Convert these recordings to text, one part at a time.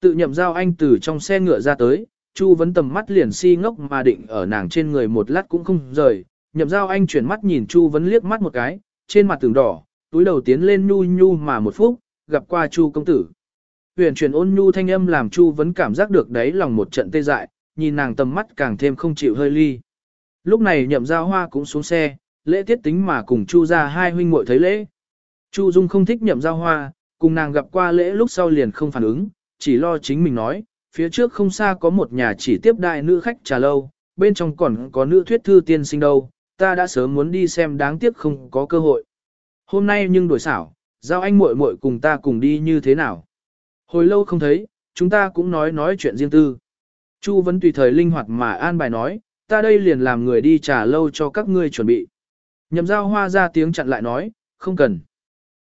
Tự nhậm giao anh từ trong xe ngựa ra tới, Chu vấn tầm mắt liền si ngốc mà định ở nàng trên người một lát cũng không rời, nhậm giao anh chuyển mắt nhìn Chu vấn liếc mắt một cái, trên mặt tường đỏ, túi đầu tiến lên nhu nhu mà một phút, gặp qua Chu công tử. Huyền truyền ôn nhu thanh âm làm Chu vấn cảm giác được đấy lòng một trận tê dại, nhìn nàng tầm mắt càng thêm không chịu hơi ly. Lúc này nhậm giao hoa cũng xuống xe, lễ tiết tính mà cùng Chu ra hai huynh muội thấy lễ. Chu Dung không thích nhậm giao hoa, cùng nàng gặp qua lễ lúc sau liền không phản ứng, chỉ lo chính mình nói, phía trước không xa có một nhà chỉ tiếp đại nữ khách trà lâu, bên trong còn có nữ thuyết thư tiên sinh đâu, ta đã sớm muốn đi xem đáng tiếc không có cơ hội. Hôm nay nhưng đổi xảo, giao anh muội muội cùng ta cùng đi như thế nào. Hồi lâu không thấy, chúng ta cũng nói nói chuyện riêng tư. Chu vẫn tùy thời linh hoạt mà an bài nói, ta đây liền làm người đi trà lâu cho các ngươi chuẩn bị. Nhậm giao hoa ra tiếng chặn lại nói, không cần.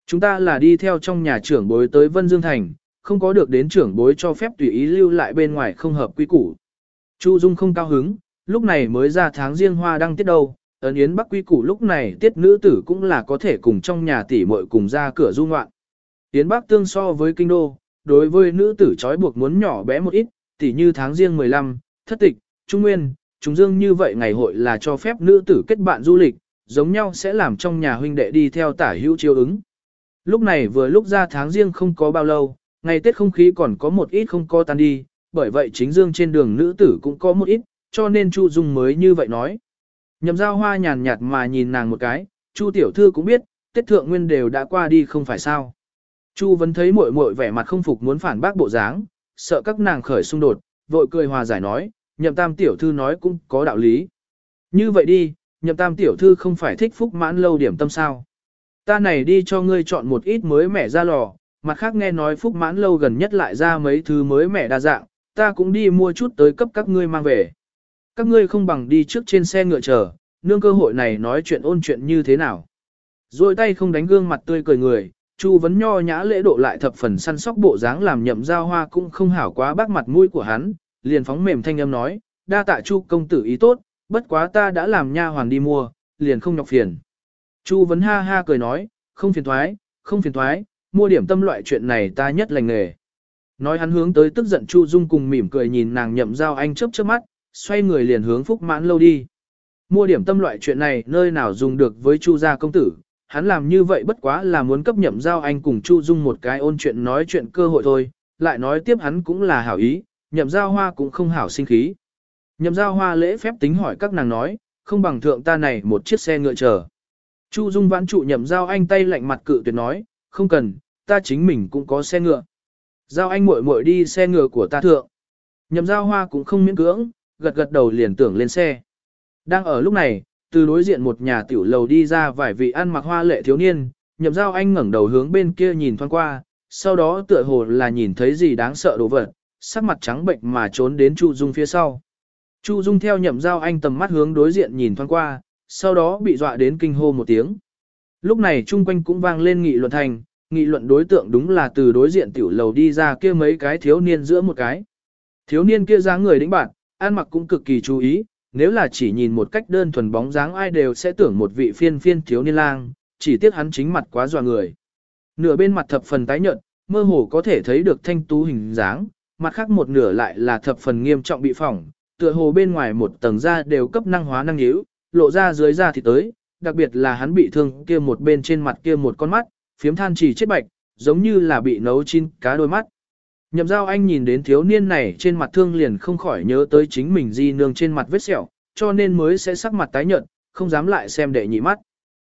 Chúng ta là đi theo trong nhà trưởng bối tới Vân Dương Thành, không có được đến trưởng bối cho phép tùy ý lưu lại bên ngoài không hợp quy củ. Chu Dung không cao hứng, lúc này mới ra tháng riêng hoa đăng tiết đâu, ấn yến bắc quy củ lúc này tiết nữ tử cũng là có thể cùng trong nhà tỷ muội cùng ra cửa du ngoạn. Yến bắc tương so với kinh đô, đối với nữ tử trói buộc muốn nhỏ bé một ít, tỷ như tháng riêng 15, thất tịch, trung nguyên, chúng dương như vậy ngày hội là cho phép nữ tử kết bạn du lịch, giống nhau sẽ làm trong nhà huynh đệ đi theo tả hữu chiêu ứng. Lúc này vừa lúc ra tháng riêng không có bao lâu, ngày Tết không khí còn có một ít không co tan đi, bởi vậy chính dương trên đường nữ tử cũng có một ít, cho nên Chu Dung mới như vậy nói. Nhậm giao hoa nhàn nhạt mà nhìn nàng một cái, Chu tiểu thư cũng biết, Tết thượng nguyên đều đã qua đi không phải sao. Chu vẫn thấy muội muội vẻ mặt không phục muốn phản bác bộ dáng, sợ các nàng khởi xung đột, vội cười hòa giải nói, nhậm tam tiểu thư nói cũng có đạo lý. Như vậy đi, nhậm tam tiểu thư không phải thích phúc mãn lâu điểm tâm sao. Ta này đi cho ngươi chọn một ít mới mẻ ra lò, mặt khác nghe nói phúc mãn lâu gần nhất lại ra mấy thứ mới mẻ đa dạng, ta cũng đi mua chút tới cấp các ngươi mang về. Các ngươi không bằng đi trước trên xe ngựa chờ, nương cơ hội này nói chuyện ôn chuyện như thế nào. Rồi tay không đánh gương mặt tươi cười người, Chu vấn nho nhã lễ độ lại thập phần săn sóc bộ dáng làm nhậm giao hoa cũng không hảo quá bác mặt mũi của hắn, liền phóng mềm thanh âm nói, đa tạ Chu công tử ý tốt, bất quá ta đã làm nha hoàn đi mua, liền không nhọc phiền. Chu vấn ha ha cười nói, không phiền thoái, không phiền thoái, mua điểm tâm loại chuyện này ta nhất lành nghề. Nói hắn hướng tới tức giận Chu Dung cùng mỉm cười nhìn nàng nhậm giao anh chớp chớp mắt, xoay người liền hướng phúc mãn lâu đi. Mua điểm tâm loại chuyện này nơi nào dùng được với Chu gia công tử, hắn làm như vậy bất quá là muốn cấp nhậm giao anh cùng Chu Dung một cái ôn chuyện nói chuyện cơ hội thôi, lại nói tiếp hắn cũng là hảo ý, nhậm giao hoa cũng không hảo sinh khí. Nhậm giao hoa lễ phép tính hỏi các nàng nói, không bằng thượng ta này một chiếc xe ngựa chờ. Chu Dung vãn trụ nhậm giao anh tay lạnh mặt cự tuyệt nói, không cần, ta chính mình cũng có xe ngựa. Giao anh muội muội đi xe ngựa của ta thượng. Nhậm giao hoa cũng không miễn cưỡng, gật gật đầu liền tưởng lên xe. Đang ở lúc này, từ đối diện một nhà tiểu lầu đi ra vài vị ăn mặc hoa lệ thiếu niên, nhậm giao anh ngẩng đầu hướng bên kia nhìn thoáng qua, sau đó tựa hồ là nhìn thấy gì đáng sợ đồ vật, sắc mặt trắng bệnh mà trốn đến Chu Dung phía sau. Chu Dung theo nhậm giao anh tầm mắt hướng đối diện nhìn thoáng qua, sau đó bị dọa đến kinh hô một tiếng. Lúc này chung quanh cũng vang lên nghị luận thành, nghị luận đối tượng đúng là từ đối diện tiểu lầu đi ra kia mấy cái thiếu niên giữa một cái. Thiếu niên kia dáng người đĩnh bạn, ăn mặc cũng cực kỳ chú ý, nếu là chỉ nhìn một cách đơn thuần bóng dáng ai đều sẽ tưởng một vị phiên phiên thiếu niên lang, chỉ tiếc hắn chính mặt quá dọa người. Nửa bên mặt thập phần tái nhợt, mơ hồ có thể thấy được thanh tú hình dáng, mặt khác một nửa lại là thập phần nghiêm trọng bị phỏng, tựa hồ bên ngoài một tầng da đều cấp năng hóa năng nhíu, lộ ra dưới da thì tới, đặc biệt là hắn bị thương kia một bên trên mặt kia một con mắt, phiếm than chỉ chết bạch, giống như là bị nấu chín cá đôi mắt. Nhậm giao anh nhìn đến thiếu niên này trên mặt thương liền không khỏi nhớ tới chính mình di nương trên mặt vết sẹo, cho nên mới sẽ sắc mặt tái nhợt, không dám lại xem đệ nhị mắt.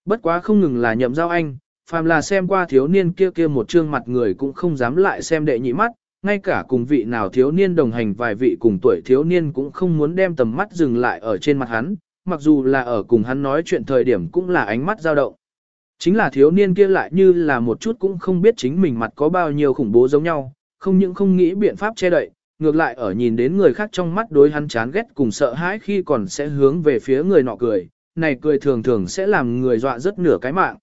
Bất quá không ngừng là nhậm giao anh, phàm là xem qua thiếu niên kia kia một trương mặt người cũng không dám lại xem đệ nhị mắt, ngay cả cùng vị nào thiếu niên đồng hành vài vị cùng tuổi thiếu niên cũng không muốn đem tầm mắt dừng lại ở trên mặt hắn, mặc dù là ở cùng hắn nói chuyện thời điểm cũng là ánh mắt dao động. Chính là thiếu niên kia lại như là một chút cũng không biết chính mình mặt có bao nhiêu khủng bố giống nhau, không những không nghĩ biện pháp che đậy, ngược lại ở nhìn đến người khác trong mắt đối hắn chán ghét cùng sợ hãi khi còn sẽ hướng về phía người nọ cười, này cười thường thường sẽ làm người dọa rất nửa cái mạng.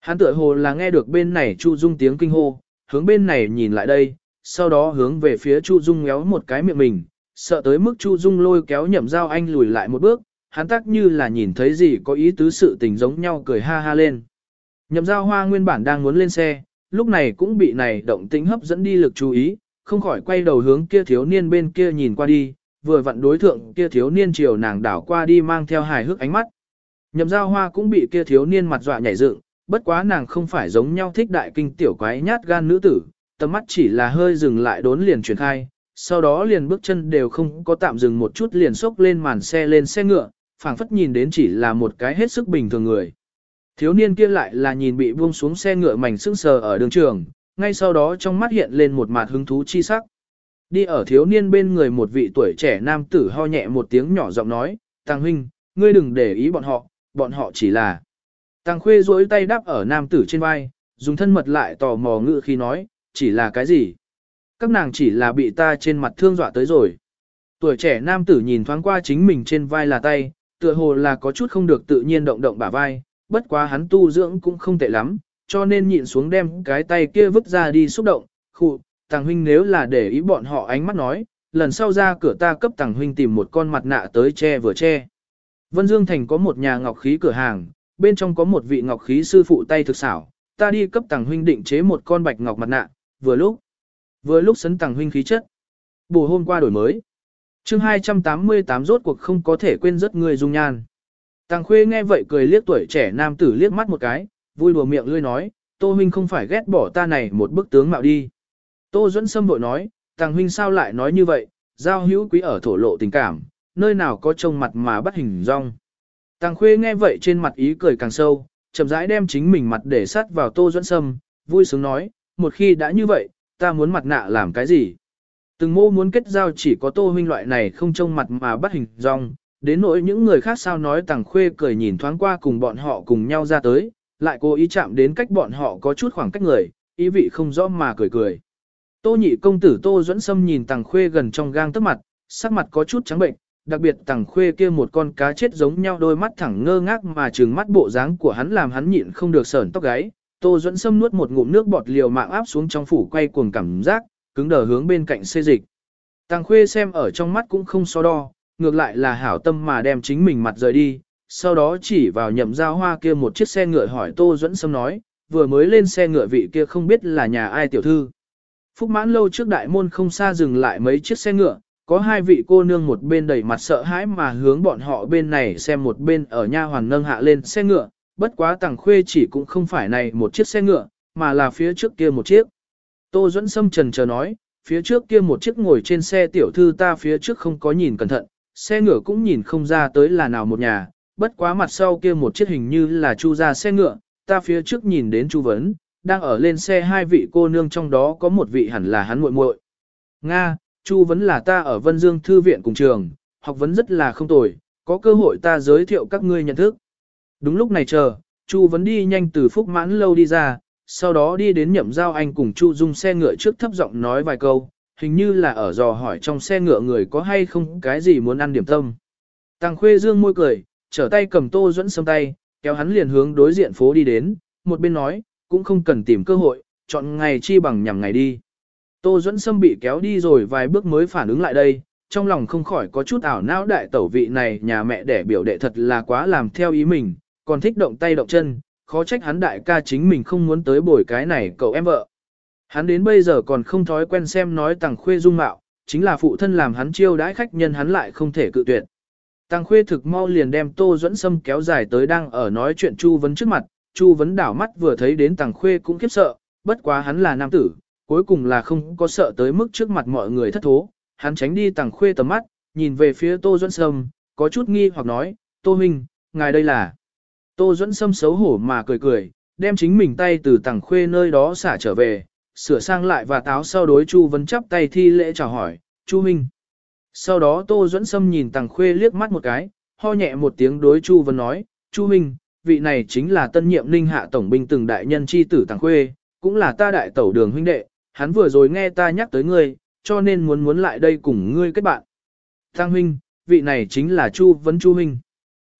Hắn tựa hồ là nghe được bên này Chu Dung tiếng kinh hô, hướng bên này nhìn lại đây, sau đó hướng về phía Chu Dung ngéo một cái miệng mình, sợ tới mức Chu Dung lôi kéo nhậm dao anh lùi lại một bước, hắn tác như là nhìn thấy gì có ý tứ sự tình giống nhau cười ha ha lên. Nhậm giao hoa nguyên bản đang muốn lên xe, lúc này cũng bị này động tĩnh hấp dẫn đi lực chú ý, không khỏi quay đầu hướng kia thiếu niên bên kia nhìn qua đi, vừa vặn đối thượng kia thiếu niên chiều nàng đảo qua đi mang theo hài hước ánh mắt. Nhậm giao hoa cũng bị kia thiếu niên mặt dọa nhảy dựng, bất quá nàng không phải giống nhau thích đại kinh tiểu quái nhát gan nữ tử, tầm mắt chỉ là hơi dừng lại đốn liền chuyển khai, sau đó liền bước chân đều không có tạm dừng một chút liền xốc lên màn xe lên xe ngựa, phảng phất nhìn đến chỉ là một cái hết sức bình thường người. Thiếu niên kia lại là nhìn bị buông xuống xe ngựa mảnh sững sờ ở đường trường, ngay sau đó trong mắt hiện lên một mặt hứng thú chi sắc. Đi ở thiếu niên bên người một vị tuổi trẻ nam tử ho nhẹ một tiếng nhỏ giọng nói, Tăng huynh, ngươi đừng để ý bọn họ, bọn họ chỉ là. Tăng khuê duỗi tay đáp ở nam tử trên vai, dùng thân mật lại tò mò ngự khi nói, chỉ là cái gì? Các nàng chỉ là bị ta trên mặt thương dọa tới rồi. Tuổi trẻ nam tử nhìn thoáng qua chính mình trên vai là tay, tựa hồ là có chút không được tự nhiên động động bả vai, bất quá hắn tu dưỡng cũng không tệ lắm, cho nên nhịn xuống đem cái tay kia vứt ra đi xúc động, khụ, tàng huynh nếu là để ý bọn họ ánh mắt nói, lần sau ra cửa ta cấp tàng huynh tìm một con mặt nạ tới che vừa che. Vân Dương Thành có một nhà ngọc khí cửa hàng, bên trong có một vị ngọc khí sư phụ tay thực xảo, ta đi cấp tàng huynh định chế một con bạch ngọc mặt nạ, vừa lúc, vừa lúc sấn tàng huynh khí chất. Bù hôm qua đổi mới chương 288 rốt cuộc không có thể quên rất người dung nhan. Tàng khuê nghe vậy cười liếc tuổi trẻ nam tử liếc mắt một cái, vui đùa miệng lươi nói, Tô huynh không phải ghét bỏ ta này một bức tướng mạo đi. Tô Duẫn Sâm bội nói, Tàng huynh sao lại nói như vậy, giao hữu quý ở thổ lộ tình cảm, nơi nào có trông mặt mà bắt hình rong. Tàng khuê nghe vậy trên mặt ý cười càng sâu, chậm rãi đem chính mình mặt để sát vào Tô Duẫn Sâm, vui sướng nói, một khi đã như vậy, ta muốn mặt nạ làm cái gì? Từng mô muốn kết giao chỉ có Tô huynh loại này không trông mặt mà bắt hình rong, đến nỗi những người khác sao nói Tàng khuê cười nhìn thoáng qua cùng bọn họ cùng nhau ra tới, lại cố ý chạm đến cách bọn họ có chút khoảng cách người, ý vị không rõ mà cười cười. Tô nhị công tử Tô Duẫn Sâm nhìn Tàng Khuê gần trong gang tấc mặt, sắc mặt có chút trắng bệnh, đặc biệt Tàng Khuê kia một con cá chết giống nhau đôi mắt thẳng ngơ ngác mà trừng mắt bộ dáng của hắn làm hắn nhịn không được sờn tóc gáy. Tô Duẫn Sâm nuốt một ngụm nước bọt liều mạng áp xuống trong phủ quay cuồng cảm giác, cứng đờ hướng bên cạnh xê dịch. Tàng Khuê xem ở trong mắt cũng không so đo, ngược lại là hảo tâm mà đem chính mình mặt rời đi, sau đó chỉ vào nhậm giao hoa kia một chiếc xe ngựa hỏi Tô Duẫn Sâm nói, vừa mới lên xe ngựa vị kia không biết là nhà ai tiểu thư. Phúc mãn lâu trước đại môn không xa dừng lại mấy chiếc xe ngựa, có hai vị cô nương một bên đầy mặt sợ hãi mà hướng bọn họ bên này xem một bên ở nha hoàn nâng hạ lên xe ngựa, bất quá tàng khuê chỉ cũng không phải này một chiếc xe ngựa, mà là phía trước kia một chiếc. Tô Duẫn Sâm trần chờ nói, phía trước kia một chiếc ngồi trên xe tiểu thư ta phía trước không có nhìn cẩn thận, xe ngựa cũng nhìn không ra tới là nào một nhà, bất quá mặt sau kia một chiếc hình như là chu ra xe ngựa, ta phía trước nhìn đến chu vấn, đang ở lên xe hai vị cô nương trong đó có một vị hẳn là hắn muội muội. Nga, chu vấn là ta ở Vân Dương Thư viện cùng trường, học vấn rất là không tồi, có cơ hội ta giới thiệu các ngươi nhận thức. Đúng lúc này chờ, chu vấn đi nhanh từ phúc mãn lâu đi ra, sau đó đi đến nhậm giao anh cùng chu dung xe ngựa trước thấp giọng nói vài câu, hình như là ở dò hỏi trong xe ngựa người có hay không cái gì muốn ăn điểm tâm. Tăng khuê dương môi cười, trở tay cầm tô dẫn sâm tay, kéo hắn liền hướng đối diện phố đi đến, một bên nói, cũng không cần tìm cơ hội, chọn ngày chi bằng nhằm ngày đi. Tô dẫn sâm bị kéo đi rồi vài bước mới phản ứng lại đây, trong lòng không khỏi có chút ảo não đại tẩu vị này nhà mẹ đẻ biểu đệ thật là quá làm theo ý mình, còn thích động tay động chân, khó trách hắn đại ca chính mình không muốn tới bồi cái này cậu em vợ. Hắn đến bây giờ còn không thói quen xem nói tàng khuê dung mạo, chính là phụ thân làm hắn chiêu đãi khách nhân hắn lại không thể cự tuyệt. tàng Khuê thực mau liền đem Tô Duẫn Sâm kéo dài tới đang ở nói chuyện Chu Vấn trước mặt, Chu Vấn đảo mắt vừa thấy đến tàng Khuê cũng khiếp sợ, bất quá hắn là nam tử, cuối cùng là không có sợ tới mức trước mặt mọi người thất thố, hắn tránh đi tàng Khuê tầm mắt, nhìn về phía Tô Duẫn Sâm, có chút nghi hoặc nói, Tô huynh ngài đây là. Tô Duẫn Sâm xấu hổ mà cười cười, đem chính mình tay từ tàng Khuê nơi đó xả trở về, sửa sang lại và táo sau đối Chu Vân chắp tay thi lễ chào hỏi, Chu Minh. Sau đó Tô Duẫn Sâm nhìn tàng Khuê liếc mắt một cái, ho nhẹ một tiếng đối Chu Vân nói, Chu Minh, vị này chính là tân nhiệm ninh hạ tổng binh từng đại nhân chi tử tàng Khuê, cũng là ta đại tẩu đường huynh đệ, hắn vừa rồi nghe ta nhắc tới ngươi, cho nên muốn muốn lại đây cùng ngươi kết bạn. Thang huynh, vị này chính là Chu Vấn Chu Huynh.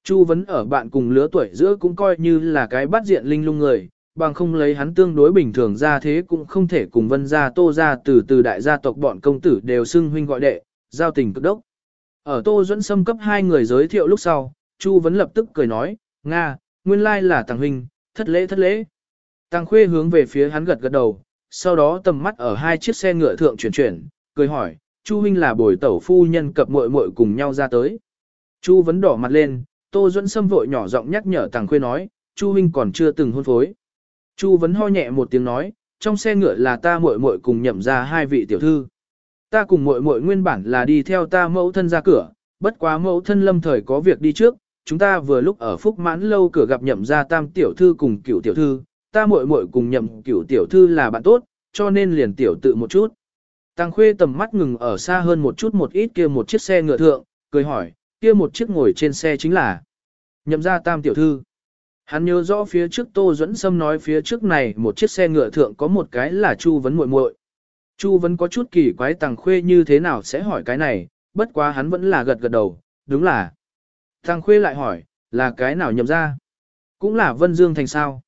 Chu Vấn ở bạn cùng lứa tuổi giữa cũng coi như là cái bắt diện linh lung người, bằng không lấy hắn tương đối bình thường ra thế cũng không thể cùng vân gia tô gia từ từ đại gia tộc bọn công tử đều xưng huynh gọi đệ, giao tình cực đốc. Ở Tô dẫn xâm cấp hai người giới thiệu lúc sau, Chu Vấn lập tức cười nói, Nga, nguyên lai là Tàng Huynh, thất lễ thất lễ. Tàng Khuê hướng về phía hắn gật gật đầu, sau đó tầm mắt ở hai chiếc xe ngựa thượng chuyển chuyển, cười hỏi, Chu huynh là bồi tẩu phu nhân cập muội muội cùng nhau ra tới. Chu vấn đỏ mặt lên, Tô Duẫn Sâm vội nhỏ giọng nhắc nhở Tàng Khuê nói, Chu huynh còn chưa từng hôn phối. Chu vấn ho nhẹ một tiếng nói, trong xe ngựa là ta muội muội cùng nhậm ra hai vị tiểu thư. Ta cùng muội muội nguyên bản là đi theo ta mẫu thân ra cửa, bất quá mẫu thân lâm thời có việc đi trước, chúng ta vừa lúc ở Phúc Mãn lâu cửa gặp nhậm ra tam tiểu thư cùng cửu tiểu thư, ta muội muội cùng nhậm cửu tiểu thư là bạn tốt, cho nên liền tiểu tự một chút. Tăng khuê tầm mắt ngừng ở xa hơn một chút một ít kia một chiếc xe ngựa thượng, cười hỏi, kia một chiếc ngồi trên xe chính là nhậm ra tam tiểu thư. Hắn nhớ rõ phía trước Tô Duẫn Sâm nói phía trước này một chiếc xe ngựa thượng có một cái là Chu Vấn muội muội. Chu Vấn có chút kỳ quái Tăng Khuê như thế nào sẽ hỏi cái này, bất quá hắn vẫn là gật gật đầu, đúng là. Tăng Khuê lại hỏi, là cái nào nhậm ra? Cũng là Vân Dương thành sao?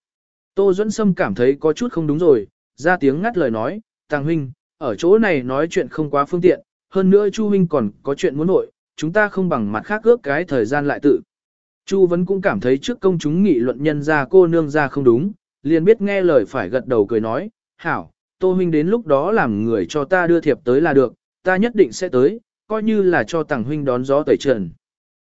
Tô Duẫn Sâm cảm thấy có chút không đúng rồi, ra tiếng ngắt lời nói, Tàng Huynh, ở chỗ này nói chuyện không quá phương tiện, hơn nữa Chu Huynh còn có chuyện muốn nội, chúng ta không bằng mặt khác ước cái thời gian lại tự. Chu Vấn cũng cảm thấy trước công chúng nghị luận nhân ra cô nương ra không đúng, liền biết nghe lời phải gật đầu cười nói, hảo, Tô Huynh đến lúc đó làm người cho ta đưa thiệp tới là được, ta nhất định sẽ tới, coi như là cho Tàng Huynh đón gió tẩy trần.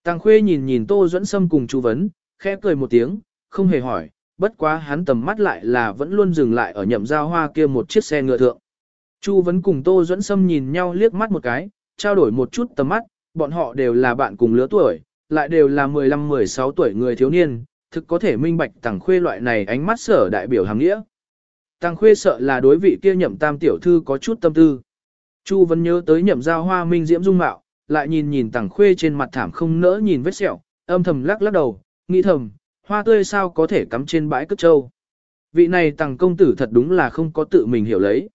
Tàng Khuê nhìn nhìn Tô Duẫn Sâm cùng Chu Vấn, khẽ cười một tiếng, không hề hỏi, bất quá hắn tầm mắt lại là vẫn luôn dừng lại ở nhậm giao hoa kia một chiếc xe ngựa thượng. Chu Vấn cùng Tô Duẫn Sâm nhìn nhau liếc mắt một cái, trao đổi một chút tầm mắt, bọn họ đều là bạn cùng lứa tuổi, lại đều là 15-16 tuổi người thiếu niên, thực có thể minh bạch Tàng Khuê loại này ánh mắt sở đại biểu hàng nghĩa. Tàng Khuê sợ là đối vị kia nhậm tam tiểu thư có chút tâm tư. Chu vẫn nhớ tới nhậm giao hoa minh diễm dung mạo, lại nhìn nhìn Tàng Khuê trên mặt thảm không nỡ nhìn vết sẹo, âm thầm lắc lắc đầu, nghĩ thầm, hoa tươi sao có thể cắm trên bãi cất trâu. Vị này Tàng công tử thật đúng là không có tự mình hiểu lấy.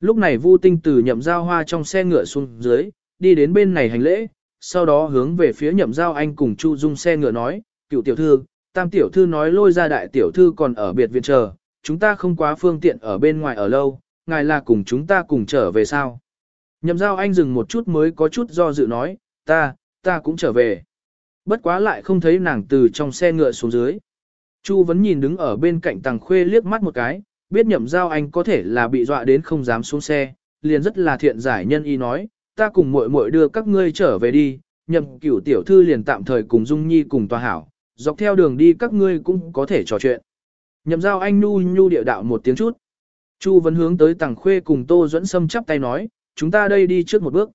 Lúc này Vu Tinh từ nhậm giao hoa trong xe ngựa xuống dưới, đi đến bên này hành lễ, sau đó hướng về phía nhậm giao anh cùng Chu Dung xe ngựa nói, cựu tiểu thư, tam tiểu thư nói lôi ra đại tiểu thư còn ở biệt viện chờ, chúng ta không quá phương tiện ở bên ngoài ở lâu, ngài là cùng chúng ta cùng trở về sao. Nhậm giao anh dừng một chút mới có chút do dự nói, ta, ta cũng trở về. Bất quá lại không thấy nàng từ trong xe ngựa xuống dưới. Chu vẫn nhìn đứng ở bên cạnh tàng khuê liếc mắt một cái, biết nhậm giao anh có thể là bị dọa đến không dám xuống xe, liền rất là thiện giải nhân y nói, ta cùng muội muội đưa các ngươi trở về đi, nhậm cửu tiểu thư liền tạm thời cùng Dung Nhi cùng tòa hảo, dọc theo đường đi các ngươi cũng có thể trò chuyện. Nhậm giao anh nu nhu địa đạo một tiếng chút. Chu vẫn hướng tới tàng khuê cùng Tô Duẫn Sâm chắp tay nói, chúng ta đây đi trước một bước.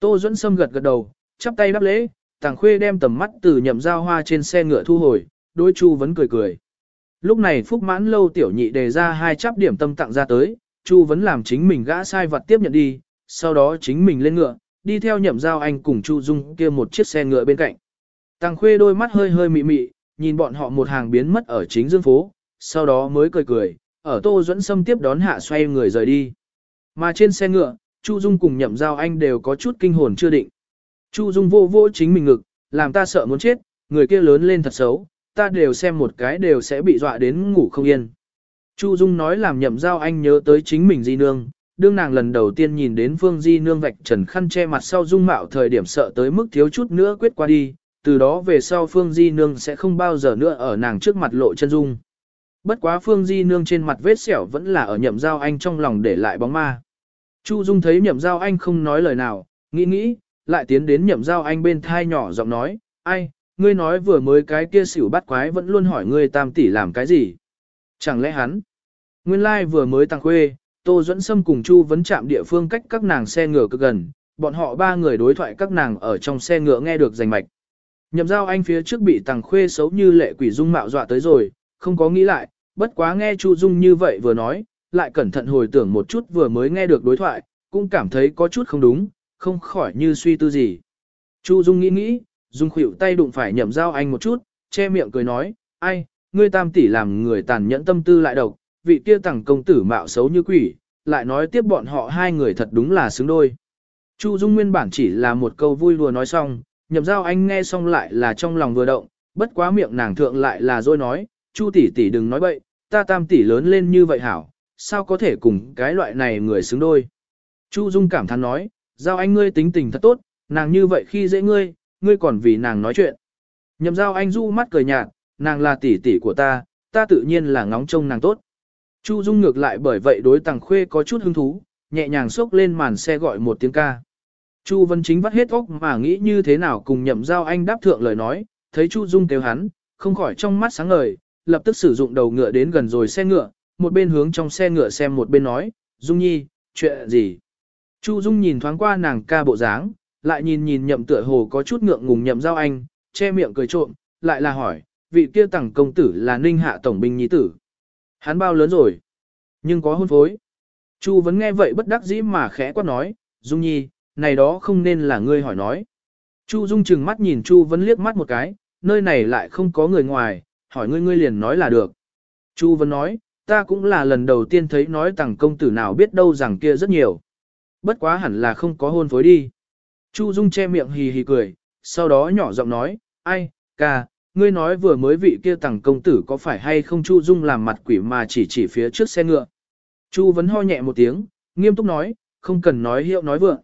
Tô Duẫn Sâm gật gật đầu, chắp tay đáp lễ, tàng khuê đem tầm mắt từ nhậm giao hoa trên xe ngựa thu hồi, đôi Chu vẫn cười cười. Lúc này Phúc Mãn lâu tiểu nhị đề ra hai chắp điểm tâm tặng ra tới, Chu vẫn làm chính mình gã sai vật tiếp nhận đi, sau đó chính mình lên ngựa, đi theo nhậm giao anh cùng Chu Dung kia một chiếc xe ngựa bên cạnh. Tàng khuê đôi mắt hơi hơi mị mị, nhìn bọn họ một hàng biến mất ở chính dương phố, sau đó mới cười cười, ở Tô Duẫn Sâm tiếp đón hạ xoay người rời đi. Mà trên xe ngựa, Chu Dung cùng nhậm giao anh đều có chút kinh hồn chưa định. Chu Dung vô vô chính mình ngực, làm ta sợ muốn chết, người kia lớn lên thật xấu, ta đều xem một cái đều sẽ bị dọa đến ngủ không yên. Chu Dung nói làm nhậm giao anh nhớ tới chính mình di nương, đương nàng lần đầu tiên nhìn đến Phương Di nương vạch trần khăn che mặt sau dung mạo thời điểm sợ tới mức thiếu chút nữa quyết qua đi, từ đó về sau Phương Di nương sẽ không bao giờ nữa ở nàng trước mặt lộ chân dung. Bất quá Phương Di nương trên mặt vết sẹo vẫn là ở nhậm giao anh trong lòng để lại bóng ma. Chu Dung thấy nhậm giao anh không nói lời nào, nghĩ nghĩ, lại tiến đến nhậm giao anh bên thai nhỏ giọng nói, ai, ngươi nói vừa mới cái kia xỉu bắt quái vẫn luôn hỏi ngươi tam tỷ làm cái gì. Chẳng lẽ hắn, nguyên lai like vừa mới tăng khuê, Tô Duẫn Sâm cùng Chu vấn chạm địa phương cách các nàng xe ngựa cực gần, bọn họ ba người đối thoại các nàng ở trong xe ngựa nghe được rành mạch. Nhậm giao anh phía trước bị tàng khuê xấu như lệ quỷ dung mạo dọa tới rồi, không có nghĩ lại, bất quá nghe Chu Dung như vậy vừa nói, lại cẩn thận hồi tưởng một chút vừa mới nghe được đối thoại, cũng cảm thấy có chút không đúng, không khỏi như suy tư gì. Chu Dung nghĩ nghĩ, Dung khuỷu tay đụng phải nhậm giao anh một chút, che miệng cười nói, ai, ngươi tam tỷ làm người tàn nhẫn tâm tư lại độc, vị kia tàng công tử mạo xấu như quỷ, lại nói tiếp bọn họ hai người thật đúng là xứng đôi. Chu Dung nguyên bản chỉ là một câu vui đùa nói xong, nhậm giao anh nghe xong lại là trong lòng vừa động, bất quá miệng nàng thượng lại là rồi nói, Chu tỷ tỷ đừng nói bậy, ta tam tỷ lớn lên như vậy hảo, sao có thể cùng cái loại này người xứng đôi. Chu Dung cảm thán nói, giao anh ngươi tính tình thật tốt, nàng như vậy khi dễ ngươi, ngươi còn vì nàng nói chuyện. Nhậm giao anh du mắt cười nhạt, nàng là tỷ tỷ của ta, ta tự nhiên là ngóng trông nàng tốt. Chu Dung ngược lại bởi vậy đối Tằng Khuê có chút hứng thú, nhẹ nhàng xốc lên màn xe gọi một tiếng ca. Chu Vân Chính vắt hết óc mà nghĩ như thế nào cùng nhậm giao anh đáp thượng lời nói, thấy Chu Dung kêu hắn, không khỏi trong mắt sáng ngời, lập tức sử dụng đầu ngựa đến gần rồi xe ngựa, một bên hướng trong xe ngựa xem một bên nói, Dung Nhi, chuyện gì? Chu Dung nhìn thoáng qua nàng ca bộ dáng, lại nhìn nhìn nhậm tựa hồ có chút ngượng ngùng nhậm giao anh, che miệng cười trộm, lại là hỏi, vị kia tẳng công tử là ninh hạ tổng binh nhi tử. Hắn bao lớn rồi? Nhưng có hôn phối. Chu vẫn nghe vậy bất đắc dĩ mà khẽ quát nói, Dung Nhi, này đó không nên là ngươi hỏi nói. Chu Dung chừng mắt nhìn Chu vẫn liếc mắt một cái, nơi này lại không có người ngoài, hỏi ngươi ngươi liền nói là được. Chu vẫn nói, ta cũng là lần đầu tiên thấy nói tặng công tử nào biết đâu rằng kia rất nhiều. Bất quá hẳn là không có hôn phối đi. Chu Dung che miệng hì hì cười, sau đó nhỏ giọng nói, ai, ca, ngươi nói vừa mới vị kia tặng công tử có phải hay không Chu Dung làm mặt quỷ mà chỉ chỉ phía trước xe ngựa. Chu vấn ho nhẹ một tiếng, nghiêm túc nói, không cần nói hiệu nói vượng.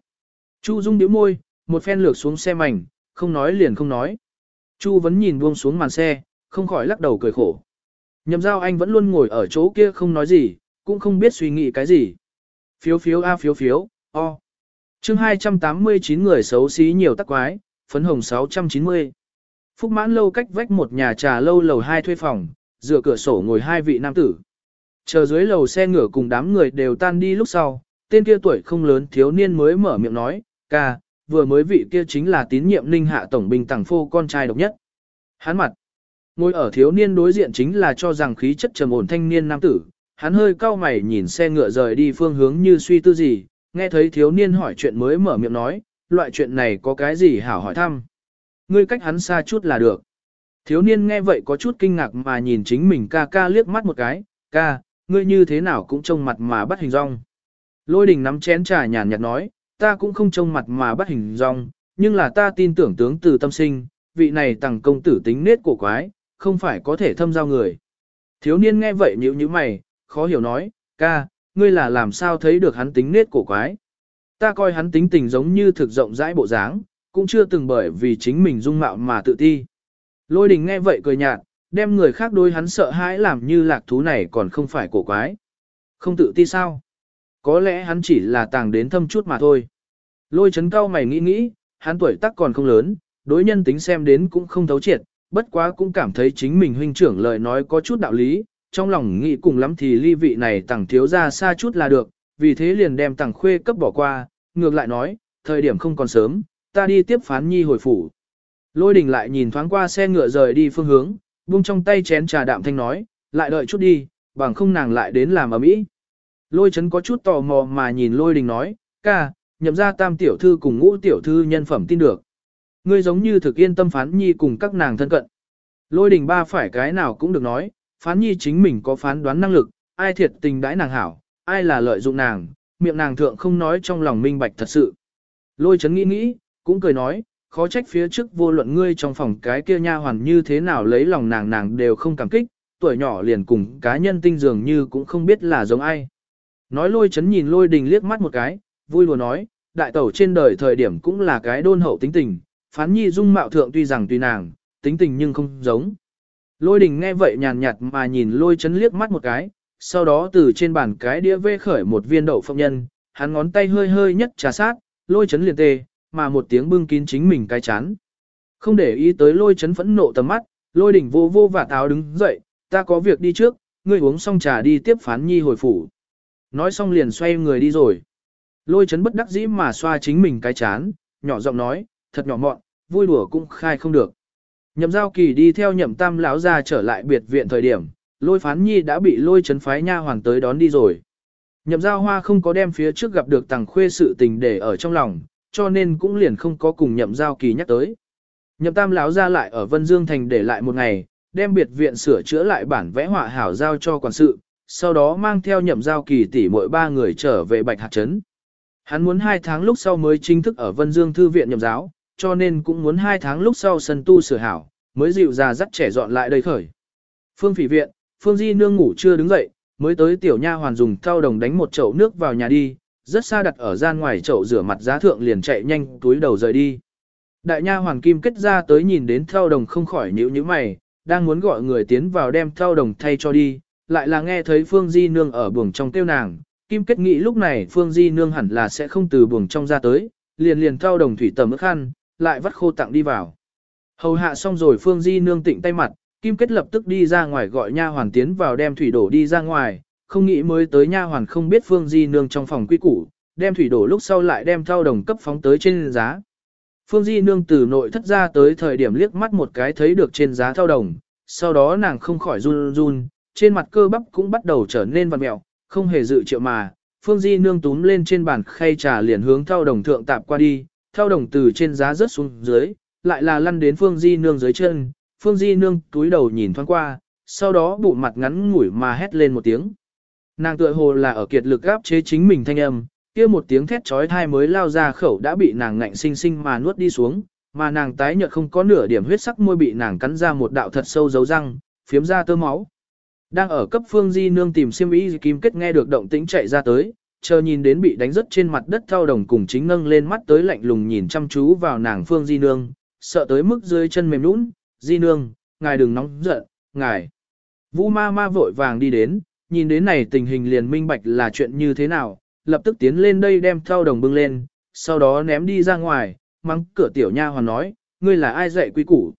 Chu Dung điếu môi, một phen lược xuống xe mảnh, không nói liền không nói. Chu vấn nhìn buông xuống màn xe, không khỏi lắc đầu cười khổ. Nhậm giao anh vẫn luôn ngồi ở chỗ kia không nói gì, cũng không biết suy nghĩ cái gì. Phiếu phiếu a phiếu phiếu, o. chương 289 người xấu xí nhiều tắc quái, phấn hồng 690. Phúc mãn lâu cách vách một nhà trà lâu lầu hai thuê phòng, dựa cửa sổ ngồi hai vị nam tử. Chờ dưới lầu xe ngựa cùng đám người đều tan đi lúc sau, tên kia tuổi không lớn thiếu niên mới mở miệng nói, ca, vừa mới vị kia chính là tín nhiệm ninh hạ tổng binh tàng phô con trai độc nhất. Hắn mặt, ngồi ở thiếu niên đối diện chính là cho rằng khí chất trầm ổn thanh niên nam tử, hắn hơi cau mày nhìn xe ngựa rời đi phương hướng như suy tư gì, nghe thấy thiếu niên hỏi chuyện mới mở miệng nói, loại chuyện này có cái gì hảo hỏi thăm. Ngươi cách hắn xa chút là được. Thiếu niên nghe vậy có chút kinh ngạc mà nhìn chính mình ca ca liếc mắt một cái, ca, ngươi như thế nào cũng trông mặt mà bắt hình rong. Lôi đình nắm chén trà nhàn nhạt nói, ta cũng không trông mặt mà bắt hình rong, nhưng là ta tin tưởng tướng từ tâm sinh, vị này tàng công tử tính nết cổ quái, không phải có thể thâm giao người. Thiếu niên nghe vậy nhíu nhíu mày, khó hiểu nói, ca, ngươi là làm sao thấy được hắn tính nết cổ quái. Ta coi hắn tính tình giống như thực rộng rãi bộ dáng, cũng chưa từng bởi vì chính mình dung mạo mà tự ti. Lôi đình nghe vậy cười nhạt, đem người khác đối hắn sợ hãi làm như lạc thú này còn không phải cổ quái. Không tự ti sao? Có lẽ hắn chỉ là tàng đến thâm chút mà thôi. Lôi chấn cao mày nghĩ nghĩ, hắn tuổi tác còn không lớn, đối nhân tính xem đến cũng không thấu triệt, bất quá cũng cảm thấy chính mình huynh trưởng lời nói có chút đạo lý, trong lòng nghĩ cùng lắm thì ly vị này tàng thiếu ra xa chút là được, vì thế liền đem tàng khuê cấp bỏ qua, ngược lại nói, thời điểm không còn sớm, ta đi tiếp phán nhi hồi phủ. Lôi đình lại nhìn thoáng qua xe ngựa rời đi phương hướng, buông trong tay chén trà đạm thanh nói, lại đợi chút đi, bằng không nàng lại đến làm ở mỹ. Lôi chấn có chút tò mò mà nhìn lôi đình nói, ca, nhậm ra tam tiểu thư cùng ngũ tiểu thư nhân phẩm tin được. Ngươi giống như thực yên tâm phán nhi cùng các nàng thân cận. Lôi đình ba phải cái nào cũng được nói, phán nhi chính mình có phán đoán năng lực, ai thiệt tình đãi nàng hảo, ai là lợi dụng nàng, miệng nàng thượng không nói trong lòng minh bạch thật sự. Lôi chấn nghĩ nghĩ, cũng cười nói, khó trách phía trước vô luận ngươi trong phòng cái kia nha hoàn như thế nào lấy lòng nàng nàng đều không cảm kích, tuổi nhỏ liền cùng cá nhân tinh dường như cũng không biết là giống ai. Nói lôi chấn nhìn lôi đình liếc mắt một cái, vui lùa nói, đại tẩu trên đời thời điểm cũng là cái đôn hậu tính tình, phán nhi dung mạo thượng tuy rằng tùy nàng, tính tình nhưng không giống. Lôi đình nghe vậy nhàn nhạt mà nhìn lôi chấn liếc mắt một cái, sau đó từ trên bàn cái đĩa vê khởi một viên đậu phộng nhân, hắn ngón tay hơi hơi nhất trà sát, lôi chấn liền tê, mà một tiếng bưng kín chính mình cái chán. Không để ý tới lôi chấn phẫn nộ tầm mắt, lôi đỉnh vô vô và táo đứng dậy, ta có việc đi trước, ngươi uống xong trà đi tiếp phán nhi hồi phủ. Nói xong liền xoay người đi rồi. Lôi chấn bất đắc dĩ mà xoa chính mình cái chán, nhỏ giọng nói, thật nhỏ mọn, vui đùa cũng khai không được. Nhậm giao kỳ đi theo nhậm tam lão ra trở lại biệt viện thời điểm, lôi phán nhi đã bị lôi chấn phái nha hoàng tới đón đi rồi. Nhậm giao hoa không có đem phía trước gặp được tàng khuê sự tình để ở trong lòng, cho nên cũng liền không có cùng nhậm giao kỳ nhắc tới. Nhậm tam lão ra lại ở Vân Dương Thành để lại một ngày, đem biệt viện sửa chữa lại bản vẽ họa hảo giao cho quản sự, sau đó mang theo nhậm giao kỳ tỷ mỗi ba người trở về Bạch Hạt Trấn. Hắn muốn hai tháng lúc sau mới chính thức ở Vân Dương Thư viện nhậm giáo, cho nên cũng muốn hai tháng lúc sau sân tu sửa hảo, mới dịu già dắt trẻ dọn lại đây khởi. Phương phỉ viện, Phương Di nương ngủ chưa đứng dậy, mới tới tiểu nha hoàn dùng thao đồng đánh một chậu nước vào nhà đi, rất xa đặt ở gian ngoài chậu rửa mặt giá thượng liền chạy nhanh túi đầu rời đi. Đại nha hoàng kim kết ra tới nhìn đến thao đồng không khỏi nhíu nhữ mày, đang muốn gọi người tiến vào đem thao đồng thay cho đi, lại là nghe thấy Phương Di Nương ở buồng trong tiêu nàng, Kim Kết nghĩ lúc này Phương Di Nương hẳn là sẽ không từ buồng trong ra tới, liền liền thao đồng thủy tầm ức khăn, lại vắt khô tặng đi vào. Hầu hạ xong rồi Phương Di Nương tịnh tay mặt, Kim Kết lập tức đi ra ngoài gọi nha hoàn tiến vào đem thủy đổ đi ra ngoài, không nghĩ mới tới nha hoàn không biết Phương Di Nương trong phòng quy củ, đem thủy đổ lúc sau lại đem thao đồng cấp phóng tới trên giá. Phương Di Nương từ nội thất ra tới thời điểm liếc mắt một cái thấy được trên giá thao đồng, sau đó nàng không khỏi run run, trên mặt cơ bắp cũng bắt đầu trở nên vằn mẹo, không hề dự triệu mà. Phương Di Nương túm lên trên bàn khay trà liền hướng thao đồng thượng tạp qua đi, thao đồng từ trên giá rớt xuống dưới, lại là lăn đến Phương Di Nương dưới chân, Phương Di Nương túi đầu nhìn thoáng qua, sau đó bụ mặt ngắn ngủi mà hét lên một tiếng. Nàng tựa hồ là ở kiệt lực gáp chế chính mình thanh âm, kia một tiếng thét chói tai mới lao ra khẩu đã bị nàng ngạnh sinh sinh mà nuốt đi xuống, mà nàng tái nhợt không có nửa điểm huyết sắc môi bị nàng cắn ra một đạo thật sâu dấu răng, phiếm ra tơ máu. Đang ở cấp phương di nương tìm xiêm y kim kết nghe được động tĩnh chạy ra tới, chờ nhìn đến bị đánh rất trên mặt đất thao đồng cùng chính ngâng lên mắt tới lạnh lùng nhìn chăm chú vào nàng phương di nương, sợ tới mức dưới chân mềm nũng, di nương, ngài đừng nóng giận, ngài. Vũ ma ma vội vàng đi đến, nhìn đến này tình hình liền minh bạch là chuyện như thế nào, lập tức tiến lên đây đem thao đồng bưng lên, sau đó ném đi ra ngoài, mắng cửa tiểu nha hoàn nói, ngươi là ai dạy quý củ.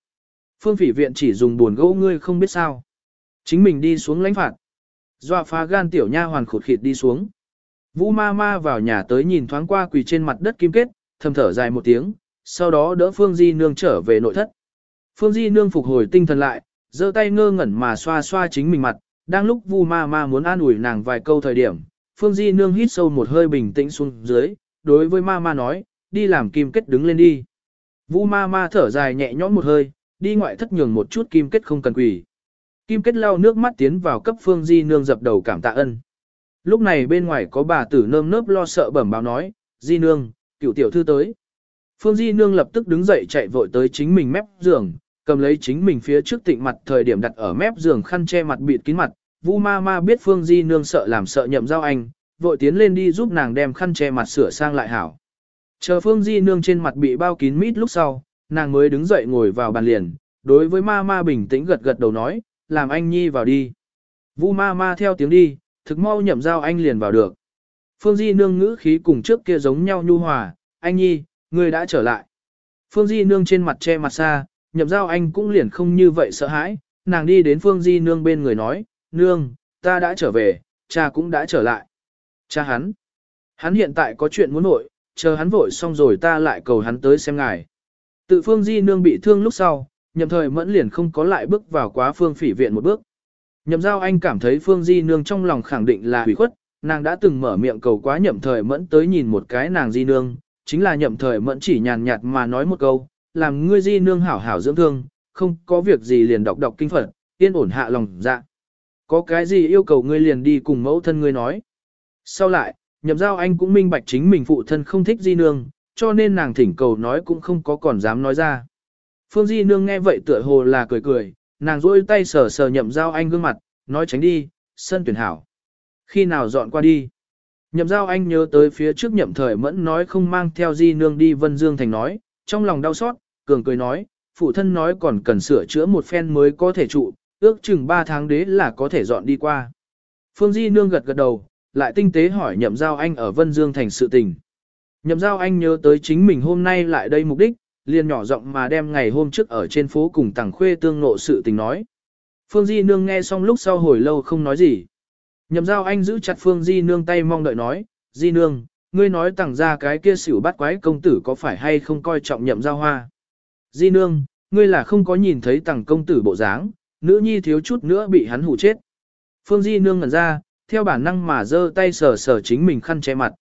Phương phỉ viện chỉ dùng buồn gỗ ngươi không biết sao. Chính mình đi xuống lãnh phạt. Dọa phá gan tiểu nha hoàn khụt khịt đi xuống. Vũ ma ma vào nhà tới nhìn thoáng qua quỳ trên mặt đất kim kết, thầm thở dài một tiếng, sau đó đỡ Phương Di Nương trở về nội thất. Phương Di Nương phục hồi tinh thần lại, giơ tay ngơ ngẩn mà xoa xoa chính mình mặt, đang lúc Vu ma ma muốn an ủi nàng vài câu thời điểm, Phương Di Nương hít sâu một hơi bình tĩnh xuống dưới, đối với ma ma nói, đi làm kim kết đứng lên đi. Vu ma ma thở dài nhẹ nhõm một hơi, đi ngoại thất nhường một chút kim kết không cần quỳ. Kim kết lau nước mắt tiến vào cấp Phương Di Nương dập đầu cảm tạ ân. Lúc này bên ngoài có bà tử nơm nớp lo sợ bẩm báo nói, Di Nương, cựu tiểu thư tới. Phương Di Nương lập tức đứng dậy chạy vội tới chính mình mép giường, cầm lấy chính mình phía trước tịnh mặt thời điểm đặt ở mép giường khăn che mặt bịt kín mặt. Vu ma ma biết Phương Di Nương sợ làm sợ nhậm giao anh, vội tiến lên đi giúp nàng đem khăn che mặt sửa sang lại hảo. Chờ Phương Di Nương trên mặt bị bao kín mít lúc sau, nàng mới đứng dậy ngồi vào bàn liền, đối với ma ma bình tĩnh gật gật đầu nói, làm anh nhi vào đi. Vu ma ma theo tiếng đi, thực mau nhậm giao anh liền vào được. Phương Di Nương ngữ khí cùng trước kia giống nhau nhu hòa, anh nhi, người đã trở lại. Phương Di Nương trên mặt che mặt xa, nhậm giao anh cũng liền không như vậy sợ hãi, nàng đi đến Phương Di Nương bên người nói, Nương, ta đã trở về, cha cũng đã trở lại. Cha hắn, hắn hiện tại có chuyện muốn nội, chờ hắn vội xong rồi ta lại cầu hắn tới xem ngài. Tự Phương Di Nương bị thương lúc sau, nhậm thời mẫn liền không có lại bước vào quá Phương phỉ viện một bước. Nhậm giao anh cảm thấy Phương Di Nương trong lòng khẳng định là hủy khuất, nàng đã từng mở miệng cầu quá nhậm thời mẫn tới nhìn một cái nàng Di Nương, chính là nhậm thời mẫn chỉ nhàn nhạt mà nói một câu, làm ngươi Di Nương hảo hảo dưỡng thương, không có việc gì liền đọc đọc kinh Phật, yên ổn hạ lòng dạ. Có cái gì yêu cầu ngươi liền đi cùng mẫu thân ngươi nói. Sau lại, nhậm giao anh cũng minh bạch chính mình phụ thân không thích Di Nương, cho nên nàng thỉnh cầu nói cũng không có còn dám nói ra. Phương Di Nương nghe vậy tựa hồ là cười cười, nàng rôi tay sờ sờ nhậm giao anh gương mặt, nói tránh đi, sân tuyển hảo. Khi nào dọn qua đi? Nhậm giao anh nhớ tới phía trước nhậm thời mẫn nói không mang theo Di Nương đi Vân Dương Thành nói, trong lòng đau xót, cường cười nói, phụ thân nói còn cần sửa chữa một phen mới có thể trụ, ước chừng 3 tháng đế là có thể dọn đi qua. Phương Di Nương gật gật đầu, lại tinh tế hỏi nhậm giao anh ở Vân Dương thành sự tình. Nhậm giao anh nhớ tới chính mình hôm nay lại đây mục đích, liền nhỏ giọng mà đem ngày hôm trước ở trên phố cùng tàng khuê tương nộ sự tình nói. Phương Di Nương nghe xong lúc sau hồi lâu không nói gì. Nhậm giao anh giữ chặt Phương Di Nương tay mong đợi nói, Di Nương, ngươi nói tặng ra cái kia xỉu bắt quái công tử có phải hay không coi trọng nhậm giao hoa. Di Nương, ngươi là không có nhìn thấy tặng công tử bộ dáng, nữ nhi thiếu chút nữa bị hắn hủ chết. Phương Di Nương ngẩn ra, theo bản năng mà giơ tay sờ sờ chính mình khăn che mặt.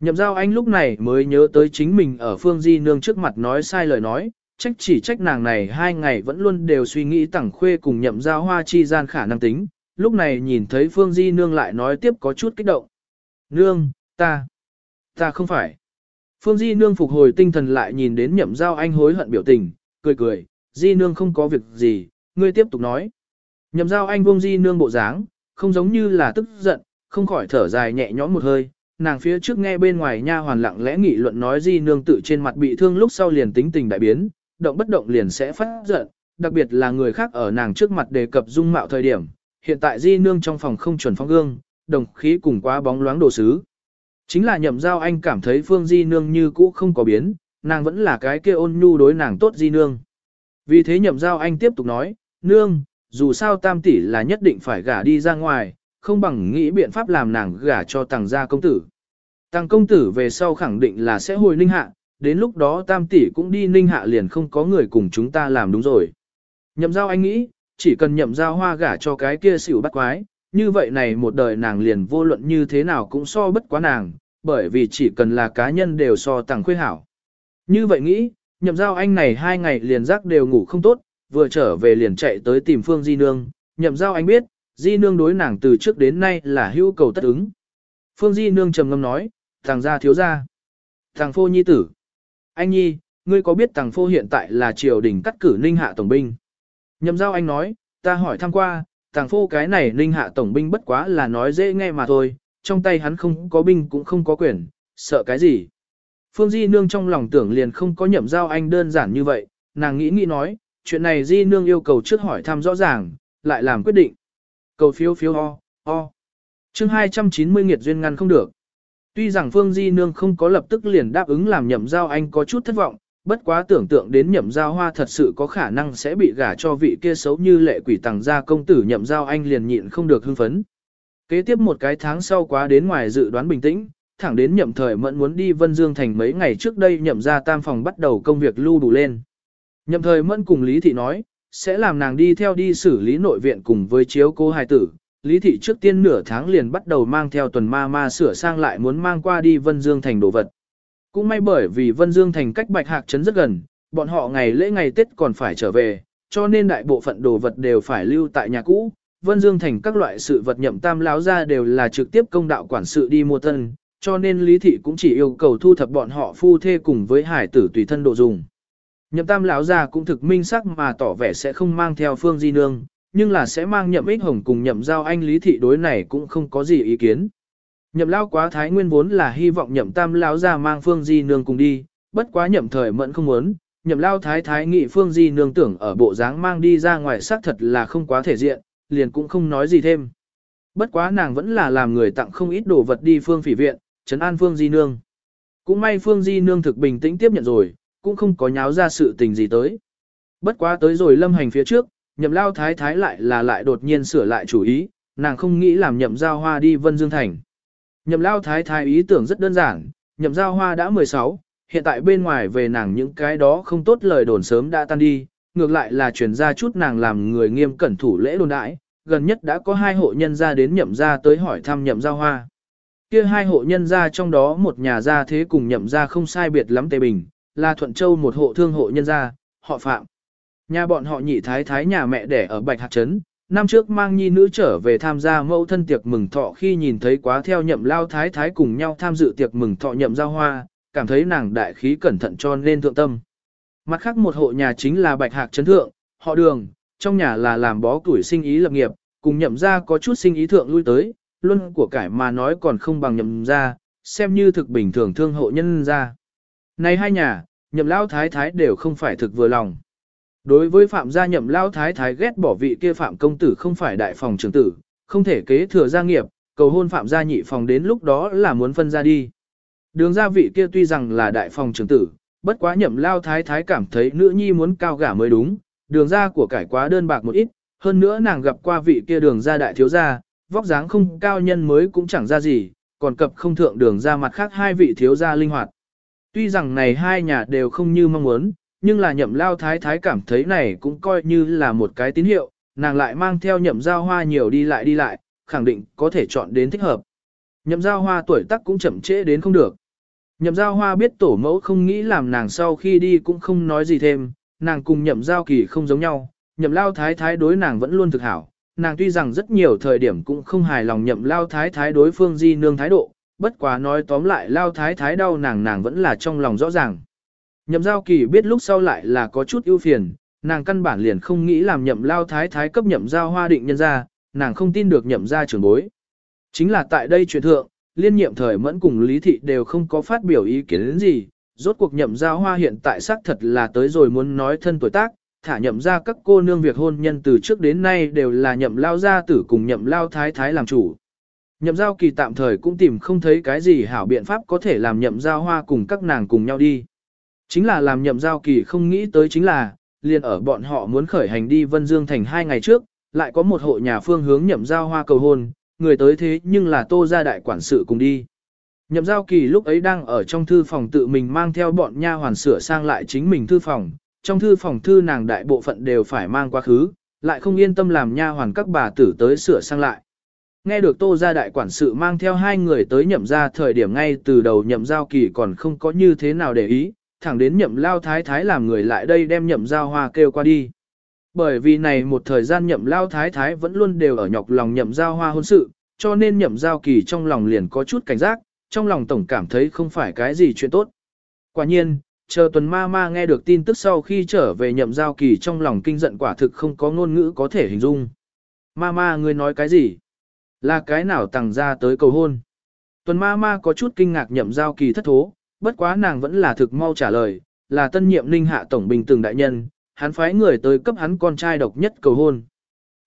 Nhậm giao anh lúc này mới nhớ tới chính mình ở Phương Di Nương trước mặt nói sai lời nói, trách chỉ trách nàng này hai ngày vẫn luôn đều suy nghĩ tẳng khuê cùng nhậm giao hoa chi gian khả năng tính, lúc này nhìn thấy Phương Di Nương lại nói tiếp có chút kích động. Nương, ta, ta không phải. Phương Di Nương phục hồi tinh thần lại nhìn đến nhậm giao anh hối hận biểu tình, cười cười, Di Nương không có việc gì, ngươi tiếp tục nói. Nhậm giao anh buông Di Nương bộ dáng, không giống như là tức giận, không khỏi thở dài nhẹ nhõm một hơi. Nàng phía trước nghe bên ngoài nha hoàn lặng lẽ nghị luận nói di nương tự trên mặt bị thương lúc sau liền tính tình đại biến, động bất động liền sẽ phát giận, đặc biệt là người khác ở nàng trước mặt đề cập dung mạo thời điểm, hiện tại di nương trong phòng không chuẩn phong gương, đồng khí cùng quá bóng loáng đồ sứ. Chính là nhậm giao anh cảm thấy phương di nương như cũ không có biến, nàng vẫn là cái kia ôn nhu đối nàng tốt di nương. Vì thế nhậm giao anh tiếp tục nói, nương, dù sao tam tỷ là nhất định phải gả đi ra ngoài, không bằng nghĩ biện pháp làm nàng gả cho tàng gia công tử. Tàng công tử về sau khẳng định là sẽ hồi ninh hạ, đến lúc đó tam tỷ cũng đi ninh hạ liền không có người cùng chúng ta làm đúng rồi. Nhậm giao anh nghĩ, chỉ cần nhậm giao hoa gả cho cái kia xỉu bắt quái, như vậy này một đời nàng liền vô luận như thế nào cũng so bất quá nàng, bởi vì chỉ cần là cá nhân đều so tàng khuê hảo. Như vậy nghĩ, nhậm giao anh này hai ngày liền giấc đều ngủ không tốt, vừa trở về liền chạy tới tìm Phương Di Nương, nhậm giao anh biết, Di Nương đối nàng từ trước đến nay là hữu cầu tất ứng. Phương Di Nương trầm ngâm nói, thằng gia thiếu gia, thằng phô nhi tử. Anh nhi, ngươi có biết thằng phô hiện tại là triều đình cắt cử ninh hạ tổng binh? Nhậm giao anh nói, ta hỏi thăm qua, thằng phô cái này ninh hạ tổng binh bất quá là nói dễ nghe mà thôi, trong tay hắn không có binh cũng không có quyền, sợ cái gì. Phương Di Nương trong lòng tưởng liền không có nhậm giao anh đơn giản như vậy, nàng nghĩ nghĩ nói, chuyện này Di Nương yêu cầu trước hỏi thăm rõ ràng, lại làm quyết định. Cầu phiếu phiếu ho, ho. chương 290 nghiệt duyên ngăn không được. Tuy rằng Phương Di Nương không có lập tức liền đáp ứng làm nhậm giao anh có chút thất vọng, bất quá tưởng tượng đến nhậm giao hoa thật sự có khả năng sẽ bị gả cho vị kia xấu như lệ quỷ tàng gia công tử nhậm giao anh liền nhịn không được hưng phấn. Kế tiếp một cái tháng sau quá đến ngoài dự đoán bình tĩnh, thẳng đến nhậm thời mẫn muốn đi Vân Dương Thành mấy ngày trước đây nhậm ra tam phòng bắt đầu công việc lưu đủ lên. Nhậm thời mẫn cùng Lý Thị nói, sẽ làm nàng đi theo đi xử lý nội viện cùng với chiếu cô hài tử. Lý Thị trước tiên nửa tháng liền bắt đầu mang theo tuần ma ma sửa sang lại muốn mang qua đi Vân Dương Thành đồ vật. Cũng may bởi vì Vân Dương Thành cách Bạch Hạc Trấn rất gần, bọn họ ngày lễ ngày Tết còn phải trở về, cho nên đại bộ phận đồ vật đều phải lưu tại nhà cũ. Vân Dương Thành các loại sự vật nhậm tam láo ra đều là trực tiếp công đạo quản sự đi mua tân, cho nên Lý Thị cũng chỉ yêu cầu thu thập bọn họ phu thê cùng với hải tử tùy thân độ dùng. Nhậm tam lão gia cũng thực minh sắc mà tỏ vẻ sẽ không mang theo phương di nương, nhưng là sẽ mang nhậm ích hồng cùng nhậm giao anh Lý Thị đối này cũng không có gì ý kiến. Nhậm lao quá thái nguyên vốn là hy vọng nhậm tam lão gia mang phương di nương cùng đi, bất quá nhậm thời mẫn không muốn, nhậm lao thái thái nghị phương di nương tưởng ở bộ dáng mang đi ra ngoài xác thật là không quá thể diện, liền cũng không nói gì thêm. Bất quá nàng vẫn là làm người tặng không ít đồ vật đi phương phỉ viện, trấn an Phương Di Nương. Cũng may Phương Di Nương thực bình tĩnh tiếp nhận rồi, cũng không có nháo ra sự tình gì tới. Bất quá tới rồi lâm hành phía trước, nhậm lao thái thái lại là lại đột nhiên sửa lại chủ ý, nàng không nghĩ làm nhậm giao hoa đi Vân Dương Thành. Nhậm lao thái thái ý tưởng rất đơn giản, nhậm giao hoa đã 16, hiện tại bên ngoài về nàng những cái đó không tốt lời đồn sớm đã tan đi, ngược lại là truyền ra chút nàng làm người nghiêm cẩn thủ lễ đồn đãi, gần nhất đã có hai hộ nhân gia đến nhậm gia tới hỏi thăm nhậm gia hoa. Kia hai hộ nhân gia trong đó một nhà gia thế cùng nhậm gia không sai biệt lắm Tề Bình, là Thuận Châu một hộ thương hộ nhân gia, họ Phạm. Nhà bọn họ nhị thái thái nhà mẹ đẻ ở Bạch Hạc Trấn, năm trước mang nhi nữ trở về tham gia mẫu thân tiệc mừng thọ khi nhìn thấy quá theo nhậm lao thái thái cùng nhau tham dự tiệc mừng thọ nhậm giao hoa, cảm thấy nàng đại khí cẩn thận cho nên thượng tâm. Mặt khác một hộ nhà chính là Bạch Hạc Trấn Thượng, họ đường, trong nhà là làm bó tuổi sinh ý lập nghiệp, cùng nhậm ra có chút sinh ý thượng lui tới, luân của cải mà nói còn không bằng nhậm ra, xem như thực bình thường thương hộ nhân ra. Này hai nhà, nhậm lao thái thái đều không phải thực vừa lòng. Đối với phạm gia nhậm lao thái thái ghét bỏ vị kia phạm công tử không phải đại phòng trưởng tử, không thể kế thừa gia nghiệp, cầu hôn phạm gia nhị phòng đến lúc đó là muốn phân ra đi. Đường gia vị kia tuy rằng là đại phòng trưởng tử, bất quá nhậm lao thái thái cảm thấy nữ nhi muốn cao gả mới đúng, đường ra của cải quá đơn bạc một ít, hơn nữa nàng gặp qua vị kia đường gia đại thiếu gia, vóc dáng không cao nhân mới cũng chẳng ra gì, còn cập không thượng đường ra mặt khác hai vị thiếu gia linh hoạt. Tuy rằng này hai nhà đều không như mong muốn, nhưng là nhậm lao thái thái cảm thấy này cũng coi như là một cái tín hiệu, nàng lại mang theo nhậm giao hoa nhiều đi lại đi lại, khẳng định có thể chọn đến thích hợp. Nhậm giao hoa tuổi tác cũng chậm trễ đến không được. Nhậm giao hoa biết tổ mẫu không nghĩ làm nàng sau khi đi cũng không nói gì thêm, nàng cùng nhậm giao kỳ không giống nhau, nhậm lao thái thái đối nàng vẫn luôn thực hảo, nàng tuy rằng rất nhiều thời điểm cũng không hài lòng nhậm lao thái thái đối phương di nương thái độ, bất quá nói tóm lại lao thái thái đau nàng nàng vẫn là trong lòng rõ ràng. Nhậm giao kỳ biết lúc sau lại là có chút ưu phiền, nàng căn bản liền không nghĩ làm nhậm lao thái thái cấp nhậm giao hoa định nhân ra, nàng không tin được nhậm ra trưởng bối. Chính là tại đây chuyện thượng, liên nhiệm thời mẫn cùng lý thị đều không có phát biểu ý kiến gì, rốt cuộc nhậm giao hoa hiện tại xác thật là tới rồi muốn nói thân tuổi tác, thả nhậm ra các cô nương việc hôn nhân từ trước đến nay đều là nhậm lao gia tử cùng nhậm lao thái thái làm chủ. Nhậm giao kỳ tạm thời cũng tìm không thấy cái gì hảo biện pháp có thể làm nhậm giao hoa cùng các nàng cùng nhau đi. Chính là làm nhậm giao kỳ không nghĩ tới chính là, liền ở bọn họ muốn khởi hành đi Vân Dương Thành hai ngày trước, lại có một hộ nhà phương hướng nhậm giao hoa cầu hôn, người tới thế nhưng là tô gia đại quản sự cùng đi. Nhậm giao kỳ lúc ấy đang ở trong thư phòng tự mình mang theo bọn nha hoàn sửa sang lại chính mình thư phòng, trong thư phòng thư nàng đại bộ phận đều phải mang quá khứ, lại không yên tâm làm nha hoàn các bà tử tới sửa sang lại. Nghe được tô gia đại quản sự mang theo hai người tới nhậm ra thời điểm ngay từ đầu nhậm giao kỳ còn không có như thế nào để ý, thẳng đến nhậm lao thái thái làm người lại đây đem nhậm giao hoa kêu qua đi. Bởi vì này một thời gian nhậm lao thái thái vẫn luôn đều ở nhọc lòng nhậm giao hoa hôn sự, cho nên nhậm giao kỳ trong lòng liền có chút cảnh giác, trong lòng tổng cảm thấy không phải cái gì chuyện tốt. Quả nhiên, chờ tuần ma ma nghe được tin tức sau khi trở về nhậm giao kỳ trong lòng kinh giận quả thực không có ngôn ngữ có thể hình dung. Ma ma ngươi nói cái gì? Là cái nào tàng ra tới cầu hôn? Tuần ma ma có chút kinh ngạc nhậm giao kỳ thất thố, bất quá nàng vẫn là thực mau trả lời, là tân nhiệm ninh hạ tổng bình từng đại nhân, hắn phái người tới cấp hắn con trai độc nhất cầu hôn.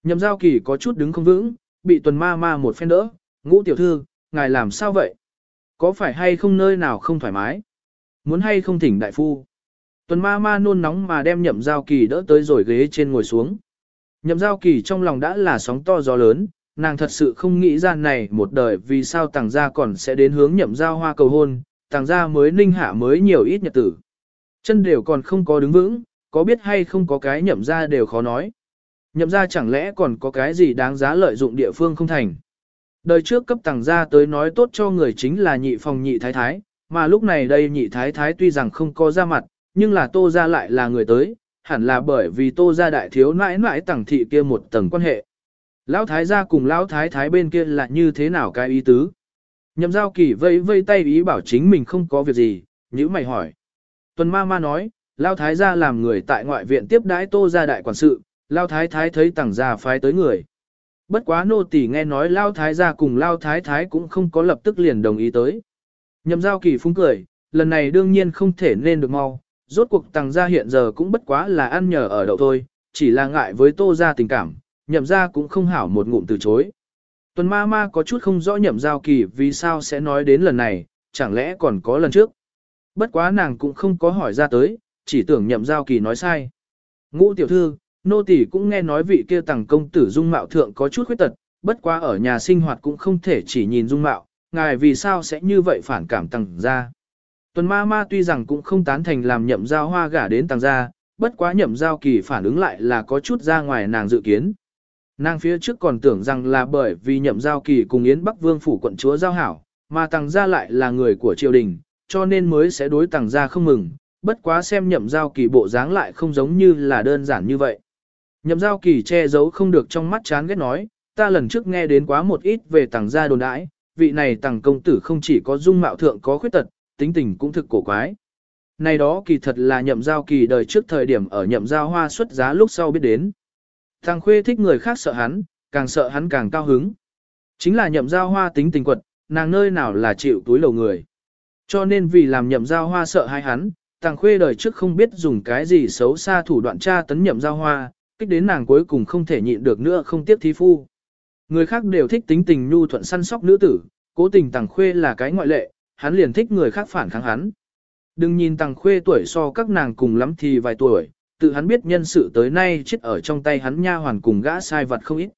Nhậm giao kỳ có chút đứng không vững, bị tuần ma ma một phen đỡ, ngũ tiểu thư, ngài làm sao vậy? Có phải hay không nơi nào không thoải mái? Muốn hay không thỉnh đại phu? Tuần ma ma nôn nóng mà đem nhậm giao kỳ đỡ tới rồi ghế trên ngồi xuống. Nhậm giao kỳ trong lòng đã là sóng to gió lớn, nàng thật sự không nghĩ ra này một đời vì sao tàng gia còn sẽ đến hướng nhậm giao hoa cầu hôn, tàng gia mới ninh hạ mới nhiều ít nhật tử. Chân đều còn không có đứng vững, có biết hay không có cái nhậm gia đều khó nói. Nhậm gia chẳng lẽ còn có cái gì đáng giá lợi dụng địa phương không thành. Đời trước cấp tàng gia tới nói tốt cho người chính là nhị phòng nhị thái thái, mà lúc này đây nhị thái thái tuy rằng không có ra mặt, nhưng là tô gia lại là người tới, hẳn là bởi vì tô gia đại thiếu nãi nãi tàng thị kia một tầng quan hệ. Lão thái gia cùng lão thái thái bên kia là như thế nào cái ý tứ? Nhậm giao kỳ vây vây tay ý bảo chính mình không có việc gì, nhữ mày hỏi. Tuần ma ma nói, lão thái gia làm người tại ngoại viện tiếp đãi tô gia đại quản sự, lão thái thái thấy tàng gia phái tới người. Bất quá nô tỳ nghe nói lao thái gia cùng lao thái thái cũng không có lập tức liền đồng ý tới. Nhậm giao kỳ phúng cười, lần này đương nhiên không thể nên được mau, rốt cuộc tàng gia hiện giờ cũng bất quá là ăn nhờ ở đậu thôi, chỉ là ngại với tô gia tình cảm, nhậm gia cũng không hảo một ngụm từ chối. Tuần ma ma có chút không rõ nhậm giao kỳ vì sao sẽ nói đến lần này, chẳng lẽ còn có lần trước. Bất quá nàng cũng không có hỏi ra tới, chỉ tưởng nhậm giao kỳ nói sai. Ngũ tiểu thư, nô tỷ cũng nghe nói vị kia tàng công tử dung mạo thượng có chút khuyết tật, bất quá ở nhà sinh hoạt cũng không thể chỉ nhìn dung mạo, ngài vì sao sẽ như vậy phản cảm tàng ra. Tuần ma ma tuy rằng cũng không tán thành làm nhậm giao hoa gả đến tàng ra, bất quá nhậm giao kỳ phản ứng lại là có chút ra ngoài nàng dự kiến. Nàng phía trước còn tưởng rằng là bởi vì nhậm giao kỳ cùng Yến Bắc Vương phủ quận chúa giao hảo, mà tàng gia lại là người của triều đình, cho nên mới sẽ đối tàng gia không mừng, bất quá xem nhậm giao kỳ bộ dáng lại không giống như là đơn giản như vậy. Nhậm giao kỳ che giấu không được trong mắt chán ghét nói, ta lần trước nghe đến quá một ít về tàng gia đồn đãi, vị này tàng công tử không chỉ có dung mạo thượng có khuyết tật, tính tình cũng thực cổ quái. Này đó kỳ thật là nhậm giao kỳ đời trước thời điểm ở nhậm giao hoa xuất giá lúc sau biết đến. Thằng khuê thích người khác sợ hắn, càng sợ hắn càng cao hứng. Chính là nhậm giao hoa tính tình quật, nàng nơi nào là chịu túi lầu người. Cho nên vì làm nhậm giao hoa sợ hai hắn, thằng khuê đời trước không biết dùng cái gì xấu xa thủ đoạn tra tấn nhậm giao hoa, kích đến nàng cuối cùng không thể nhịn được nữa không tiếp thí phu. Người khác đều thích tính tình nhu thuận săn sóc nữ tử, cố tình tàng khuê là cái ngoại lệ, hắn liền thích người khác phản kháng hắn. Đừng nhìn tàng khuê tuổi so các nàng cùng lắm thì vài tuổi, tự hắn biết nhân sự tới nay chết ở trong tay hắn nha hoàn cùng gã sai vật không ít.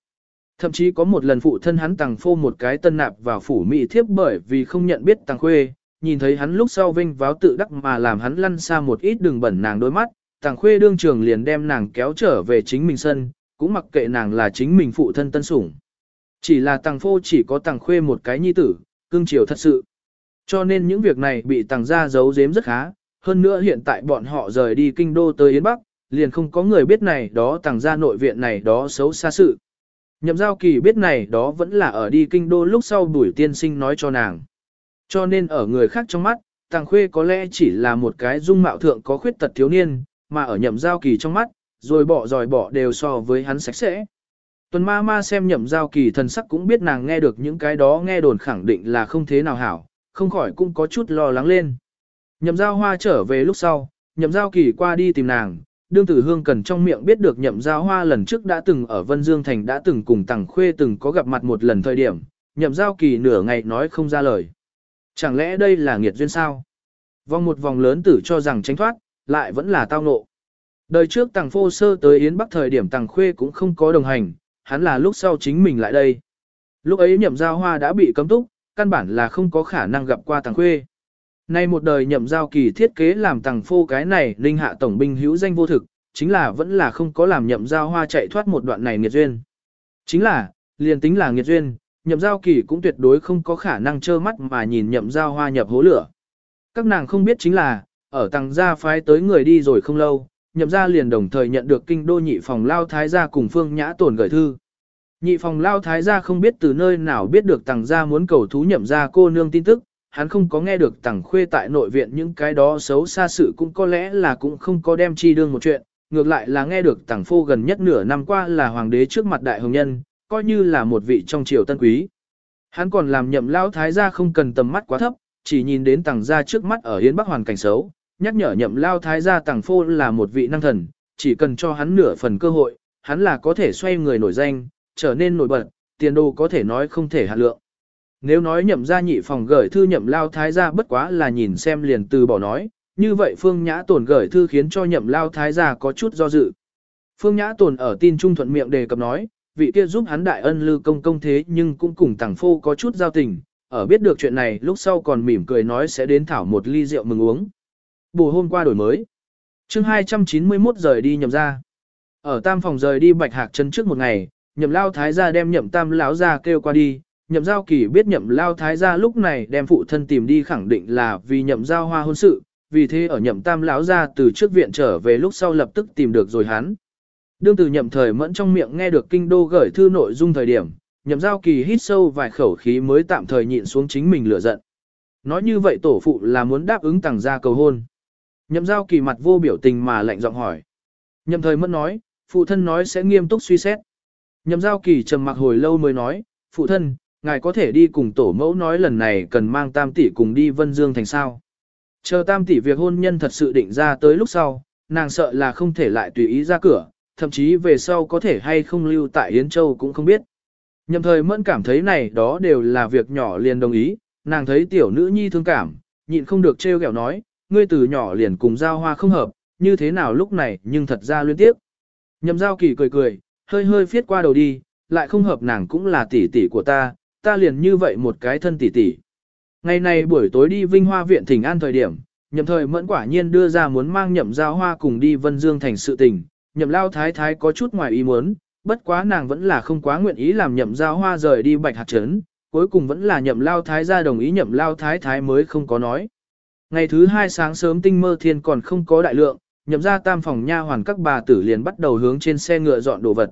Thậm chí có một lần phụ thân hắn tàng phô một cái tân nạp vào phủ mỹ thiếp bởi vì không nhận biết tàng khuê, nhìn thấy hắn lúc sau vinh váo tự đắc mà làm hắn lăn xa một ít đường bẩn nàng đôi mắt, tàng khuê đương trường liền đem nàng kéo trở về chính mình sân, cũng mặc kệ nàng là chính mình phụ thân tân sủng. Chỉ là tàng phô chỉ có tàng khuê một cái nhi tử, cưng chiều thật sự. Cho nên những việc này bị tàng gia giấu giếm rất khá, hơn nữa hiện tại bọn họ rời đi kinh đô tới Yến Bắc, liền không có người biết này đó tàng gia nội viện này đó xấu xa sự. Nhậm giao kỳ biết này đó vẫn là ở đi kinh đô lúc sau bùi tiên sinh nói cho nàng. Cho nên ở người khác trong mắt, tàng khuê có lẽ chỉ là một cái dung mạo thượng có khuyết tật thiếu niên, mà ở nhậm giao kỳ trong mắt, rồi bỏ dòi bỏ đều so với hắn sạch sẽ. Tuần ma ma xem nhậm giao kỳ thần sắc cũng biết nàng nghe được những cái đó nghe đồn khẳng định là không thế nào hảo, không khỏi cũng có chút lo lắng lên. Nhậm giao hoa trở về lúc sau, nhậm giao kỳ qua đi tìm nàng, đương tử hương cần trong miệng biết được nhậm giao hoa lần trước đã từng ở Vân Dương Thành đã từng cùng tàng khuê từng có gặp mặt một lần thời điểm, nhậm giao kỳ nửa ngày nói không ra lời. Chẳng lẽ đây là nghiệt duyên sao? Vòng một vòng lớn tử cho rằng tránh thoát, lại vẫn là tao nộ. Đời trước tàng phô sơ tới Yến Bắc thời điểm tàng khuê cũng không có đồng hành, hắn là lúc sau chính mình lại đây. Lúc ấy nhậm giao hoa đã bị cấm túc, căn bản là không có khả năng gặp qua tàng khuê. Nay một đời nhậm giao kỳ thiết kế làm tàng phô cái này linh hạ tổng binh hữu danh vô thực, chính là vẫn là không có làm nhậm giao hoa chạy thoát một đoạn này nghiệt duyên. Chính là, liền tính là nghiệt duyên, nhậm giao kỳ cũng tuyệt đối không có khả năng trơ mắt mà nhìn nhậm giao hoa nhập hố lửa. Các nàng không biết chính là, ở tăng gia phái tới người đi rồi không lâu, nhậm gia liền đồng thời nhận được kinh đô nhị phòng lao thái gia cùng phương nhã tổn gửi thư. Nhị phòng lao thái gia không biết từ nơi nào biết được tăng gia muốn cầu thú nhậm gia cô nương tin tức, hắn không có nghe được tàng khuê tại nội viện những cái đó xấu xa sự cũng có lẽ là cũng không có đem chi đương một chuyện, ngược lại là nghe được tàng phô gần nhất nửa năm qua là hoàng đế trước mặt đại hồng nhân, coi như là một vị trong triều tân quý. Hắn còn làm nhậm lao thái gia không cần tầm mắt quá thấp, chỉ nhìn đến tàng gia trước mắt ở hiến bắc hoàn cảnh xấu, nhắc nhở nhậm lao thái gia tàng phô là một vị năng thần, chỉ cần cho hắn nửa phần cơ hội, hắn là có thể xoay người nổi danh, trở nên nổi bật, tiền đồ có thể nói không thể hạ lượng. Nếu nói nhậm gia nhị phòng gửi thư nhậm lao thái gia bất quá là nhìn xem liền từ bỏ nói, như vậy Phương Nhã Tồn gửi thư khiến cho nhậm lao thái gia có chút do dự. Phương Nhã Tồn ở tin trung thuận miệng đề cập nói, vị kia giúp hắn đại ân lư công công thế nhưng cũng cùng tàng phô có chút giao tình, ở biết được chuyện này lúc sau còn mỉm cười nói sẽ đến thảo một ly rượu mừng uống. Bù hôm qua đổi mới. chương 291 rời đi nhậm ra. Ở tam phòng rời đi bạch hạc chân trước một ngày, nhậm lao thái gia đem nhậm tam lão ra kêu qua đi. Nhậm giao kỳ biết nhậm lao thái gia lúc này đem phụ thân tìm đi khẳng định là vì nhậm giao hoa hôn sự, vì thế ở nhậm tam lão ra từ trước viện trở về lúc sau lập tức tìm được rồi hắn. Đương từ nhậm thời mẫn trong miệng nghe được kinh đô gửi thư nội dung thời điểm, nhậm giao kỳ hít sâu vài khẩu khí mới tạm thời nhịn xuống chính mình lửa giận. Nói như vậy tổ phụ là muốn đáp ứng tàng gia cầu hôn. Nhậm giao kỳ mặt vô biểu tình mà lạnh giọng hỏi. Nhậm thời mẫn nói, phụ thân nói sẽ nghiêm túc suy xét. Nhậm giao kỳ trầm mặc hồi lâu mới nói, phụ thân, ngài có thể đi cùng tổ mẫu nói lần này cần mang tam tỷ cùng đi Vân Dương thành sao. Chờ tam tỷ việc hôn nhân thật sự định ra tới lúc sau, nàng sợ là không thể lại tùy ý ra cửa, thậm chí về sau có thể hay không lưu tại Yến Châu cũng không biết. Nhậm thời mẫn cảm thấy này đó đều là việc nhỏ liền đồng ý, nàng thấy tiểu nữ nhi thương cảm, nhịn không được trêu ghẹo nói, ngươi từ nhỏ liền cùng giao hoa không hợp, như thế nào lúc này nhưng thật ra liên tiếp. Nhậm giao kỳ cười cười, hơi hơi phiết qua đầu đi, lại không hợp nàng cũng là tỷ tỷ của ta, ta liền như vậy một cái thân tỷ tỷ. Ngày này buổi tối đi Vinh Hoa viện thỉnh an thời điểm, nhậm thời mẫn quả nhiên đưa ra muốn mang nhậm giao hoa cùng đi Vân Dương thành sự tình, nhậm lao thái thái có chút ngoài ý muốn, bất quá nàng vẫn là không quá nguyện ý làm nhậm giao hoa rời đi bạch hạt trấn, cuối cùng vẫn là nhậm lao thái gia đồng ý nhậm lao thái thái mới không có nói. Ngày thứ hai sáng sớm tinh mơ thiên còn không có đại lượng, nhậm ra tam phòng nha hoàn các bà tử liền bắt đầu hướng trên xe ngựa dọn đồ vật.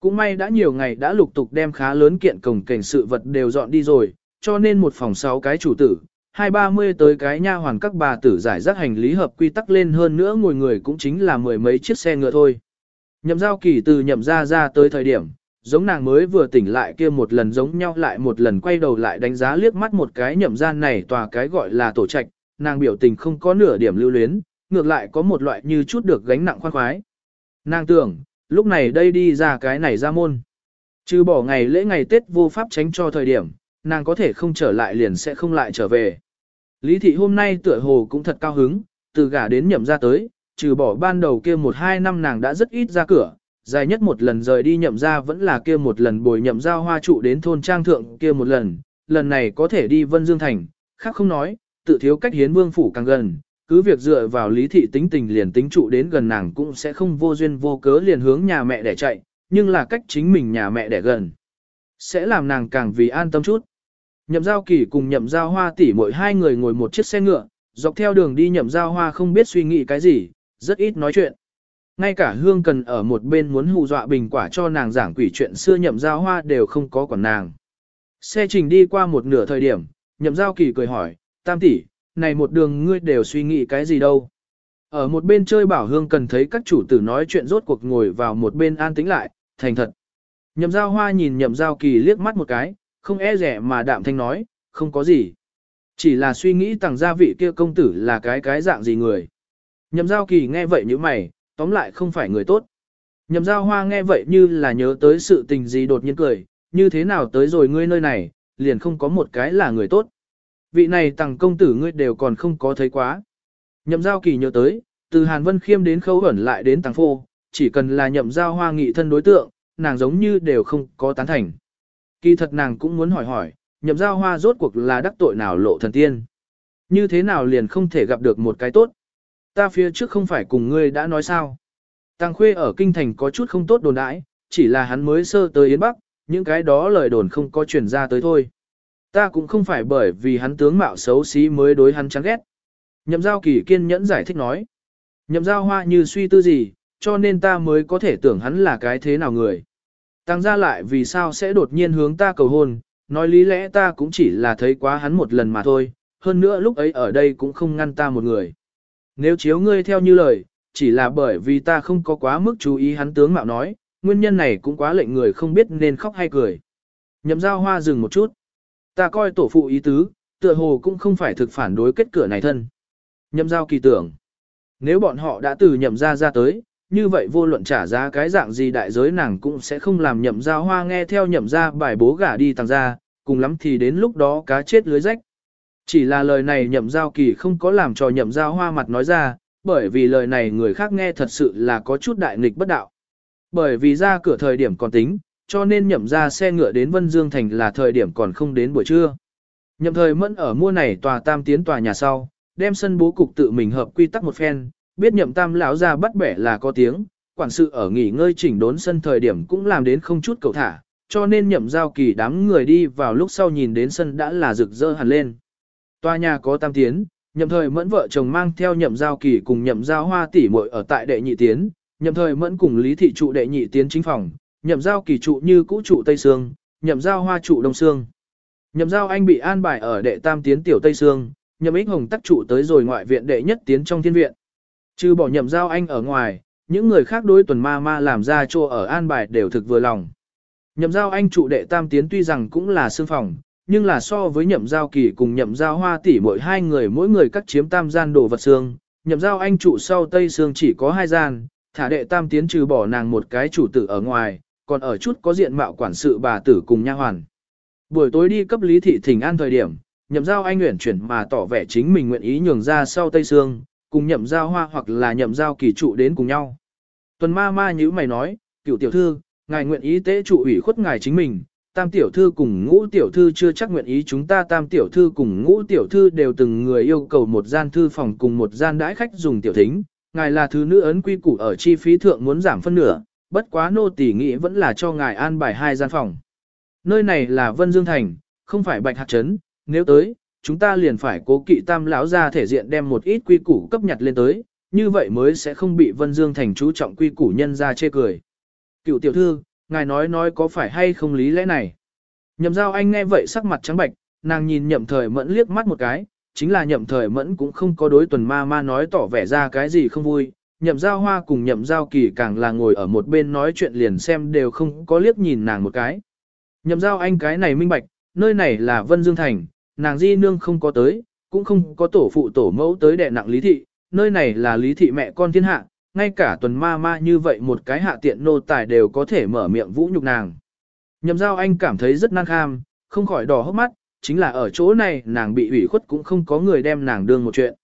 Cũng may đã nhiều ngày đã lục tục đem khá lớn kiện cổng cảnh sự vật đều dọn đi rồi, cho nên một phòng sáu cái chủ tử, hai ba mươi tới cái nha hoàn các bà tử giải rác hành lý hợp quy tắc lên hơn nữa ngồi người cũng chính là mười mấy chiếc xe ngựa thôi. Nhậm giao kỳ từ nhậm ra ra tới thời điểm, giống nàng mới vừa tỉnh lại kia một lần giống nhau lại một lần quay đầu lại đánh giá liếc mắt một cái nhậm gian này tòa cái gọi là tổ trạch, nàng biểu tình không có nửa điểm lưu luyến, ngược lại có một loại như chút được gánh nặng khoan khoái. Nàng tưởng, lúc này đây đi ra cái này ra môn. Trừ bỏ ngày lễ ngày Tết vô pháp tránh cho thời điểm, nàng có thể không trở lại liền sẽ không lại trở về. Lý thị hôm nay tựa hồ cũng thật cao hứng, từ gả đến nhậm ra tới, trừ bỏ ban đầu kia một hai năm nàng đã rất ít ra cửa, dài nhất một lần rời đi nhậm ra vẫn là kia một lần bồi nhậm giao hoa trụ đến thôn trang thượng kia một lần, lần này có thể đi Vân Dương Thành, khác không nói, tự thiếu cách hiến vương phủ càng gần, cứ việc dựa vào lý thị tính tình liền tính trụ đến gần nàng cũng sẽ không vô duyên vô cớ liền hướng nhà mẹ để chạy, nhưng là cách chính mình nhà mẹ để gần. Sẽ làm nàng càng vì an tâm chút. Nhậm giao kỳ cùng nhậm giao hoa tỷ mỗi hai người ngồi một chiếc xe ngựa, dọc theo đường đi nhậm giao hoa không biết suy nghĩ cái gì, rất ít nói chuyện. Ngay cả hương cần ở một bên muốn hù dọa bình quả cho nàng giảng quỷ chuyện xưa nhậm giao hoa đều không có quản nàng. Xe trình đi qua một nửa thời điểm, nhậm giao kỳ cười hỏi, tam tỷ, này một đường ngươi đều suy nghĩ cái gì đâu. Ở một bên chơi bảo hương cần thấy các chủ tử nói chuyện rốt cuộc ngồi vào một bên an tĩnh lại, thành thật. Nhậm giao hoa nhìn nhậm giao kỳ liếc mắt một cái, không e rẻ mà đạm thanh nói, không có gì. Chỉ là suy nghĩ tàng gia vị kia công tử là cái cái dạng gì người. Nhậm giao kỳ nghe vậy như mày, tóm lại không phải người tốt. Nhậm giao hoa nghe vậy như là nhớ tới sự tình gì đột nhiên cười, như thế nào tới rồi ngươi nơi này, liền không có một cái là người tốt. Vị này tặng công tử ngươi đều còn không có thấy quá. Nhậm giao kỳ nhớ tới, từ Hàn Vân Khiêm đến khâu ẩn lại đến tàng phô, chỉ cần là nhậm giao hoa nghị thân đối tượng, nàng giống như đều không có tán thành. Kỳ thật nàng cũng muốn hỏi hỏi, nhậm giao hoa rốt cuộc là đắc tội nào lộ thần tiên. Như thế nào liền không thể gặp được một cái tốt. Ta phía trước không phải cùng ngươi đã nói sao. Tàng khuê ở kinh thành có chút không tốt đồn đãi, chỉ là hắn mới sơ tới Yến Bắc, những cái đó lời đồn không có truyền ra tới thôi. Ta cũng không phải bởi vì hắn tướng mạo xấu xí mới đối hắn chán ghét. Nhậm giao kỳ kiên nhẫn giải thích nói. Nhậm giao hoa như suy tư gì, cho nên ta mới có thể tưởng hắn là cái thế nào người. Tăng ra lại vì sao sẽ đột nhiên hướng ta cầu hôn, nói lý lẽ ta cũng chỉ là thấy quá hắn một lần mà thôi, hơn nữa lúc ấy ở đây cũng không ngăn ta một người. Nếu chiếu ngươi theo như lời, chỉ là bởi vì ta không có quá mức chú ý hắn tướng mạo nói, nguyên nhân này cũng quá lệnh người không biết nên khóc hay cười. Nhậm giao hoa dừng một chút. Ta coi tổ phụ ý tứ, tựa hồ cũng không phải thực phản đối kết cửa này thân. Nhậm giao kỳ tưởng. Nếu bọn họ đã từ nhậm ra ra tới, như vậy vô luận trả giá cái dạng gì đại giới nàng cũng sẽ không làm nhậm giao hoa nghe theo nhậm ra bài bố gả đi tăng ra, cùng lắm thì đến lúc đó cá chết lưới rách. Chỉ là lời này nhậm giao kỳ không có làm cho nhậm giao hoa mặt nói ra, bởi vì lời này người khác nghe thật sự là có chút đại nghịch bất đạo. Bởi vì ra cửa thời điểm còn tính, cho nên nhậm ra xe ngựa đến Vân Dương Thành là thời điểm còn không đến buổi trưa. Nhậm thời mẫn ở mua này tòa tam tiến tòa nhà sau, đem sân bố cục tự mình hợp quy tắc một phen, biết nhậm tam lão ra bắt bẻ là có tiếng, quản sự ở nghỉ ngơi chỉnh đốn sân thời điểm cũng làm đến không chút cầu thả, cho nên nhậm giao kỳ đám người đi vào lúc sau nhìn đến sân đã là rực rỡ hẳn lên. Tòa nhà có tam tiến, nhậm thời mẫn vợ chồng mang theo nhậm giao kỳ cùng nhậm giao hoa tỷ muội ở tại đệ nhị tiến, nhậm thời mẫn cùng lý thị trụ đệ nhị tiến chính phòng, nhậm giao kỳ trụ như cũ trụ tây sương, nhậm giao hoa trụ đông sương. Nhậm giao anh bị an bài ở đệ tam tiến tiểu tây sương, nhậm ích hồng tắc trụ tới rồi ngoại viện đệ nhất tiến trong thiên viện. Trừ bỏ nhậm giao anh ở ngoài, những người khác đối tuần ma ma làm ra chỗ ở an bài đều thực vừa lòng. Nhậm giao anh trụ đệ tam tiến tuy rằng cũng là xương phòng, nhưng là so với nhậm giao kỳ cùng nhậm giao hoa tỷ mỗi hai người mỗi người cắt chiếm tam gian đồ vật xương, nhậm giao anh trụ sau tây xương chỉ có hai gian, thả đệ tam tiến trừ bỏ nàng một cái chủ tử ở ngoài, còn ở chút có diện mạo quản sự bà tử cùng nha hoàn. Buổi tối đi cấp lý thị thỉnh an thời điểm, nhậm giao anh nguyện chuyển mà tỏ vẻ chính mình nguyện ý nhường ra sau tây sương cùng nhậm giao hoa hoặc là nhậm giao kỳ trụ đến cùng nhau. Tuần ma ma như mày nói, cựu tiểu thư, ngài nguyện ý tế trụ ủy khuất ngài chính mình, tam tiểu thư cùng ngũ tiểu thư chưa chắc nguyện ý chúng ta tam tiểu thư cùng ngũ tiểu thư đều từng người yêu cầu một gian thư phòng cùng một gian đãi khách dùng tiểu thính, ngài là thứ nữ ấn quy củ ở chi phí thượng muốn giảm phân nửa, bất quá nô tỳ nghĩ vẫn là cho ngài an bài hai gian phòng. Nơi này là Vân Dương Thành, không phải Bạch Hạc Trấn, nếu tới, chúng ta liền phải cố kỵ tam lão ra thể diện đem một ít quy củ cấp nhặt lên tới, như vậy mới sẽ không bị Vân Dương Thành chú trọng quy củ nhân ra chê cười. Cựu tiểu thư, ngài nói nói có phải hay không lý lẽ này. Nhậm giao anh nghe vậy sắc mặt trắng bạch, nàng nhìn nhậm thời mẫn liếc mắt một cái, chính là nhậm thời mẫn cũng không có đối tuần ma ma nói tỏ vẻ ra cái gì không vui. Nhậm giao hoa cùng nhậm giao kỳ càng là ngồi ở một bên nói chuyện liền xem đều không có liếc nhìn nàng một cái. Nhậm giao anh cái này minh bạch, nơi này là Vân Dương Thành, nàng di nương không có tới, cũng không có tổ phụ tổ mẫu tới đè nặng lý thị, nơi này là lý thị mẹ con thiên hạ, ngay cả tuần ma ma như vậy một cái hạ tiện nô tài đều có thể mở miệng vũ nhục nàng. Nhậm giao anh cảm thấy rất năng kham, không khỏi đỏ hốc mắt, chính là ở chỗ này nàng bị ủy khuất cũng không có người đem nàng đương một chuyện.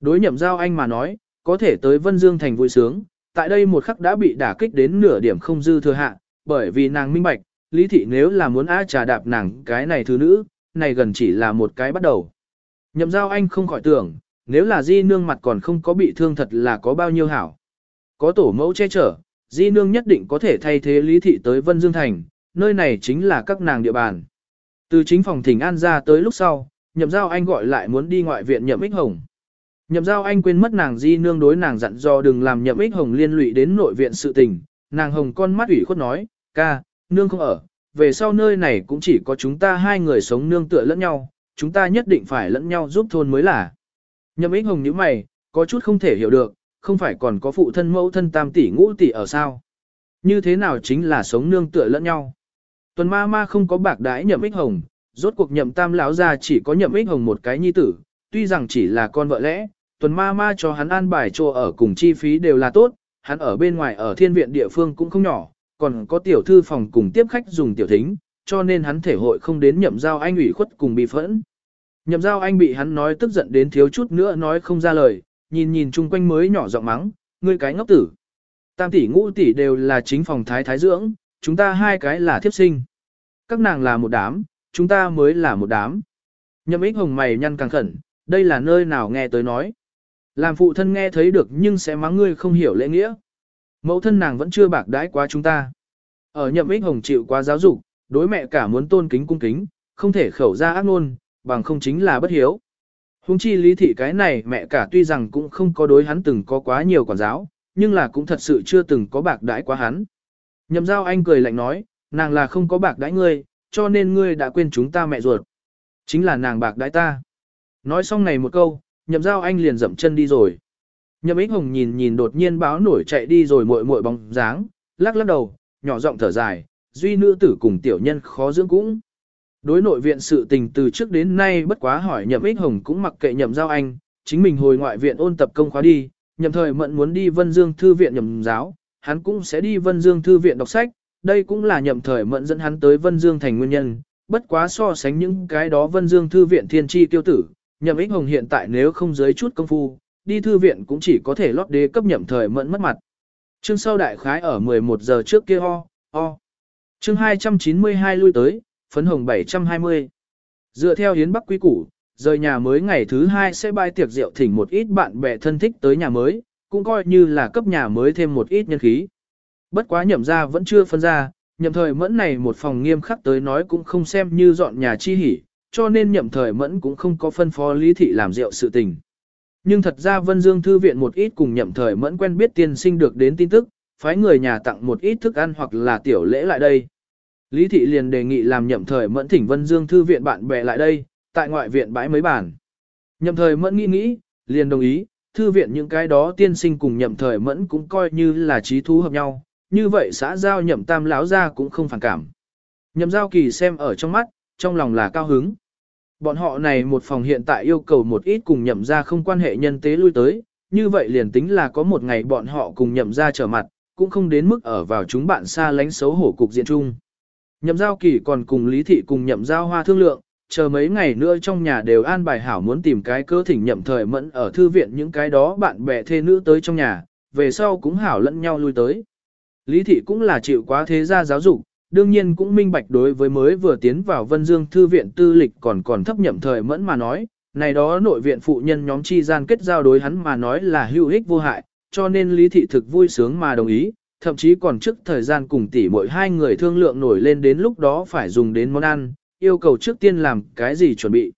Đối nhậm giao anh mà nói, có thể tới Vân Dương thành vui sướng, tại đây một khắc đã bị đả kích đến nửa điểm không dư thừa hạ, bởi vì nàng minh bạch, lý thị nếu là muốn á trà đạp nàng cái này thứ nữ, này gần chỉ là một cái bắt đầu. Nhậm giao anh không khỏi tưởng, nếu là di nương mặt còn không có bị thương thật là có bao nhiêu hảo. Có tổ mẫu che chở, di nương nhất định có thể thay thế lý thị tới Vân Dương Thành, nơi này chính là các nàng địa bàn. Từ chính phòng thỉnh an ra tới lúc sau, nhậm giao anh gọi lại muốn đi ngoại viện nhậm ích hồng. Nhậm giao anh quên mất nàng di nương đối nàng dặn do đừng làm nhậm ích hồng liên lụy đến nội viện sự tình, nàng hồng con mắt ủy khuất nói, ca, nương không ở, về sau nơi này cũng chỉ có chúng ta hai người sống nương tựa lẫn nhau, chúng ta nhất định phải lẫn nhau giúp thôn mới là. Nhậm ích hồng như mày, có chút không thể hiểu được, không phải còn có phụ thân mẫu thân tam tỷ ngũ tỷ ở sao? Như thế nào chính là sống nương tựa lẫn nhau? Tuần ma ma không có bạc đái nhậm ích hồng, rốt cuộc nhậm tam lão ra chỉ có nhậm ích hồng một cái nhi tử, tuy rằng chỉ là con vợ lẽ, tuần ma ma cho hắn an bài cho ở cùng chi phí đều là tốt, hắn ở bên ngoài ở thiên viện địa phương cũng không nhỏ, còn có tiểu thư phòng cùng tiếp khách dùng tiểu thính, cho nên hắn thể hội không đến nhậm giao anh ủy khuất cùng bị phẫn. Nhậm giao anh bị hắn nói tức giận đến thiếu chút nữa nói không ra lời, nhìn nhìn chung quanh mới nhỏ giọng mắng, ngươi cái ngốc tử. Tam tỷ ngũ tỷ đều là chính phòng thái thái dưỡng, chúng ta hai cái là thiếp sinh. Các nàng là một đám, chúng ta mới là một đám. Nhậm ích hồng mày nhăn càng khẩn, đây là nơi nào nghe tới nói. Làm phụ thân nghe thấy được nhưng sẽ mắng ngươi không hiểu lễ nghĩa. Mẫu thân nàng vẫn chưa bạc đãi quá chúng ta. Ở nhậm ích hồng chịu quá giáo dục, đối mẹ cả muốn tôn kính cung kính, không thể khẩu ra ác ngôn, bằng không chính là bất hiếu. Hùng chi lý thị cái này mẹ cả tuy rằng cũng không có đối hắn từng có quá nhiều quản giáo, nhưng là cũng thật sự chưa từng có bạc đãi quá hắn. Nhậm giao anh cười lạnh nói, nàng là không có bạc đãi ngươi, cho nên ngươi đã quên chúng ta mẹ ruột. Chính là nàng bạc đãi ta. Nói xong này một câu, nhậm giao anh liền dậm chân đi rồi. Nhậm ích hồng nhìn nhìn đột nhiên báo nổi chạy đi rồi muội muội bóng dáng, lắc lắc đầu, nhỏ giọng thở dài, duy nữ tử cùng tiểu nhân khó dưỡng cũng. Đối nội viện sự tình từ trước đến nay bất quá hỏi nhậm ích hồng cũng mặc kệ nhậm giao anh, chính mình hồi ngoại viện ôn tập công khóa đi, nhậm thời mận muốn đi vân dương thư viện nhậm giáo, hắn cũng sẽ đi vân dương thư viện đọc sách, đây cũng là nhậm thời mận dẫn hắn tới vân dương thành nguyên nhân, bất quá so sánh những cái đó vân dương thư viện thiên tri tiêu tử, nhậm ích hồng hiện tại nếu không giới chút công phu, đi thư viện cũng chỉ có thể lót đế cấp nhậm thời mẫn mất mặt. Chương sau đại khái ở 11 giờ trước kia ho, ho. Chương 292 lui tới, phấn hồng 720. Dựa theo hiến bắc quý củ, rời nhà mới ngày thứ hai sẽ bay tiệc rượu thỉnh một ít bạn bè thân thích tới nhà mới, cũng coi như là cấp nhà mới thêm một ít nhân khí. Bất quá nhậm ra vẫn chưa phân ra, nhậm thời mẫn này một phòng nghiêm khắc tới nói cũng không xem như dọn nhà chi hỉ, cho nên nhậm thời mẫn cũng không có phân phó lý thị làm rượu sự tình. Nhưng thật ra Vân Dương Thư viện một ít cùng nhậm thời mẫn quen biết tiên sinh được đến tin tức, phái người nhà tặng một ít thức ăn hoặc là tiểu lễ lại đây. Lý thị liền đề nghị làm nhậm thời mẫn thỉnh Vân Dương Thư viện bạn bè lại đây, tại ngoại viện bãi mấy bản. Nhậm thời mẫn nghĩ nghĩ, liền đồng ý, thư viện những cái đó tiên sinh cùng nhậm thời mẫn cũng coi như là trí thú hợp nhau, như vậy xã giao nhậm tam lão ra cũng không phản cảm. Nhậm giao kỳ xem ở trong mắt, trong lòng là cao hứng. Bọn họ này một phòng hiện tại yêu cầu một ít cùng nhậm ra không quan hệ nhân tế lui tới, như vậy liền tính là có một ngày bọn họ cùng nhậm ra trở mặt, cũng không đến mức ở vào chúng bạn xa lánh xấu hổ cục diện chung. Nhậm giao kỳ còn cùng Lý Thị cùng nhậm giao hoa thương lượng, chờ mấy ngày nữa trong nhà đều an bài hảo muốn tìm cái cơ thỉnh nhậm thời mẫn ở thư viện những cái đó bạn bè thê nữ tới trong nhà, về sau cũng hảo lẫn nhau lui tới. Lý Thị cũng là chịu quá thế gia giáo dục, đương nhiên cũng minh bạch đối với mới vừa tiến vào Vân Dương Thư viện tư lịch còn còn thấp nhậm thời mẫn mà nói, này đó nội viện phụ nhân nhóm chi gian kết giao đối hắn mà nói là hữu ích vô hại, cho nên Lý Thị thực vui sướng mà đồng ý, thậm chí còn trước thời gian cùng tỷ mỗi hai người thương lượng nổi lên đến lúc đó phải dùng đến món ăn, yêu cầu trước tiên làm cái gì chuẩn bị.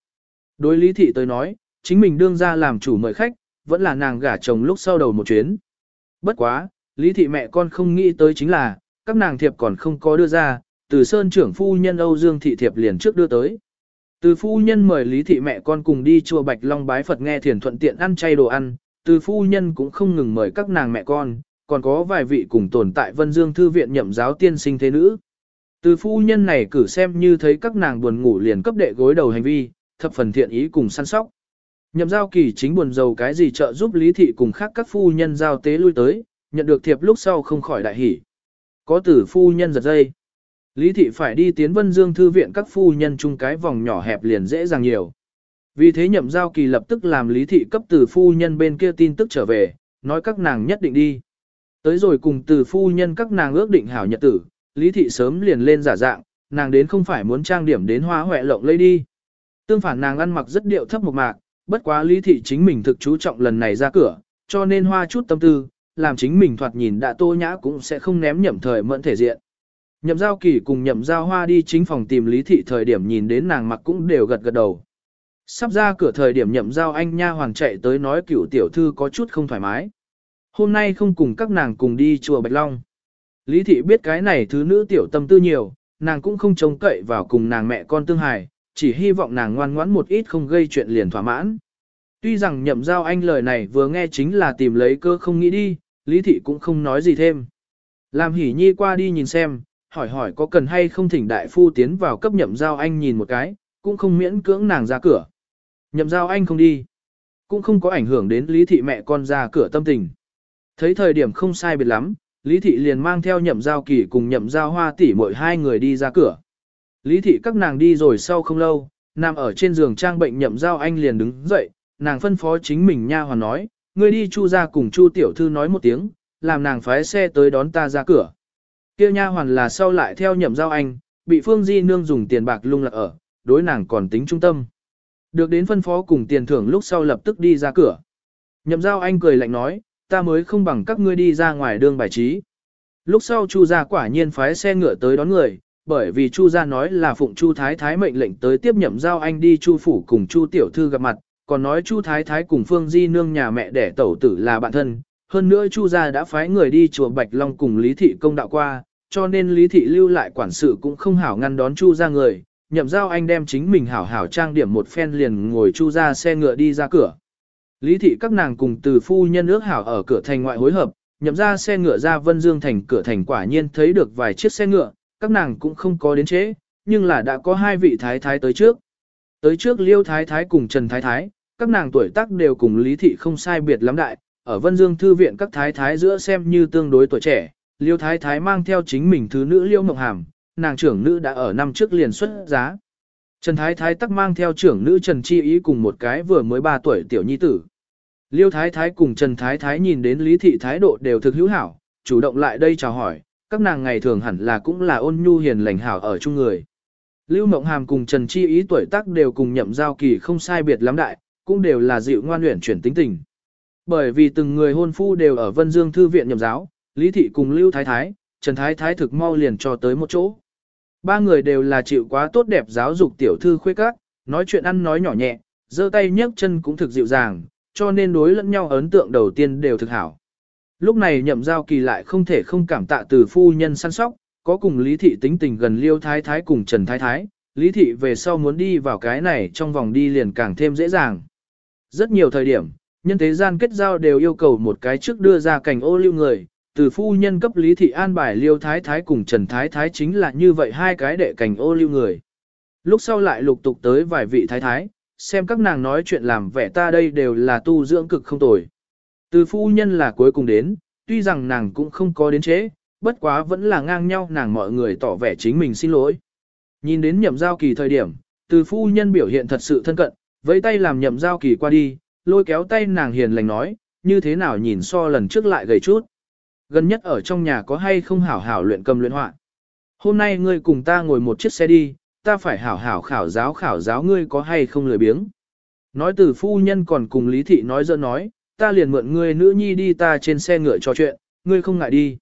Đối Lý Thị tới nói, chính mình đương ra làm chủ mời khách, vẫn là nàng gả chồng lúc sau đầu một chuyến. Bất quá, Lý Thị mẹ con không nghĩ tới chính là, các nàng thiệp còn không có đưa ra, từ sơn trưởng phu nhân Âu Dương Thị thiệp liền trước đưa tới. Từ phu nhân mời Lý Thị mẹ con cùng đi chùa Bạch Long bái Phật nghe thiền thuận tiện ăn chay đồ ăn, từ phu nhân cũng không ngừng mời các nàng mẹ con, còn có vài vị cùng tồn tại Vân Dương Thư viện nhậm giáo tiên sinh thế nữ. Từ phu nhân này cử xem như thấy các nàng buồn ngủ liền cấp đệ gối đầu hành vi, thập phần thiện ý cùng săn sóc. Nhậm giao kỳ chính buồn giàu cái gì trợ giúp Lý Thị cùng khác các phu nhân giao tế lui tới, nhận được thiệp lúc sau không khỏi đại hỉ. Có tử phu nhân giật dây. Lý thị phải đi tiến vân dương thư viện các phu nhân chung cái vòng nhỏ hẹp liền dễ dàng nhiều. Vì thế nhậm giao kỳ lập tức làm lý thị cấp tử phu nhân bên kia tin tức trở về, nói các nàng nhất định đi. Tới rồi cùng tử phu nhân các nàng ước định hảo nhật tử, lý thị sớm liền lên giả dạng, nàng đến không phải muốn trang điểm đến hoa hoẹ lộng lấy đi. Tương phản nàng ăn mặc rất điệu thấp một mạc, bất quá lý thị chính mình thực chú trọng lần này ra cửa, cho nên hoa chút tâm tư, làm chính mình thoạt nhìn đã tô nhã cũng sẽ không ném nhậm thời mẫn thể diện. Nhậm giao kỳ cùng nhậm giao hoa đi chính phòng tìm lý thị thời điểm nhìn đến nàng mặc cũng đều gật gật đầu. Sắp ra cửa thời điểm nhậm giao anh nha hoàng chạy tới nói cửu tiểu thư có chút không thoải mái. Hôm nay không cùng các nàng cùng đi chùa Bạch Long. Lý thị biết cái này thứ nữ tiểu tâm tư nhiều, nàng cũng không trông cậy vào cùng nàng mẹ con tương hài, chỉ hy vọng nàng ngoan ngoãn một ít không gây chuyện liền thỏa mãn. Tuy rằng nhậm giao anh lời này vừa nghe chính là tìm lấy cơ không nghĩ đi, Lý Thị cũng không nói gì thêm. Làm hỉ nhi qua đi nhìn xem, hỏi hỏi có cần hay không thỉnh đại phu tiến vào cấp nhậm giao anh nhìn một cái, cũng không miễn cưỡng nàng ra cửa. Nhậm giao anh không đi, cũng không có ảnh hưởng đến lý thị mẹ con ra cửa tâm tình. Thấy thời điểm không sai biệt lắm, Lý Thị liền mang theo nhậm giao kỳ cùng nhậm giao hoa tỷ mỗi hai người đi ra cửa. Lý Thị các nàng đi rồi sau không lâu, nằm ở trên giường trang bệnh nhậm giao anh liền đứng dậy, nàng phân phó chính mình nha hoàn nói, ngươi đi chu ra cùng chu tiểu thư nói một tiếng, làm nàng phái xe tới đón ta ra cửa. Kêu nha hoàn là sau lại theo nhậm giao anh, bị Phương Di Nương dùng tiền bạc lung lạc ở, đối nàng còn tính trung tâm. Được đến phân phó cùng tiền thưởng lúc sau lập tức đi ra cửa. Nhậm giao anh cười lạnh nói, ta mới không bằng các ngươi đi ra ngoài đường bài trí. Lúc sau Chu gia quả nhiên phái xe ngựa tới đón người, bởi vì Chu gia nói là phụng Chu Thái Thái mệnh lệnh tới tiếp nhậm giao anh đi Chu phủ cùng Chu tiểu thư gặp mặt, còn nói Chu Thái Thái cùng Phương Di nương nhà mẹ đẻ tẩu tử là bạn thân. Hơn nữa Chu gia đã phái người đi chùa Bạch Long cùng Lý thị công đạo qua, cho nên Lý thị lưu lại quản sự cũng không hảo ngăn đón Chu gia người. Nhậm giao anh đem chính mình hảo hảo trang điểm một phen liền ngồi Chu gia xe ngựa đi ra cửa. Lý thị các nàng cùng từ phu nhân ước hảo ở cửa thành ngoại hối hợp, nhậm ra xe ngựa ra Vân Dương thành cửa thành quả nhiên thấy được vài chiếc xe ngựa, các nàng cũng không có đến chế, nhưng là đã có hai vị thái thái tới trước. Tới trước Liêu thái thái cùng Trần thái thái, các nàng tuổi tác đều cùng Lý thị không sai biệt lắm đại, ở Vân Dương thư viện các thái thái giữa xem như tương đối tuổi trẻ, Liêu thái thái mang theo chính mình thứ nữ Liêu Mộng Hàm, nàng trưởng nữ đã ở năm trước liền xuất giá. Trần Thái Thái tắc mang theo trưởng nữ Trần Chi Ý cùng một cái vừa mới 3 tuổi tiểu nhi tử. Liêu Thái Thái cùng Trần Thái Thái nhìn đến Lý Thị thái độ đều thực hữu hảo, chủ động lại đây chào hỏi, các nàng ngày thường hẳn là cũng là ôn nhu hiền lành hảo ở chung người. Lưu Mộng Hàm cùng Trần Chi Ý tuổi tác đều cùng nhậm giao kỳ không sai biệt lắm đại, cũng đều là dịu ngoan luyện chuyển tính tình. Bởi vì từng người hôn phu đều ở Vân Dương Thư viện nhậm giáo, Lý Thị cùng Lưu Thái Thái, Trần Thái Thái thực mau liền cho tới một chỗ. Ba người đều là chịu quá tốt đẹp giáo dục tiểu thư khuê các, nói chuyện ăn nói nhỏ nhẹ, giơ tay nhấc chân cũng thực dịu dàng, cho nên đối lẫn nhau ấn tượng đầu tiên đều thực hảo. Lúc này nhậm giao kỳ lại không thể không cảm tạ từ phu nhân săn sóc, có cùng Lý Thị tính tình gần Liêu Thái Thái cùng Trần Thái Thái, Lý Thị về sau muốn đi vào cái này trong vòng đi liền càng thêm dễ dàng. Rất nhiều thời điểm, nhân thế gian kết giao đều yêu cầu một cái trước đưa ra cảnh ô lưu người, từ phu nhân cấp Lý Thị An bài Liêu Thái Thái cùng Trần Thái Thái chính là như vậy hai cái đệ cảnh ô lưu người. Lúc sau lại lục tục tới vài vị Thái Thái, xem các nàng nói chuyện làm vẻ ta đây đều là tu dưỡng cực không tồi. Từ phu nhân là cuối cùng đến, tuy rằng nàng cũng không có đến chế, bất quá vẫn là ngang nhau nàng mọi người tỏ vẻ chính mình xin lỗi. Nhìn đến nhậm giao kỳ thời điểm, từ phu nhân biểu hiện thật sự thân cận, với tay làm nhậm giao kỳ qua đi, lôi kéo tay nàng hiền lành nói, như thế nào nhìn so lần trước lại gầy chút. Gần nhất ở trong nhà có hay không hảo hảo luyện cầm luyện họa. Hôm nay ngươi cùng ta ngồi một chiếc xe đi, ta phải hảo hảo khảo giáo khảo giáo ngươi có hay không lười biếng. Nói từ phu nhân còn cùng Lý Thị nói dơ nói, ta liền mượn ngươi nữ nhi đi ta trên xe ngựa trò chuyện, ngươi không ngại đi.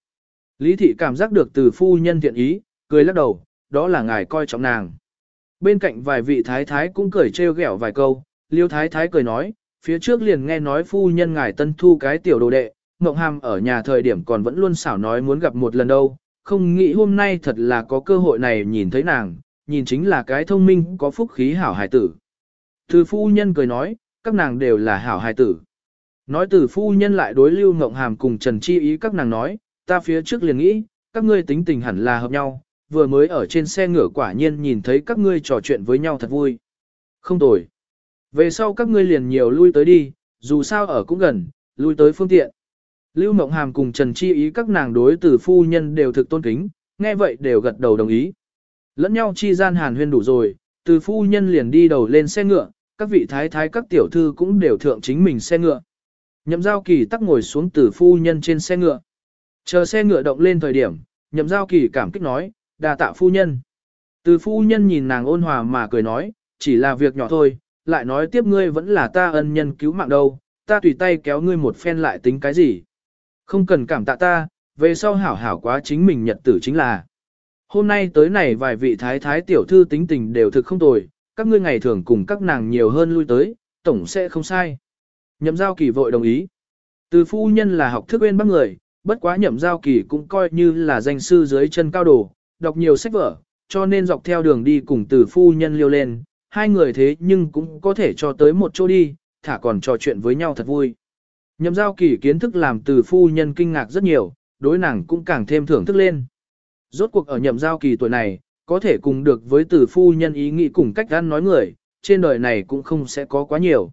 Lý Thị cảm giác được từ phu nhân thiện ý, cười lắc đầu, đó là ngài coi trọng nàng. Bên cạnh vài vị thái thái cũng cười trêu ghẹo vài câu, liêu thái thái cười nói, phía trước liền nghe nói phu nhân ngài tân thu cái tiểu đồ đệ, Ngộng Hàm ở nhà thời điểm còn vẫn luôn xảo nói muốn gặp một lần đâu, không nghĩ hôm nay thật là có cơ hội này nhìn thấy nàng, nhìn chính là cái thông minh có phúc khí hảo hài tử. Từ phu nhân cười nói, các nàng đều là hảo hài tử. Nói từ phu nhân lại đối lưu ngộng hàm cùng Trần Chi ý các nàng nói, ta phía trước liền nghĩ, các ngươi tính tình hẳn là hợp nhau, vừa mới ở trên xe ngựa quả nhiên nhìn thấy các ngươi trò chuyện với nhau thật vui. Không tồi. Về sau các ngươi liền nhiều lui tới đi, dù sao ở cũng gần, lui tới phương tiện. Lưu Mộng Hàm cùng Trần Chi ý các nàng đối từ phu nhân đều thực tôn kính, nghe vậy đều gật đầu đồng ý. Lẫn nhau chi gian hàn huyên đủ rồi, từ phu nhân liền đi đầu lên xe ngựa, các vị thái thái các tiểu thư cũng đều thượng chính mình xe ngựa. Nhậm giao kỳ tắc ngồi xuống từ phu nhân trên xe ngựa. Chờ xe ngựa động lên thời điểm, nhậm giao kỳ cảm kích nói, đa tạ phu nhân. Từ phu nhân nhìn nàng ôn hòa mà cười nói, chỉ là việc nhỏ thôi, lại nói tiếp ngươi vẫn là ta ân nhân cứu mạng đâu, ta tùy tay kéo ngươi một phen lại tính cái gì. Không cần cảm tạ ta, về sau hảo hảo quá chính mình nhật tử chính là. Hôm nay tới này vài vị thái thái tiểu thư tính tình đều thực không tồi, các ngươi ngày thường cùng các nàng nhiều hơn lui tới, tổng sẽ không sai. Nhậm giao kỳ vội đồng ý. Từ phu nhân là học thức bên bác người, bất quá nhậm giao kỳ cũng coi như là danh sư dưới chân cao đồ, đọc nhiều sách vở, cho nên dọc theo đường đi cùng từ phu nhân liêu lên, hai người thế nhưng cũng có thể cho tới một chỗ đi, thả còn trò chuyện với nhau thật vui. Nhậm giao kỳ kiến thức làm từ phu nhân kinh ngạc rất nhiều, đối nàng cũng càng thêm thưởng thức lên. Rốt cuộc ở nhậm giao kỳ tuổi này, có thể cùng được với từ phu nhân ý nghĩ cùng cách ăn nói người, trên đời này cũng không sẽ có quá nhiều.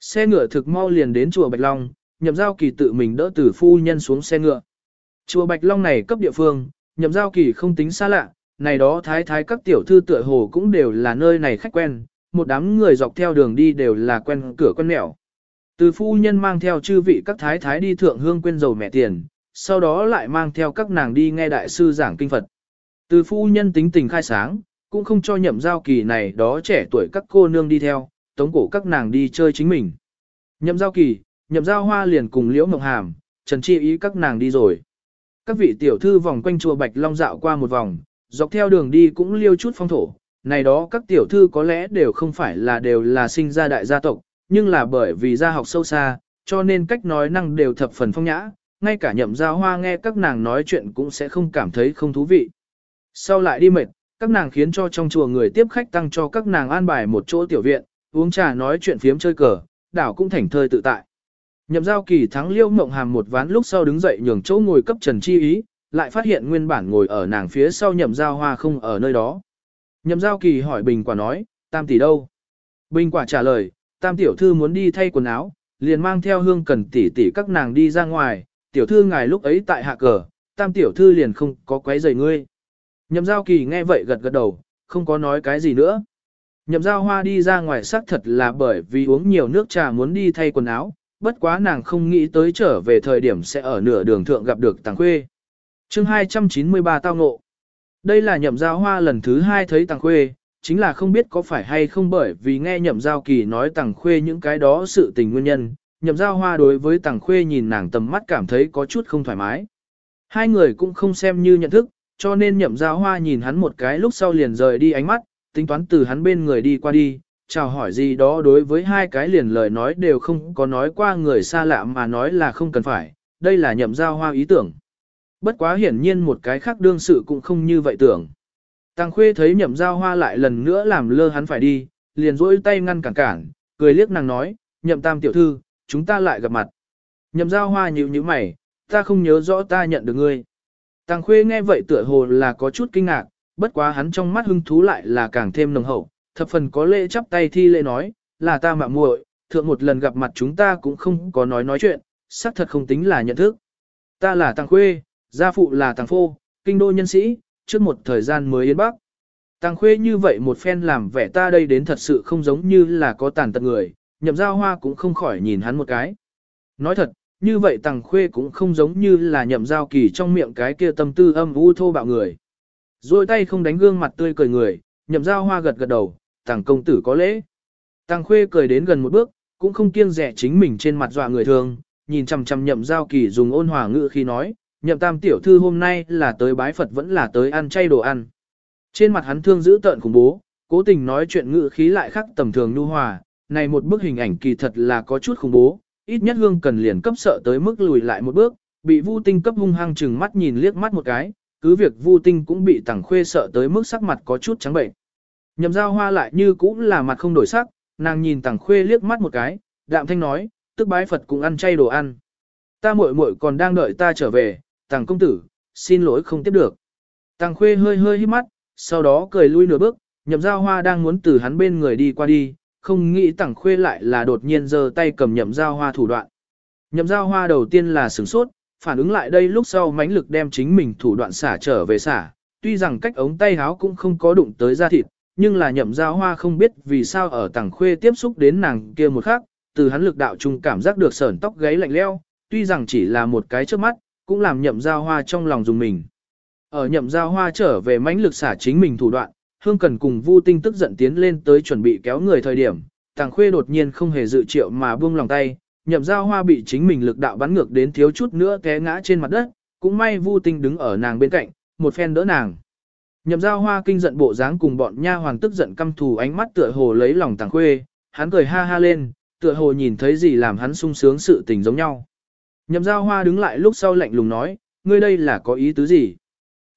Xe ngựa thực mau liền đến chùa Bạch Long, nhậm giao kỳ tự mình đỡ từ phu nhân xuống xe ngựa. Chùa Bạch Long này cấp địa phương, nhậm giao kỳ không tính xa lạ, này đó thái thái các tiểu thư tựa hồ cũng đều là nơi này khách quen, một đám người dọc theo đường đi đều là quen cửa quen mẹo. Từ phu nhân mang theo chư vị các thái thái đi thượng hương quên dầu mẹ tiền, sau đó lại mang theo các nàng đi nghe đại sư giảng kinh Phật. Từ phu nhân tính tình khai sáng, cũng không cho nhậm giao kỳ này đó trẻ tuổi các cô nương đi theo, tống cổ các nàng đi chơi chính mình. Nhậm giao kỳ, nhậm giao hoa liền cùng liễu mộng hàm, trần chi ý các nàng đi rồi. Các vị tiểu thư vòng quanh chùa Bạch Long dạo qua một vòng, dọc theo đường đi cũng liêu chút phong thổ. Này đó các tiểu thư có lẽ đều không phải là đều là sinh ra đại gia tộc, nhưng là bởi vì gia học sâu xa, cho nên cách nói năng đều thập phần phong nhã, ngay cả nhậm giao hoa nghe các nàng nói chuyện cũng sẽ không cảm thấy không thú vị. Sau lại đi mệt, các nàng khiến cho trong chùa người tiếp khách tăng cho các nàng an bài một chỗ tiểu viện, uống trà nói chuyện phiếm chơi cờ, đảo cũng thảnh thơi tự tại. Nhậm giao kỳ thắng liêu mộng hàm một ván lúc sau đứng dậy nhường chỗ ngồi cấp trần chi ý, lại phát hiện nguyên bản ngồi ở nàng phía sau nhậm giao hoa không ở nơi đó. Nhậm giao kỳ hỏi bình quả nói, tam tỷ đâu? Bình quả trả lời, tam tiểu thư muốn đi thay quần áo, liền mang theo hương cần tỷ tỷ các nàng đi ra ngoài, tiểu thư ngài lúc ấy tại hạ cờ, tam tiểu thư liền không có quấy rầy ngươi. Nhậm giao kỳ nghe vậy gật gật đầu, không có nói cái gì nữa. Nhậm giao hoa đi ra ngoài xác thật là bởi vì uống nhiều nước trà muốn đi thay quần áo, bất quá nàng không nghĩ tới trở về thời điểm sẽ ở nửa đường thượng gặp được Tàng Khuê. chương 293 tao ngộ. Đây là nhậm giao hoa lần thứ hai thấy Tàng Khuê, chính là không biết có phải hay không bởi vì nghe nhậm giao kỳ nói Tàng Khuê những cái đó sự tình nguyên nhân. Nhậm giao hoa đối với Tàng Khuê nhìn nàng tầm mắt cảm thấy có chút không thoải mái. Hai người cũng không xem như nhận thức, cho nên nhậm giao hoa nhìn hắn một cái lúc sau liền rời đi ánh mắt, tính toán từ hắn bên người đi qua đi, chào hỏi gì đó đối với hai cái liền lời nói đều không có nói qua người xa lạ mà nói là không cần phải, đây là nhậm giao hoa ý tưởng. Bất quá hiển nhiên một cái khác đương sự cũng không như vậy tưởng. Tăng khuê thấy nhậm giao hoa lại lần nữa làm lơ hắn phải đi, liền rỗi tay ngăn cản cản, cười liếc nàng nói, nhậm tam tiểu thư, chúng ta lại gặp mặt. Nhậm giao hoa nhíu như mày, ta không nhớ rõ ta nhận được ngươi. Tăng khuê nghe vậy tựa hồ là có chút kinh ngạc, bất quá hắn trong mắt hưng thú lại là càng thêm nồng hậu, thập phần có lễ chắp tay thi lễ nói, là ta mạ muội, thượng một lần gặp mặt chúng ta cũng không có nói nói chuyện, xác thật không tính là nhận thức. Ta là Tăng Khuê, gia phụ là Tăng Phô, kinh đô nhân sĩ, trước một thời gian mới yên bắc. Tăng Khuê như vậy một phen làm vẻ ta đây đến thật sự không giống như là có tàn tật người, nhậm giao hoa cũng không khỏi nhìn hắn một cái. Nói thật, như vậy Tăng Khuê cũng không giống như là nhậm giao kỳ trong miệng cái kia tâm tư âm u thô bạo người. Rồi tay không đánh gương mặt tươi cười người, nhậm giao hoa gật gật đầu, tàng công tử có lễ. Tàng khuê cười đến gần một bước, cũng không kiêng rẻ chính mình trên mặt dọa người thường, nhìn chằm chằm nhậm giao kỳ dùng ôn hòa ngữ khi nói, nhậm tam tiểu thư hôm nay là tới bái Phật vẫn là tới ăn chay đồ ăn. Trên mặt hắn thương giữ tợn khủng bố, cố tình nói chuyện ngữ khí lại khác tầm thường nhu hòa, này một bức hình ảnh kỳ thật là có chút khủng bố, ít nhất hương cần liền cấp sợ tới mức lùi lại một bước, bị vu tinh cấp hung hăng chừng mắt nhìn liếc mắt một cái, cứ việc vu tinh cũng bị tàng khuê sợ tới mức sắc mặt có chút trắng bệnh. Nhậm giao hoa lại như cũng là mặt không đổi sắc, nàng nhìn tàng khuê liếc mắt một cái, đạm thanh nói, tức bái Phật cũng ăn chay đồ ăn. Ta muội muội còn đang đợi ta trở về, tàng công tử, xin lỗi không tiếp được. Tàng khuê hơi hơi hít mắt, sau đó cười lui nửa bước, nhậm giao hoa đang muốn từ hắn bên người đi qua đi, không nghĩ tàng khuê lại là đột nhiên giơ tay cầm nhậm giao hoa thủ đoạn. Nhậm giao hoa đầu tiên là sửng sốt, phản ứng lại đây lúc sau mãnh lực đem chính mình thủ đoạn xả trở về xả, tuy rằng cách ống tay háo cũng không có đụng tới da thịt, nhưng là nhậm giao hoa không biết vì sao ở tàng khuê tiếp xúc đến nàng kia một khắc, từ hắn lực đạo trung cảm giác được sởn tóc gáy lạnh leo, tuy rằng chỉ là một cái trước mắt, cũng làm nhậm giao hoa trong lòng dùng mình. Ở nhậm giao hoa trở về mãnh lực xả chính mình thủ đoạn, hương cần cùng vu tinh tức giận tiến lên tới chuẩn bị kéo người thời điểm, tàng khuê đột nhiên không hề dự triệu mà buông lòng tay, nhậm giao hoa bị chính mình lực đạo bắn ngược đến thiếu chút nữa té ngã trên mặt đất, cũng may vu tinh đứng ở nàng bên cạnh, một phen đỡ nàng. Nhậm giao hoa kinh giận bộ dáng cùng bọn nha hoàng tức giận căm thù ánh mắt tựa hồ lấy lòng tàng khuê, hắn cười ha ha lên, tựa hồ nhìn thấy gì làm hắn sung sướng sự tình giống nhau. Nhậm giao hoa đứng lại lúc sau lạnh lùng nói, ngươi đây là có ý tứ gì?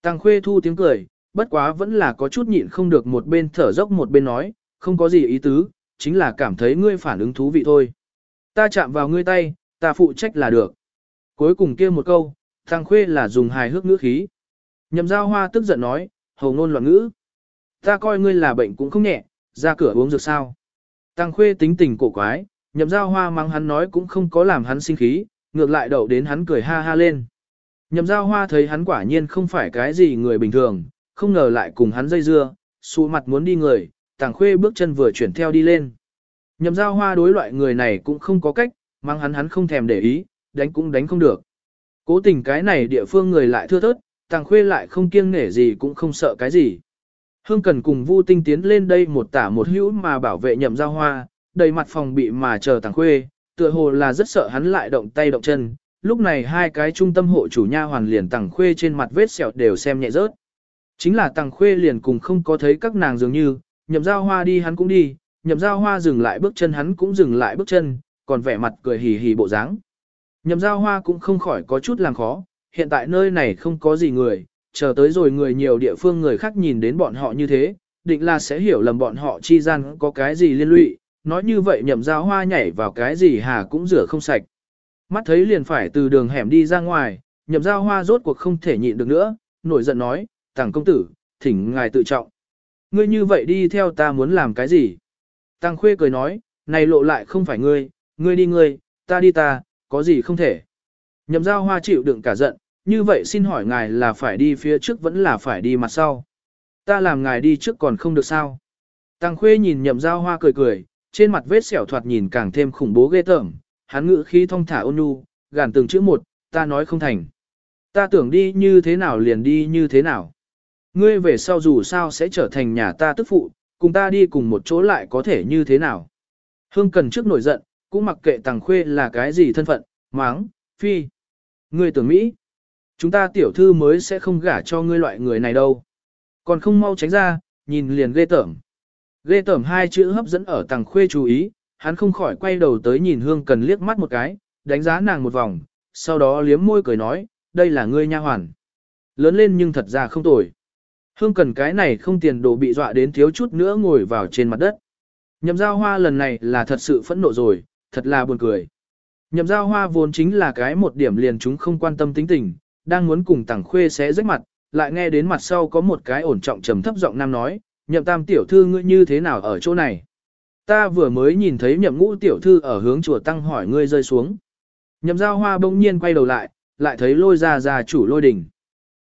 Tàng khuê thu tiếng cười, bất quá vẫn là có chút nhịn không được một bên thở dốc một bên nói, không có gì ý tứ, chính là cảm thấy ngươi phản ứng thú vị thôi. Ta chạm vào ngươi tay, ta phụ trách là được. Cuối cùng kia một câu, Tàng khuê là dùng hài hước ngữ khí. Nhậm giao hoa tức giận nói, hầu ngôn loạn ngữ. Ta coi ngươi là bệnh cũng không nhẹ, ra cửa uống dược sao. Tăng khuê tính tình cổ quái, nhậm giao hoa mang hắn nói cũng không có làm hắn sinh khí, ngược lại đậu đến hắn cười ha ha lên. Nhậm giao hoa thấy hắn quả nhiên không phải cái gì người bình thường, không ngờ lại cùng hắn dây dưa, xù mặt muốn đi người, tàng khuê bước chân vừa chuyển theo đi lên. Nhậm giao hoa đối loại người này cũng không có cách, mang hắn hắn không thèm để ý, đánh cũng đánh không được. Cố tình cái này địa phương người lại thưa thớt, tàng khuê lại không kiêng nể gì cũng không sợ cái gì. Hương cần cùng Vu Tinh tiến lên đây một tả một hữu mà bảo vệ nhậm giao hoa, đầy mặt phòng bị mà chờ tàng khuê, tựa hồ là rất sợ hắn lại động tay động chân. Lúc này hai cái trung tâm hộ chủ nha hoàn liền tàng khuê trên mặt vết sẹo đều xem nhẹ rớt. Chính là tàng khuê liền cùng không có thấy các nàng dường như, nhậm giao hoa đi hắn cũng đi, nhậm giao hoa dừng lại bước chân hắn cũng dừng lại bước chân, còn vẻ mặt cười hì hì bộ dáng. Nhậm giao hoa cũng không khỏi có chút làng khó, hiện tại nơi này không có gì người, chờ tới rồi người nhiều địa phương người khác nhìn đến bọn họ như thế, định là sẽ hiểu lầm bọn họ chi gian có cái gì liên lụy, nói như vậy nhậm giao hoa nhảy vào cái gì hà cũng rửa không sạch. Mắt thấy liền phải từ đường hẻm đi ra ngoài, nhậm giao hoa rốt cuộc không thể nhịn được nữa, nổi giận nói, tàng công tử, thỉnh ngài tự trọng. Ngươi như vậy đi theo ta muốn làm cái gì? Tàng khuê cười nói, này lộ lại không phải ngươi, ngươi đi ngươi, ta đi ta, có gì không thể. Nhậm giao hoa chịu đựng cả giận, như vậy xin hỏi ngài là phải đi phía trước vẫn là phải đi mặt sau. Ta làm ngài đi trước còn không được sao. Tăng khuê nhìn nhậm giao hoa cười cười, trên mặt vết sẹo thoạt nhìn càng thêm khủng bố ghê tởm, hắn ngữ khí thong thả ôn nhu, gàn từng chữ một, ta nói không thành. Ta tưởng đi như thế nào liền đi như thế nào. Ngươi về sau dù sao sẽ trở thành nhà ta tức phụ, cùng ta đi cùng một chỗ lại có thể như thế nào. Hương cần trước nổi giận, cũng mặc kệ tàng khuê là cái gì thân phận, máng, phi. Ngươi tưởng Mỹ. Chúng ta tiểu thư mới sẽ không gả cho ngươi loại người này đâu. Còn không mau tránh ra, nhìn liền ghê tởm. Ghê tởm hai chữ hấp dẫn ở tàng khuê chú ý, hắn không khỏi quay đầu tới nhìn hương cần liếc mắt một cái, đánh giá nàng một vòng, sau đó liếm môi cười nói, đây là ngươi nha hoàn. Lớn lên nhưng thật ra không tồi. Hương cần cái này không tiền đồ bị dọa đến thiếu chút nữa ngồi vào trên mặt đất. Nhậm giao hoa lần này là thật sự phẫn nộ rồi, thật là buồn cười. Nhậm giao hoa vốn chính là cái một điểm liền chúng không quan tâm tính tình, đang muốn cùng tàng khuê xé rách mặt, lại nghe đến mặt sau có một cái ổn trọng trầm thấp giọng nam nói, nhậm tam tiểu thư ngươi như thế nào ở chỗ này. Ta vừa mới nhìn thấy nhậm ngũ tiểu thư ở hướng chùa tăng hỏi ngươi rơi xuống. Nhậm giao hoa bỗng nhiên quay đầu lại, lại thấy lôi ra ra chủ lôi đỉnh.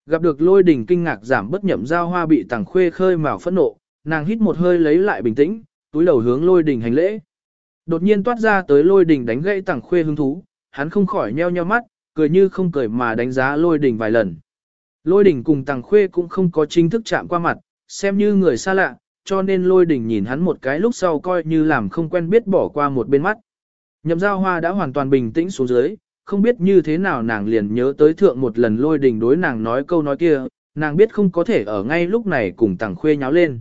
Gặp được lôi đỉnh kinh ngạc giảm bất nhậm giao hoa bị tàng khuê khơi mào phẫn nộ, nàng hít một hơi lấy lại bình tĩnh, túi đầu hướng lôi đỉnh hành lễ. Đột nhiên toát ra tới lôi đỉnh đánh gãy tàng khuê hứng thú, hắn không khỏi nheo nheo mắt, cười như không cười mà đánh giá lôi đỉnh vài lần. Lôi đỉnh cùng tàng khuê cũng không có chính thức chạm qua mặt, xem như người xa lạ, cho nên lôi đỉnh nhìn hắn một cái lúc sau coi như làm không quen biết bỏ qua một bên mắt. Nhậm giao hoa đã hoàn toàn bình tĩnh xuống dưới, không biết như thế nào nàng liền nhớ tới thượng một lần lôi đỉnh đối nàng nói câu nói kia, nàng biết không có thể ở ngay lúc này cùng tàng khuê nháo lên.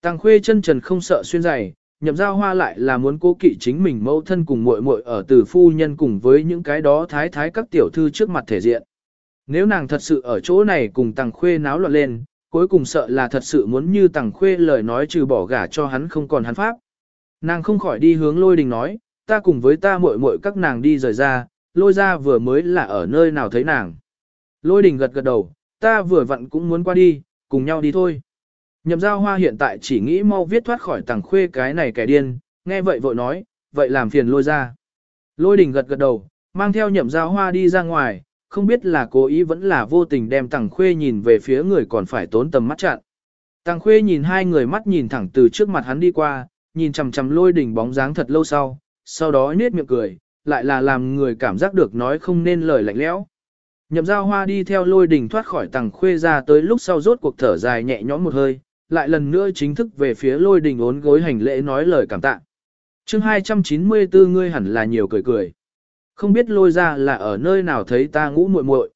Tàng khuê chân trần không sợ xuyên giày, nhậm giao hoa lại là muốn cố kỵ chính mình mẫu thân cùng muội muội ở từ phu nhân cùng với những cái đó thái thái các tiểu thư trước mặt thể diện. Nếu nàng thật sự ở chỗ này cùng tàng khuê náo loạn lên, cuối cùng sợ là thật sự muốn như tàng khuê lời nói trừ bỏ gả cho hắn không còn hắn pháp. Nàng không khỏi đi hướng lôi đình nói, ta cùng với ta muội muội các nàng đi rời ra, lôi ra vừa mới là ở nơi nào thấy nàng. Lôi đình gật gật đầu, ta vừa vặn cũng muốn qua đi, cùng nhau đi thôi. Nhậm giao hoa hiện tại chỉ nghĩ mau viết thoát khỏi tàng khuê cái này kẻ điên, nghe vậy vội nói, vậy làm phiền lôi ra. Lôi đình gật gật đầu, mang theo nhậm giao hoa đi ra ngoài, không biết là cố ý vẫn là vô tình đem tàng khuê nhìn về phía người còn phải tốn tầm mắt chặn. Tàng khuê nhìn hai người mắt nhìn thẳng từ trước mặt hắn đi qua, nhìn chằm chằm lôi đình bóng dáng thật lâu sau, sau đó nết miệng cười, lại là làm người cảm giác được nói không nên lời lạnh lẽo. Nhậm giao hoa đi theo lôi đình thoát khỏi tàng khuê ra tới lúc sau rốt cuộc thở dài nhẹ nhõm một hơi, lại lần nữa chính thức về phía lôi đình ốn gối hành lễ nói lời cảm tạ. chương 294 ngươi hẳn là nhiều cười cười. Không biết lôi ra là ở nơi nào thấy ta ngũ muội muội.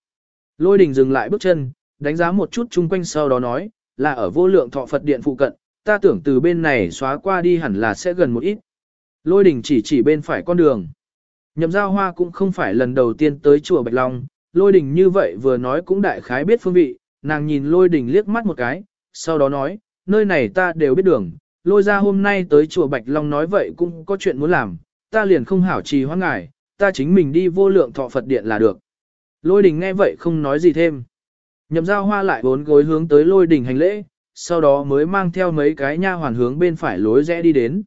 Lôi đình dừng lại bước chân, đánh giá một chút chung quanh sau đó nói, là ở vô lượng thọ Phật điện phụ cận, ta tưởng từ bên này xóa qua đi hẳn là sẽ gần một ít. Lôi đình chỉ chỉ bên phải con đường. Nhậm giao hoa cũng không phải lần đầu tiên tới chùa Bạch Long, lôi đình như vậy vừa nói cũng đại khái biết phương vị, nàng nhìn lôi đình liếc mắt một cái, sau đó nói, nơi này ta đều biết đường, lôi ra hôm nay tới chùa Bạch Long nói vậy cũng có chuyện muốn làm, ta liền không hảo trì hoãn ngài, ta chính mình đi vô lượng thọ Phật điện là được. Lôi đình nghe vậy không nói gì thêm. Nhậm giao hoa lại bốn gối hướng tới lôi đình hành lễ, sau đó mới mang theo mấy cái nha hoàn hướng bên phải lối rẽ đi đến.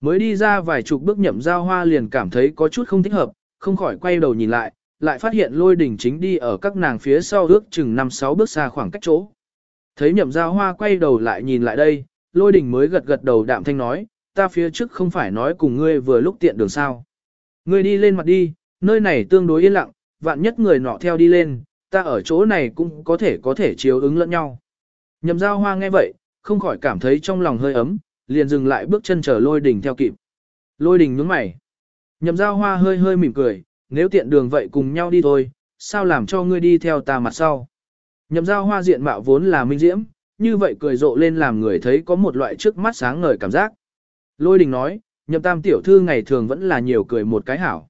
Mới đi ra vài chục bước nhậm giao hoa liền cảm thấy có chút không thích hợp, không khỏi quay đầu nhìn lại, lại phát hiện lôi đình chính đi ở các nàng phía sau ước chừng 5-6 bước xa khoảng cách chỗ. Thấy nhậm giao hoa quay đầu lại nhìn lại đây, lôi đình mới gật gật đầu đạm thanh nói, ta phía trước không phải nói cùng ngươi vừa lúc tiện đường sao. Ngươi đi lên mặt đi, nơi này tương đối yên lặng, vạn nhất người nọ theo đi lên, ta ở chỗ này cũng có thể có thể chiếu ứng lẫn nhau. Nhậm giao hoa nghe vậy, không khỏi cảm thấy trong lòng hơi ấm, liền dừng lại bước chân chờ lôi đình theo kịp. Lôi đình nhướng mày. Nhậm giao hoa hơi hơi mỉm cười, nếu tiện đường vậy cùng nhau đi thôi, sao làm cho ngươi đi theo ta mặt sau. Nhậm giao hoa diện mạo vốn là minh diễm, như vậy cười rộ lên làm người thấy có một loại trước mắt sáng ngời cảm giác. Lôi đình nói, nhậm tam tiểu thư ngày thường vẫn là nhiều cười một cái hảo.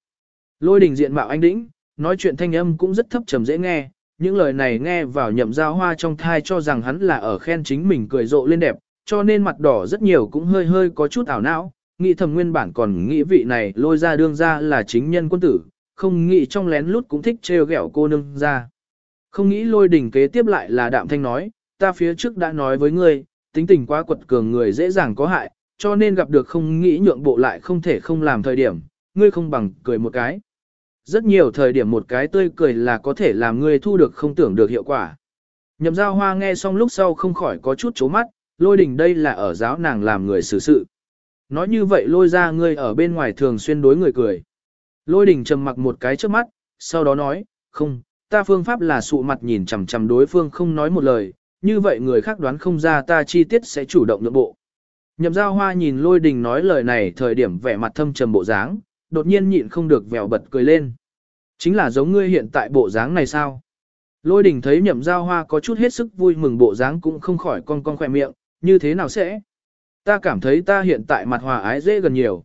Lôi đình diện mạo anh đĩnh, nói chuyện thanh âm cũng rất thấp trầm dễ nghe, những lời này nghe vào nhậm giao hoa trong thai cho rằng hắn là ở khen chính mình cười rộ lên đẹp, cho nên mặt đỏ rất nhiều cũng hơi hơi có chút ảo não, nghĩ thầm nguyên bản còn nghĩ vị này lôi ra đương ra là chính nhân quân tử, không nghĩ trong lén lút cũng thích trêu ghẹo cô nương ra. Không nghĩ lôi đỉnh kế tiếp lại là đạm thanh nói, ta phía trước đã nói với ngươi, tính tình quá quật cường người dễ dàng có hại, cho nên gặp được không nghĩ nhượng bộ lại không thể không làm thời điểm, ngươi không bằng cười một cái. Rất nhiều thời điểm một cái tươi cười là có thể làm ngươi thu được không tưởng được hiệu quả. Nhậm giao hoa nghe xong lúc sau không khỏi có chút chố mắt, lôi đình đây là ở giáo nàng làm người xử sự. Nói như vậy lôi ra ngươi ở bên ngoài thường xuyên đối người cười. Lôi đình trầm mặc một cái trước mắt, sau đó nói, không, ta phương pháp là sụ mặt nhìn chằm chằm đối phương không nói một lời, như vậy người khác đoán không ra ta chi tiết sẽ chủ động nhượng bộ. Nhậm giao hoa nhìn lôi đình nói lời này thời điểm vẻ mặt thâm trầm bộ dáng, đột nhiên nhịn không được vèo bật cười lên. Chính là giống ngươi hiện tại bộ dáng này sao? Lôi đình thấy nhậm giao hoa có chút hết sức vui mừng bộ dáng cũng không khỏi con con khỏe miệng, như thế nào sẽ? Ta cảm thấy ta hiện tại mặt hòa ái dễ gần nhiều.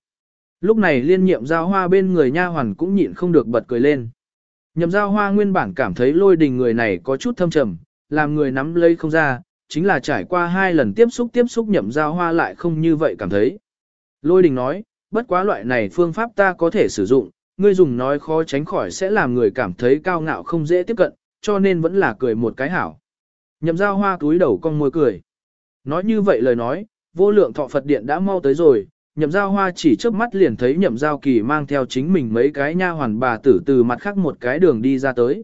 Lúc này liên nhiệm giao hoa bên người nha hoàn cũng nhịn không được bật cười lên. Nhậm giao hoa nguyên bản cảm thấy lôi đình người này có chút thâm trầm, làm người nắm lấy không ra, chính là trải qua hai lần tiếp xúc tiếp xúc nhậm giao hoa lại không như vậy cảm thấy. Lôi đình nói, bất quá loại này phương pháp ta có thể sử dụng, ngươi dùng nói khó tránh khỏi sẽ làm người cảm thấy cao ngạo không dễ tiếp cận, cho nên vẫn là cười một cái hảo. Nhậm giao hoa túi đầu con môi cười. Nói như vậy lời nói, vô lượng thọ Phật điện đã mau tới rồi, nhậm giao hoa chỉ trước mắt liền thấy nhậm giao kỳ mang theo chính mình mấy cái nha hoàn bà tử từ mặt khác một cái đường đi ra tới.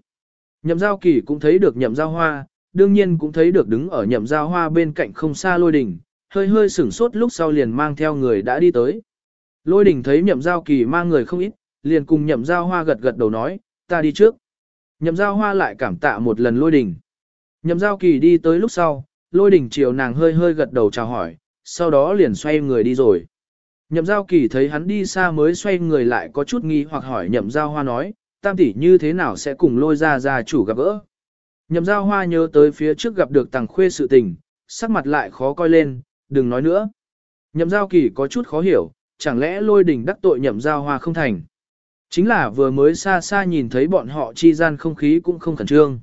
Nhậm giao kỳ cũng thấy được nhậm giao hoa, đương nhiên cũng thấy được đứng ở nhậm giao hoa bên cạnh không xa lôi đình, hơi hơi sửng sốt lúc sau liền mang theo người đã đi tới. Lôi đình thấy nhậm giao kỳ mang người không ít, liền cùng nhậm giao hoa gật gật đầu nói, ta đi trước. Nhậm giao hoa lại cảm tạ một lần lôi đình. Nhậm giao kỳ đi tới lúc sau, lôi đình chiều nàng hơi hơi gật đầu chào hỏi, sau đó liền xoay người đi rồi. Nhậm giao kỳ thấy hắn đi xa mới xoay người lại có chút nghi hoặc hỏi nhậm giao hoa nói, tam tỷ như thế nào sẽ cùng lôi ra ra chủ gặp gỡ. Nhậm giao hoa nhớ tới phía trước gặp được tàng khuê sự tình, sắc mặt lại khó coi lên, đừng nói nữa. Nhậm giao kỳ có chút khó hiểu, chẳng lẽ lôi đình đắc tội nhậm giao hoa không thành. Chính là vừa mới xa xa nhìn thấy bọn họ chi gian không khí cũng không khẩn trương.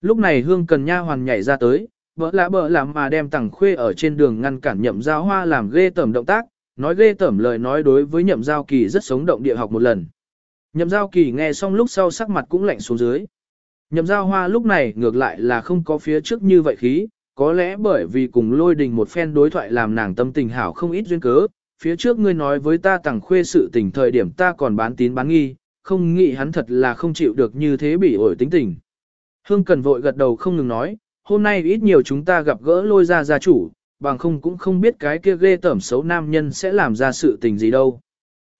Lúc này hương cần nha hoàn nhảy ra tới, bỡ lạ bỡ làm mà đem tàng khuê ở trên đường ngăn cản nhậm giao hoa làm ghê tẩm động tác, nói ghê tởm lời nói đối với nhậm giao kỳ rất sống động địa học một lần. Nhậm giao kỳ nghe xong lúc sau sắc mặt cũng lạnh xuống dưới. Nhậm giao hoa lúc này ngược lại là không có phía trước như vậy khí, có lẽ bởi vì cùng lôi đình một phen đối thoại làm nàng tâm tình hảo không ít duyên cớ, phía trước ngươi nói với ta tặng khuê sự tình thời điểm ta còn bán tín bán nghi, không nghĩ hắn thật là không chịu được như thế bị ổi tính tình. Hương Cần vội gật đầu không ngừng nói, hôm nay ít nhiều chúng ta gặp gỡ lôi ra gia chủ, bằng không cũng không biết cái kia ghê tởm xấu nam nhân sẽ làm ra sự tình gì đâu.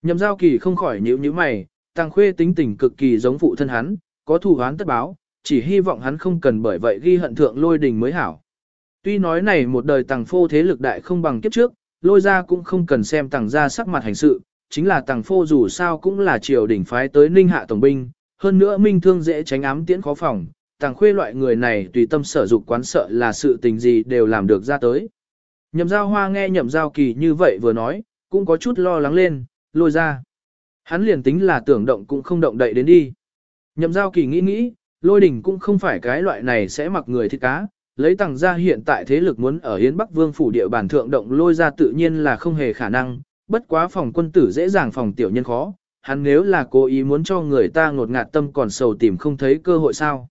Nhậm giao kỳ không khỏi nhíu nhíu mày, tàng khuê tính tình cực kỳ giống phụ thân hắn, có thù oán tất báo, chỉ hy vọng hắn không cần bởi vậy ghi hận thượng lôi đình mới hảo. Tuy nói này một đời tàng phô thế lực đại không bằng kiếp trước, lôi ra cũng không cần xem tàng ra sắc mặt hành sự, chính là tàng phô dù sao cũng là triều đỉnh phái tới ninh hạ tổng binh, hơn nữa minh thương dễ tránh ám tiễn khó phòng, tàng khuê loại người này tùy tâm sở dục quán sợ là sự tình gì đều làm được ra tới. Nhậm giao hoa nghe nhậm giao kỳ như vậy vừa nói, cũng có chút lo lắng lên, lôi ra. Hắn liền tính là tưởng động cũng không động đậy đến đi. Nhậm giao kỳ nghĩ nghĩ, lôi đỉnh cũng không phải cái loại này sẽ mặc người thịt cá, lấy tặng ra hiện tại thế lực muốn ở Hiến Bắc Vương phủ địa bàn thượng động lôi ra tự nhiên là không hề khả năng, bất quá phòng quân tử dễ dàng phòng tiểu nhân khó, hắn nếu là cố ý muốn cho người ta ngột ngạt tâm còn sầu tìm không thấy cơ hội sao.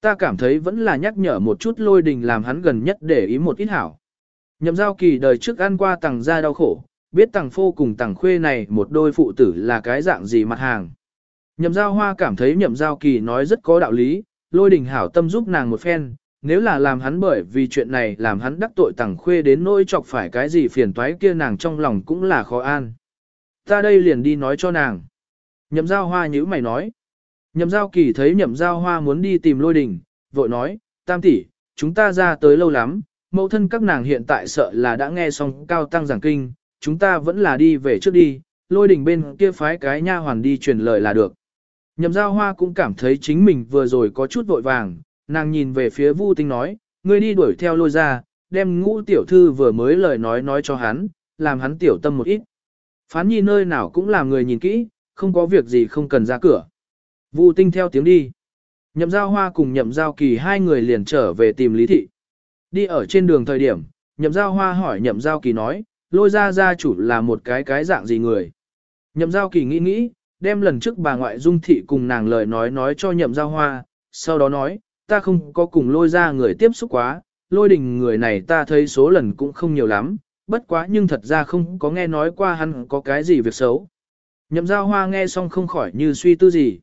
Ta cảm thấy vẫn là nhắc nhở một chút lôi đình làm hắn gần nhất để ý một ít hảo. Nhậm giao kỳ đời trước ăn qua tàng gia đau khổ, biết tàng phô cùng tàng khuê này một đôi phụ tử là cái dạng gì mặt hàng. Nhậm giao hoa cảm thấy nhậm giao kỳ nói rất có đạo lý, lôi đình hảo tâm giúp nàng một phen, nếu là làm hắn bởi vì chuyện này làm hắn đắc tội tàng khuê đến nỗi chọc phải cái gì phiền toái kia nàng trong lòng cũng là khó an. Ta đây liền đi nói cho nàng. Nhậm giao hoa nhữ mày nói. Nhậm giao kỳ thấy nhậm giao hoa muốn đi tìm lôi đình, vội nói, tam tỷ, chúng ta ra tới lâu lắm, mẫu thân các nàng hiện tại sợ là đã nghe xong cao tăng giảng kinh, chúng ta vẫn là đi về trước đi, lôi đình bên kia phái cái nha hoàn đi truyền lời là được. Nhậm giao hoa cũng cảm thấy chính mình vừa rồi có chút vội vàng, nàng nhìn về phía Vu Tinh nói, ngươi đi đuổi theo lôi ra, đem ngũ tiểu thư vừa mới lời nói nói cho hắn, làm hắn tiểu tâm một ít. Phán nhi nơi nào cũng làm người nhìn kỹ, không có việc gì không cần ra cửa. Vu Tinh theo tiếng đi. Nhậm giao hoa cùng nhậm giao kỳ hai người liền trở về tìm Lý Thị. Đi ở trên đường thời điểm, nhậm giao hoa hỏi nhậm giao kỳ nói, lôi ra gia chủ là một cái cái dạng gì người. Nhậm giao kỳ nghĩ nghĩ, đem lần trước bà ngoại dung thị cùng nàng lời nói nói cho nhậm giao hoa, sau đó nói, ta không có cùng lôi ra người tiếp xúc quá, lôi đình người này ta thấy số lần cũng không nhiều lắm, bất quá nhưng thật ra không có nghe nói qua hắn có cái gì việc xấu. Nhậm giao hoa nghe xong không khỏi như suy tư gì.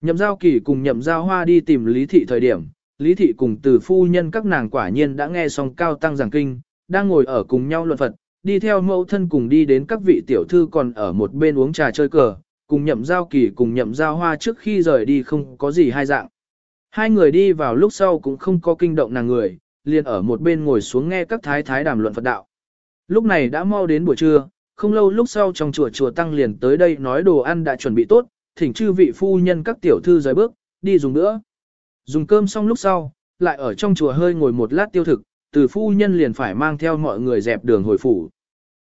Nhậm giao kỳ cùng nhậm giao hoa đi tìm lý thị thời điểm, lý thị cùng từ phu nhân các nàng quả nhiên đã nghe xong cao tăng giảng kinh, đang ngồi ở cùng nhau luận Phật, đi theo mẫu thân cùng đi đến các vị tiểu thư còn ở một bên uống trà chơi cờ, cùng nhậm giao kỳ cùng nhậm giao hoa trước khi rời đi không có gì hai dạng. Hai người đi vào lúc sau cũng không có kinh động nàng người, liền ở một bên ngồi xuống nghe các thái thái đàm luận Phật đạo. Lúc này đã mau đến buổi trưa, không lâu lúc sau trong chùa chùa tăng liền tới đây nói đồ ăn đã chuẩn bị tốt, thỉnh chư vị phu nhân các tiểu thư rời bước, đi dùng nữa. Dùng cơm xong lúc sau, lại ở trong chùa hơi ngồi một lát tiêu thực, từ phu nhân liền phải mang theo mọi người dẹp đường hồi phủ.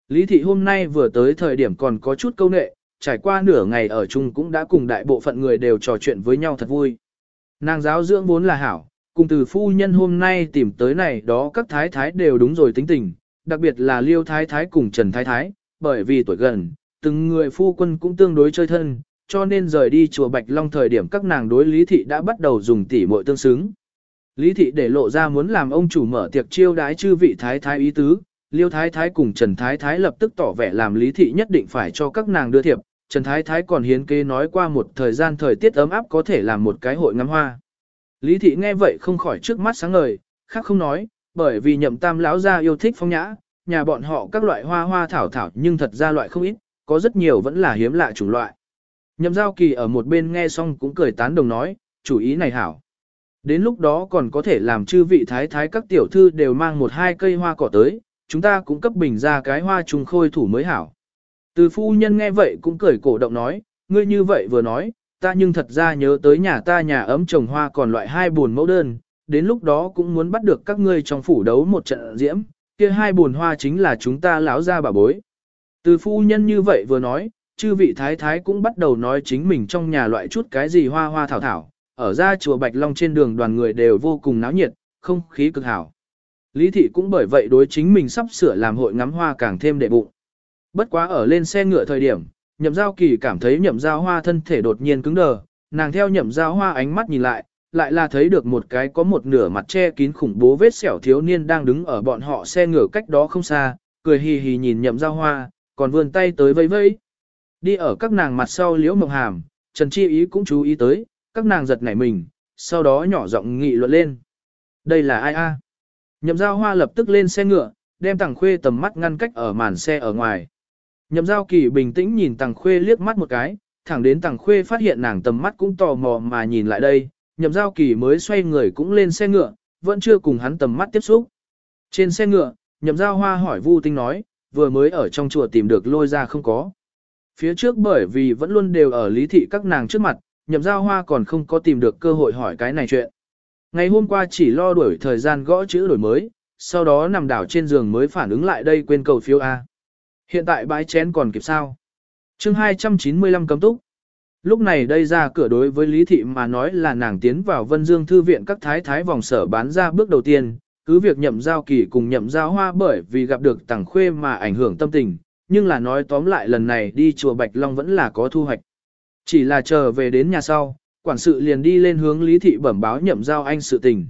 Lý thị hôm nay vừa tới thời điểm còn có chút câu nệ, trải qua nửa ngày ở chung cũng đã cùng đại bộ phận người đều trò chuyện với nhau thật vui. Nàng giáo dưỡng vốn là hảo, cùng từ phu nhân hôm nay tìm tới này đó các thái thái đều đúng rồi tính tình, đặc biệt là liêu thái thái cùng trần thái thái, bởi vì tuổi gần, từng người phu quân cũng tương đối chơi thân, cho nên rời đi chùa Bạch Long thời điểm các nàng đối lý thị đã bắt đầu dùng tỉ muội tương xứng. Lý thị để lộ ra muốn làm ông chủ mở tiệc chiêu đái chư vị thái thái ý tứ, liêu thái thái cùng trần thái thái lập tức tỏ vẻ làm lý thị nhất định phải cho các nàng đưa thiệp, Trần Thái Thái còn hiến kế nói qua một thời gian thời tiết ấm áp có thể làm một cái hội ngắm hoa. Lý thị nghe vậy không khỏi trước mắt sáng ngời, khác không nói, bởi vì nhậm tam lão gia yêu thích phong nhã, nhà bọn họ các loại hoa hoa thảo thảo nhưng thật ra loại không ít, có rất nhiều vẫn là hiếm lạ chủng loại. Nhậm giao kỳ ở một bên nghe xong cũng cười tán đồng nói, chủ ý này hảo. Đến lúc đó còn có thể làm chư vị thái thái các tiểu thư đều mang một hai cây hoa cỏ tới, chúng ta cũng cấp bình ra cái hoa trùng khôi thủ mới hảo. Từ phu nhân nghe vậy cũng cười cổ động nói, ngươi như vậy vừa nói, ta nhưng thật ra nhớ tới nhà ta nhà ấm trồng hoa còn loại hai buồn mẫu đơn, đến lúc đó cũng muốn bắt được các ngươi trong phủ đấu một trận diễm, kia hai buồn hoa chính là chúng ta lão ra bà bối. Từ phu nhân như vậy vừa nói, chư vị thái thái cũng bắt đầu nói chính mình trong nhà loại chút cái gì hoa hoa thảo thảo, ở ra chùa Bạch Long trên đường đoàn người đều vô cùng náo nhiệt, không khí cực hảo. Lý thị cũng bởi vậy đối chính mình sắp sửa làm hội ngắm hoa càng thêm đệ bụng. Bất quá ở lên xe ngựa thời điểm, nhậm giao kỳ cảm thấy nhậm giao hoa thân thể đột nhiên cứng đờ, nàng theo nhậm giao hoa ánh mắt nhìn lại, lại là thấy được một cái có một nửa mặt che kín khủng bố vết sẹo thiếu niên đang đứng ở bọn họ xe ngựa cách đó không xa, cười hì hì nhìn nhậm giao hoa, còn vươn tay tới vẫy vẫy. Đi ở các nàng mặt sau liễu mộng hàm, Trần Chi Ý cũng chú ý tới, các nàng giật nảy mình, sau đó nhỏ giọng nghị luận lên. Đây là ai a? Nhậm giao hoa lập tức lên xe ngựa, đem tàng khuê tầm mắt ngăn cách ở màn xe ở ngoài. Nhậm giao kỳ bình tĩnh nhìn tàng khuê liếc mắt một cái, thẳng đến tàng khuê phát hiện nàng tầm mắt cũng tò mò mà nhìn lại đây, nhậm giao kỳ mới xoay người cũng lên xe ngựa, vẫn chưa cùng hắn tầm mắt tiếp xúc. Trên xe ngựa, nhậm giao hoa hỏi Vu Tinh nói, vừa mới ở trong chùa tìm được lôi ra không có. Phía trước bởi vì vẫn luôn đều ở lý thị các nàng trước mặt, nhậm giao hoa còn không có tìm được cơ hội hỏi cái này chuyện. Ngày hôm qua chỉ lo đuổi thời gian gõ chữ đổi mới, sau đó nằm đảo trên giường mới phản ứng lại đây quên cầu phiếu A. Hiện tại bãi chén còn kịp sao? chương 295 cấm túc. Lúc này đây ra cửa đối với Lý Thị mà nói là nàng tiến vào Vân Dương Thư viện các thái thái vòng sở bán ra bước đầu tiên, cứ việc nhậm giao kỳ cùng nhậm giao hoa bởi vì gặp được tàng khuê mà ảnh hưởng tâm tình, nhưng là nói tóm lại lần này đi chùa Bạch Long vẫn là có thu hoạch. Chỉ là chờ về đến nhà sau, quản sự liền đi lên hướng Lý Thị bẩm báo nhậm giao anh sự tình.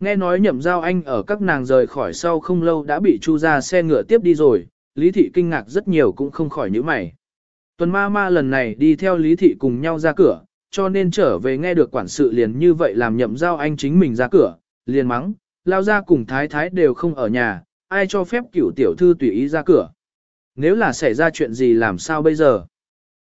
Nghe nói nhậm giao anh ở các nàng rời khỏi sau không lâu đã bị chu ra xe ngựa tiếp đi rồi, Lý Thị kinh ngạc rất nhiều cũng không khỏi nhíu mày. Tuần ma ma lần này đi theo Lý Thị cùng nhau ra cửa, cho nên trở về nghe được quản sự liền như vậy làm nhậm giao anh chính mình ra cửa, liền mắng, lao ra cùng thái thái đều không ở nhà, ai cho phép cửu tiểu thư tùy ý ra cửa. Nếu là xảy ra chuyện gì làm sao bây giờ?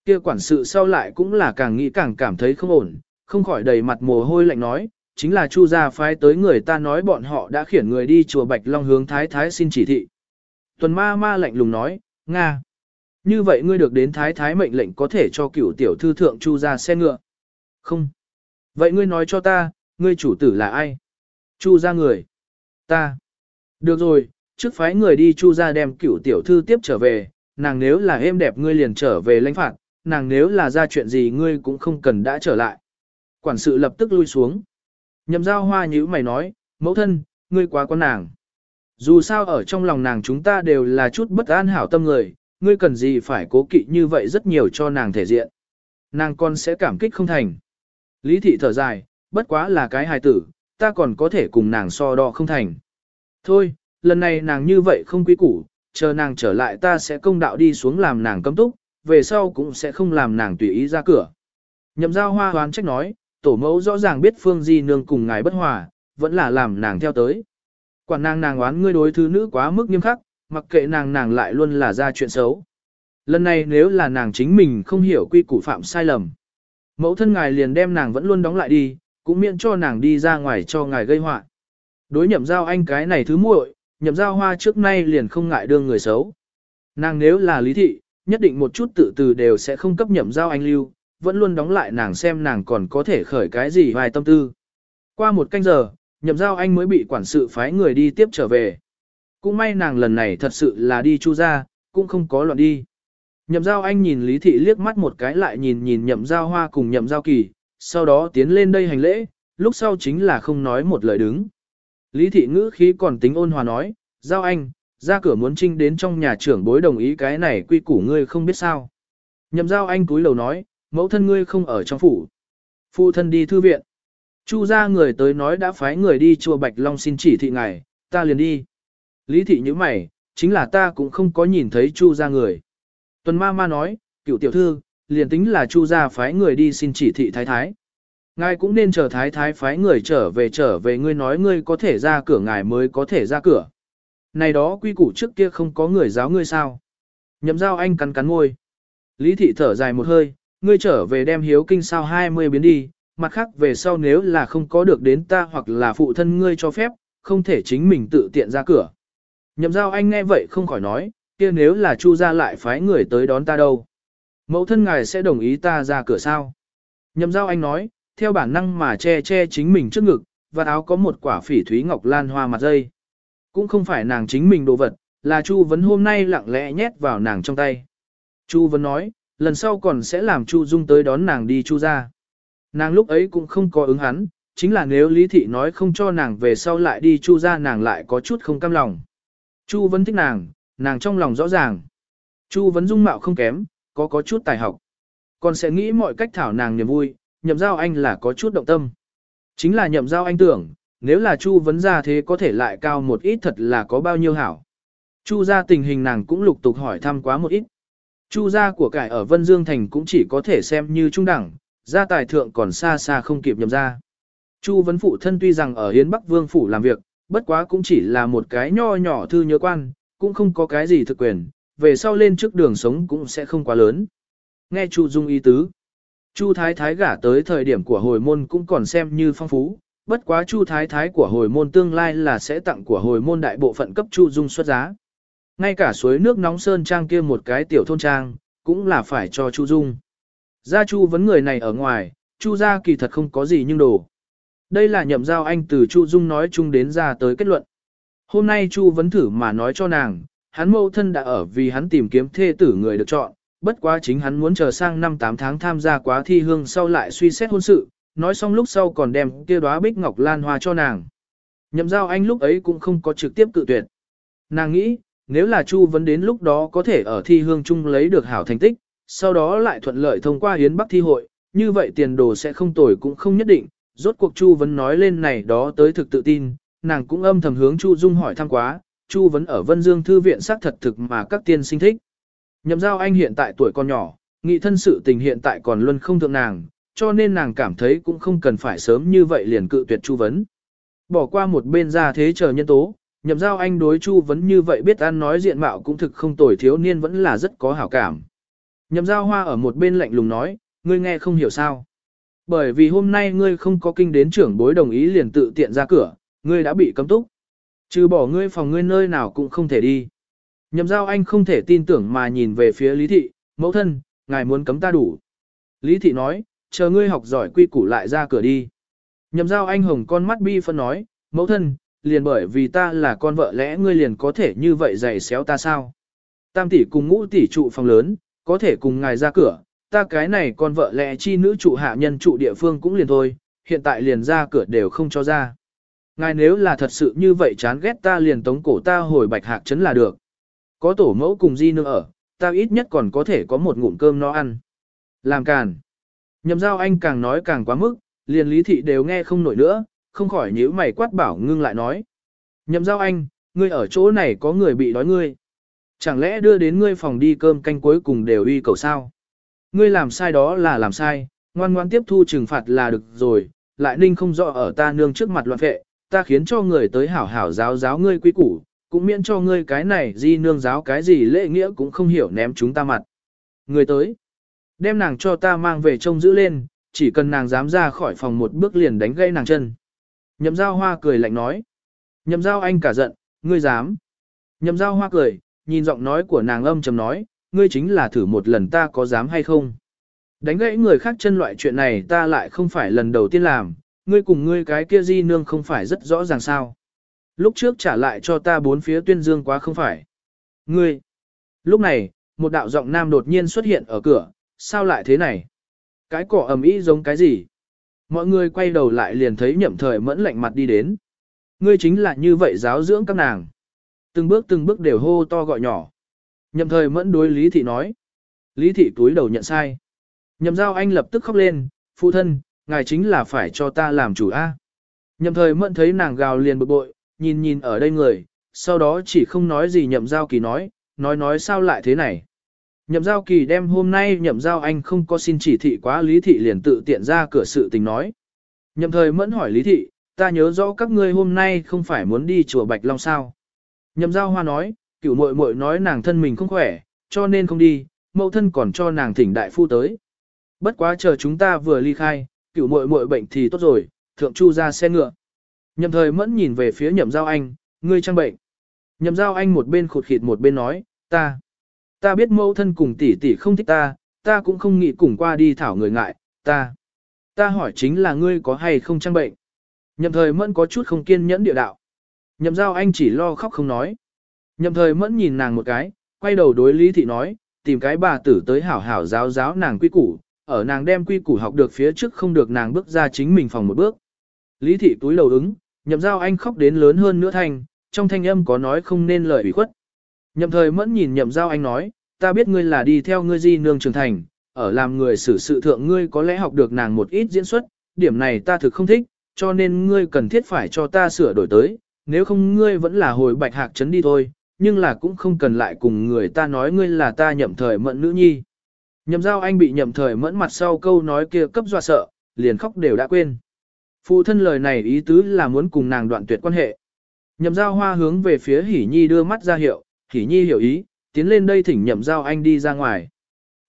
Kia quản sự sau lại cũng là càng nghĩ càng cảm thấy không ổn, không khỏi đầy mặt mồ hôi lạnh nói, chính là Chu gia phái tới người ta nói bọn họ đã khiển người đi chùa Bạch Long hướng Thái Thái xin chỉ thị. Tuần ma ma lạnh lùng nói, Nga. Như vậy ngươi được đến Thái Thái mệnh lệnh có thể cho cửu tiểu thư thượng Chu gia xe ngựa. Không. Vậy ngươi nói cho ta, ngươi chủ tử là ai? Chu gia người. Ta. Được rồi, trước phái người đi Chu ra đem cửu tiểu thư tiếp trở về, nàng nếu là êm đẹp ngươi liền trở về lãnh phạt, nàng nếu là ra chuyện gì ngươi cũng không cần đã trở lại. Quản sự lập tức lui xuống. Nhậm giao hoa như mày nói, mẫu thân, ngươi quá con nàng. Dù sao ở trong lòng nàng chúng ta đều là chút bất an hảo tâm người, ngươi cần gì phải cố kỵ như vậy rất nhiều cho nàng thể diện. Nàng con sẽ cảm kích không thành. Lý thị thở dài, bất quá là cái hài tử, ta còn có thể cùng nàng so đo không thành. Thôi, lần này nàng như vậy không quý củ, chờ nàng trở lại ta sẽ công đạo đi xuống làm nàng cấm túc, về sau cũng sẽ không làm nàng tùy ý ra cửa. Nhậm giao hoa hoán trách nói, tổ mẫu rõ ràng biết phương di nương cùng ngài bất hòa, vẫn là làm nàng theo tới. Quản nàng nàng oán ngươi đối thứ nữ quá mức nghiêm khắc, mặc kệ nàng nàng lại luôn là ra chuyện xấu. Lần này nếu là nàng chính mình không hiểu quy củ phạm sai lầm. Mẫu thân ngài liền đem nàng vẫn luôn đóng lại đi, cũng miễn cho nàng đi ra ngoài cho ngài gây họa. Đối nhậm giao anh cái này thứ muội, nhậm giao hoa trước nay liền không ngại đương người xấu. Nàng nếu là lý thị, nhất định một chút tự từ đều sẽ không cấp nhậm giao anh lưu, vẫn luôn đóng lại nàng xem nàng còn có thể khởi cái gì vài tâm tư. Qua một canh giờ, nhậm giao anh mới bị quản sự phái người đi tiếp trở về. Cũng may nàng lần này thật sự là đi chu ra, cũng không có loạn đi. Nhậm giao anh nhìn Lý Thị liếc mắt một cái lại nhìn nhìn nhậm giao hoa cùng nhậm giao kỳ, sau đó tiến lên đây hành lễ, lúc sau chính là không nói một lời đứng. Lý Thị ngữ khí còn tính ôn hòa nói, giao anh, ra cửa muốn trinh đến trong nhà trưởng bối đồng ý cái này quy củ ngươi không biết sao. Nhậm giao anh túi lầu nói, mẫu thân ngươi không ở trong phủ. Phụ thân đi thư viện. Chu ra người tới nói đã phái người đi chùa Bạch Long xin chỉ thị ngài, ta liền đi. Lý thị như mày, chính là ta cũng không có nhìn thấy chu ra người. Tuần ma ma nói, cựu tiểu thư, liền tính là chu ra phái người đi xin chỉ thị thái thái. Ngài cũng nên chờ thái thái phái người trở về trở về ngươi nói ngươi có thể ra cửa ngài mới có thể ra cửa. Này đó quy củ trước kia không có người giáo ngươi sao. Nhậm giao anh cắn cắn môi. Lý thị thở dài một hơi, ngươi trở về đem hiếu kinh sao 20 biến đi, mặt khác về sau nếu là không có được đến ta hoặc là phụ thân ngươi cho phép, không thể chính mình tự tiện ra cửa. Nhậm giao anh nghe vậy không khỏi nói, kia nếu là chu ra lại phái người tới đón ta đâu. Mẫu thân ngài sẽ đồng ý ta ra cửa sao? Nhậm giao anh nói, theo bản năng mà che che chính mình trước ngực, và áo có một quả phỉ thúy ngọc lan hoa mặt dây. Cũng không phải nàng chính mình đồ vật, là Chu Vấn hôm nay lặng lẽ nhét vào nàng trong tay. Chu Vấn nói, lần sau còn sẽ làm Chu Dung tới đón nàng đi Chu ra. Nàng lúc ấy cũng không có ứng hắn, chính là nếu Lý Thị nói không cho nàng về sau lại đi Chu ra nàng lại có chút không cam lòng. Chu Vấn thích nàng, nàng trong lòng rõ ràng. Chu Vấn dung mạo không kém, có có chút tài học. Còn sẽ nghĩ mọi cách thảo nàng niềm vui, nhậm giao anh là có chút động tâm. Chính là nhậm giao anh tưởng, nếu là Chu Vấn ra thế có thể lại cao một ít thật là có bao nhiêu hảo. Chu ra tình hình nàng cũng lục tục hỏi thăm quá một ít. Chu gia của cải ở Vân Dương Thành cũng chỉ có thể xem như trung đẳng, gia tài thượng còn xa xa không kịp nhậm ra. Chu vấn phụ thân tuy rằng ở Hiến Bắc Vương Phủ làm việc, bất quá cũng chỉ là một cái nho nhỏ thư nhớ quan, cũng không có cái gì thực quyền, về sau lên trước đường sống cũng sẽ không quá lớn. Nghe Chu Dung ý tứ, Chu Thái Thái gả tới thời điểm của hồi môn cũng còn xem như phong phú, bất quá Chu Thái Thái của hồi môn tương lai là sẽ tặng của hồi môn đại bộ phận cấp Chu Dung xuất giá. Ngay cả suối nước nóng sơn trang kia một cái tiểu thôn trang, cũng là phải cho Chu Dung. Gia Chu vấn người này ở ngoài, Chu gia kỳ thật không có gì nhưng đồ. Đây là nhậm giao anh từ Chu Dung nói chung đến ra tới kết luận. Hôm nay Chu vấn thử mà nói cho nàng, hắn mâu thân đã ở vì hắn tìm kiếm thê tử người được chọn, bất quá chính hắn muốn chờ sang năm 8 tháng tham gia quá thi hương sau lại suy xét hôn sự, nói xong lúc sau còn đem kia đóa bích ngọc lan hoa cho nàng. Nhậm giao anh lúc ấy cũng không có trực tiếp cự tuyệt. Nàng nghĩ, nếu là Chu vấn đến lúc đó có thể ở thi hương chung lấy được hảo thành tích, sau đó lại thuận lợi thông qua hiến bắc thi hội, như vậy tiền đồ sẽ không tồi cũng không nhất định. Rốt cuộc Chu vấn nói lên này đó tới thực tự tin, nàng cũng âm thầm hướng Chu Dung hỏi thăm quá, Chu vấn ở Vân Dương Thư viện xác thật thực mà các tiên sinh thích. Nhậm giao anh hiện tại tuổi còn nhỏ, nghị thân sự tình hiện tại còn luôn không thượng nàng, cho nên nàng cảm thấy cũng không cần phải sớm như vậy liền cự tuyệt Chu Vấn. Bỏ qua một bên ra thế chờ nhân tố, nhậm giao anh đối Chu Vấn như vậy biết ăn nói diện mạo cũng thực không tồi thiếu niên vẫn là rất có hảo cảm. Nhậm giao hoa ở một bên lạnh lùng nói, ngươi nghe không hiểu sao. Bởi vì hôm nay ngươi không có kinh đến trưởng bối đồng ý liền tự tiện ra cửa, ngươi đã bị cấm túc. Trừ bỏ ngươi phòng ngươi nơi nào cũng không thể đi. Nhậm giao anh không thể tin tưởng mà nhìn về phía Lý Thị, mẫu thân, ngài muốn cấm ta đủ. Lý Thị nói, chờ ngươi học giỏi quy củ lại ra cửa đi. Nhậm giao anh hồng con mắt bi phân nói, mẫu thân, liền bởi vì ta là con vợ lẽ ngươi liền có thể như vậy giày xéo ta sao. Tam tỷ cùng ngũ tỷ trụ phòng lớn, có thể cùng ngài ra cửa, ta cái này con vợ lẽ chi nữ trụ hạ nhân trụ địa phương cũng liền thôi, hiện tại liền ra cửa đều không cho ra. Ngài nếu là thật sự như vậy chán ghét ta liền tống cổ ta hồi bạch hạc chấn là được. Có tổ mẫu cùng di nương ở, ta ít nhất còn có thể có một ngụm cơm no ăn. Làm càn. Nhậm giao anh càng nói càng quá mức, liền lý thị đều nghe không nổi nữa, không khỏi nhíu mày quát bảo ngưng lại nói. Nhậm giao anh, ngươi ở chỗ này có người bị đói ngươi. Chẳng lẽ đưa đến ngươi phòng đi cơm canh cuối cùng đều uy cầu sao? Ngươi làm sai đó là làm sai, ngoan ngoan tiếp thu trừng phạt là được rồi, lại ninh không rõ ở ta nương trước mặt loạn vệ, ta khiến cho người tới hảo hảo giáo giáo ngươi quý củ, cũng miễn cho ngươi cái này di nương giáo cái gì lễ nghĩa cũng không hiểu ném chúng ta mặt. Người tới, đem nàng cho ta mang về trông giữ lên, chỉ cần nàng dám ra khỏi phòng một bước liền đánh gây nàng chân. Nhậm giao hoa cười lạnh nói. Nhậm giao anh cả giận, ngươi dám. Nhậm giao hoa cười, nhìn giọng nói của nàng âm trầm nói, ngươi chính là thử một lần ta có dám hay không. Đánh gãy người khác chân loại chuyện này ta lại không phải lần đầu tiên làm, ngươi cùng ngươi cái kia di nương không phải rất rõ ràng sao. Lúc trước trả lại cho ta bốn phía tuyên dương quá không phải. Ngươi. Lúc này, một đạo giọng nam đột nhiên xuất hiện ở cửa, sao lại thế này? Cái cỏ ầm ĩ giống cái gì? Mọi người quay đầu lại liền thấy nhậm thời mẫn lạnh mặt đi đến. Ngươi chính là như vậy giáo dưỡng các nàng. Từng bước từng bước đều hô to gọi nhỏ. Nhậm thời mẫn đối Lý Thị nói. Lý Thị túi đầu nhận sai. Nhậm giao anh lập tức khóc lên, phụ thân, ngài chính là phải cho ta làm chủ A. Nhậm thời mẫn thấy nàng gào liền bực bội, nhìn nhìn ở đây người, sau đó chỉ không nói gì nhậm giao kỳ nói, nói nói sao lại thế này. Nhậm giao kỳ đem hôm nay nhậm giao anh không có xin chỉ thị quá lý thị liền tự tiện ra cửa sự tình nói. Nhậm thời mẫn hỏi lý thị, ta nhớ rõ các ngươi hôm nay không phải muốn đi chùa Bạch Long sao. Nhậm giao hoa nói, cửu muội muội nói nàng thân mình không khỏe, cho nên không đi, mẫu thân còn cho nàng thỉnh đại phu tới. Bất quá chờ chúng ta vừa ly khai, cửu muội muội bệnh thì tốt rồi, thượng chu ra xe ngựa. Nhậm thời mẫn nhìn về phía nhậm giao anh, ngươi trang bệnh. Nhậm giao anh một bên khụt khịt một bên nói, ta, ta biết mẫu thân cùng tỷ tỷ không thích ta, ta cũng không nghĩ cùng qua đi thảo người ngại, ta, ta hỏi chính là ngươi có hay không trang bệnh. Nhậm thời mẫn có chút không kiên nhẫn địa đạo. Nhậm giao anh chỉ lo khóc không nói. Nhậm thời mẫn nhìn nàng một cái, quay đầu đối lý thị nói, tìm cái bà tử tới hảo hảo giáo giáo nàng quy củ, ở nàng đem quy củ học được phía trước không được nàng bước ra chính mình phòng một bước. Lý thị túi đầu ứng, nhậm giao anh khóc đến lớn hơn nữa thành, trong thanh âm có nói không nên lời ủy khuất. Nhậm thời mẫn nhìn nhậm giao anh nói, ta biết ngươi là đi theo ngươi di nương trưởng thành, ở làm người xử sự thượng ngươi có lẽ học được nàng một ít diễn xuất, điểm này ta thực không thích, cho nên ngươi cần thiết phải cho ta sửa đổi tới, nếu không ngươi vẫn là hồi bạch hạc chấn đi thôi, nhưng là cũng không cần lại cùng người ta nói ngươi là ta nhậm thời mẫn nữ nhi. Nhậm giao anh bị nhậm thời mẫn mặt sau câu nói kia cấp dọa sợ, liền khóc đều đã quên. Phụ thân lời này ý tứ là muốn cùng nàng đoạn tuyệt quan hệ. Nhậm giao hoa hướng về phía hỉ nhi đưa mắt ra hiệu, hỉ nhi hiểu ý, tiến lên đây thỉnh nhậm giao anh đi ra ngoài.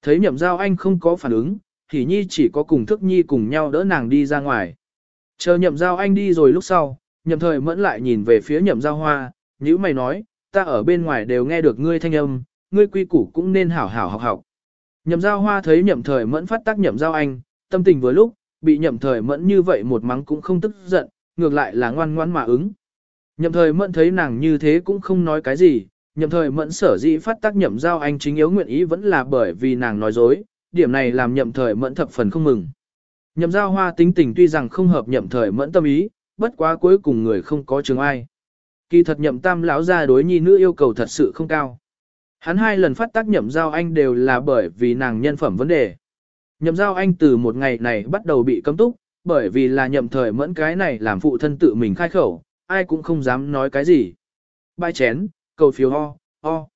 Thấy nhậm giao anh không có phản ứng, hỉ nhi chỉ có cùng thức nhi cùng nhau đỡ nàng đi ra ngoài. Chờ nhậm giao anh đi rồi lúc sau, nhậm thời mẫn lại nhìn về phía nhậm giao hoa, như mày nói, ta ở bên ngoài đều nghe được ngươi thanh âm, ngươi quy củ cũng nên hảo hảo học học. Nhậm giao hoa thấy nhậm thời mẫn phát tác nhậm giao anh, tâm tình vừa lúc, bị nhậm thời mẫn như vậy một mắng cũng không tức giận, ngược lại là ngoan ngoãn mà ứng. Nhậm thời mẫn thấy nàng như thế cũng không nói cái gì, nhậm thời mẫn sở dĩ phát tác nhậm giao anh chính yếu nguyện ý vẫn là bởi vì nàng nói dối, điểm này làm nhậm thời mẫn thập phần không mừng. Nhậm giao hoa tính tình tuy rằng không hợp nhậm thời mẫn tâm ý, bất quá cuối cùng người không có chứng ai. Kỳ thật nhậm tam lão ra đối nhi nữ yêu cầu thật sự không cao. Hắn hai lần phát tác nhậm giao anh đều là bởi vì nàng nhân phẩm vấn đề. Nhậm giao anh từ một ngày này bắt đầu bị cấm túc, bởi vì là nhậm thời mẫn cái này làm phụ thân tự mình khai khẩu, ai cũng không dám nói cái gì. Bài chén, cầu phiếu ho, ho.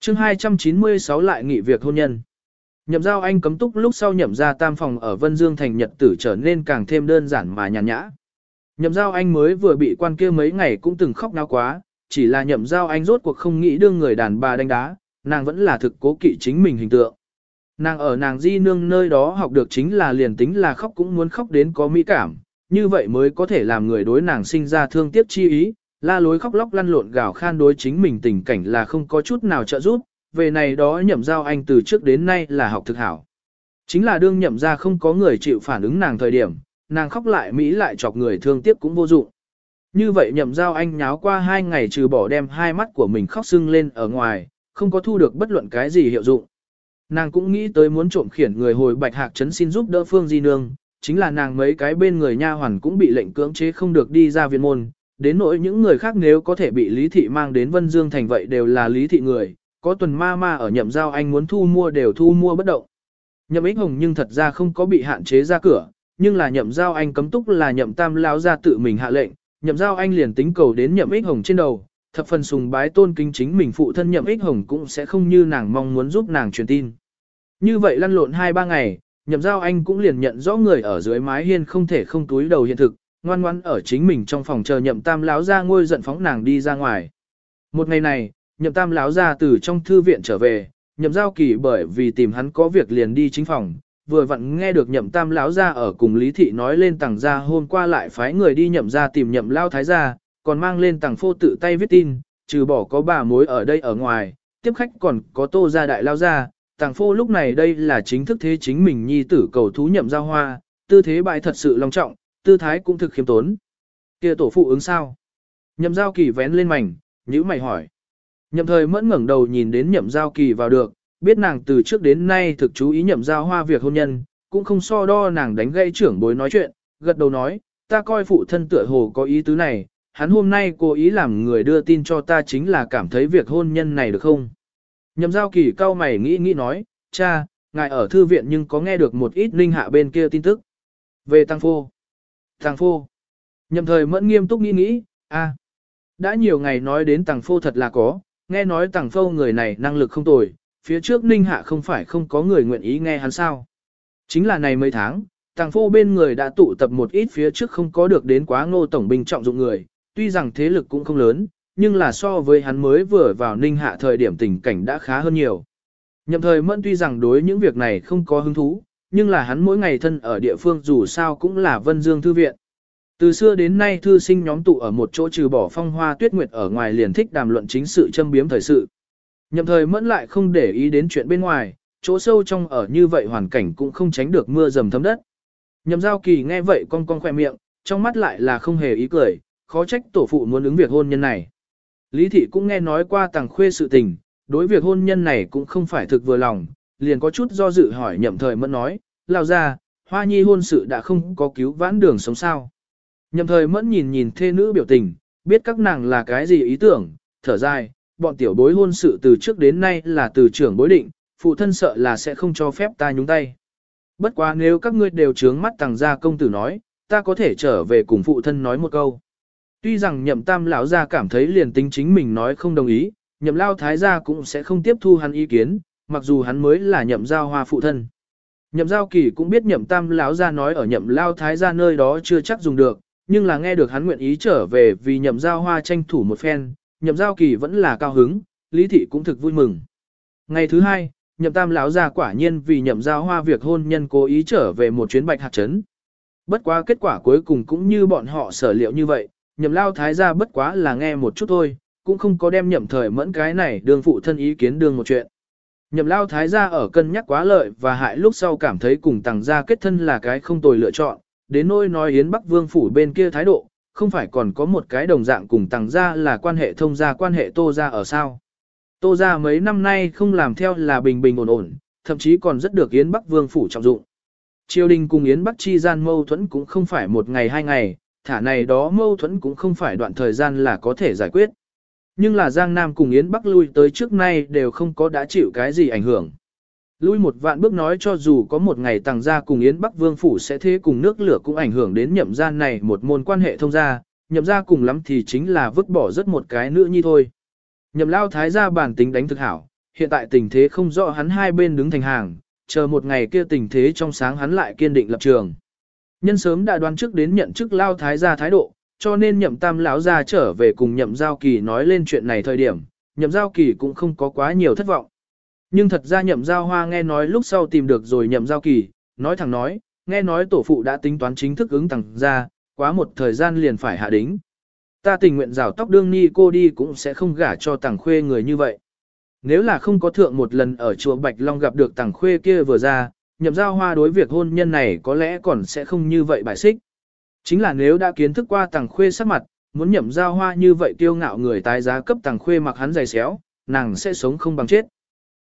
chương 296 lại nghỉ việc hôn nhân. Nhậm giao anh cấm túc lúc sau nhậm ra tam phòng ở Vân Dương thành nhật tử trở nên càng thêm đơn giản mà nhàn nhã. Nhậm giao anh mới vừa bị quan kia mấy ngày cũng từng khóc náo quá, chỉ là nhậm giao anh rốt cuộc không nghĩ đương người đàn bà đánh đá, nàng vẫn là thực cố kỵ chính mình hình tượng. Nàng ở nàng di nương nơi đó học được chính là liền tính là khóc cũng muốn khóc đến có mỹ cảm, như vậy mới có thể làm người đối nàng sinh ra thương tiếc chi ý, la lối khóc lóc lăn lộn gào khan đối chính mình tình cảnh là không có chút nào trợ giúp, về này đó nhậm giao anh từ trước đến nay là học thực hảo. Chính là đương nhậm ra không có người chịu phản ứng nàng thời điểm, nàng khóc lại Mỹ lại chọc người thương tiếc cũng vô dụng. Như vậy nhậm giao anh nháo qua hai ngày trừ bỏ đem hai mắt của mình khóc sưng lên ở ngoài, không có thu được bất luận cái gì hiệu dụng. Nàng cũng nghĩ tới muốn trộm khiển người hồi bạch hạc trấn xin giúp đỡ Phương Di Nương, chính là nàng mấy cái bên người nha hoàn cũng bị lệnh cưỡng chế không được đi ra viện môn, đến nỗi những người khác nếu có thể bị Lý Thị mang đến Vân Dương thành vậy đều là Lý Thị người, có tuần ma ma ở nhậm giao anh muốn thu mua đều thu mua bất động. Nhậm ích hồng nhưng thật ra không có bị hạn chế ra cửa, nhưng là nhậm giao anh cấm túc là nhậm tam lao ra tự mình hạ lệnh, nhậm giao anh liền tính cầu đến nhậm ích hồng trên đầu, thập phần sùng bái tôn kính chính mình phụ thân nhậm ích hồng cũng sẽ không như nàng mong muốn giúp nàng truyền tin. Như vậy lăn lộn hai ba ngày, nhậm giao anh cũng liền nhận rõ người ở dưới mái hiên không thể không túi đầu hiện thực, ngoan ngoan ở chính mình trong phòng chờ nhậm tam láo ra ngôi giận phóng nàng đi ra ngoài. Một ngày này, nhậm tam láo ra từ trong thư viện trở về, nhậm giao kỳ bởi vì tìm hắn có việc liền đi chính phòng, vừa vặn nghe được nhậm tam lão ra ở cùng lý thị nói lên tàng gia hôm qua lại phái người đi nhậm ra tìm nhậm lao thái gia, còn mang lên tàng phô tự tay viết tin, trừ bỏ có bà mối ở đây ở ngoài, tiếp khách còn có tô gia đại lao gia, tàng phô lúc này đây là chính thức thế chính mình nhi tử cầu thú nhậm giao hoa, tư thế bại thật sự long trọng, tư thái cũng thực khiêm tốn. kia tổ phụ ứng sao? Nhậm giao kỳ vén lên mảnh, nhữ mày hỏi. Nhậm thời mẫn ngẩng đầu nhìn đến nhậm giao kỳ vào được, biết nàng từ trước đến nay thực chú ý nhậm giao hoa việc hôn nhân, cũng không so đo nàng đánh gây trưởng bối nói chuyện, gật đầu nói, ta coi phụ thân tựa hồ có ý tứ này, hắn hôm nay cố ý làm người đưa tin cho ta chính là cảm thấy việc hôn nhân này được không? Nhậm giao kỳ cao mày nghĩ nghĩ nói, cha, ngài ở thư viện nhưng có nghe được một ít ninh hạ bên kia tin tức. Về tăng phô. Tăng phô. Nhậm thời mẫn nghiêm túc nghĩ nghĩ, a, đã nhiều ngày nói đến tăng phô thật là có, nghe nói tăng phô người này năng lực không tồi, phía trước ninh hạ không phải không có người nguyện ý nghe hắn sao. Chính là này mấy tháng, tăng phô bên người đã tụ tập một ít phía trước không có được đến quá ngô tổng binh trọng dụng người, tuy rằng thế lực cũng không lớn, nhưng là so với hắn mới vừa vào ninh hạ thời điểm tình cảnh đã khá hơn nhiều. Nhậm thời mẫn tuy rằng đối những việc này không có hứng thú, nhưng là hắn mỗi ngày thân ở địa phương dù sao cũng là Vân Dương Thư Viện. Từ xưa đến nay thư sinh nhóm tụ ở một chỗ trừ bỏ phong hoa tuyết nguyệt ở ngoài liền thích đàm luận chính sự châm biếm thời sự. Nhậm thời mẫn lại không để ý đến chuyện bên ngoài, chỗ sâu trong ở như vậy hoàn cảnh cũng không tránh được mưa dầm thấm đất. Nhậm giao kỳ nghe vậy cong cong khoe miệng, trong mắt lại là không hề ý cười, khó trách tổ phụ muốn ứng việc hôn nhân này. Lý thị cũng nghe nói qua tàng khuê sự tình, đối việc hôn nhân này cũng không phải thực vừa lòng, liền có chút do dự hỏi nhậm thời mẫn nói, lao ra, hoa nhi hôn sự đã không có cứu vãn đường sống sao. Nhậm thời mẫn nhìn nhìn thê nữ biểu tình, biết các nàng là cái gì ý tưởng, thở dài, bọn tiểu bối hôn sự từ trước đến nay là từ trưởng bối định, phụ thân sợ là sẽ không cho phép ta nhúng tay. Bất quá nếu các ngươi đều trướng mắt tàng gia công tử nói, ta có thể trở về cùng phụ thân nói một câu. Tuy rằng nhậm tam lão gia cảm thấy liền tính chính mình nói không đồng ý, nhậm lao thái gia cũng sẽ không tiếp thu hắn ý kiến, mặc dù hắn mới là nhậm giao hoa phụ thân. Nhậm giao kỳ cũng biết nhậm tam lão gia nói ở nhậm lao thái gia nơi đó chưa chắc dùng được, nhưng là nghe được hắn nguyện ý trở về vì nhậm giao hoa tranh thủ một phen, nhậm giao kỳ vẫn là cao hứng, lý thị cũng thực vui mừng. Ngày thứ hai, nhậm tam lão gia quả nhiên vì nhậm giao hoa việc hôn nhân cố ý trở về một chuyến bạch hạt trấn. Bất quá kết quả cuối cùng cũng như bọn họ sở liệu như vậy, nhậm lao thái gia bất quá là nghe một chút thôi, cũng không có đem nhậm thời mẫn cái này đương phụ thân ý kiến đương một chuyện. Nhậm lao thái gia ở cân nhắc quá lợi và hại lúc sau cảm thấy cùng tàng gia kết thân là cái không tồi lựa chọn, đến nỗi nói Yến Bắc Vương phủ bên kia thái độ, không phải còn có một cái đồng dạng cùng tàng gia là quan hệ thông gia quan hệ tô gia ở sao. Tô gia mấy năm nay không làm theo là bình bình ổn ổn, thậm chí còn rất được Yến Bắc Vương phủ trọng dụng. Triều đình cùng Yến Bắc chi gian mâu thuẫn cũng không phải một ngày hai ngày, thả này đó mâu thuẫn cũng không phải đoạn thời gian là có thể giải quyết. Nhưng là Giang Nam cùng Yến Bắc lui tới trước nay đều không có đã chịu cái gì ảnh hưởng. Lui một vạn bước nói cho dù có một ngày tàng gia cùng Yến Bắc Vương Phủ sẽ thế cùng nước lửa cũng ảnh hưởng đến nhậm gia này một môn quan hệ thông gia, nhậm gia cùng lắm thì chính là vứt bỏ rất một cái nữa như thôi. Nhậm lao thái gia bản tính đánh thực hảo, hiện tại tình thế không rõ hắn hai bên đứng thành hàng, chờ một ngày kia tình thế trong sáng hắn lại kiên định lập trường. Nhân sớm đã đoán trước đến nhận chức lao thái gia thái độ, cho nên nhậm tam lão gia trở về cùng nhậm giao kỳ nói lên chuyện này thời điểm, nhậm giao kỳ cũng không có quá nhiều thất vọng. Nhưng thật ra nhậm giao hoa nghe nói lúc sau tìm được rồi nhậm giao kỳ, nói thẳng nói, nghe nói tổ phụ đã tính toán chính thức ứng tặng ra, quá một thời gian liền phải hạ đính. Ta tình nguyện rào tóc đương ni cô đi cũng sẽ không gả cho tàng khuê người như vậy. Nếu là không có thượng một lần ở chùa Bạch Long gặp được tàng khuê kia vừa ra, nhậm giao hoa đối việc hôn nhân này có lẽ còn sẽ không như vậy bài xích. Chính là nếu đã kiến thức qua tàng khuê sắc mặt, muốn nhậm giao hoa như vậy tiêu ngạo người tái giá cấp tàng khuê mặc hắn giày xéo, nàng sẽ sống không bằng chết.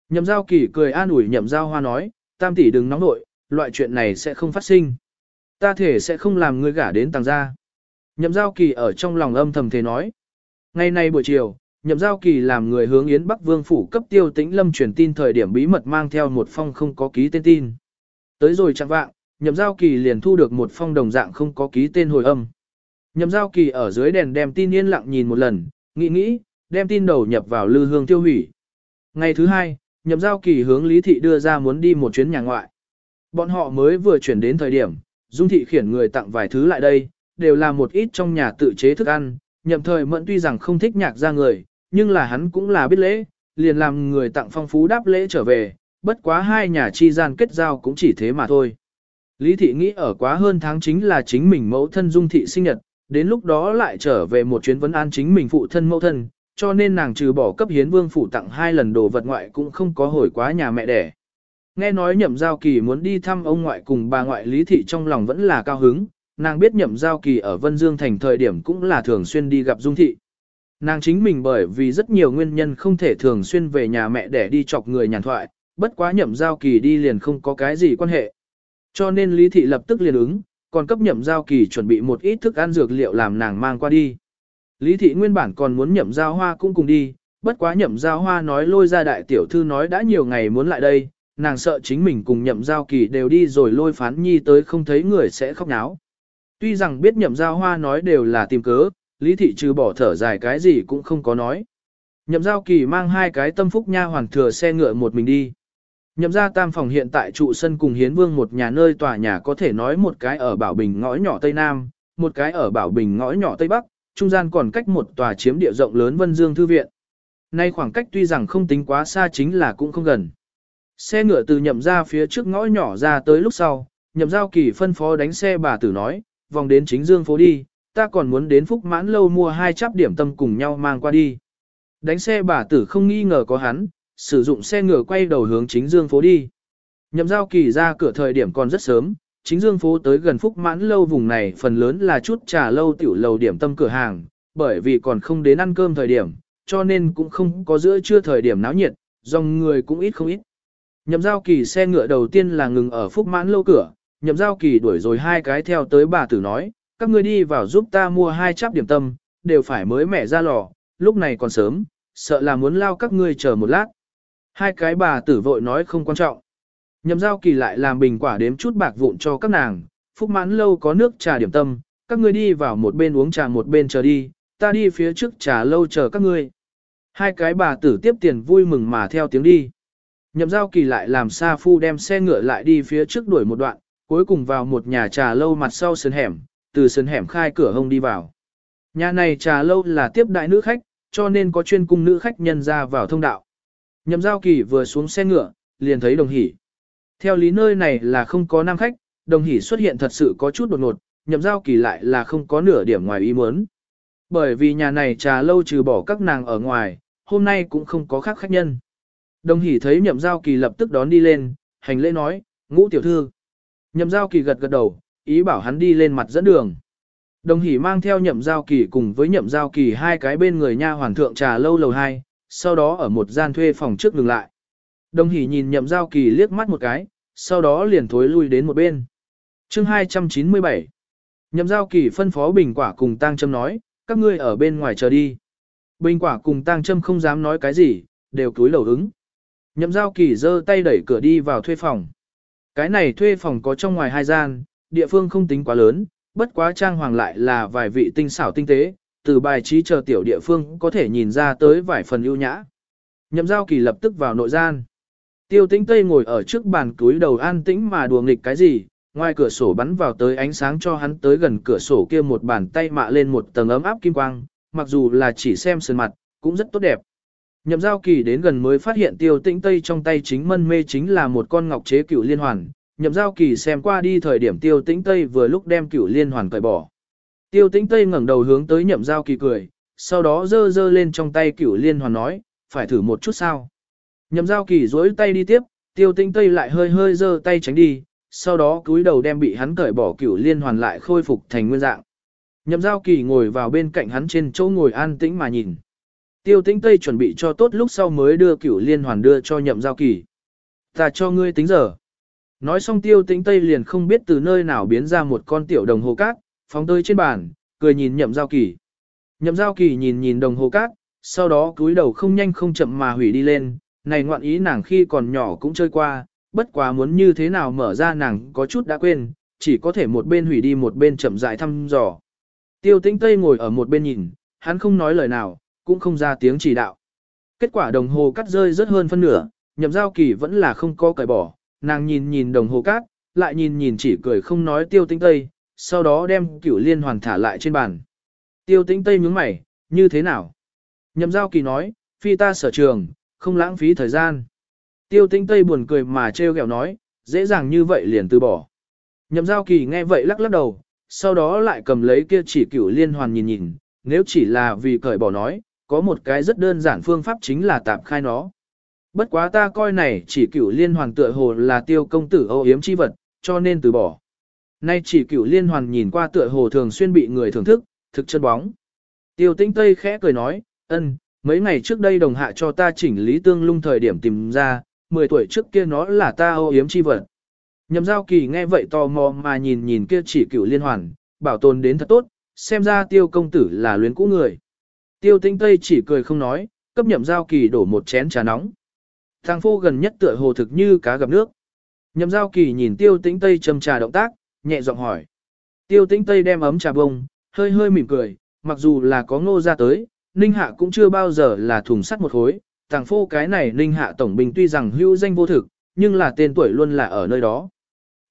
Nhậm giao kỳ cười an ủi nhậm giao hoa nói, tam tỷ đừng nóng nội, loại chuyện này sẽ không phát sinh. Ta thể sẽ không làm ngươi gả đến tàng gia. Nhậm giao kỳ ở trong lòng âm thầm thế nói. Ngày nay buổi chiều, nhậm giao kỳ làm người hướng Yến Bắc Vương phủ cấp tiêu tĩnh lâm truyền tin thời điểm bí mật mang theo một phong không có ký tên tin. Tới rồi chẳng vạng, nhậm giao kỳ liền thu được một phong đồng dạng không có ký tên hồi âm. Nhậm giao kỳ ở dưới đèn đem tin yên lặng nhìn một lần, nghĩ nghĩ, đem tin đầu nhập vào lư hương tiêu hủy. Ngày thứ hai, nhậm giao kỳ hướng Lý Thị đưa ra muốn đi một chuyến nhà ngoại. Bọn họ mới vừa chuyển đến thời điểm, Dung Thị khiển người tặng vài thứ lại đây, đều là một ít trong nhà tự chế thức ăn, nhậm thời mẫn tuy rằng không thích nhạc ra người, nhưng là hắn cũng là biết lễ, liền làm người tặng phong phú đáp lễ trở về, bất quá hai nhà chi gian kết giao cũng chỉ thế mà thôi. Lý thị nghĩ ở quá hơn tháng chính là chính mình mẫu thân dung thị sinh nhật, đến lúc đó lại trở về một chuyến vấn an chính mình phụ thân mẫu thân, cho nên nàng trừ bỏ cấp hiến vương phủ tặng hai lần đồ vật ngoại cũng không có hồi quá nhà mẹ đẻ. Nghe nói nhậm giao kỳ muốn đi thăm ông ngoại cùng bà ngoại lý thị trong lòng vẫn là cao hứng, nàng biết nhậm giao kỳ ở Vân Dương thành thời điểm cũng là thường xuyên đi gặp dung thị. Nàng chính mình bởi vì rất nhiều nguyên nhân không thể thường xuyên về nhà mẹ để đi chọc người nhàn thoại, bất quá nhậm giao kỳ đi liền không có cái gì quan hệ. Cho nên Lý Thị lập tức liền ứng, còn cấp nhậm giao kỳ chuẩn bị một ít thức ăn dược liệu làm nàng mang qua đi. Lý Thị nguyên bản còn muốn nhậm giao hoa cũng cùng đi, bất quá nhậm giao hoa nói lôi ra đại tiểu thư nói đã nhiều ngày muốn lại đây, nàng sợ chính mình cùng nhậm giao kỳ đều đi rồi lôi phán nhi tới không thấy người sẽ khóc náo. Tuy rằng biết nhậm giao hoa nói đều là tìm cớ, Lý Thị trừ bỏ thở dài cái gì cũng không có nói. Nhậm giao kỳ mang hai cái tâm phúc nha hoàn thừa xe ngựa một mình đi. Nhậm ra tam phòng hiện tại trụ sân cùng hiến vương một nhà nơi tòa nhà có thể nói một cái ở Bảo Bình ngõ nhỏ Tây Nam, một cái ở Bảo Bình ngõ nhỏ Tây Bắc, trung gian còn cách một tòa chiếm địa rộng lớn Vân Dương Thư Viện. Nay khoảng cách tuy rằng không tính quá xa chính là cũng không gần. Xe ngựa từ nhậm ra phía trước ngõ nhỏ ra tới lúc sau, nhậm giao kỳ phân phó đánh xe bà tử nói, vòng đến chính dương phố đi, ta còn muốn đến phúc mãn lâu mua hai chắp điểm tâm cùng nhau mang qua đi. Đánh xe bà tử không nghi ngờ có hắn, sử dụng xe ngựa quay đầu hướng chính dương phố đi. Nhậm giao kỳ ra cửa thời điểm còn rất sớm, chính dương phố tới gần phúc mãn lâu vùng này phần lớn là chút trà lâu tiểu lầu điểm tâm cửa hàng, bởi vì còn không đến ăn cơm thời điểm, cho nên cũng không có giữa trưa thời điểm náo nhiệt, dòng người cũng ít không ít. Nhậm giao kỳ xe ngựa đầu tiên là ngừng ở phúc mãn lâu cửa, nhậm giao kỳ đuổi rồi hai cái theo tới bà tử nói, các ngươi đi vào giúp ta mua hai chắp điểm tâm, đều phải mới mẻ ra lò, lúc này còn sớm, sợ là muốn lao các ngươi chờ một lát. Hai cái bà tử vội nói không quan trọng. Nhậm giao kỳ lại làm bình quả đếm chút bạc vụn cho các nàng, phúc mãn lâu có nước trà điểm tâm, các ngươi đi vào một bên uống trà một bên chờ đi, ta đi phía trước trà lâu chờ các ngươi. Hai cái bà tử tiếp tiền vui mừng mà theo tiếng đi. Nhậm giao kỳ lại làm xa Phu đem xe ngựa lại đi phía trước đuổi một đoạn, cuối cùng vào một nhà trà lâu mặt sau sân hẻm, từ sân hẻm khai cửa hông đi vào. Nhà này trà lâu là tiếp đại nữ khách, cho nên có chuyên cung nữ khách nhân ra vào thông đạo. Nhậm giao kỳ vừa xuống xe ngựa, liền thấy đồng hỷ. Theo lý nơi này là không có nam khách, đồng hỷ xuất hiện thật sự có chút đột ngột, nhậm giao kỳ lại là không có nửa điểm ngoài ý muốn. Bởi vì nhà này trà lâu trừ bỏ các nàng ở ngoài, hôm nay cũng không có khác khách nhân. Đồng hỷ thấy nhậm giao kỳ lập tức đón đi lên, hành lễ nói, ngũ tiểu thư. Nhậm giao kỳ gật gật đầu, ý bảo hắn đi lên mặt dẫn đường. Đồng hỷ mang theo nhậm giao kỳ cùng với nhậm giao kỳ hai cái bên người nha hoàng thượng trà lâu lầu hai, sau đó ở một gian thuê phòng trước ngừng lại. Đồng hỷ nhìn nhậm giao kỳ liếc mắt một cái, sau đó liền thối lui đến một bên. chương 297 Nhậm giao kỳ phân phó bình quả cùng tang châm nói, các ngươi ở bên ngoài chờ đi. Bình quả cùng tang châm không dám nói cái gì, đều cúi đầu ứng. Nhậm giao kỳ giơ tay đẩy cửa đi vào thuê phòng. Cái này thuê phòng có trong ngoài hai gian, địa phương không tính quá lớn, bất quá trang hoàng lại là vài vị tinh xảo tinh tế, từ bài trí chờ tiểu địa phương có thể nhìn ra tới vài phần ưu nhã. Nhậm giao kỳ lập tức vào nội gian. Tiêu tĩnh Tây ngồi ở trước bàn túi đầu an tĩnh mà đùa nghịch cái gì, ngoài cửa sổ bắn vào tới ánh sáng cho hắn tới gần cửa sổ kia một bàn tay mạ lên một tầng ấm áp kim quang, mặc dù là chỉ xem sườn mặt, cũng rất tốt đẹp. Nhậm giao kỳ đến gần mới phát hiện tiêu tĩnh Tây trong tay chính mân mê chính là một con ngọc chế cửu liên hoàn. Nhậm giao kỳ xem qua đi thời điểm tiêu tĩnh Tây vừa lúc đem cửu liên hoàn cởi bỏ. Tiêu tĩnh Tây ngẩng đầu hướng tới nhậm giao kỳ cười, sau đó dơ dơ lên trong tay cửu liên hoàn nói, phải thử một chút sao. Nhậm giao kỳ duỗi tay đi tiếp, tiêu tĩnh Tây lại hơi hơi dơ tay tránh đi, sau đó cúi đầu đem bị hắn cởi bỏ cửu liên hoàn lại khôi phục thành nguyên dạng. Nhậm giao kỳ ngồi vào bên cạnh hắn trên chỗ ngồi an tĩnh mà nhìn. Tiêu tĩnh Tây chuẩn bị cho tốt lúc sau mới đưa cửu liên hoàn đưa cho nhậm giao kỳ. Ta cho ngươi tính giờ. Nói xong tiêu tĩnh Tây liền không biết từ nơi nào biến ra một con tiểu đồng hồ cát, phóng tới trên bàn, cười nhìn nhậm giao kỳ. Nhậm giao kỳ nhìn nhìn đồng hồ cát, sau đó cúi đầu không nhanh không chậm mà hủy đi lên, này ngoạn ý nàng khi còn nhỏ cũng chơi qua, bất quá muốn như thế nào mở ra nàng có chút đã quên, chỉ có thể một bên hủy đi một bên chậm rãi thăm dò. Tiêu tĩnh Tây ngồi ở một bên nhìn, hắn không nói lời nào, cũng không ra tiếng chỉ đạo. Kết quả đồng hồ cắt rơi rất hơn phân nửa, nhậm giao kỳ vẫn là không có cởi bỏ, nàng nhìn nhìn đồng hồ cát, lại nhìn nhìn chỉ cười không nói tiêu tĩnh Tây, sau đó đem cửu liên hoàn thả lại trên bàn. Tiêu tĩnh Tây nhướng mày, như thế nào? Nhậm giao kỳ nói, phi ta sở trường, không lãng phí thời gian. Tiêu tĩnh Tây buồn cười mà trêu ghẹo nói, dễ dàng như vậy liền từ bỏ. Nhậm giao kỳ nghe vậy lắc lắc đầu, sau đó lại cầm lấy kia chỉ cửu liên hoàn nhìn nhìn, nếu chỉ là vì cởi bỏ nói, có một cái rất đơn giản phương pháp chính là tạm khai nó. Bất quá ta coi này chỉ cửu liên hoàn tựa hồ là tiêu công tử âu yếm chi vật, cho nên từ bỏ. Nay chỉ cửu liên hoàn nhìn qua tựa hồ thường xuyên bị người thưởng thức, thực chân bóng. Tiêu tĩnh Tây khẽ cười nói, ân, mấy ngày trước đây đồng hạ cho ta chỉnh lý tương lung thời điểm tìm ra, 10 tuổi trước kia nó là ta ô yếm chi vật. Nhậm giao kỳ nghe vậy tò mò mà nhìn nhìn kia chỉ cửu liên hoàn, bảo tồn đến thật tốt, xem ra tiêu công tử là luyến cũ người. Tiêu tinh tây chỉ cười không nói, cấp nhậm giao kỳ đổ một chén trà nóng. Thằng phô gần nhất tựa hồ thực như cá gặp nước. Nhậm giao kỳ nhìn tiêu tĩnh tây châm trà động tác, nhẹ giọng hỏi. Tiêu tĩnh tây đem ấm trà bông, hơi hơi mỉm cười, mặc dù là có ngô ra tới, ninh hạ cũng chưa bao giờ là thùng sắt một khối. tàng phô cái này ninh hạ tổng bình tuy rằng hữu danh vô thực, nhưng là tên tuổi luôn là ở nơi đó.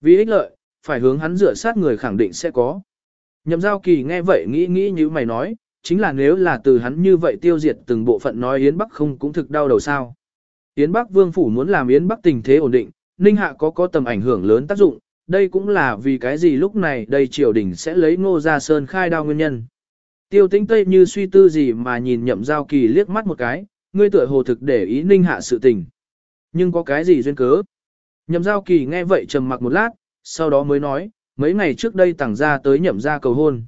Vì ích lợi, phải hướng hắn rửa sát người khẳng định sẽ có. Nhậm giao kỳ nghe vậy nghĩ nghĩ như mày nói, chính là nếu là từ hắn như vậy tiêu diệt từng bộ phận nói Yến Bắc không cũng thực đau đầu sao. Yến Bắc Vương Phủ muốn làm Yến Bắc tình thế ổn định, Ninh Hạ có có tầm ảnh hưởng lớn tác dụng, đây cũng là vì cái gì lúc này đây triều đình sẽ lấy ngô ra sơn khai đao nguyên nhân. Tiêu tĩnh Tây như suy tư gì mà nhìn nhậm giao kỳ liếc mắt một cái, ngươi tựa hồ thực để ý Ninh Hạ sự tình. Nhưng có cái gì duyên cớ? Nhậm giao kỳ nghe vậy trầm mặc một lát, sau đó mới nói, mấy ngày trước đây tàng Gia tới nhậm Gia cầu hôn.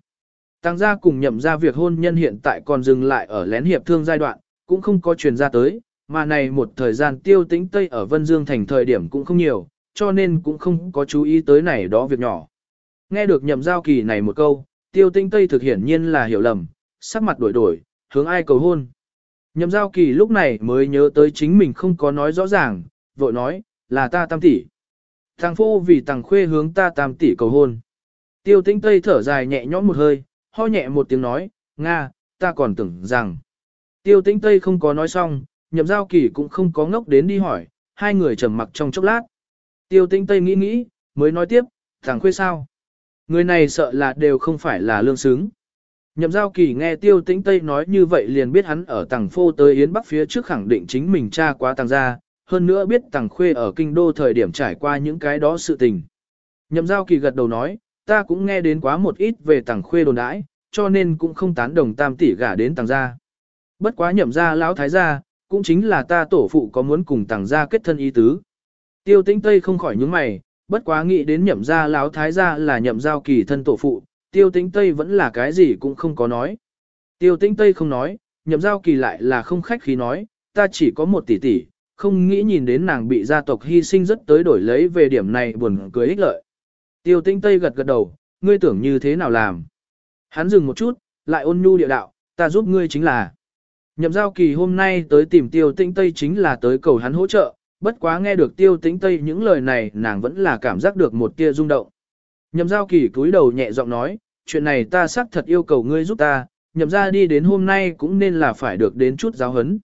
Tàng gia cùng nhậm Gia việc hôn nhân hiện tại còn dừng lại ở lén hiệp thương giai đoạn, cũng không có truyền ra tới, mà này một thời gian tiêu tĩnh Tây ở Vân Dương thành thời điểm cũng không nhiều, cho nên cũng không có chú ý tới này đó việc nhỏ. Nghe được nhậm giao kỳ này một câu, tiêu Tinh Tây thực hiển nhiên là hiểu lầm, sắc mặt đổi đổi, hướng ai cầu hôn. Nhậm giao kỳ lúc này mới nhớ tới chính mình không có nói rõ ràng, vội nói, là ta tam tỷ. Thằng phu vì tàng khuê hướng ta tam tỷ cầu hôn. Tiêu Tinh Tây thở dài nhẹ nhõm một hơi, ho nhẹ một tiếng nói, Nga, ta còn tưởng rằng. Tiêu Tinh Tây không có nói xong, nhậm giao kỳ cũng không có ngốc đến đi hỏi, hai người trầm mặc trong chốc lát. Tiêu tĩnh Tây nghĩ nghĩ, mới nói tiếp, thằng khuê sao? Người này sợ là đều không phải là lương xứng. Nhậm giao kỳ nghe tiêu tĩnh Tây nói như vậy liền biết hắn ở tàng phô tới Yến Bắc phía trước khẳng định chính mình cha quá tàng Gia, hơn nữa biết tàng khuê ở kinh đô thời điểm trải qua những cái đó sự tình. Nhậm giao kỳ gật đầu nói, ta cũng nghe đến quá một ít về tàng khuê đồn đãi, cho nên cũng không tán đồng tam tỷ gả đến tàng gia. Bất quá nhậm gia lão thái gia, cũng chính là ta tổ phụ có muốn cùng tàng gia kết thân ý tứ. Tiêu tĩnh Tây không khỏi nhướng mày, bất quá nghĩ đến nhậm gia Láo thái gia là nhậm giao kỳ thân tổ phụ, tiêu tĩnh Tây vẫn là cái gì cũng không có nói. Tiêu tĩnh Tây không nói, nhậm giao kỳ lại là không khách khí nói, ta chỉ có một tỷ tỷ, không nghĩ nhìn đến nàng bị gia tộc hy sinh rất tới đổi lấy về điểm này buồn cười ích lợi. Tiêu Tĩnh Tây gật gật đầu, ngươi tưởng như thế nào làm. Hắn dừng một chút, lại ôn nhu địa đạo, ta giúp ngươi chính là. Nhậm giao kỳ hôm nay tới tìm tiêu Tĩnh Tây chính là tới cầu hắn hỗ trợ, bất quá nghe được tiêu tinh Tây những lời này nàng vẫn là cảm giác được một tia rung động. Nhậm giao kỳ cúi đầu nhẹ giọng nói, chuyện này ta xác thật yêu cầu ngươi giúp ta, nhậm ra đi đến hôm nay cũng nên là phải được đến chút giáo hấn.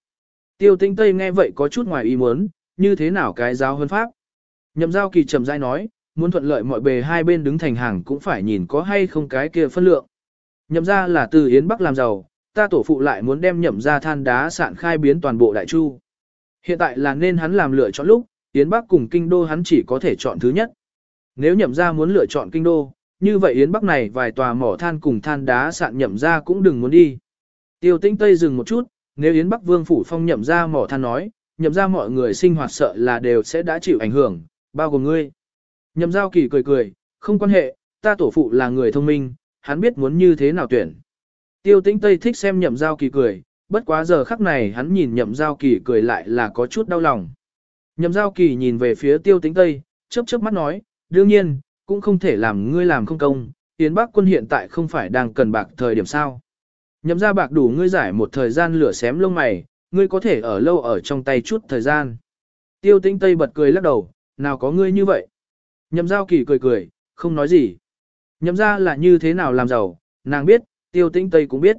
Tiêu tinh Tây nghe vậy có chút ngoài ý muốn, như thế nào cái giáo hấn pháp. Nhậm giao kỳ trầm dai nói, muốn thuận lợi mọi bề hai bên đứng thành hàng cũng phải nhìn có hay không cái kia phân lượng. Nhậm ra là từ Yến Bắc làm giàu, ta tổ phụ lại muốn đem nhậm ra than đá sạn khai biến toàn bộ đại chu. Hiện tại là nên hắn làm lựa chọn lúc, Yến Bắc cùng kinh đô hắn chỉ có thể chọn thứ nhất. Nếu nhậm ra muốn lựa chọn kinh đô, như vậy Yến Bắc này vài tòa mỏ than cùng than đá sạn nhậm ra cũng đừng muốn đi. Tiêu tinh Tây dừng một chút, nếu Yến Bắc Vương Phủ Phong nhậm ra mỏ than nói, nhậm ra mọi người sinh hoạt sợ là đều sẽ đã chịu ảnh hưởng, bao gồm ngươi. Nhậm giao kỳ cười cười, không quan hệ, ta tổ phụ là người thông minh, hắn biết muốn như thế nào tuyển. Tiêu tĩnh Tây thích xem nhậm giao kỳ cười, bất quá giờ khắc này hắn nhìn nhậm giao kỳ cười lại là có chút đau lòng. Nhậm giao kỳ nhìn về phía tiêu tĩnh Tây, chớp chớp mắt nói, đương nhiên, cũng không thể làm ngươi làm không công, Yến Bắc quân hiện tại không phải đang cần bạc thời điểm sao. Nhậm ra bạc đủ ngươi giải một thời gian lửa xém lông mày, ngươi có thể ở lâu ở trong tay chút thời gian. Tiêu tĩnh Tây bật cười lắc đầu, nào có ngươi như vậy. Nhậm giao kỳ cười cười, không nói gì. Nhậm ra là như thế nào làm giàu, nàng biết, tiêu tĩnh Tây cũng biết.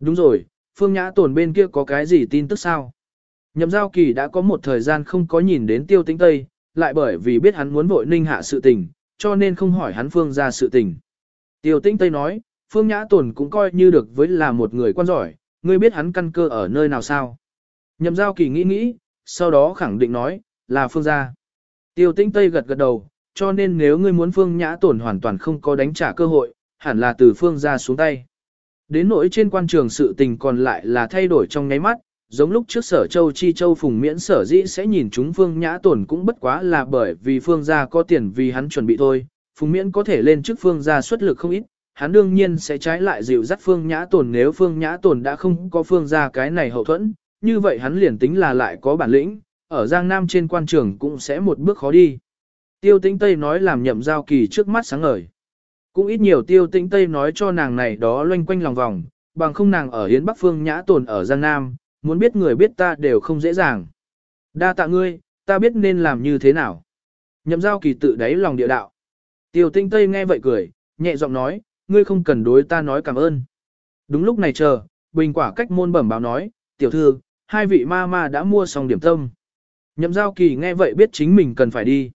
Đúng rồi, Phương Nhã Tồn bên kia có cái gì tin tức sao? Nhậm giao kỳ đã có một thời gian không có nhìn đến tiêu tĩnh Tây, lại bởi vì biết hắn muốn vội ninh hạ sự tình, cho nên không hỏi hắn Phương ra sự tình. Tiêu tĩnh Tây nói, Phương Nhã Tồn cũng coi như được với là một người quan giỏi, ngươi biết hắn căn cơ ở nơi nào sao? Nhậm giao kỳ nghĩ nghĩ, sau đó khẳng định nói, là Phương gia. Tiêu tĩnh Tây gật gật đầu, cho nên nếu ngươi muốn Phương Nhã Tồn hoàn toàn không có đánh trả cơ hội, hẳn là từ Phương gia xuống tay. Đến nỗi trên quan trường sự tình còn lại là thay đổi trong nháy mắt, giống lúc trước sở châu chi châu phùng miễn sở dĩ sẽ nhìn chúng Phương Nhã tổn cũng bất quá là bởi vì Phương gia có tiền vì hắn chuẩn bị thôi, phùng miễn có thể lên trước Phương gia xuất lực không ít. Hắn đương nhiên sẽ trái lại dịu dắt Phương Nhã tổn nếu Phương Nhã tổn đã không có Phương gia cái này hậu thuẫn, như vậy hắn liền tính là lại có bản lĩnh, ở Giang Nam trên quan trường cũng sẽ một bước khó đi. Tiêu tĩnh Tây nói làm nhậm giao kỳ trước mắt sáng ngời. Cũng ít nhiều tiêu tĩnh Tây nói cho nàng này đó loanh quanh lòng vòng, bằng không nàng ở Hiến Bắc Phương nhã tồn ở Giang Nam, muốn biết người biết ta đều không dễ dàng. Đa tạ ngươi, ta biết nên làm như thế nào. Nhậm giao kỳ tự đáy lòng địa đạo. Tiêu tĩnh Tây nghe vậy cười, nhẹ giọng nói, ngươi không cần đối ta nói cảm ơn. Đúng lúc này chờ, bình quả cách môn bẩm báo nói, tiểu thư, hai vị ma ma đã mua xong điểm tâm. Nhậm giao kỳ nghe vậy biết chính mình cần phải đi.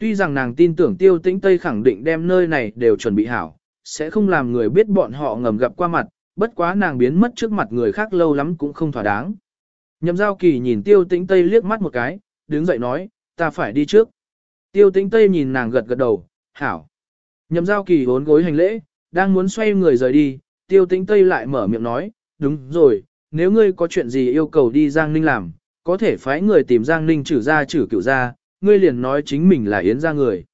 Tuy rằng nàng tin tưởng tiêu tĩnh Tây khẳng định đem nơi này đều chuẩn bị hảo, sẽ không làm người biết bọn họ ngầm gặp qua mặt, bất quá nàng biến mất trước mặt người khác lâu lắm cũng không thỏa đáng. Nhậm giao kỳ nhìn tiêu tĩnh Tây liếc mắt một cái, đứng dậy nói, ta phải đi trước. Tiêu tĩnh Tây nhìn nàng gật gật đầu, hảo. Nhậm giao kỳ hốn gối hành lễ, đang muốn xoay người rời đi, tiêu tĩnh Tây lại mở miệng nói, đúng rồi, nếu ngươi có chuyện gì yêu cầu đi Giang Ninh làm, có thể phái người tìm Giang Ninh trừ ra trừ cựu ra, ngươi liền nói chính mình là Yến gia người.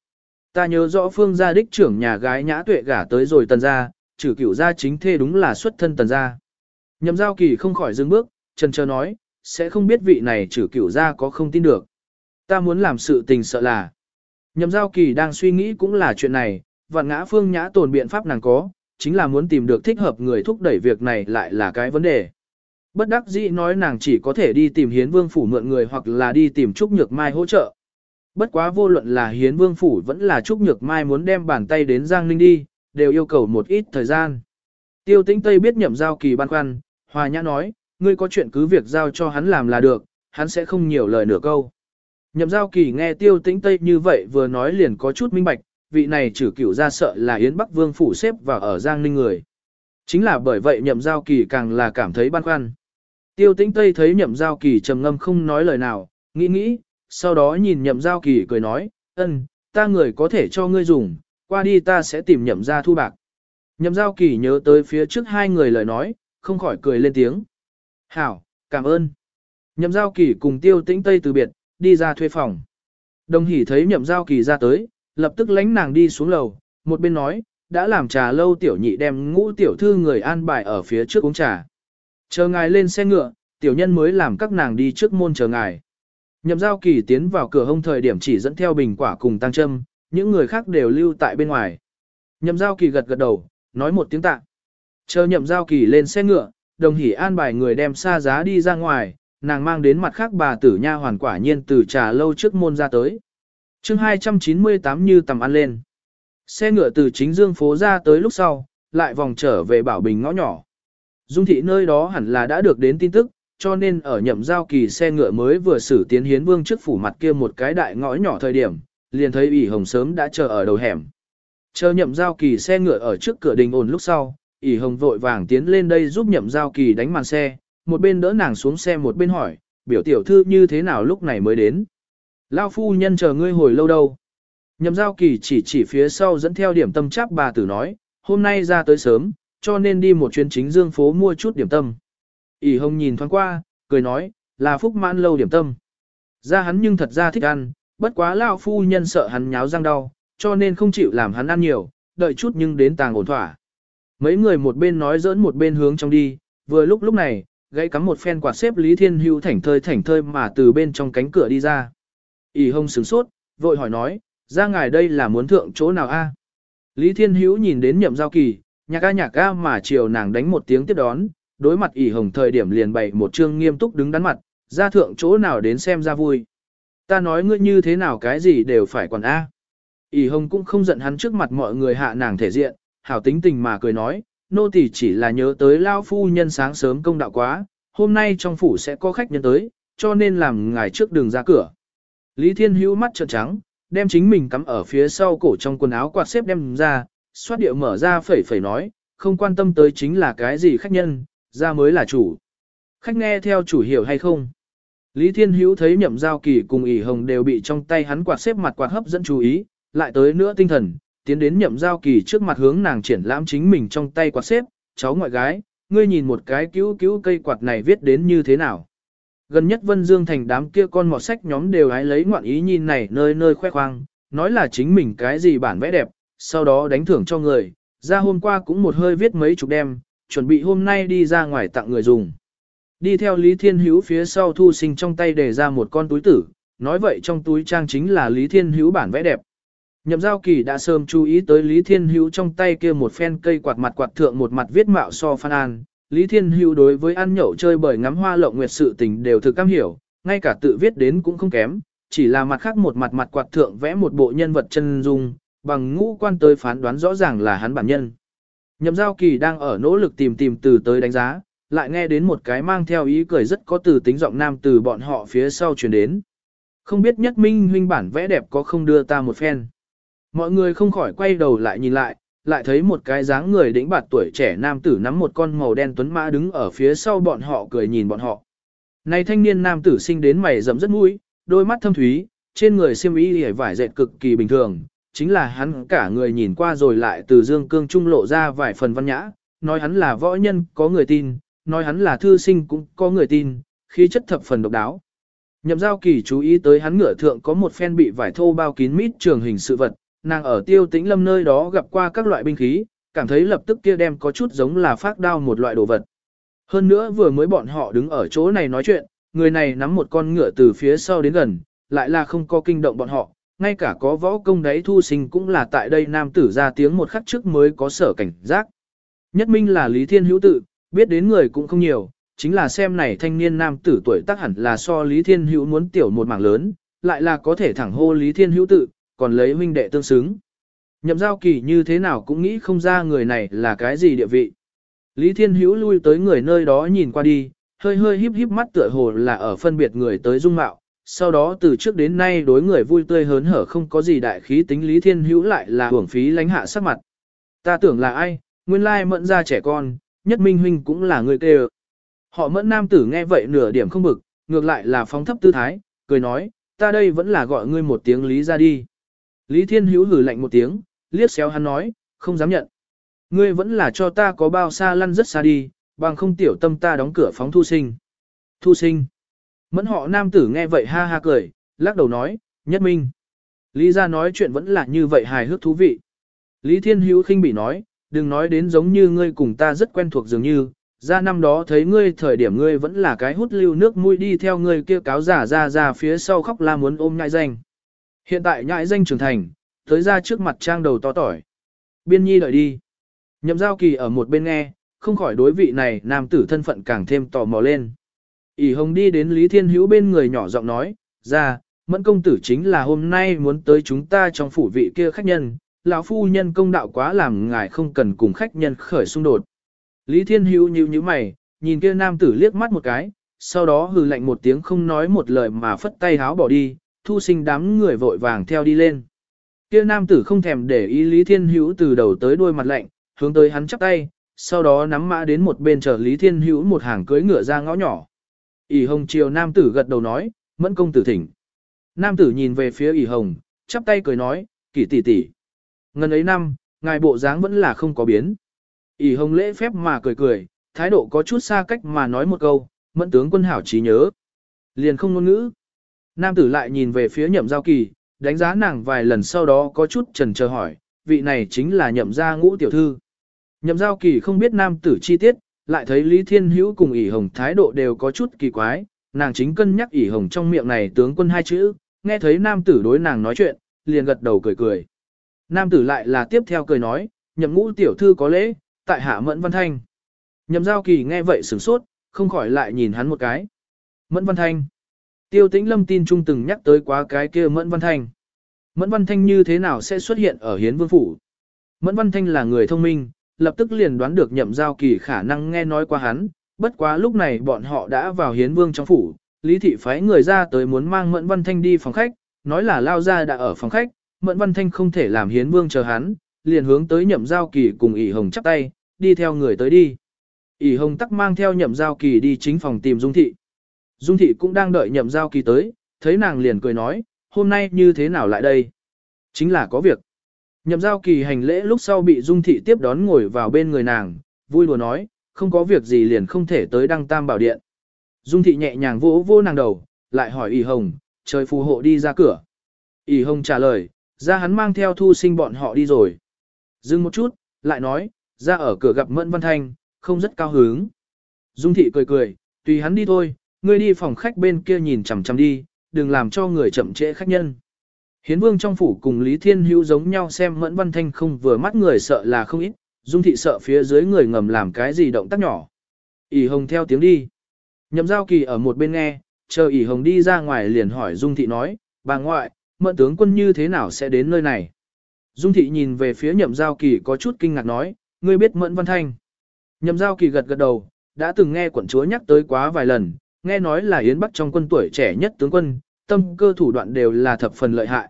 Ta nhớ rõ phương gia đích trưởng nhà gái nhã tuệ gả tới rồi tần gia, trừ cửu gia chính thê đúng là xuất thân tần gia. Nhậm giao kỳ không khỏi dừng bước, trần chờ nói, sẽ không biết vị này trừ cửu gia có không tin được. Ta muốn làm sự tình sợ là. Nhậm giao kỳ đang suy nghĩ cũng là chuyện này, Vạn ngã phương nhã tồn biện pháp nàng có, chính là muốn tìm được thích hợp người thúc đẩy việc này lại là cái vấn đề. Bất đắc dĩ nói nàng chỉ có thể đi tìm hiến vương phủ mượn người hoặc là đi tìm Trúc Nhược Mai hỗ trợ. Bất quá vô luận là hiến vương phủ vẫn là Trúc Nhược Mai muốn đem bàn tay đến Giang Ninh đi, đều yêu cầu một ít thời gian. Tiêu tĩnh Tây biết nhậm giao kỳ ban khoăn, hòa nhã nói, ngươi có chuyện cứ việc giao cho hắn làm là được, hắn sẽ không nhiều lời nửa câu. Nhậm giao kỳ nghe tiêu tĩnh Tây như vậy vừa nói liền có chút minh bạch, vị này trừ cửu ra sợ là Yến Bắc Vương phủ xếp vào ở Giang Ninh người. Chính là bởi vậy nhậm giao kỳ càng là cảm thấy băn khoăn. Tiêu tĩnh Tây thấy nhậm giao kỳ trầm ngâm không nói lời nào, nghĩ nghĩ, sau đó nhìn nhậm giao kỳ cười nói, ân, ta người có thể cho ngươi dùng, qua đi ta sẽ tìm nhậm ra thu bạc. Nhậm giao kỳ nhớ tới phía trước hai người lời nói, không khỏi cười lên tiếng. Hảo, cảm ơn. Nhậm giao kỳ cùng tiêu tĩnh Tây từ biệt, đi ra thuê phòng. Đồng hỷ thấy nhậm giao kỳ ra tới, lập tức lánh nàng đi xuống lầu, một bên nói, đã làm trà lâu tiểu nhị đem ngũ tiểu thư người an bài ở phía trước uống trà. Chờ ngài lên xe ngựa, tiểu nhân mới làm các nàng đi trước môn chờ ngài. Nhậm giao kỳ tiến vào cửa hông thời điểm chỉ dẫn theo bình quả cùng tăng châm, những người khác đều lưu tại bên ngoài. Nhậm giao kỳ gật gật đầu, nói một tiếng tạ. Chờ nhậm giao kỳ lên xe ngựa, đồng hỉ an bài người đem xa giá đi ra ngoài, nàng mang đến mặt khác bà tử nha hoàn quả nhiên từ trà lâu trước môn ra tới. chương 298 như tầm ăn lên. Xe ngựa từ chính dương phố ra tới lúc sau, lại vòng trở về bảo bình ngõ nhỏ. Dung thị nơi đó hẳn là đã được đến tin tức, cho nên ở nhậm giao kỳ xe ngựa mới vừa xử tiến hiến vương trước phủ mặt kia một cái đại ngõ nhỏ thời điểm, liền thấy ỷ hồng sớm đã chờ ở đầu hẻm. Chờ nhậm giao kỳ xe ngựa ở trước cửa đình ổn lúc sau, ỷ hồng vội vàng tiến lên đây giúp nhậm giao kỳ đánh màn xe, một bên đỡ nàng xuống xe một bên hỏi, biểu tiểu thư như thế nào lúc này mới đến. Lao phu nhân chờ ngươi hồi lâu đâu. Nhậm giao kỳ chỉ chỉ phía sau dẫn theo điểm tâm cháp bà tử nói, hôm nay ra tới sớm, cho nên đi một chuyến chính dương phố mua chút điểm tâm ỉ hồng nhìn thoáng qua, cười nói, là phúc mãn lâu điểm tâm. Ra hắn nhưng thật ra thích ăn, bất quá lao phu nhân sợ hắn nháo răng đau, cho nên không chịu làm hắn ăn nhiều, đợi chút nhưng đến tàng ổn thỏa. Mấy người một bên nói giỡn một bên hướng trong đi, vừa lúc lúc này, gãy cắm một phen quạt xếp Lý Thiên Hưu thảnh thơi thảnh thơi mà từ bên trong cánh cửa đi ra. ỉ hông sửng sốt, vội hỏi nói, ra ngài đây là muốn thượng chỗ nào a? Lý Thiên Hữu nhìn đến nhậm giao kỳ, nhạc ca nhạc ca mà chiều nàng đánh một tiếng tiếp đón, đối mặt ỉ hồng thời điểm liền bày một trương nghiêm túc đứng đắn mặt, ra thượng chỗ nào đến xem ra vui. Ta nói ngươi như thế nào cái gì đều phải còn a. ỉ hồng cũng không giận hắn trước mặt mọi người hạ nàng thể diện, hảo tính tình mà cười nói, nô tỳ chỉ là nhớ tới lao phu nhân sáng sớm công đạo quá, hôm nay trong phủ sẽ có khách nhân tới, cho nên làm ngài trước đường ra cửa. Lý Thiên Hữu mắt trợn trắng, đem chính mình cắm ở phía sau cổ trong quần áo quạt xếp đem ra, xoát điệu mở ra phẩy phẩy nói, không quan tâm tới chính là cái gì khách nhân, ra mới là chủ. Khách nghe theo chủ hiểu hay không? Lý Thiên Hữu thấy nhậm giao kỳ cùng ỉ hồng đều bị trong tay hắn quạt xếp mặt quạt hấp dẫn chú ý, lại tới nữa tinh thần, tiến đến nhậm giao kỳ trước mặt hướng nàng triển lãm chính mình trong tay quạt xếp, cháu ngoại gái, ngươi nhìn một cái cứu cứu cây quạt này viết đến như thế nào. Gần nhất Vân Dương thành đám kia con mọt sách nhóm đều hái lấy ngoạn ý nhìn này nơi nơi khoe khoang, nói là chính mình cái gì bản vẽ đẹp, sau đó đánh thưởng cho người, ra hôm qua cũng một hơi viết mấy chục đem, chuẩn bị hôm nay đi ra ngoài tặng người dùng. Đi theo Lý Thiên Hữu phía sau thu sinh trong tay để ra một con túi tử, nói vậy trong túi trang chính là Lý Thiên Hữu bản vẽ đẹp. Nhậm giao kỳ đã sớm chú ý tới Lý Thiên Hữu trong tay kia một phen cây quạt mặt quạt thượng một mặt viết mạo so phan an. Lý Thiên Hữu đối với ăn nhậu chơi bời ngắm hoa lộng nguyệt sự tình đều thực cam hiểu, ngay cả tự viết đến cũng không kém, chỉ là mặt khác một mặt mặt quạt thượng vẽ một bộ nhân vật chân dung, bằng ngũ quan tới phán đoán rõ ràng là hắn bản nhân. Nhậm giao kỳ đang ở nỗ lực tìm tìm từ tới đánh giá, lại nghe đến một cái mang theo ý cười rất có từ tính giọng nam từ bọn họ phía sau truyền đến. Không biết nhất minh huynh bản vẽ đẹp có không đưa ta một phen. Mọi người không khỏi quay đầu lại nhìn lại, lại thấy một cái dáng người đĩnh bạt tuổi trẻ nam tử nắm một con màu đen tuấn mã đứng ở phía sau bọn họ cười nhìn bọn họ. Này thanh niên nam tử sinh đến mày rậm rất mũi, đôi mắt thâm thúy, trên người xiêm y hề vải dệt cực kỳ bình thường, chính là hắn cả người nhìn qua rồi lại từ dương cương trung lộ ra vài phần văn nhã, nói hắn là võ nhân có người tin, nói hắn là thư sinh cũng có người tin, khí chất thập phần độc đáo. Nhậm giao kỳ chú ý tới hắn ngựa thượng có một phen bị vải thô bao kín mít trường hình sự vật, nàng ở tiêu tĩnh lâm nơi đó gặp qua các loại binh khí, cảm thấy lập tức kia đem có chút giống là phát đao một loại đồ vật. Hơn nữa vừa mới bọn họ đứng ở chỗ này nói chuyện, người này nắm một con ngựa từ phía sau đến gần, lại là không có kinh động bọn họ, ngay cả có võ công đấy thu sinh cũng là tại đây nam tử ra tiếng một khắc trước mới có sở cảnh giác. Nhất minh là Lý Thiên Hữu tự, biết đến người cũng không nhiều, chính là xem này thanh niên nam tử tuổi tác hẳn là so Lý Thiên Hữu muốn tiểu một mảng lớn, lại là có thể thẳng hô Lý Thiên Hữu tự, còn lấy huynh đệ tương xứng. Nhậm giao kỳ như thế nào cũng nghĩ không ra người này là cái gì địa vị. Lý Thiên Hữu lui tới người nơi đó nhìn qua đi, hơi hơi híp híp mắt tựa hồ là ở phân biệt người tới dung mạo, sau đó từ trước đến nay đối người vui tươi hớn hở không có gì đại khí tính Lý Thiên Hữu lại là hưởng phí lánh hạ sắc mặt. Ta tưởng là ai, nguyên lai mẫn ra trẻ con, nhất minh huynh cũng là người kê Họ mẫn nam tử nghe vậy nửa điểm không bực, ngược lại là phóng thấp tư thái, cười nói, ta đây vẫn là gọi ngươi một tiếng Lý ra đi. Lý Thiên Hữu hử lạnh một tiếng, liếc xéo hắn nói, không dám nhận. Ngươi vẫn là cho ta có bao xa lăn rất xa đi, bằng không tiểu tâm ta đóng cửa phóng thu sinh. Thu sinh. Mẫn họ nam tử nghe vậy ha ha cười, lắc đầu nói, nhất minh. Lý ra nói chuyện vẫn là như vậy hài hước thú vị. Lý Thiên Hữu khinh bị nói, đừng nói đến giống như ngươi cùng ta rất quen thuộc dường như, ra năm đó thấy ngươi thời điểm ngươi vẫn là cái hút lưu nước mũi đi theo ngươi kia cáo giả ra ra phía sau khóc la muốn ôm nhãi danh. Hiện tại nhãi danh trưởng thành, tới ra trước mặt trang đầu to tỏi. Biên nhi đợi đi. Nhậm giao kỳ ở một bên nghe, không khỏi đối vị này nam tử thân phận càng thêm tò mò lên ỉ hồng đi đến Lý Thiên Hữu bên người nhỏ giọng nói, ra, mẫn công tử chính là hôm nay muốn tới chúng ta trong phủ vị kia khách nhân, lão phu nhân công đạo quá làm ngài không cần cùng khách nhân khởi xung đột. Lý Thiên Hữu nhíu nhíu mày, nhìn kia nam tử liếc mắt một cái, sau đó hừ lạnh một tiếng không nói một lời mà phất tay háo bỏ đi, thu sinh đám người vội vàng theo đi lên. Kia nam tử không thèm để ý Lý Thiên Hữu từ đầu tới đuôi mặt lạnh, hướng tới hắn chắp tay, sau đó nắm mã đến một bên chờ Lý Thiên Hữu một hàng cưới ngựa ra ngõ nhỏ ỉ hồng chiều nam tử gật đầu nói, mẫn công tử thỉnh. Nam tử nhìn về phía ỉ hồng, chắp tay cười nói, kỷ tỷ tỷ. Ngần ấy năm, ngài bộ dáng vẫn là không có biến. ỉ hồng lễ phép mà cười cười, thái độ có chút xa cách mà nói một câu, mẫn tướng quân hảo trí nhớ. Liền không ngôn ngữ. Nam tử lại nhìn về phía nhậm giao kỳ, đánh giá nàng vài lần sau đó có chút trần chờ hỏi, vị này chính là nhậm gia ngũ tiểu thư. Nhậm giao kỳ không biết nam tử chi tiết, lại thấy Lý Thiên Hữu cùng ỉ hồng thái độ đều có chút kỳ quái, nàng chính cân nhắc ỉ hồng trong miệng này tướng quân hai chữ, nghe thấy nam tử đối nàng nói chuyện, liền gật đầu cười cười. Nam tử lại là tiếp theo cười nói, nhậm ngũ tiểu thư có lễ, tại hạ mẫn văn thanh. Nhậm giao kỳ nghe vậy sửng sốt, không khỏi lại nhìn hắn một cái. Mẫn văn thanh. Tiêu tĩnh lâm tin trung từng nhắc tới quá cái kia mẫn văn thanh. Mẫn văn thanh như thế nào sẽ xuất hiện ở hiến vương phủ? Mẫn văn thanh là người thông minh, lập tức liền đoán được nhậm giao kỳ khả năng nghe nói qua hắn, bất quá lúc này bọn họ đã vào hiến vương trong phủ, lý thị phái người ra tới muốn mang Mẫn Văn Thanh đi phòng khách, nói là lao ra đã ở phòng khách, Mẫn Văn Thanh không thể làm hiến vương chờ hắn, liền hướng tới nhậm giao kỳ cùng ỉ hồng chắp tay, đi theo người tới đi. ỉ hồng tắc mang theo nhậm giao kỳ đi chính phòng tìm Dung Thị. Dung Thị cũng đang đợi nhậm giao kỳ tới, thấy nàng liền cười nói, hôm nay như thế nào lại đây? Chính là có việc. Nhậm giao kỳ hành lễ lúc sau bị Dung Thị tiếp đón ngồi vào bên người nàng, vui đùa nói, không có việc gì liền không thể tới đăng tam bảo điện. Dung Thị nhẹ nhàng vỗ vỗ nàng đầu, lại hỏi ỉ hồng, trời phù hộ đi ra cửa. ỉ hồng trả lời, ra hắn mang theo thu sinh bọn họ đi rồi. Dừng một chút, lại nói, ra ở cửa gặp Mẫn Văn Thanh, không rất cao hứng. Dung Thị cười cười, tùy hắn đi thôi, ngươi đi phòng khách bên kia nhìn chằm chằm đi, đừng làm cho người chậm trễ khách nhân. Hiến vương trong phủ cùng Lý Thiên Hữu giống nhau xem Mẫn Văn Thanh không vừa mắt người sợ là không ít, Dung thị sợ phía dưới người ngầm làm cái gì động tác nhỏ. ỉ hồng theo tiếng đi. Nhậm giao kỳ ở một bên nghe, chờ ỉ hồng đi ra ngoài liền hỏi Dung thị nói, bà ngoại, mẫn tướng quân như thế nào sẽ đến nơi này? Dung thị nhìn về phía nhậm giao kỳ có chút kinh ngạc nói, ngươi biết mẫn văn thanh. Nhậm giao kỳ gật gật đầu, đã từng nghe quận chúa nhắc tới quá vài lần, nghe nói là Yến Bắc trong quân tuổi trẻ nhất tướng quân, tâm cơ thủ đoạn đều là thập phần lợi hại.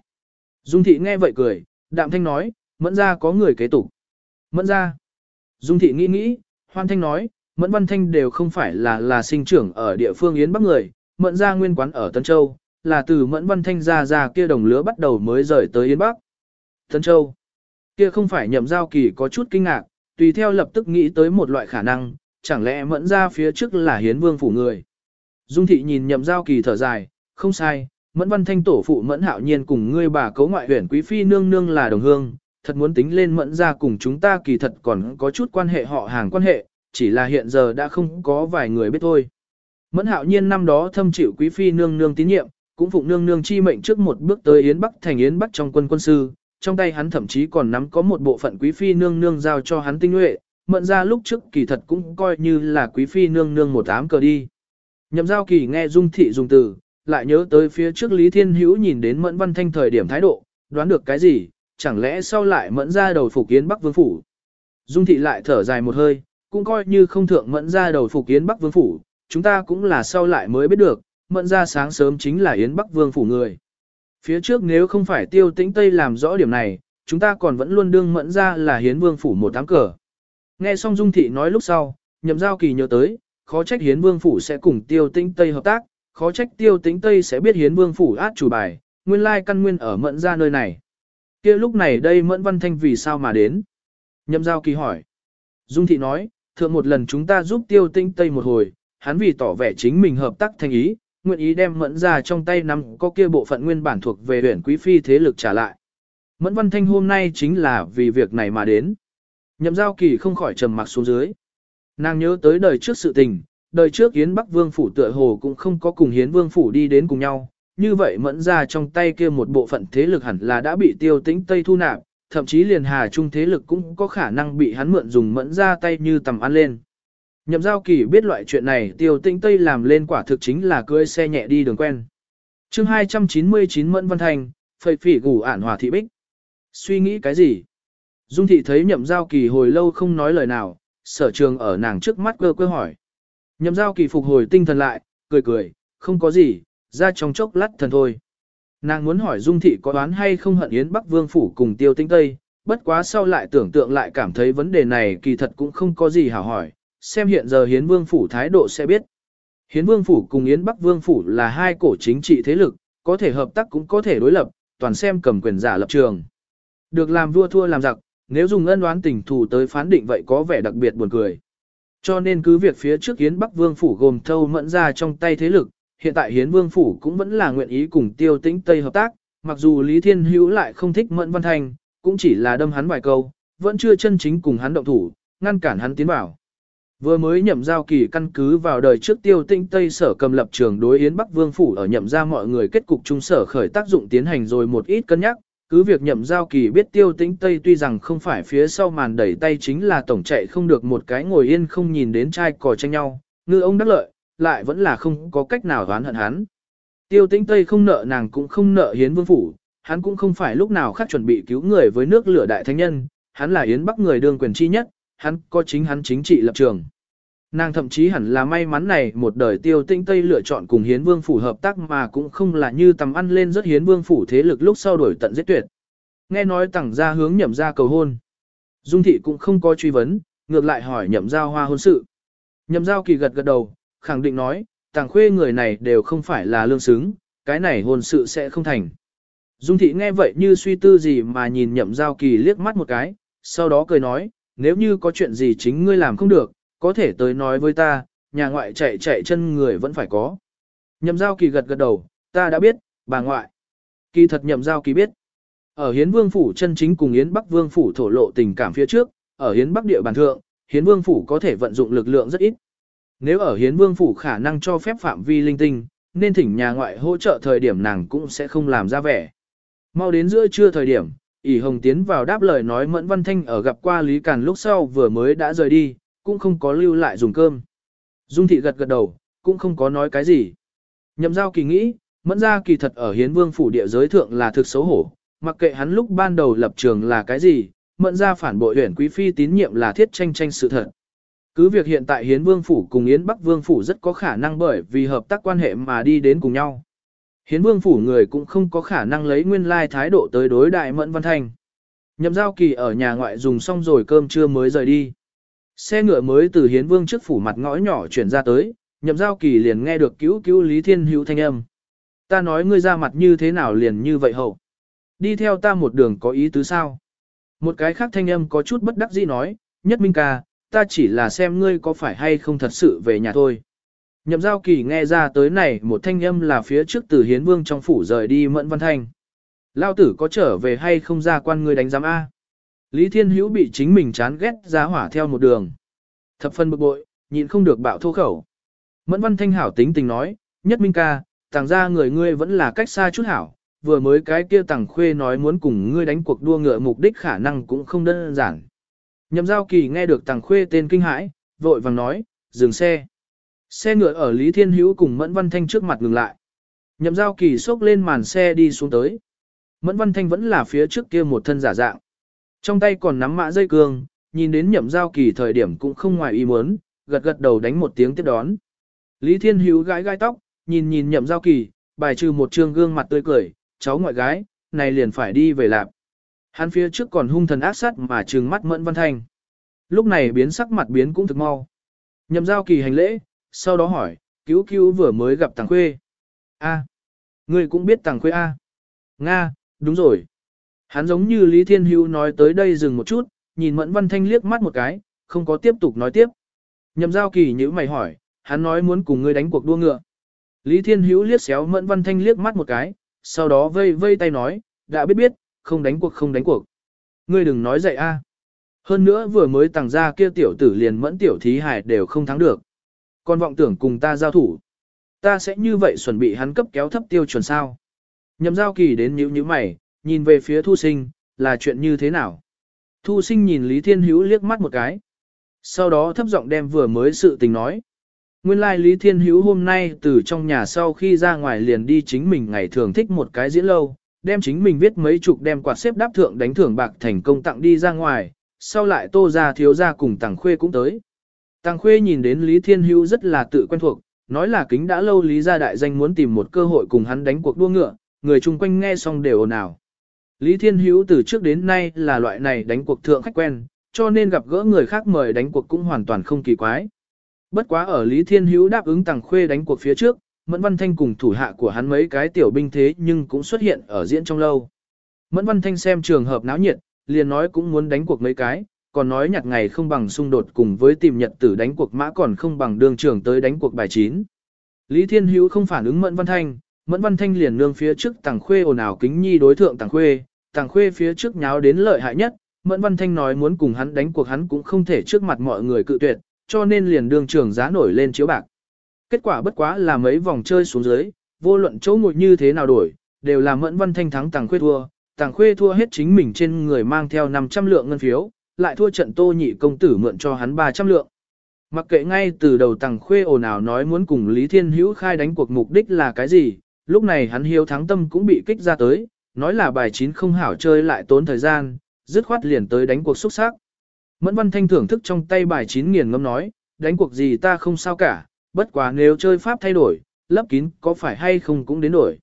Dung thị nghe vậy cười, đạm thanh nói, mẫn ra có người kế tục. Mẫn ra. Dung thị nghĩ nghĩ, hoan thanh nói, mẫn văn thanh đều không phải là là sinh trưởng ở địa phương Yến Bắc người, mẫn ra nguyên quán ở Tân Châu, là từ mẫn văn thanh ra ra kia đồng lứa bắt đầu mới rời tới Yến Bắc. Tân Châu. Kia không phải nhậm giao kỳ có chút kinh ngạc, tùy theo lập tức nghĩ tới một loại khả năng, chẳng lẽ mẫn ra phía trước là hiến vương phủ người. Dung thị nhìn nhậm giao kỳ thở dài, không sai, mẫn văn thanh tổ phụ mẫn hạo nhiên cùng ngươi bà cấu ngoại huyện quý phi nương nương là đồng hương, thật muốn tính lên mẫn gia cùng chúng ta kỳ thật còn có chút quan hệ họ hàng quan hệ, chỉ là hiện giờ đã không có vài người biết thôi. Mẫn hạo nhiên năm đó thâm chịu quý phi nương nương tín nhiệm, cũng phụng nương nương chi mệnh trước một bước tới Yến Bắc thành Yến Bắc trong quân quân sư, trong tay hắn thậm chí còn nắm có một bộ phận quý phi nương nương giao cho hắn tinh nhuệ, mẫn ra lúc trước kỳ thật cũng coi như là quý phi nương nương một ám cờ đi. Nhậm giao kỳ nghe dung thị dùng từ, lại nhớ tới phía trước Lý Thiên Hữu nhìn đến mẫn văn thanh thời điểm thái độ, đoán được cái gì, chẳng lẽ sau lại mẫn ra đầu phục kiến Bắc Vương Phủ. Dung thị lại thở dài một hơi, cũng coi như không thượng mẫn ra đầu phục kiến Bắc Vương Phủ, chúng ta cũng là sau lại mới biết được, mẫn ra sáng sớm chính là yến Bắc Vương Phủ người. Phía trước nếu không phải tiêu tĩnh Tây làm rõ điểm này, chúng ta còn vẫn luôn đương mẫn ra là hiến vương phủ một tám cờ. Nghe xong Dung Thị nói lúc sau, nhậm giao kỳ nhớ tới, khó trách hiến vương phủ sẽ cùng tiêu tĩnh Tây hợp tác, khó trách tiêu tính Tây sẽ biết hiến vương phủ át chủ bài, nguyên lai căn nguyên ở mẫn ra nơi này kia lúc này đây Mẫn Văn Thanh vì sao mà đến? Nhậm giao kỳ hỏi. Dung thị nói, thượng một lần chúng ta giúp tiêu tinh tây một hồi, hắn vì tỏ vẻ chính mình hợp tác thành ý, nguyện ý đem mẫn ra trong tay nắm có kia bộ phận nguyên bản thuộc về huyện quý phi thế lực trả lại. Mẫn Văn Thanh hôm nay chính là vì việc này mà đến. Nhậm giao kỳ không khỏi trầm mặc xuống dưới. Nàng nhớ tới đời trước sự tình, đời trước Yến Bắc Vương Phủ tựa hồ cũng không có cùng Hiến Vương Phủ đi đến cùng nhau, như vậy mẫn ra trong tay kia một bộ phận thế lực hẳn là đã bị tiêu tĩnh Tây thu nạp, thậm chí liền hà trung thế lực cũng có khả năng bị hắn mượn dùng mẫn ra tay như tầm ăn lên. Nhậm giao kỳ biết loại chuyện này tiêu tĩnh Tây làm lên quả thực chính là cưỡi xe nhẹ đi đường quen. chương 299 Mẫn Văn Thành, phầy phỉ gủ ản hòa thị bích. Suy nghĩ cái gì? Dung thị thấy nhậm giao kỳ hồi lâu không nói lời nào, sở trường ở nàng trước mắt cơ cơ hỏi. Nhậm giao kỳ phục hồi tinh thần lại, cười cười, không có gì, ra trong chốc lát thần thôi. Nàng muốn hỏi Dung Thị có đoán hay không hận Yến Bắc Vương Phủ cùng tiêu tinh Tây, bất quá sau lại tưởng tượng lại cảm thấy vấn đề này kỳ thật cũng không có gì hảo hỏi, xem hiện giờ Hiến Vương Phủ thái độ sẽ biết. Hiến Vương Phủ cùng Yến Bắc Vương Phủ là hai cổ chính trị thế lực, có thể hợp tác cũng có thể đối lập, toàn xem cầm quyền giả lập trường. Được làm vua thua làm giặc, nếu dùng ân đoán tình thù tới phán định vậy có vẻ đặc biệt buồn cười. Cho nên cứ việc phía trước Hiến Bắc Vương Phủ gồm thâu mẫn ra trong tay thế lực, hiện tại Hiến Vương Phủ cũng vẫn là nguyện ý cùng tiêu tĩnh Tây hợp tác, mặc dù Lý Thiên Hữu lại không thích Mẫn Văn Thanh, cũng chỉ là đâm hắn vài câu, vẫn chưa chân chính cùng hắn động thủ, ngăn cản hắn tiến vào. Vừa mới nhậm giao kỳ căn cứ vào đời trước tiêu tinh Tây sở cầm lập trường đối Yến Bắc Vương Phủ ở nhậm ra mọi người kết cục trung sở khởi tác dụng tiến hành rồi một ít cân nhắc, cứ việc nhậm giao kỳ biết tiêu tĩnh Tây tuy rằng không phải phía sau màn đẩy tay chính là tổng chạy không được một cái ngồi yên không nhìn đến trai cò tranh nhau, ngư ông đắc lợi, lại vẫn là không có cách nào đoán hận hắn. Tiêu tĩnh Tây không nợ nàng cũng không nợ hiến vương phủ, hắn cũng không phải lúc nào khác chuẩn bị cứu người với nước lửa đại thánh nhân, hắn là yến bắc người đương quyền chi nhất, hắn có chính hắn chính trị lập trường. Nàng thậm chí hẳn là may mắn này một đời tiêu tinh tây lựa chọn cùng hiến vương phủ hợp tác mà cũng không là như tầm ăn lên rất hiến vương phủ thế lực lúc sau đổi tận giết tuyệt. Nghe nói tẳng ra hướng nhậm ra cầu hôn. Dung thị cũng không có truy vấn, ngược lại hỏi nhậm giao hoa hôn sự. Nhậm giao kỳ gật gật đầu, khẳng định nói, tàng khuê người này đều không phải là lương xứng, cái này hôn sự sẽ không thành. Dung thị nghe vậy như suy tư gì mà nhìn nhậm giao kỳ liếc mắt một cái, sau đó cười nói, nếu như có chuyện gì chính ngươi làm không được, có thể tới nói với ta, nhà ngoại chạy chạy chân người vẫn phải có. Nhậm giao kỳ gật gật đầu, ta đã biết, bà ngoại. Kỳ thật nhậm giao kỳ biết. Ở Hiến Vương Phủ chân chính cùng hiến Bắc Vương Phủ thổ lộ tình cảm phía trước, ở Hiến Bắc địa bàn thượng, Hiến Vương Phủ có thể vận dụng lực lượng rất ít. Nếu ở Hiến Vương Phủ khả năng cho phép phạm vi linh tinh, nên thỉnh nhà ngoại hỗ trợ thời điểm nàng cũng sẽ không làm ra vẻ. Mau đến giữa trưa thời điểm, ỷ hồng tiến vào đáp lời nói Mẫn Văn Thanh ở gặp qua Lý Càn lúc sau vừa mới đã rời đi, cũng không có lưu lại dùng cơm. Dung thị gật gật đầu, cũng không có nói cái gì. Nhậm giao kỳ nghĩ, Mẫn ra kỳ thật ở hiến vương phủ địa giới thượng là thực xấu hổ, mặc kệ hắn lúc ban đầu lập trường là cái gì, Mẫn ra phản bội huyển quý phi tín nhiệm là thiết tranh tranh sự thật. Cứ việc hiện tại hiến vương phủ cùng yến bắc vương phủ rất có khả năng bởi vì hợp tác quan hệ mà đi đến cùng nhau. Hiến vương phủ người cũng không có khả năng lấy nguyên lai thái độ tới đối đại mẫn văn thanh. Nhậm giao kỳ ở nhà ngoại dùng xong rồi cơm trưa mới rời đi. Xe ngựa mới từ hiến vương trước phủ mặt ngõ nhỏ chuyển ra tới, nhậm giao kỳ liền nghe được cứu cứu Lý Thiên Hữu thanh âm. Ta nói ngươi ra mặt như thế nào liền như vậy hậu. Đi theo ta một đường có ý tứ sao. Một cái khác thanh âm có chút bất đắc dĩ nói, nhất minh ca, ta chỉ là xem ngươi có phải hay không thật sự về nhà thôi. Nhậm giao kỳ nghe ra tới này một thanh âm là phía trước từ hiến vương trong phủ rời đi mẫn văn thanh. Lao tử có trở về hay không ra quan ngươi đánh giám A. Lý Thiên Hữu bị chính mình chán ghét giá hỏa theo một đường. Thập phân bực bội, nhịn không được bạo thô khẩu. Mẫn văn thanh hảo tính tình nói, nhất minh ca, tàng ra người ngươi vẫn là cách xa chút hảo, vừa mới cái kia tàng khuê nói muốn cùng ngươi đánh cuộc đua ngựa mục đích khả năng cũng không đơn giản. Nhậm giao kỳ nghe được tàng khuê tên kinh hãi, vội vàng nói, dừng xe. Xe ngựa ở Lý Thiên Hữu cùng Mẫn Văn Thanh trước mặt ngừng lại. Nhậm giao kỳ xốc lên màn xe đi xuống tới. Mẫn Văn Thanh vẫn là phía trước kia một thân giả dạng. Trong tay còn nắm mã dây cương, nhìn đến nhậm giao kỳ thời điểm cũng không ngoài ý muốn, gật gật đầu đánh một tiếng tiếp đón. Lý Thiên Hữu gãi gai tóc, nhìn nhìn nhậm giao kỳ, bài trừ một trương gương mặt tươi cười, cháu ngoại gái, này liền phải đi về lạp. Hắn phía trước còn hung thần ác sát mà trừng mắt Mẫn Văn Thanh. Lúc này biến sắc mặt biến cũng thực mau. Nhậm giao kỳ hành lễ, sau đó hỏi, cứu cứu vừa mới gặp Tàng Khuê. A, ngươi cũng biết Tàng Khuê A. Nga, đúng rồi. Hắn giống như Lý Thiên Hữu nói tới đây dừng một chút, nhìn Mẫn Văn Thanh liếc mắt một cái, không có tiếp tục nói tiếp. Nhậm giao kỳ nhíu mày hỏi, hắn nói muốn cùng ngươi đánh cuộc đua ngựa. Lý Thiên Hữu liếc xéo Mẫn Văn Thanh liếc mắt một cái, sau đó vây vây tay nói, đã biết biết, không đánh cuộc không đánh cuộc. Ngươi đừng nói dậy a. Hơn nữa vừa mới tàng ra kia tiểu tử liền mẫn tiểu thí hải đều không thắng được. Còn vọng tưởng cùng ta giao thủ. Ta sẽ như vậy chuẩn bị hắn cấp kéo thấp tiêu chuẩn sao. Nhậm giao kỳ đến nhíu nhíu mày, nhìn về phía thu sinh, là chuyện như thế nào? Thu sinh nhìn Lý Thiên Hữu liếc mắt một cái. Sau đó thấp giọng đem vừa mới sự tình nói. Nguyên lai like Lý Thiên Hữu hôm nay từ trong nhà sau khi ra ngoài liền đi chính mình ngày thường thích một cái diễn lâu, đem chính mình viết mấy chục đem quạt xếp đáp thượng đánh thưởng bạc thành công tặng đi ra ngoài, sau lại tô ra thiếu ra cùng Tàng Khuê cũng tới. Tàng Khuê nhìn đến Lý Thiên Hữu rất là tự quen thuộc, nói là kính đã lâu Lý gia đại danh muốn tìm một cơ hội cùng hắn đánh cuộc đua ngựa, người chung quanh nghe xong đều ồn ào. Lý Thiên Hữu từ trước đến nay là loại này đánh cuộc thượng khách quen, cho nên gặp gỡ người khác mời đánh cuộc cũng hoàn toàn không kỳ quái. Bất quá ở Lý Thiên Hữu đáp ứng Tằng Khuê đánh cuộc phía trước, Mẫn Văn Thanh cùng thủ hạ của hắn mấy cái tiểu binh thế nhưng cũng xuất hiện ở diễn trong lâu. Mẫn Văn Thanh xem trường hợp náo nhiệt, liền nói cũng muốn đánh cuộc mấy cái, còn nói nhặt ngày không bằng xung đột cùng với tìm nhật tử đánh cuộc mã còn không bằng đường trưởng tới đánh cuộc bài chín. Lý Thiên Hữu không phản ứng Mẫn Văn Thanh, Mẫn Văn Thanh liền nương phía trước Tàng Khuê ồn ào kính nhi đối thượng Tàng Khuê, Tàng Khuê phía trước nháo đến lợi hại nhất, Mẫn Văn Thanh nói muốn cùng hắn đánh cuộc hắn cũng không thể trước mặt mọi người cự tuyệt, cho nên liền đương trưởng giá nổi lên chiếu bạc. Kết quả bất quá là mấy vòng chơi xuống dưới, vô luận chỗ ngồi như thế nào đổi, đều là Mẫn Văn Thanh thắng Tàng Khuê thua, Tàng Khuê thua hết chính mình trên người mang theo 500 lượng ngân phiếu, lại thua trận Tô Nhị công tử mượn cho hắn 300 lượng. Mặc kệ ngay từ đầu Tàng Khuê ồn ào nói muốn cùng Lý Thiên Hữu khai đánh cuộc mục đích là cái gì, lúc này hắn hiếu thắng tâm cũng bị kích ra tới, nói là bài chín không hảo chơi lại tốn thời gian, dứt khoát liền tới đánh cuộc xúc sắc. Mẫn Văn Thanh thưởng thức trong tay bài chín nghiền ngâm nói, đánh cuộc gì ta không sao cả, bất quá nếu chơi pháp thay đổi, lấp kín có phải hay không cũng đến đổi.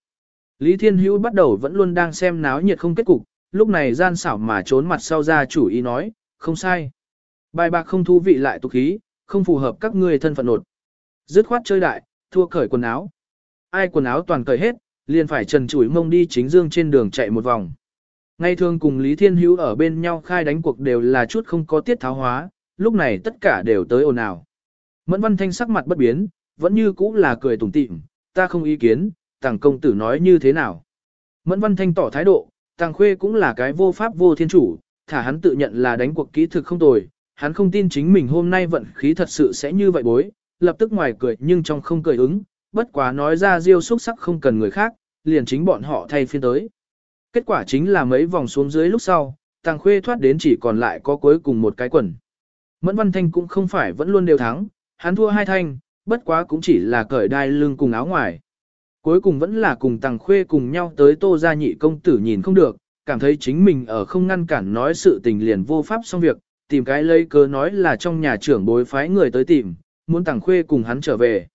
Lý Thiên Hữu bắt đầu vẫn luôn đang xem náo nhiệt không kết cục, lúc này gian xảo mà trốn mặt sau ra chủ ý nói, không sai. Bài bạc không thú vị lại tục khí, không phù hợp các ngươi thân phận nột. Dứt khoát chơi đại, thua cởi quần áo. Ai quần áo toàn cởi hết, liền phải trần chủi mông đi chính dương trên đường chạy một vòng. Ngay thường cùng Lý Thiên Hữu ở bên nhau khai đánh cuộc đều là chút không có tiết tháo hóa, lúc này tất cả đều tới ồn ào. Mẫn Văn Thanh sắc mặt bất biến, vẫn như cũ là cười tủm tỉm, ta không ý kiến, tàng công tử nói như thế nào. Mẫn Văn Thanh tỏ thái độ, tàng khuê cũng là cái vô pháp vô thiên chủ, thả hắn tự nhận là đánh cuộc kỹ thực không tồi, hắn không tin chính mình hôm nay vận khí thật sự sẽ như vậy bối, lập tức ngoài cười nhưng trong không cười ứng, bất quá nói ra diêu xúc sắc không cần người khác, liền chính bọn họ thay phiên tới. Kết quả chính là mấy vòng xuống dưới lúc sau, tàng khuê thoát đến chỉ còn lại có cuối cùng một cái quần. Mẫn Văn Thanh cũng không phải vẫn luôn đều thắng, hắn thua hai thanh, bất quá cũng chỉ là cởi đai lưng cùng áo ngoài. Cuối cùng vẫn là cùng tàng khuê cùng nhau tới tô gia nhị công tử nhìn không được, cảm thấy chính mình ở không ngăn cản nói sự tình liền vô pháp xong việc, tìm cái lấy cớ nói là trong nhà trưởng bối phái người tới tìm, muốn tàng khuê cùng hắn trở về.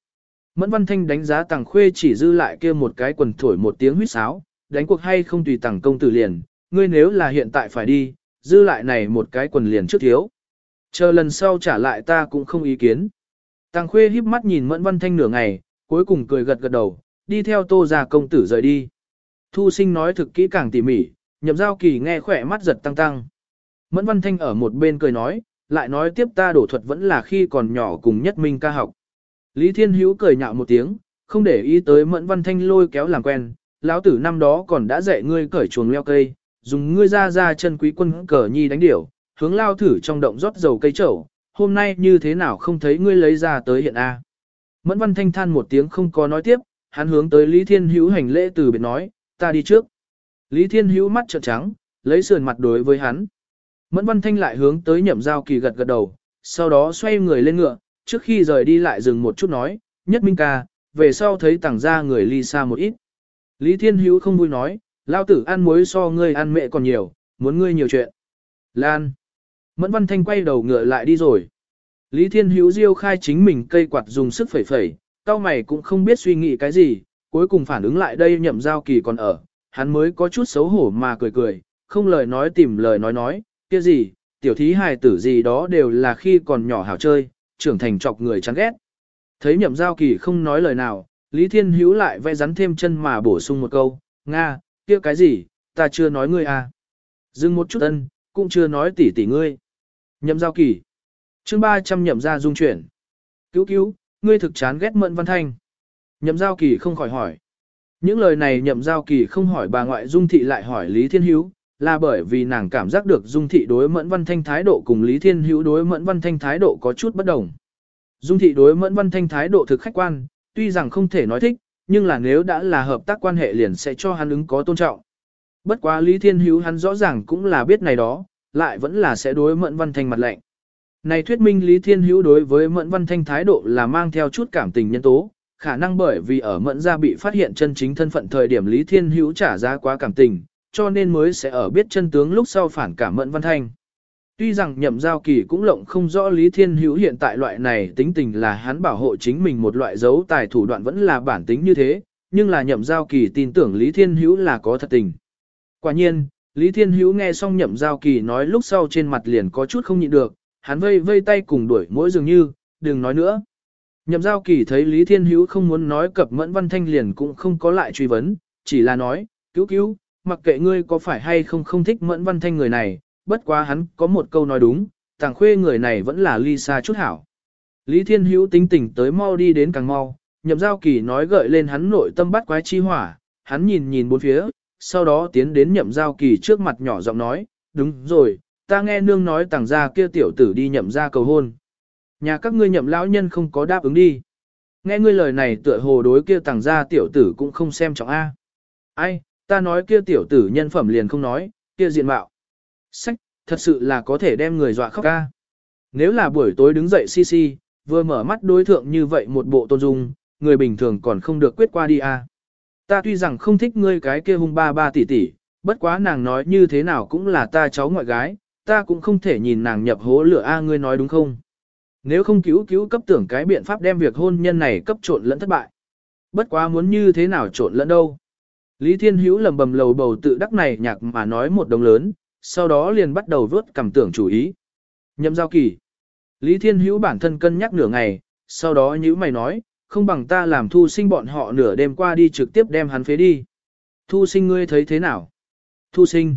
Mẫn Văn Thanh đánh giá tàng khuê chỉ dư lại kia một cái quần thổi một tiếng huýt sáo, đánh cuộc hay không tùy tàng công tử liền, ngươi nếu là hiện tại phải đi, dư lại này một cái quần liền trước thiếu. Chờ lần sau trả lại ta cũng không ý kiến. Tàng khuê híp mắt nhìn Mẫn Văn Thanh nửa ngày, cuối cùng cười gật gật đầu, đi theo tô gia công tử rời đi. Thu sinh nói thực kỹ càng tỉ mỉ, nhậm giao kỳ nghe khỏe mắt giật tăng tăng. Mẫn Văn Thanh ở một bên cười nói, lại nói tiếp ta đổ thuật vẫn là khi còn nhỏ cùng nhất minh ca học. Lý Thiên Hữu cười nhạo một tiếng, không để ý tới Mẫn Văn Thanh lôi kéo làm quen, lão tử năm đó còn đã dạy ngươi cởi chuồng leo cây, dùng ngươi ra ra chân quý quân cờ nhi đánh điểu, hướng lao thử trong động rót dầu cây trầu, hôm nay như thế nào không thấy ngươi lấy ra tới hiện A. Mẫn Văn Thanh than một tiếng không có nói tiếp, hắn hướng tới Lý Thiên Hữu hành lễ từ biệt nói, ta đi trước. Lý Thiên Hữu mắt trợn trắng, lấy sườn mặt đối với hắn. Mẫn Văn Thanh lại hướng tới nhậm giao kỳ gật gật đầu, sau đó xoay người lên ngựa, trước khi rời đi lại dừng một chút nói, nhất minh ca, về sau thấy tàng ra người ly xa một ít. Lý Thiên Hữu không vui nói, lao tử ăn muối so ngươi ăn mẹ còn nhiều, muốn ngươi nhiều chuyện. Lan. Mẫn Văn Thanh quay đầu ngựa lại đi rồi. Lý Thiên Hữu diêu khai chính mình cây quạt dùng sức phẩy phẩy, cao mày cũng không biết suy nghĩ cái gì, cuối cùng phản ứng lại đây nhậm giao kỳ còn ở, hắn mới có chút xấu hổ mà cười cười, không lời nói tìm lời nói nói, kia gì, tiểu thí hài tử gì đó đều là khi còn nhỏ hảo chơi, trưởng thành chọc người chán ghét. Thấy nhậm giao kỳ không nói lời nào, Lý Thiên Hữu lại vẽ rắn thêm chân mà bổ sung một câu, Nga, kia cái gì, ta chưa nói ngươi à. Dừng một chút ân, cũng chưa nói tỉ tỉ ngươi. Nhậm giao kỳ. chương 300 nhậm ra dung chuyển. Cứu cứu, ngươi thực chán ghét mận văn thanh. Nhậm giao kỳ không khỏi hỏi. Những lời này nhậm giao kỳ không hỏi bà ngoại dung thị lại hỏi Lý Thiên Hữu là bởi vì nàng cảm giác được dung thị đối mẫn văn thanh thái độ cùng Lý Thiên Hữu đối mẫn văn thanh thái độ có chút bất đồng. Dung thị đối mẫn văn thanh thái độ thực khách quan, tuy rằng không thể nói thích, nhưng là nếu đã là hợp tác quan hệ liền sẽ cho hắn ứng có tôn trọng. Bất quá Lý Thiên Hữu hắn rõ ràng cũng là biết này đó, lại vẫn là sẽ đối mẫn văn thanh mặt lạnh. Này thuyết minh Lý Thiên Hữu đối với mẫn văn thanh thái độ là mang theo chút cảm tình nhân tố, khả năng bởi vì ở mẫn gia bị phát hiện chân chính thân phận thời điểm Lý Thiên Hữu trả giá quá cảm tình, cho nên mới sẽ ở biết chân tướng lúc sau phản cảm mẫn văn thanh. Tuy rằng nhậm giao kỳ cũng lộng không rõ Lý Thiên Hữu hiện tại loại này tính tình là hắn bảo hộ chính mình một loại dấu tài thủ đoạn vẫn là bản tính như thế, nhưng là nhậm giao kỳ tin tưởng Lý Thiên Hữu là có thật tình. Quả nhiên, Lý Thiên Hữu nghe xong nhậm giao kỳ nói lúc sau trên mặt liền có chút không nhịn được, hắn vây vây tay cùng đuổi mỗi dường như, đừng nói nữa. Nhậm giao kỳ thấy Lý Thiên Hữu không muốn nói cập mẫn văn thanh liền cũng không có lại truy vấn, chỉ là nói, cứu cứu, mặc kệ ngươi có phải hay không không thích mẫn văn thanh người này, bất quá hắn có một câu nói đúng, tàng khuê người này vẫn là ly xa chút hảo. Lý Thiên Hữu tính tình tới mau đi đến càng mau, nhậm giao kỳ nói gợi lên hắn nội tâm bắt quái chi hỏa, hắn nhìn nhìn bốn phía, sau đó tiến đến nhậm giao kỳ trước mặt nhỏ giọng nói, đúng rồi, ta nghe nương nói tàng gia kia tiểu tử đi nhậm ra cầu hôn. Nhà các ngươi nhậm lão nhân không có đáp ứng đi. Nghe ngươi lời này tựa hồ đối kia tàng gia tiểu tử cũng không xem trọng A. Ai, ta nói kia tiểu tử nhân phẩm liền không nói, kia diện mạo. Sách, thật sự là có thể đem người dọa khóc ca. Nếu là buổi tối đứng dậy si si, vừa mở mắt đối thượng như vậy một bộ tôn dung, người bình thường còn không được quyết qua đi à? Ta tuy rằng không thích ngươi cái kia hung ba ba tỷ tỷ, bất quá nàng nói như thế nào cũng là ta cháu ngoại gái, ta cũng không thể nhìn nàng nhập hố lửa a ngươi nói đúng không? Nếu không cứu cứu cấp tưởng cái biện pháp đem việc hôn nhân này cấp trộn lẫn thất bại. Bất quá muốn như thế nào trộn lẫn đâu. Lý Thiên Hữu lầm bầm lầu bầu tự đắc này nhạc mà nói một đồng lớn, sau đó liền bắt đầu vớt cảm tưởng chủ ý. Nhậm giao kỳ. Lý Thiên Hữu bản thân cân nhắc nửa ngày, sau đó nhữ mày nói, không bằng ta làm thu sinh bọn họ nửa đêm qua đi trực tiếp đem hắn phế đi. Thu sinh ngươi thấy thế nào? Thu sinh.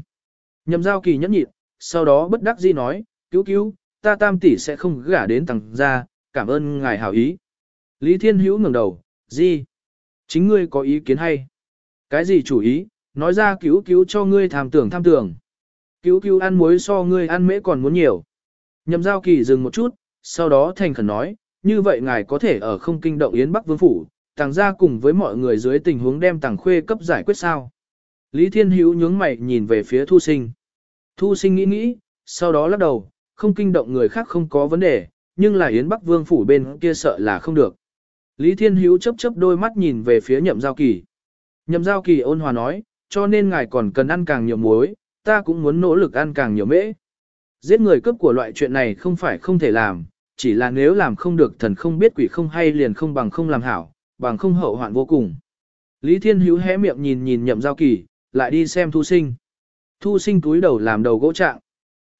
Nhậm giao kỳ nhẫn nhịn, sau đó bất đắc dĩ nói, cứu cứu, ta tam tỷ sẽ không gả đến tầng ra, cảm ơn ngài hảo ý. Lý Thiên Hữu ngẩng đầu, gì? Chính ngươi có ý kiến hay? Cái gì chủ ý, nói ra cứu cứu cho ngươi tham tưởng tham tưởng. Cứu cứu ăn muối so ngươi ăn mễ còn muốn nhiều. Nhậm giao kỳ dừng một chút, sau đó thành khẩn nói, như vậy ngài có thể ở không kinh động Yến Bắc Vương Phủ, tàng ra cùng với mọi người dưới tình huống đem tàng khuê cấp giải quyết sao. Lý Thiên Hữu nhướng mày nhìn về phía Thu Sinh. Thu Sinh nghĩ nghĩ, sau đó lắc đầu, không kinh động người khác không có vấn đề, nhưng là Yến Bắc Vương Phủ bên kia sợ là không được. Lý Thiên Hữu chấp chấp đôi mắt nhìn về phía nhậm giao kỳ. Nhậm giao kỳ ôn hòa nói, cho nên ngài còn cần ăn càng nhiều muối, ta cũng muốn nỗ lực ăn càng nhiều mễ. Giết người cướp của loại chuyện này không phải không thể làm, chỉ là nếu làm không được thần không biết quỷ không hay liền không bằng không làm hảo, bằng không hậu hoạn vô cùng. Lý Thiên Hữu hé miệng nhìn nhìn nhậm giao kỳ, lại đi xem thu sinh. Thu sinh túi đầu làm đầu gỗ trạng.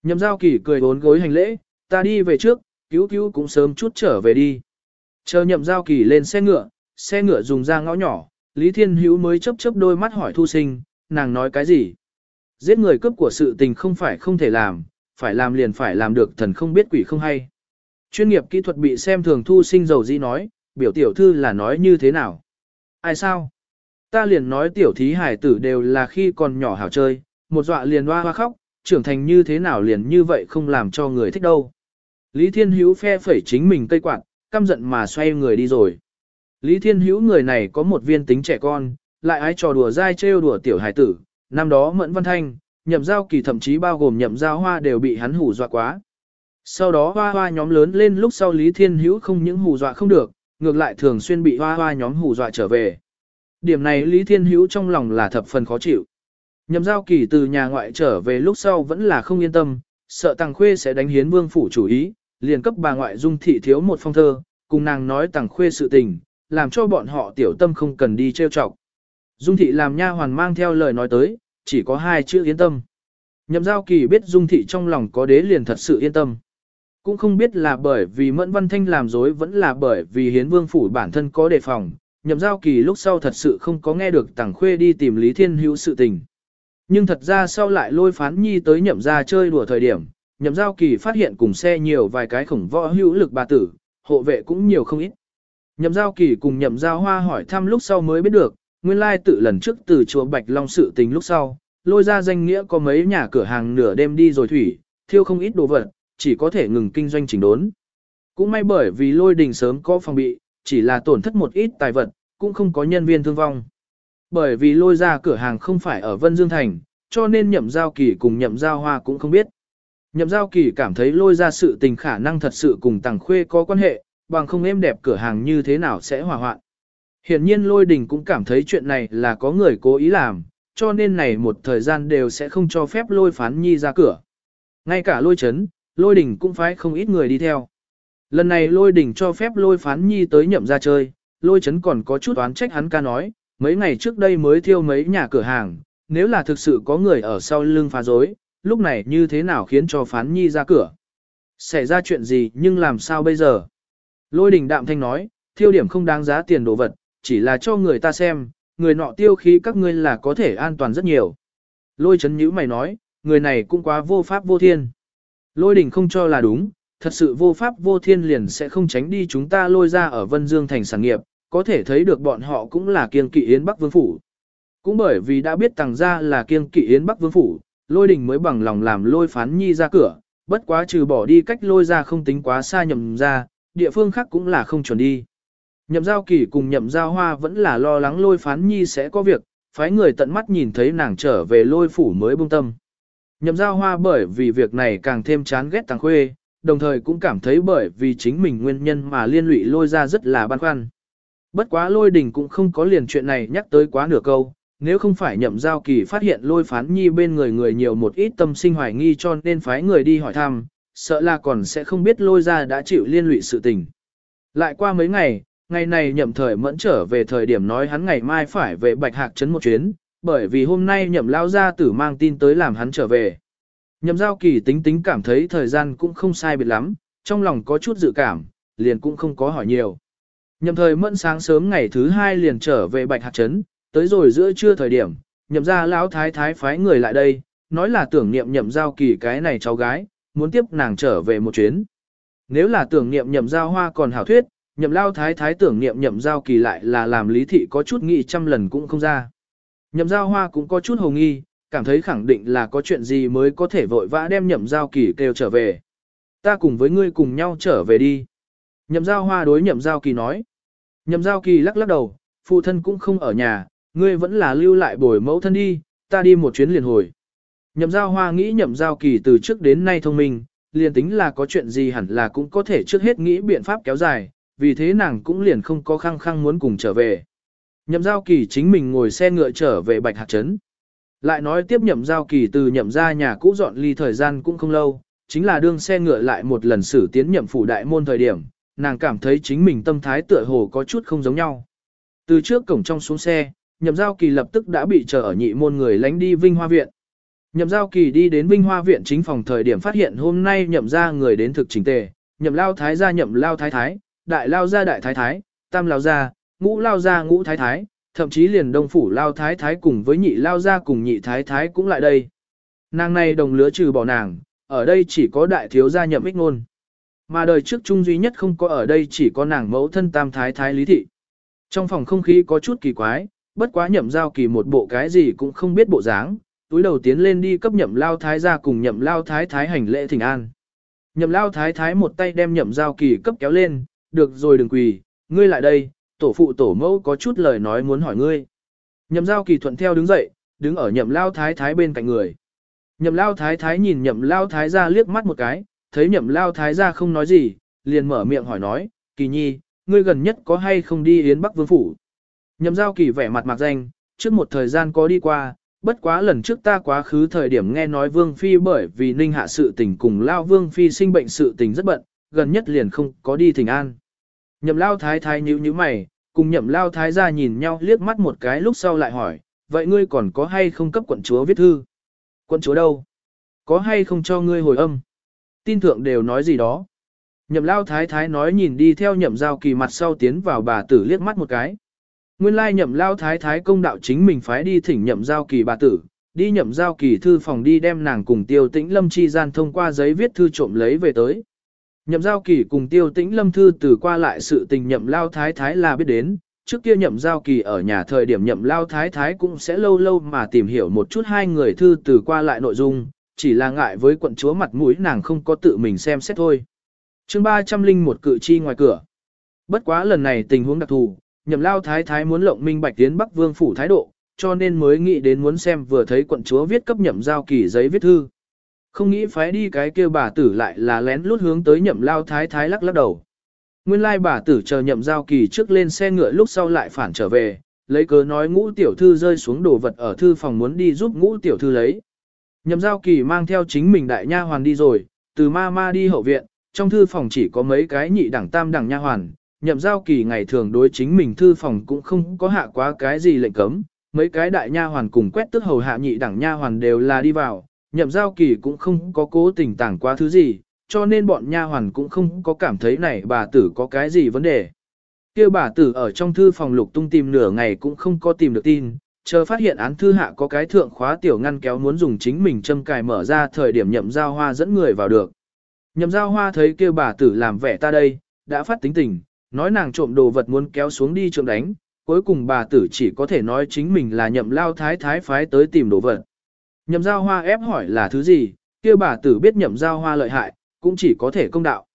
Nhậm giao kỳ cười bốn gối hành lễ, ta đi về trước, cứu cứu cũng sớm chút trở về đi. Chờ nhậm giao kỳ lên xe ngựa, xe ngựa dùng ra ngõ nhỏ, Lý Thiên Hữu mới chấp chấp đôi mắt hỏi thu sinh, nàng nói cái gì? Giết người cướp của sự tình không phải không thể làm, phải làm liền phải làm được thần không biết quỷ không hay. Chuyên nghiệp kỹ thuật bị xem thường thu sinh dầu dĩ nói, biểu tiểu thư là nói như thế nào? Ai sao? Ta liền nói tiểu thí hải tử đều là khi còn nhỏ hảo chơi, một dọa liền hoa hoa khóc, trưởng thành như thế nào liền như vậy không làm cho người thích đâu. Lý Thiên Hữu phe phẩy chính mình cây quạt, căm giận mà xoay người đi rồi. Lý Thiên Hữu người này có một viên tính trẻ con, lại ái trò đùa dai trêu đùa tiểu hải tử, năm đó Mẫn Văn Thanh, nhậm giao kỳ thậm chí bao gồm nhậm giao hoa đều bị hắn hù dọa quá. Sau đó hoa hoa nhóm lớn lên lúc sau Lý Thiên Hữu không những hù dọa không được, ngược lại thường xuyên bị hoa hoa nhóm hù dọa trở về. Điểm này Lý Thiên Hữu trong lòng là thập phần khó chịu. Nhậm giao kỳ từ nhà ngoại trở về lúc sau vẫn là không yên tâm, sợ Tàng Khuê sẽ đánh hiến vương phủ chủ ý, liền cấp bà ngoại dung thị thiếu một phong thơ, cùng nàng nói Tàng Khuê sự tình, làm cho bọn họ tiểu tâm không cần đi trêu chọc. Dung thị làm nha hoàn mang theo lời nói tới, chỉ có hai chữ yên tâm. Nhậm giao kỳ biết dung thị trong lòng có đế liền thật sự yên tâm. Cũng không biết là bởi vì Mẫn Văn Thanh làm dối vẫn là bởi vì hiến vương phủ bản thân có đề phòng. Nhậm giao kỳ lúc sau thật sự không có nghe được tàng khuê đi tìm Lý Thiên Hữu sự tình. Nhưng thật ra sau lại lôi phán nhi tới nhậm ra chơi đùa thời điểm, nhậm giao kỳ phát hiện cùng xe nhiều vài cái khổng võ hữu lực bà tử, hộ vệ cũng nhiều không ít. Nhậm giao kỳ cùng nhậm giao hoa hỏi thăm lúc sau mới biết được, nguyên lai tự lần trước từ chùa Bạch Long sự tình lúc sau, lôi ra danh nghĩa có mấy nhà cửa hàng nửa đêm đi rồi thủy, thiêu không ít đồ vật, chỉ có thể ngừng kinh doanh chỉnh đốn. Cũng may bởi vì lôi đình sớm có phòng bị, chỉ là tổn thất một ít tài vật, cũng không có nhân viên thương vong. Bởi vì lôi ra cửa hàng không phải ở Vân Dương Thành, cho nên nhậm giao kỳ cùng nhậm giao hoa cũng không biết. Nhậm giao kỳ cảm thấy lôi ra sự tình khả năng thật sự cùng tàng khuê có quan hệ, bằng không êm đẹp cửa hàng như thế nào sẽ hòa hoạn. Hiện nhiên lôi đình cũng cảm thấy chuyện này là có người cố ý làm, cho nên này một thời gian đều sẽ không cho phép lôi phán nhi ra cửa. Ngay cả lôi chấn, lôi đỉnh cũng phải không ít người đi theo. Lần này lôi đỉnh cho phép lôi phán nhi tới nhậm ra chơi, lôi chấn còn có chút oán trách hắn ca nói, mấy ngày trước đây mới thiêu mấy nhà cửa hàng, nếu là thực sự có người ở sau lưng phá rối, lúc này như thế nào khiến cho phán nhi ra cửa. Xảy ra chuyện gì nhưng làm sao bây giờ? Lôi đình đạm thanh nói, thiêu điểm không đáng giá tiền đồ vật, chỉ là cho người ta xem, người nọ tiêu khí các ngươi là có thể an toàn rất nhiều. Lôi chấn nhữ mày nói, người này cũng quá vô pháp vô thiên. Lôi đình không cho là đúng, thật sự vô pháp vô thiên liền sẽ không tránh đi chúng ta lôi ra ở Vân Dương thành sản nghiệp, có thể thấy được bọn họ cũng là kiêng kỵ Yến Bắc Vương Phủ. Cũng bởi vì đã biết tàng ra là kiêng kỵ Yến Bắc Vương Phủ, lôi đình mới bằng lòng làm lôi phán nhi ra cửa, bất quá trừ bỏ đi cách lôi ra không tính quá xa nhầm ra, địa phương khác cũng là không chuẩn đi. Nhậm giao kỳ cùng nhậm giao hoa vẫn là lo lắng lôi phán nhi sẽ có việc, phái người tận mắt nhìn thấy nàng trở về lôi phủ mới bông tâm. Nhậm giao hoa bởi vì việc này càng thêm chán ghét tàng khuê, đồng thời cũng cảm thấy bởi vì chính mình nguyên nhân mà liên lụy lôi ra rất là băn khoăn. Bất quá lôi đình cũng không có liền chuyện này nhắc tới quá nửa câu, nếu không phải nhậm giao kỳ phát hiện lôi phán nhi bên người người nhiều một ít tâm sinh hoài nghi cho nên phái người đi hỏi thăm, sợ là còn sẽ không biết lôi ra đã chịu liên lụy sự tình. Lại qua mấy ngày, ngày này nhậm thời mẫn trở về thời điểm nói hắn ngày mai phải về bạch hạc trấn một chuyến, bởi vì hôm nay nhậm lao gia tử mang tin tới làm hắn trở về. Nhậm giao kỳ tính tính cảm thấy thời gian cũng không sai biệt lắm, trong lòng có chút dự cảm, liền cũng không có hỏi nhiều. Nhậm thời mẫn sáng sớm ngày thứ hai liền trở về bạch hạc trấn, tới rồi giữa trưa thời điểm, nhậm ra lão thái thái phái người lại đây, nói là tưởng niệm nhậm giao kỳ cái này cháu gái, muốn tiếp nàng trở về một chuyến. Nếu là tưởng niệm nhậm giao hoa còn hảo thuyết, nhậm lao thái thái tưởng niệm nhậm giao kỳ lại là làm lý thị có chút nghĩ trăm lần cũng không ra. Nhậm giao hoa cũng có chút hồ nghi, cảm thấy khẳng định là có chuyện gì mới có thể vội vã đem nhậm giao kỳ kêu trở về. Ta cùng với ngươi cùng nhau trở về đi. Nhậm giao hoa đối nhậm giao kỳ nói. Nhậm giao kỳ lắc lắc đầu, phụ thân cũng không ở nhà, ngươi vẫn là lưu lại bồi mẫu thân đi, ta đi một chuyến liền hồi. Nhậm giao hoa nghĩ nhậm giao kỳ từ trước đến nay thông minh, liền tính là có chuyện gì hẳn là cũng có thể trước hết nghĩ biện pháp kéo dài, vì thế nàng cũng liền không có khăng khăng muốn cùng trở về. Nhậm giao kỳ chính mình ngồi xe ngựa trở về Bạch Hạc Trấn. Lại nói tiếp nhậm giao kỳ từ nhậm ra nhà cũ dọn ly thời gian cũng không lâu, chính là đương xe ngựa lại một lần xử tiến nhậm phủ đại môn thời điểm, nàng cảm thấy chính mình tâm thái tựa hồ có chút không giống nhau. Từ trước cổng trong xuống xe, nhậm giao kỳ lập tức đã bị chờ ở nhị môn người lánh đi Vinh Hoa Viện. Nhậm giao kỳ đi đến Vinh Hoa Viện chính phòng thời điểm phát hiện hôm nay nhậm ra người đến thực chính tề, nhậm lao thái gia nhậm lao thái thái, đại lao gia đại thái thái, tam lao gia, ngũ lao gia ngũ thái thái, thậm chí liền đông phủ lao thái thái cùng với nhị lao gia cùng nhị thái thái cũng lại đây. Nàng này đồng lứa trừ bỏ nàng, ở đây chỉ có đại thiếu gia nhậm ích ngôn. Mà đời trước chung duy nhất không có ở đây chỉ có nàng mẫu thân tam thái thái lý thị. Trong phòng không khí có chút kỳ quái, bất quá nhậm giao kỳ một bộ cái gì cũng không biết bộ dáng, túi đầu tiến lên đi cấp nhậm lao thái ra cùng nhậm lao thái thái hành lễ thỉnh an. Nhậm lao thái thái một tay đem nhậm giao kỳ cấp kéo lên, được rồi đừng quỳ, ngươi lại đây, tổ phụ tổ mẫu có chút lời nói muốn hỏi ngươi. Nhậm giao kỳ thuận theo đứng dậy, đứng ở nhậm lao thái thái bên cạnh người. Nhậm lao thái thái nhìn nhậm lao thái ra liếc mắt một cái, thấy nhậm lao thái ra không nói gì, liền mở miệng hỏi nói, kỳ nhi, ngươi gần nhất có hay không đi Yến Bắc Vương Phủ? Nhậm giao kỳ vẻ mặt mạc danh, trước một thời gian có đi qua, bất quá lần trước ta quá khứ thời điểm nghe nói Vương Phi bởi vì ninh hạ sự tình cùng Lao Vương Phi sinh bệnh sự tình rất bận, gần nhất liền không có đi thỉnh an. Nhậm Lao Thái Thái nhíu nhíu mày, cùng nhậm Lao Thái ra nhìn nhau liếc mắt một cái lúc sau lại hỏi, vậy ngươi còn có hay không cấp quận chúa viết thư? Quận chúa đâu? Có hay không cho ngươi hồi âm? Tin thượng đều nói gì đó? Nhậm Lao Thái Thái nói nhìn đi theo nhậm giao kỳ mặt sau tiến vào bà tử liếc mắt một cái. Nguyên lai nhậm lao thái thái công đạo chính mình phái đi thỉnh nhậm giao kỳ bà tử, đi nhậm giao kỳ thư phòng đi đem nàng cùng tiêu tĩnh lâm chi gian thông qua giấy viết thư trộm lấy về tới. Nhậm giao kỳ cùng tiêu tĩnh lâm thư từ qua lại sự tình nhậm lao thái thái là biết đến, trước kia nhậm giao kỳ ở nhà thời điểm nhậm lao thái thái cũng sẽ lâu lâu mà tìm hiểu một chút hai người thư từ qua lại nội dung, chỉ là ngại với quận chúa mặt mũi nàng không có tự mình xem xét thôi. chương 300 linh một cự chi ngoài cửa. Bất quá lần này tình huống đặc thù, nhậm lao thái thái muốn lộng minh bạch tiến Bắc Vương phủ thái độ, cho nên mới nghĩ đến muốn xem vừa thấy quận chúa viết cấp nhậm giao kỳ giấy viết thư. Không nghĩ phái đi cái kia bà tử lại là lén lút hướng tới nhậm lao thái thái lắc lắc đầu. Nguyên lai bà tử chờ nhậm giao kỳ trước lên xe ngựa lúc sau lại phản trở về, lấy cớ nói ngũ tiểu thư rơi xuống đồ vật ở thư phòng muốn đi giúp ngũ tiểu thư lấy. Nhậm giao kỳ mang theo chính mình đại nha hoàn đi rồi, từ ma ma đi hậu viện, trong thư phòng chỉ có mấy cái nhị đẳng tam đẳng nha hoàn. Nhậm giao kỳ ngày thường đối chính mình thư phòng cũng không có hạ quá cái gì lệnh cấm, mấy cái đại nha hoàn cùng quét tức hầu hạ nhị đẳng nha hoàn đều là đi vào, nhậm giao kỳ cũng không có cố tình tảng quá thứ gì, cho nên bọn nha hoàn cũng không có cảm thấy này bà tử có cái gì vấn đề. kia bà tử ở trong thư phòng lục tung tìm nửa ngày cũng không có tìm được tin, chờ phát hiện án thư hạ có cái thượng khóa tiểu ngăn kéo muốn dùng chính mình châm cài mở ra thời điểm nhậm giao hoa dẫn người vào được. Nhậm giao hoa thấy kêu bà tử làm vẻ ta đây, đã phát tính tình, nói nàng trộm đồ vật muốn kéo xuống đi trộm đánh, cuối cùng bà tử chỉ có thể nói chính mình là nhậm lao thái thái phái tới tìm đồ vật. Nhậm giao hoa ép hỏi là thứ gì, kêu bà tử biết nhậm giao hoa lợi hại, cũng chỉ có thể công đạo.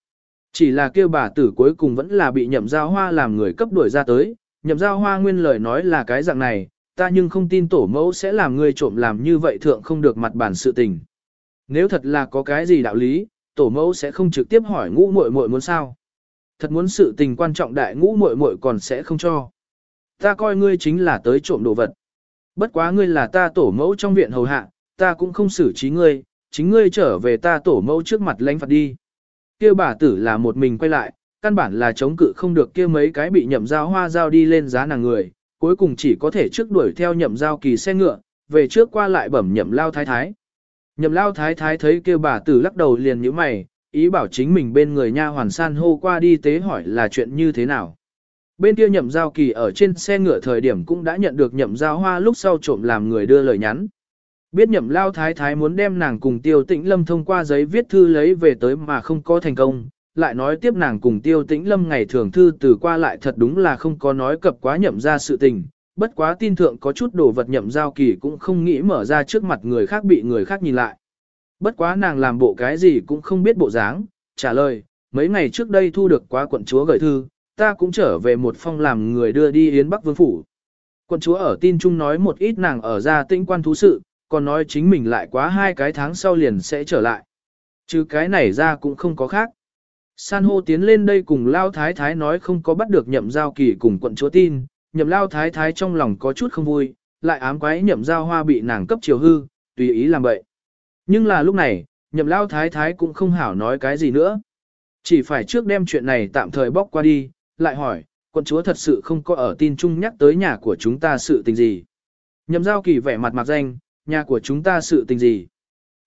Chỉ là kêu bà tử cuối cùng vẫn là bị nhậm giao hoa làm người cấp đuổi ra tới, nhậm giao hoa nguyên lời nói là cái dạng này, ta nhưng không tin tổ mẫu sẽ làm người trộm làm như vậy thượng không được mặt bản sự tình. Nếu thật là có cái gì đạo lý, tổ mẫu sẽ không trực tiếp hỏi ngũ muội muội muốn sao. Thật muốn sự tình quan trọng đại ngũ muội muội còn sẽ không cho. Ta coi ngươi chính là tới trộm đồ vật. Bất quá ngươi là ta tổ mẫu trong viện hầu hạ, ta cũng không xử trí ngươi, chính ngươi trở về ta tổ mẫu trước mặt lãnh phạt đi. Kia bà tử là một mình quay lại, căn bản là chống cự không được kia mấy cái bị nhậm giao hoa giao đi lên giá nàng người, cuối cùng chỉ có thể trước đuổi theo nhậm giao kỳ xe ngựa, về trước qua lại bẩm nhậm lao thái thái. Nhậm lao thái thái thấy kia bà tử lắc đầu liền như mày, ý bảo chính mình bên người nha hoàn san hô qua đi tế hỏi là chuyện như thế nào. Bên kia nhậm giao kỳ ở trên xe ngựa thời điểm cũng đã nhận được nhậm giao hoa lúc sau trộm làm người đưa lời nhắn. Biết nhậm lao thái thái muốn đem nàng cùng tiêu tĩnh lâm thông qua giấy viết thư lấy về tới mà không có thành công, lại nói tiếp nàng cùng tiêu tĩnh lâm ngày thường thư từ qua lại thật đúng là không có nói cập quá nhậm ra sự tình, bất quá tin thượng có chút đồ vật nhậm giao kỳ cũng không nghĩ mở ra trước mặt người khác bị người khác nhìn lại. Bất quá nàng làm bộ cái gì cũng không biết bộ dáng, trả lời, mấy ngày trước đây thu được quá quận chúa gửi thư, ta cũng trở về một phong làm người đưa đi Yến Bắc Vương Phủ. Quận chúa ở tin chung nói một ít nàng ở gia tĩnh quan thú sự, còn nói chính mình lại quá hai cái tháng sau liền sẽ trở lại. Chứ cái này ra cũng không có khác. San hô tiến lên đây cùng Lao Thái Thái nói không có bắt được nhậm giao kỳ cùng quận chúa tin, nhậm Lao Thái Thái trong lòng có chút không vui, lại ám quái nhậm giao hoa bị nàng cấp chiều hư, tùy ý làm vậy. Nhưng là lúc này, nhậm Lao Thái Thái cũng không hảo nói cái gì nữa. Chỉ phải trước đem chuyện này tạm thời bóc qua đi, lại hỏi, quận chúa thật sự không có ở tin chung nhắc tới nhà của chúng ta sự tình gì. Nhậm giao kỳ vẻ mặt mặt danh, nhà của chúng ta sự tình gì.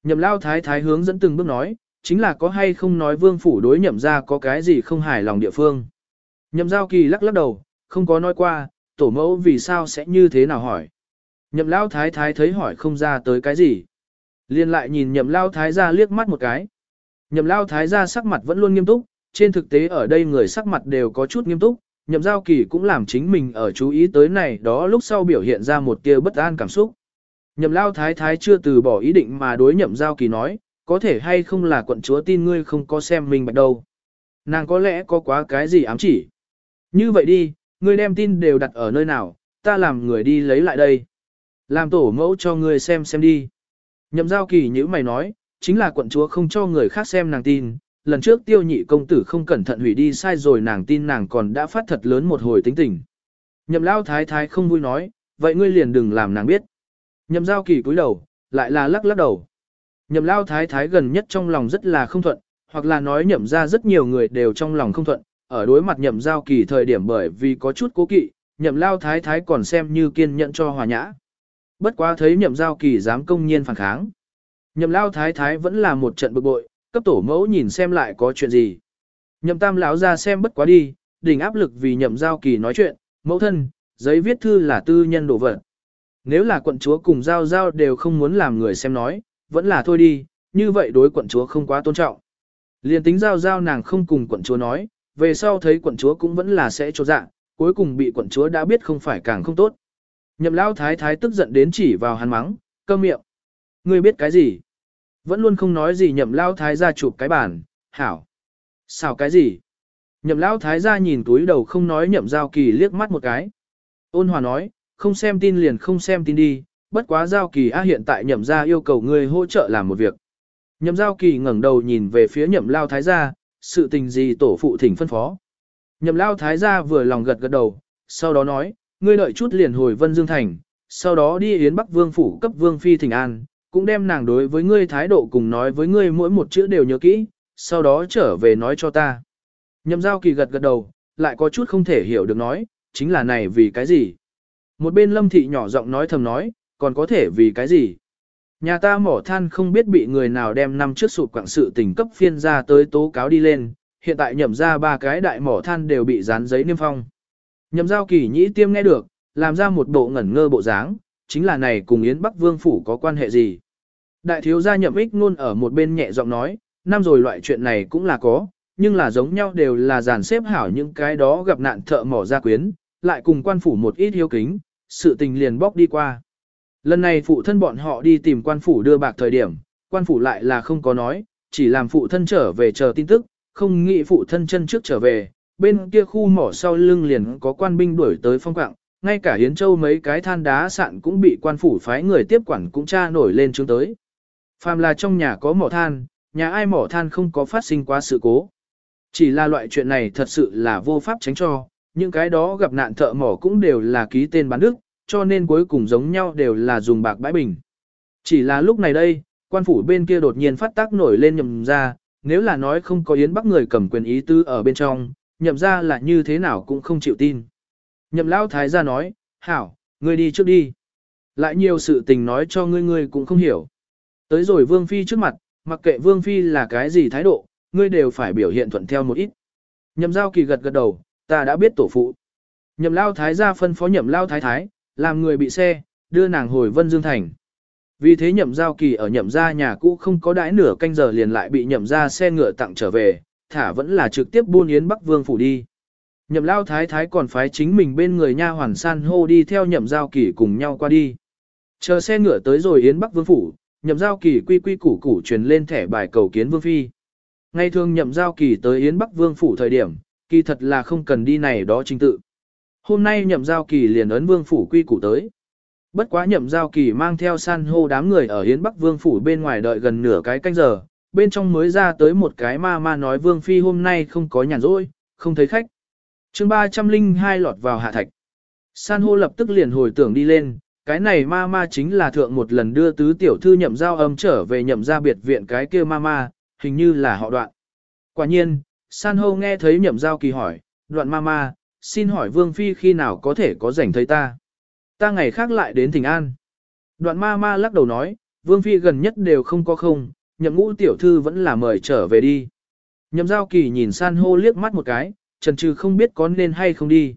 Nhậm lao thái thái hướng dẫn từng bước nói, chính là có hay không nói vương phủ đối nhậm ra có cái gì không hài lòng địa phương. Nhậm giao kỳ lắc lắc đầu, không có nói qua, tổ mẫu vì sao sẽ như thế nào hỏi. Nhậm lao thái thái thấy hỏi không ra tới cái gì. Liên lại nhìn nhậm lao thái gia liếc mắt một cái. Nhậm lao thái gia sắc mặt vẫn luôn nghiêm túc, trên thực tế ở đây người sắc mặt đều có chút nghiêm túc, nhậm giao kỳ cũng làm chính mình ở chú ý tới này đó lúc sau biểu hiện ra một tia bất an cảm xúc. Nhậm lao thái thái chưa từ bỏ ý định mà đối nhậm giao kỳ nói, có thể hay không là quận chúa tin ngươi không có xem mình bạch đâu. Nàng có lẽ có quá cái gì ám chỉ. Như vậy đi, ngươi đem tin đều đặt ở nơi nào, ta làm người đi lấy lại đây. Làm tổ mẫu cho ngươi xem xem đi. Nhậm giao kỳ như mày nói, chính là quận chúa không cho người khác xem nàng tin, lần trước tiêu nhị công tử không cẩn thận hủy đi sai rồi nàng tin nàng còn đã phát thật lớn một hồi tính tình. Nhậm lao thái thái không vui nói, vậy ngươi liền đừng làm nàng biết. Nhậm giao kỳ cúi đầu, lại là lắc lắc đầu. Nhậm lao thái thái gần nhất trong lòng rất là không thuận, hoặc là nói nhậm ra rất nhiều người đều trong lòng không thuận, ở đối mặt nhậm giao kỳ thời điểm bởi vì có chút cố kỵ, nhậm lao thái thái còn xem như kiên nhẫn cho hòa nhã. Bất quá thấy nhậm giao kỳ dám công nhiên phản kháng. Nhậm lao thái thái vẫn là một trận bực bội, cấp tổ mẫu nhìn xem lại có chuyện gì. Nhậm tam lão ra xem bất quá đi, đỉnh áp lực vì nhậm giao kỳ nói chuyện, mẫu thân, giấy viết thư là tư nhân đồ vật. Nếu là quận chúa cùng giao giao đều không muốn làm người xem nói, vẫn là thôi đi, như vậy đối quận chúa không quá tôn trọng. Liên tính giao giao nàng không cùng quận chúa nói, về sau thấy quận chúa cũng vẫn là sẽ cho dạ, cuối cùng bị quận chúa đã biết không phải càng không tốt. Nhậm lao thái thái tức giận đến chỉ vào hắn mắng, cơm miệng. Ngươi biết cái gì? Vẫn luôn không nói gì nhậm lao thái ra chụp cái bàn, hảo. Xào cái gì? Nhậm lao thái ra nhìn túi đầu không nói nhậm giao kỳ liếc mắt một cái. Ôn hòa nói, không xem tin liền không xem tin đi, bất quá giao kỳ a hiện tại nhậm ra yêu cầu ngươi hỗ trợ làm một việc. Nhậm giao kỳ ngẩng đầu nhìn về phía nhậm lao thái gia, sự tình gì tổ phụ thỉnh phân phó. Nhậm lao thái gia vừa lòng gật gật đầu, sau đó nói, ngươi đợi chút liền hồi Vân Dương Thành, sau đó đi Yến Bắc Vương Phủ cấp Vương Phi Thịnh an, cũng đem nàng đối với ngươi thái độ cùng nói với ngươi mỗi một chữ đều nhớ kỹ, sau đó trở về nói cho ta. Nhậm giao kỳ gật gật đầu, lại có chút không thể hiểu được nói, chính là này vì cái gì. Một bên lâm thị nhỏ giọng nói thầm nói, còn có thể vì cái gì. Nhà ta mỏ than không biết bị người nào đem năm trước sụp quảng sự tình cấp phiên ra tới tố cáo đi lên, hiện tại nhậm ra ba cái đại mỏ than đều bị dán giấy niêm phong. Nhậm giao kỳ nhĩ tiêm nghe được, làm ra một bộ ngẩn ngơ bộ dáng, chính là này cùng Yến Bắc Vương Phủ có quan hệ gì. Đại thiếu gia nhậm ích luôn ở một bên nhẹ giọng nói, năm rồi loại chuyện này cũng là có, nhưng là giống nhau đều là dàn xếp hảo những cái đó gặp nạn thợ mỏ gia quyến, lại cùng quan phủ một ít hiếu kính, sự tình liền bóc đi qua. Lần này phụ thân bọn họ đi tìm quan phủ đưa bạc thời điểm, quan phủ lại là không có nói, chỉ làm phụ thân trở về chờ tin tức, không nghĩ phụ thân chân trước trở về, bên kia khu mỏ sau lưng liền có quan binh đuổi tới phong quạng, ngay cả Hiến Châu mấy cái than đá sạn cũng bị quan phủ phái người tiếp quản cũng tra nổi lên chứng tới. Phàm là trong nhà có mỏ than, nhà ai mỏ than không có phát sinh quá sự cố. Chỉ là loại chuyện này thật sự là vô pháp tránh cho, những cái đó gặp nạn thợ mỏ cũng đều là ký tên bán đức, cho nên cuối cùng giống nhau đều là dùng bạc bãi bình. Chỉ là lúc này đây, quan phủ bên kia đột nhiên phát tác nổi lên nhầm ra, nếu là nói không có Yến Bắc người cầm quyền ý tư ở bên trong, nhậm ra là như thế nào cũng không chịu tin. Nhậm Lão Thái gia nói, hảo, ngươi đi trước đi. Lại nhiều sự tình nói cho ngươi ngươi cũng không hiểu. Tới rồi Vương Phi trước mặt, mặc kệ Vương Phi là cái gì thái độ, ngươi đều phải biểu hiện thuận theo một ít. Nhậm giao kỳ gật gật đầu, ta đã biết tổ phụ. Nhậm Lao Thái gia phân phó nhậm Lao Thái Thái, làm người bị xe, đưa nàng hồi Vân Dương Thành. Vì thế nhậm giao kỳ ở nhậm gia nhà cũ không có đãi nửa canh giờ liền lại bị nhậm gia xe ngựa tặng trở về, thả vẫn là trực tiếp buôn yến Bắc Vương phủ đi. Nhậm lao thái thái còn phái chính mình bên người nha hoàn san hô đi theo nhậm giao kỳ cùng nhau qua đi. Chờ xe ngựa tới rồi yến Bắc Vương phủ, nhậm giao kỳ quy quy củ củ truyền lên thẻ bài cầu kiến Vương Phi. Ngay thường nhậm giao kỳ tới yến Bắc Vương phủ thời điểm, kỳ thật là không cần đi này đó trình tự. Hôm nay nhậm giao kỳ liền ấn Vương phủ quy củ tới. Bất quá nhậm giao kỳ mang theo san hô đám người ở Yến Bắc Vương phủ bên ngoài đợi gần nửa cái canh giờ, bên trong mới ra tới một cái ma ma nói Vương Phi hôm nay không có nhàn rỗi, không thấy khách. chương 302 lọt vào hạ thạch. San hô lập tức liền hồi tưởng đi lên, cái này ma ma chính là thượng một lần đưa tứ tiểu thư nhậm giao âm trở về nhậm gia biệt viện cái kia ma ma, hình như là họ đoạn. Quả nhiên, San hô nghe thấy nhậm giao kỳ hỏi, đoạn ma ma, xin hỏi Vương Phi khi nào có thể có rảnh thấy ta. Ta ngày khác lại đến Thịnh An. Đoạn ma ma lắc đầu nói, Vương Phi gần nhất đều không có không, nhậm ngũ tiểu thư vẫn là mời trở về đi. Nhậm giao kỳ nhìn san hô liếc mắt một cái, trần trừ không biết có nên hay không đi.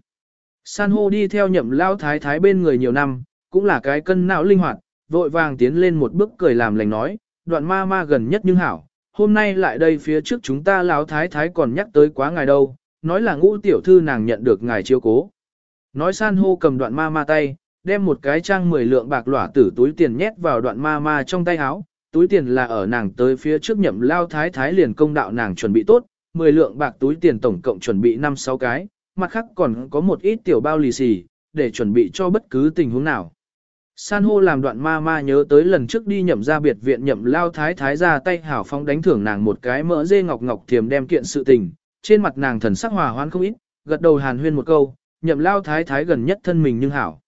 San hô đi theo nhậm lao thái thái bên người nhiều năm, cũng là cái cân não linh hoạt, vội vàng tiến lên một bước cười làm lành nói, đoạn ma ma gần nhất nhưng hảo, hôm nay lại đây phía trước chúng ta lão thái thái còn nhắc tới quá ngài đâu, nói là ngũ tiểu thư nàng nhận được ngài chiếu cố. Nói san hô cầm đoạn ma ma tay, đem một cái trang 10 lượng bạc lỏa tử túi tiền nhét vào đoạn ma ma trong tay áo, túi tiền là ở nàng tới phía trước nhậm lao thái thái liền công đạo nàng chuẩn bị tốt, 10 lượng bạc túi tiền tổng cộng chuẩn bị 5-6 cái, mặt khác còn có một ít tiểu bao lì xì, để chuẩn bị cho bất cứ tình huống nào. San hô làm đoạn ma ma nhớ tới lần trước đi nhậm ra biệt viện nhậm lao thái thái ra tay hảo phong đánh thưởng nàng một cái mỡ dê ngọc ngọc thiềm đem kiện sự tình, trên mặt nàng thần sắc hòa hoan không ít, gật đầu hàn huyên một câu, nhậm lao thái thái gần nhất thân mình nhưng hảo.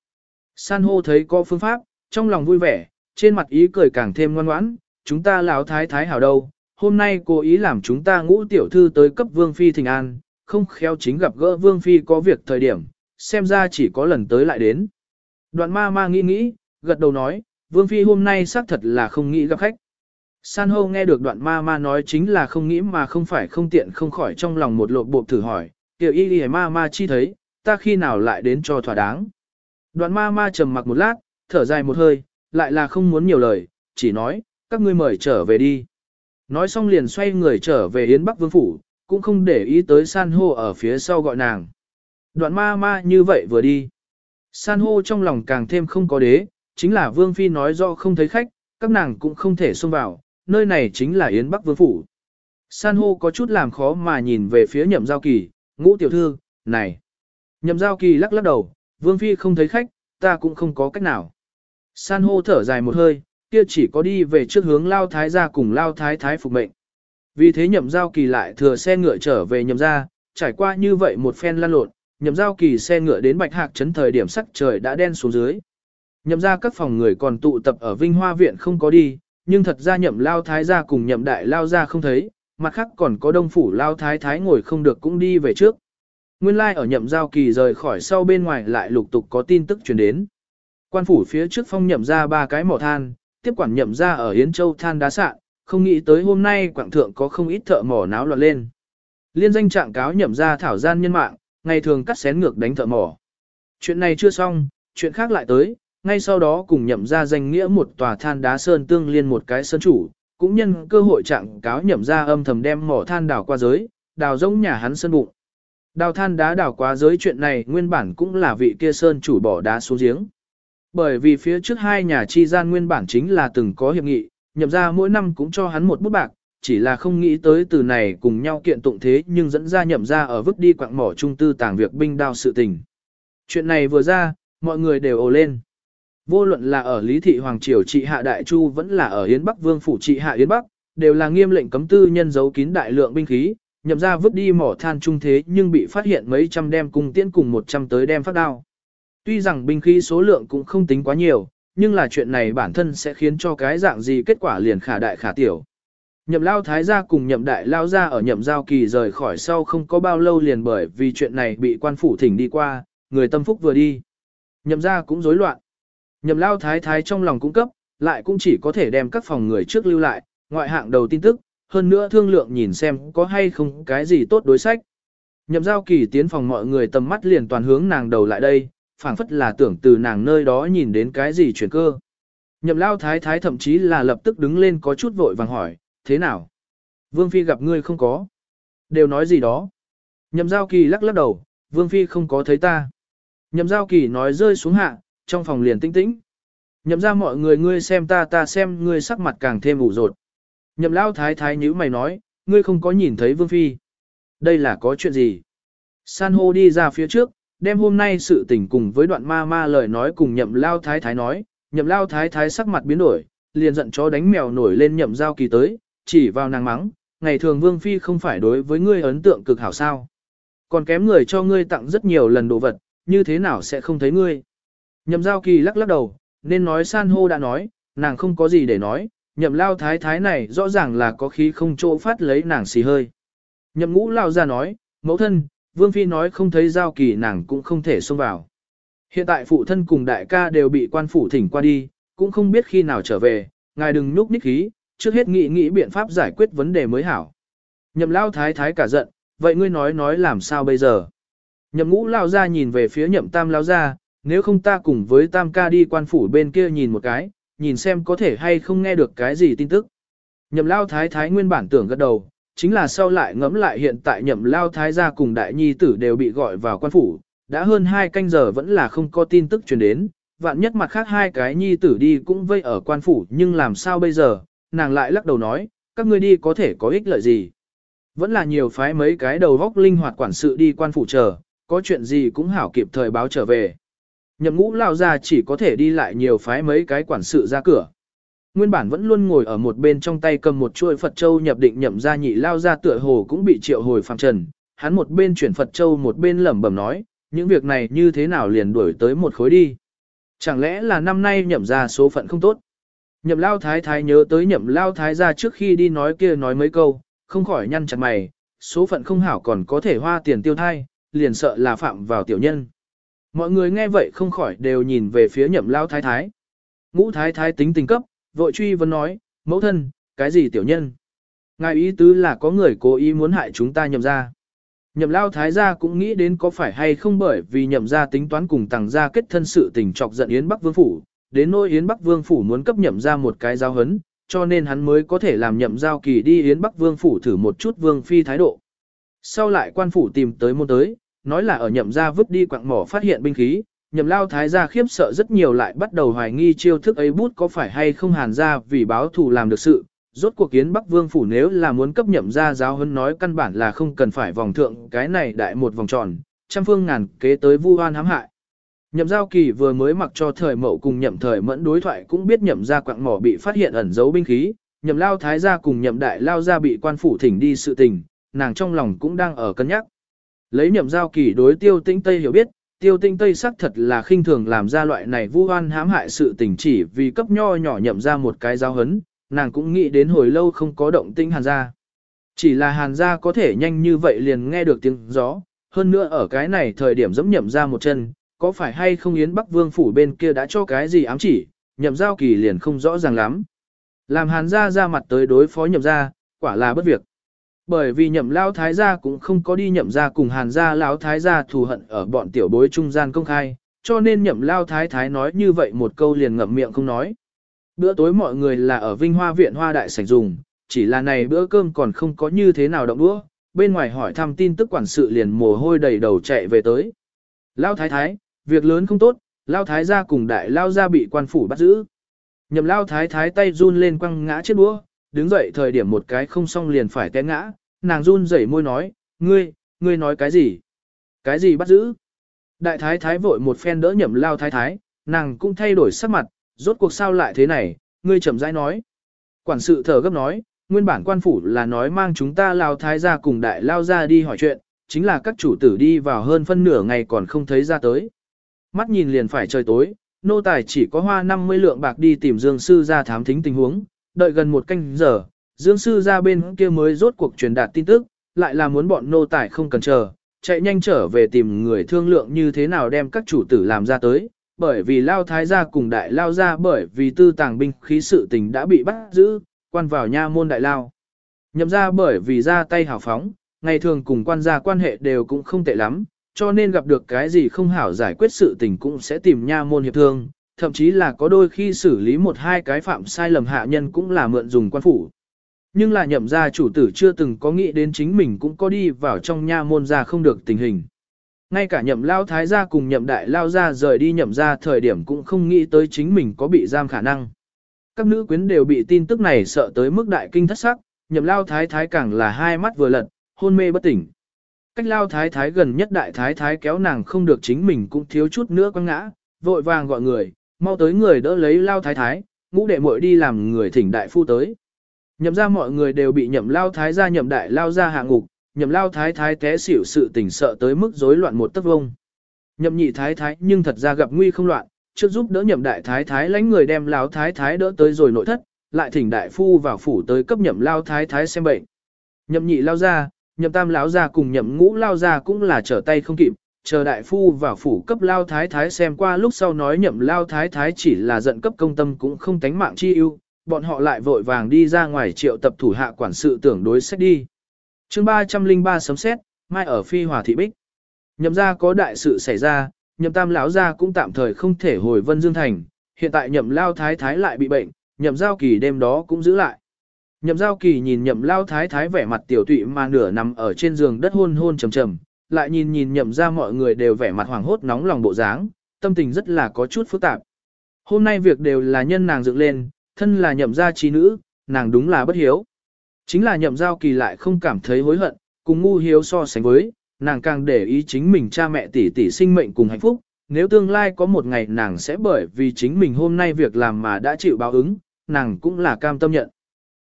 San hô thấy có phương pháp, trong lòng vui vẻ, trên mặt ý cười càng thêm ngoan ngoãn, chúng ta lão thái thái hảo đâu, hôm nay cố ý làm chúng ta ngũ tiểu thư tới cấp vương phi thình an, không khéo chính gặp gỡ vương phi có việc thời điểm, xem ra chỉ có lần tới lại đến. Đoạn ma ma nghĩ nghĩ, gật đầu nói, vương phi hôm nay xác thật là không nghĩ gặp khách. San hô nghe được đoạn ma ma nói chính là không nghĩ mà không phải không tiện không khỏi trong lòng một lộ bộ thử hỏi, tiểu y đi ma ma chi thấy, ta khi nào lại đến cho thỏa đáng. Đoạn ma ma trầm mặc một lát, thở dài một hơi, lại là không muốn nhiều lời, chỉ nói, các ngươi mời trở về đi. Nói xong liền xoay người trở về Yến Bắc Vương Phủ, cũng không để ý tới san hô ở phía sau gọi nàng. Đoạn ma ma như vậy vừa đi. San hô trong lòng càng thêm không có đế, chính là Vương Phi nói do không thấy khách, các nàng cũng không thể xông vào, nơi này chính là Yến Bắc Vương Phủ. San hô có chút làm khó mà nhìn về phía nhậm giao kỳ, ngũ tiểu thư, này. Nhậm giao kỳ lắc lắc đầu, Vương Phi không thấy khách, ta cũng không có cách nào. San hô thở dài một hơi, kia chỉ có đi về trước hướng Lao Thái gia cùng Lao Thái Thái phục mệnh. Vì thế nhậm giao kỳ lại thừa xe ngựa trở về nhậm ra, trải qua như vậy một phen lan lộn, nhậm giao kỳ xe ngựa đến bạch hạc chấn thời điểm sắc trời đã đen xuống dưới. Nhậm ra các phòng người còn tụ tập ở Vinh Hoa Viện không có đi, nhưng thật ra nhậm lao thái gia cùng nhậm đại lao ra không thấy, mặt khác còn có đông phủ lao thái thái ngồi không được cũng đi về trước. Nguyên lai like ở nhậm giao kỳ rời khỏi sau bên ngoài lại lục tục có tin tức truyền đến. Quan phủ phía trước phong nhậm ra ba cái mỏ than, tiếp quản nhậm ra ở Yến Châu than đá sạn, không nghĩ tới hôm nay quảng thượng có không ít thợ mỏ náo loạn lên. Liên danh trạng cáo nhậm ra thảo gian nhân mạng, ngày thường cắt xén ngược đánh thợ mỏ. Chuyện này chưa xong, chuyện khác lại tới, ngay sau đó cùng nhậm ra danh nghĩa một tòa than đá sơn tương liên một cái sơn chủ, cũng nhân cơ hội trạng cáo nhậm ra âm thầm đem mỏ than đào qua giới, đào giống nhà hắn sơn bụng. Đào than đá đào qua giới chuyện này nguyên bản cũng là vị kia sơn chủ bỏ đá xuống giếng. Bởi vì phía trước hai nhà chi gian nguyên bản chính là từng có hiệp nghị, nhậm ra mỗi năm cũng cho hắn một bút bạc, chỉ là không nghĩ tới từ này cùng nhau kiện tụng thế nhưng dẫn ra nhậm ra ở vứt đi quạng mỏ trung tư tàng việc binh đao sự tình. Chuyện này vừa ra, mọi người đều ồ lên. Vô luận là ở Lý Thị Hoàng Triều trị hạ Đại Chu vẫn là ở Yến Bắc Vương Phủ trị hạ Yến Bắc, đều là nghiêm lệnh cấm tư nhân giấu kín đại lượng binh khí, nhậm ra vứt đi mỏ than trung thế nhưng bị phát hiện mấy trăm đem cung tiễn cùng một trăm tới đem phát đao. Tuy rằng binh khí số lượng cũng không tính quá nhiều, nhưng là chuyện này bản thân sẽ khiến cho cái dạng gì kết quả liền khả đại khả tiểu. Nhậm lao thái gia cùng nhậm đại lao gia ở nhậm giao kỳ rời khỏi sau không có bao lâu liền bởi vì chuyện này bị quan phủ thỉnh đi qua, người tâm phúc vừa đi. Nhậm gia cũng rối loạn. Nhậm lao thái thái trong lòng cung cấp, lại cũng chỉ có thể đem các phòng người trước lưu lại, ngoại hạng đầu tin tức, hơn nữa thương lượng nhìn xem có hay không cái gì tốt đối sách. Nhậm giao kỳ tiến phòng mọi người tầm mắt liền toàn hướng nàng đầu lại đây, phảng phất là tưởng từ nàng nơi đó nhìn đến cái gì chuyển cơ. Nhậm lao thái thái thậm chí là lập tức đứng lên có chút vội vàng hỏi, thế nào? Vương Phi gặp ngươi không có. Đều nói gì đó. Nhậm giao kỳ lắc lắc đầu, Vương Phi không có thấy ta. Nhậm giao kỳ nói rơi xuống hạ, trong phòng liền tĩnh tĩnh. Nhậm ra mọi người ngươi xem ta ta xem ngươi sắc mặt càng thêm ủ rột. Nhậm lao thái thái nhíu mày nói, ngươi không có nhìn thấy Vương Phi. Đây là có chuyện gì? San hô đi ra phía trước, đem hôm nay sự tình cùng với đoạn ma ma lời nói cùng nhậm lao thái thái nói, nhậm lao thái thái sắc mặt biến đổi, liền giận chó đánh mèo nổi lên nhậm giao kỳ tới, chỉ vào nàng mắng, ngày thường vương phi không phải đối với ngươi ấn tượng cực hảo sao. Còn kém người cho ngươi tặng rất nhiều lần đồ vật, như thế nào sẽ không thấy ngươi. Nhậm giao kỳ lắc lắc đầu, nên nói san hô đã nói, nàng không có gì để nói, nhậm lao thái thái này rõ ràng là có khí không chỗ phát lấy nàng xì hơi. Nhậm ngũ lao ra nói, mẫu thân, Vương Phi nói không thấy giao kỳ nàng cũng không thể xông vào. Hiện tại phụ thân cùng đại ca đều bị quan phủ thỉnh qua đi, cũng không biết khi nào trở về, ngài đừng núp ních khí, trước hết nghĩ nghĩ biện pháp giải quyết vấn đề mới hảo. Nhậm lao thái thái cả giận, vậy ngươi nói nói làm sao bây giờ? Nhậm ngũ lao ra nhìn về phía nhậm tam lao ra, nếu không ta cùng với tam ca đi quan phủ bên kia nhìn một cái, nhìn xem có thể hay không nghe được cái gì tin tức. Nhậm lao thái thái nguyên bản tưởng gật đầu, chính là sau lại ngẫm lại hiện tại nhậm lao thái gia cùng đại nhi tử đều bị gọi vào quan phủ, đã hơn hai canh giờ vẫn là không có tin tức truyền đến, vạn nhất mặt khác hai cái nhi tử đi cũng vây ở quan phủ nhưng làm sao bây giờ, nàng lại lắc đầu nói, các ngươi đi có thể có ích lợi gì. Vẫn là nhiều phái mấy cái đầu vóc linh hoạt quản sự đi quan phủ chờ, có chuyện gì cũng hảo kịp thời báo trở về. Nhậm ngũ lao ra chỉ có thể đi lại nhiều phái mấy cái quản sự ra cửa. Nguyên bản vẫn luôn ngồi ở một bên trong tay cầm một chuôi Phật Châu nhập định nhậm ra nhị lao ra tựa hồ cũng bị triệu hồi phàm trần. Hắn một bên chuyển Phật Châu một bên lẩm bẩm nói, những việc này như thế nào liền đuổi tới một khối đi. Chẳng lẽ là năm nay nhậm ra số phận không tốt. Nhậm lao thái thái nhớ tới nhậm lao thái ra trước khi đi nói kia nói mấy câu, không khỏi nhăn chặt mày, số phận không hảo còn có thể hoa tiền tiêu thai, liền sợ là phạm vào tiểu nhân. Mọi người nghe vậy không khỏi đều nhìn về phía nhậm lao thái thái. Ngũ thái thái tính tình cấp, vội truy vấn nói, mẫu thân, cái gì tiểu nhân? Ngài ý tứ là có người cố ý muốn hại chúng ta nhậm ra. Nhậm lao thái gia cũng nghĩ đến có phải hay không bởi vì nhậm ra tính toán cùng tàng gia kết thân sự tình trọc giận Yến Bắc Vương Phủ, đến nỗi Yến Bắc Vương Phủ muốn cấp nhậm ra một cái giao hấn, cho nên hắn mới có thể làm nhậm giao kỳ đi Yến Bắc Vương Phủ thử một chút Vương Phi thái độ. Sau lại quan phủ tìm tới môn tới, nói là ở nhậm ra vứt đi quạng mỏ phát hiện binh khí, nhậm lao thái gia khiếp sợ rất nhiều lại bắt đầu hoài nghi chiêu thức ấy bút có phải hay không hàn ra vì báo thù làm được sự. Rốt cuộc kiến Bắc Vương Phủ nếu là muốn cấp nhậm ra giáo hơn nói căn bản là không cần phải vòng thượng cái này đại một vòng tròn, trăm phương ngàn kế tới vu oan hãm hại. Nhậm giao kỳ vừa mới mặc cho thời mậu cùng nhậm thời mẫn đối thoại cũng biết nhậm ra quạng mỏ bị phát hiện ẩn giấu binh khí, nhậm lao thái gia cùng nhậm đại lao gia bị quan phủ thỉnh đi sự tình, nàng trong lòng cũng đang ở cân nhắc. Lấy nhậm giao kỳ đối tiêu tĩnh Tây hiểu biết, Tiêu tinh tây sắc thật là khinh thường làm ra loại này vu oan hãm hại sự tình chỉ vì cấp nho nhỏ nhậm ra một cái giáo hấn, nàng cũng nghĩ đến hồi lâu không có động tinh hàn gia. Chỉ là hàn gia có thể nhanh như vậy liền nghe được tiếng gió, hơn nữa ở cái này thời điểm dẫm nhậm ra một chân, có phải hay không Yến Bắc Vương phủ bên kia đã cho cái gì ám chỉ, nhậm giao kỳ liền không rõ ràng lắm. Làm hàn gia ra mặt tới đối phó nhậm gia, quả là bất việc. Bởi vì nhậm lao thái gia cũng không có đi nhậm gia cùng hàn gia lão thái gia thù hận ở bọn tiểu bối trung gian công khai, cho nên nhậm lao thái thái nói như vậy một câu liền ngậm miệng không nói. Bữa tối mọi người là ở Vinh Hoa Viện Hoa Đại Sảnh dùng, chỉ là này bữa cơm còn không có như thế nào động đũa, bên ngoài hỏi thăm tin tức quản sự liền mồ hôi đầy đầu chạy về tới. Lao thái thái, việc lớn không tốt, Lao thái gia cùng đại Lao gia bị quan phủ bắt giữ. Nhậm Lao thái thái tay run lên quăng ngã chiếc đũa, đứng dậy thời điểm một cái không xong liền phải té ngã, nàng run rẩy môi nói, ngươi, ngươi nói cái gì? Cái gì bắt giữ? Đại thái thái vội một phen đỡ nhậm lao thái thái, nàng cũng thay đổi sắc mặt, rốt cuộc sao lại thế này, ngươi chậm rãi nói. Quản sự thở gấp nói, nguyên bản quan phủ là nói mang chúng ta lao thái ra cùng đại lao ra đi hỏi chuyện, chính là các chủ tử đi vào hơn phân nửa ngày còn không thấy ra tới. Mắt nhìn liền phải trời tối, nô tài chỉ có hoa 50 lượng bạc đi tìm Dương Sư ra thám thính tình huống, đợi gần một canh giờ, Dương Sư ra bên kia mới rốt cuộc truyền đạt tin tức, lại là muốn bọn nô tài không cần chờ, chạy nhanh trở về tìm người thương lượng như thế nào đem các chủ tử làm ra tới, bởi vì Lao Thái gia cùng Đại Lao gia bởi vì tư tàng binh khí sự tình đã bị bắt giữ, quan vào nha môn Đại Lao. Nhậm ra bởi vì ra tay hào phóng, ngày thường cùng quan gia quan hệ đều cũng không tệ lắm, cho nên gặp được cái gì không hảo giải quyết sự tình cũng sẽ tìm nha môn hiệp thương, thậm chí là có đôi khi xử lý một hai cái phạm sai lầm hạ nhân cũng là mượn dùng quan phủ. Nhưng là nhậm gia chủ tử chưa từng có nghĩ đến chính mình cũng có đi vào trong nha môn ra không được tình hình. Ngay cả nhậm lao thái gia cùng nhậm đại lao gia rời đi nhậm ra thời điểm cũng không nghĩ tới chính mình có bị giam khả năng. Các nữ quyến đều bị tin tức này sợ tới mức đại kinh thất sắc, nhậm lao thái thái càng là hai mắt vừa lật, hôn mê bất tỉnh. Cách lao thái thái gần nhất đại thái thái kéo nàng không được chính mình cũng thiếu chút nữa quăng ngã, vội vàng gọi người, mau tới người đỡ lấy lao thái thái, ngũ đệ muội đi làm người thỉnh đại phu tới. Nhậm ra mọi người đều bị nhậm lao thái ra nhậm đại lao ra hạ ngục, nhậm lao thái thái té xỉu sự tỉnh sợ tới mức rối loạn một tấc vông. Nhậm nhị thái thái nhưng thật ra gặp nguy không loạn, trước giúp đỡ nhậm đại thái thái lãnh người đem lao thái thái đỡ tới rồi nội thất, lại thỉnh đại phu vào phủ tới cấp nhậm lao thái thái xem bệnh. Nhậm nhị lao ra, nhậm tam lão ra cùng nhậm ngũ lao ra cũng là trở tay không kịp, chờ đại phu vào phủ cấp lao thái thái xem qua lúc sau nói nhậm lao thái thái chỉ là giận cấp công tâm cũng không tánh mạng chi ưu, bọn họ lại vội vàng đi ra ngoài triệu tập thủ hạ quản sự tưởng đối sách đi. chương 303 sấm xét, mai ở phi hòa thị bích. Nhậm ra có đại sự xảy ra, nhậm tam lão ra cũng tạm thời không thể hồi vân dương thành, hiện tại nhậm lao thái thái lại bị bệnh, nhậm giao kỳ đêm đó cũng giữ lại. Nhậm giao kỳ nhìn nhậm lao thái thái vẻ mặt tiểu tụy mà nửa nằm ở trên giường đất hôn hôn trầm trầm, lại nhìn nhìn nhậm ra mọi người đều vẻ mặt hoảng hốt nóng lòng bộ dáng, tâm tình rất là có chút phức tạp. Hôm nay việc đều là nhân nàng dựng lên, thân là nhậm gia trí nữ, nàng đúng là bất hiếu. Chính là nhậm giao kỳ lại không cảm thấy hối hận, cùng ngu hiếu so sánh với, nàng càng để ý chính mình cha mẹ tỷ tỷ sinh mệnh cùng hạnh phúc, nếu tương lai có một ngày nàng sẽ bởi vì chính mình hôm nay việc làm mà đã chịu báo ứng, nàng cũng là cam tâm nhận.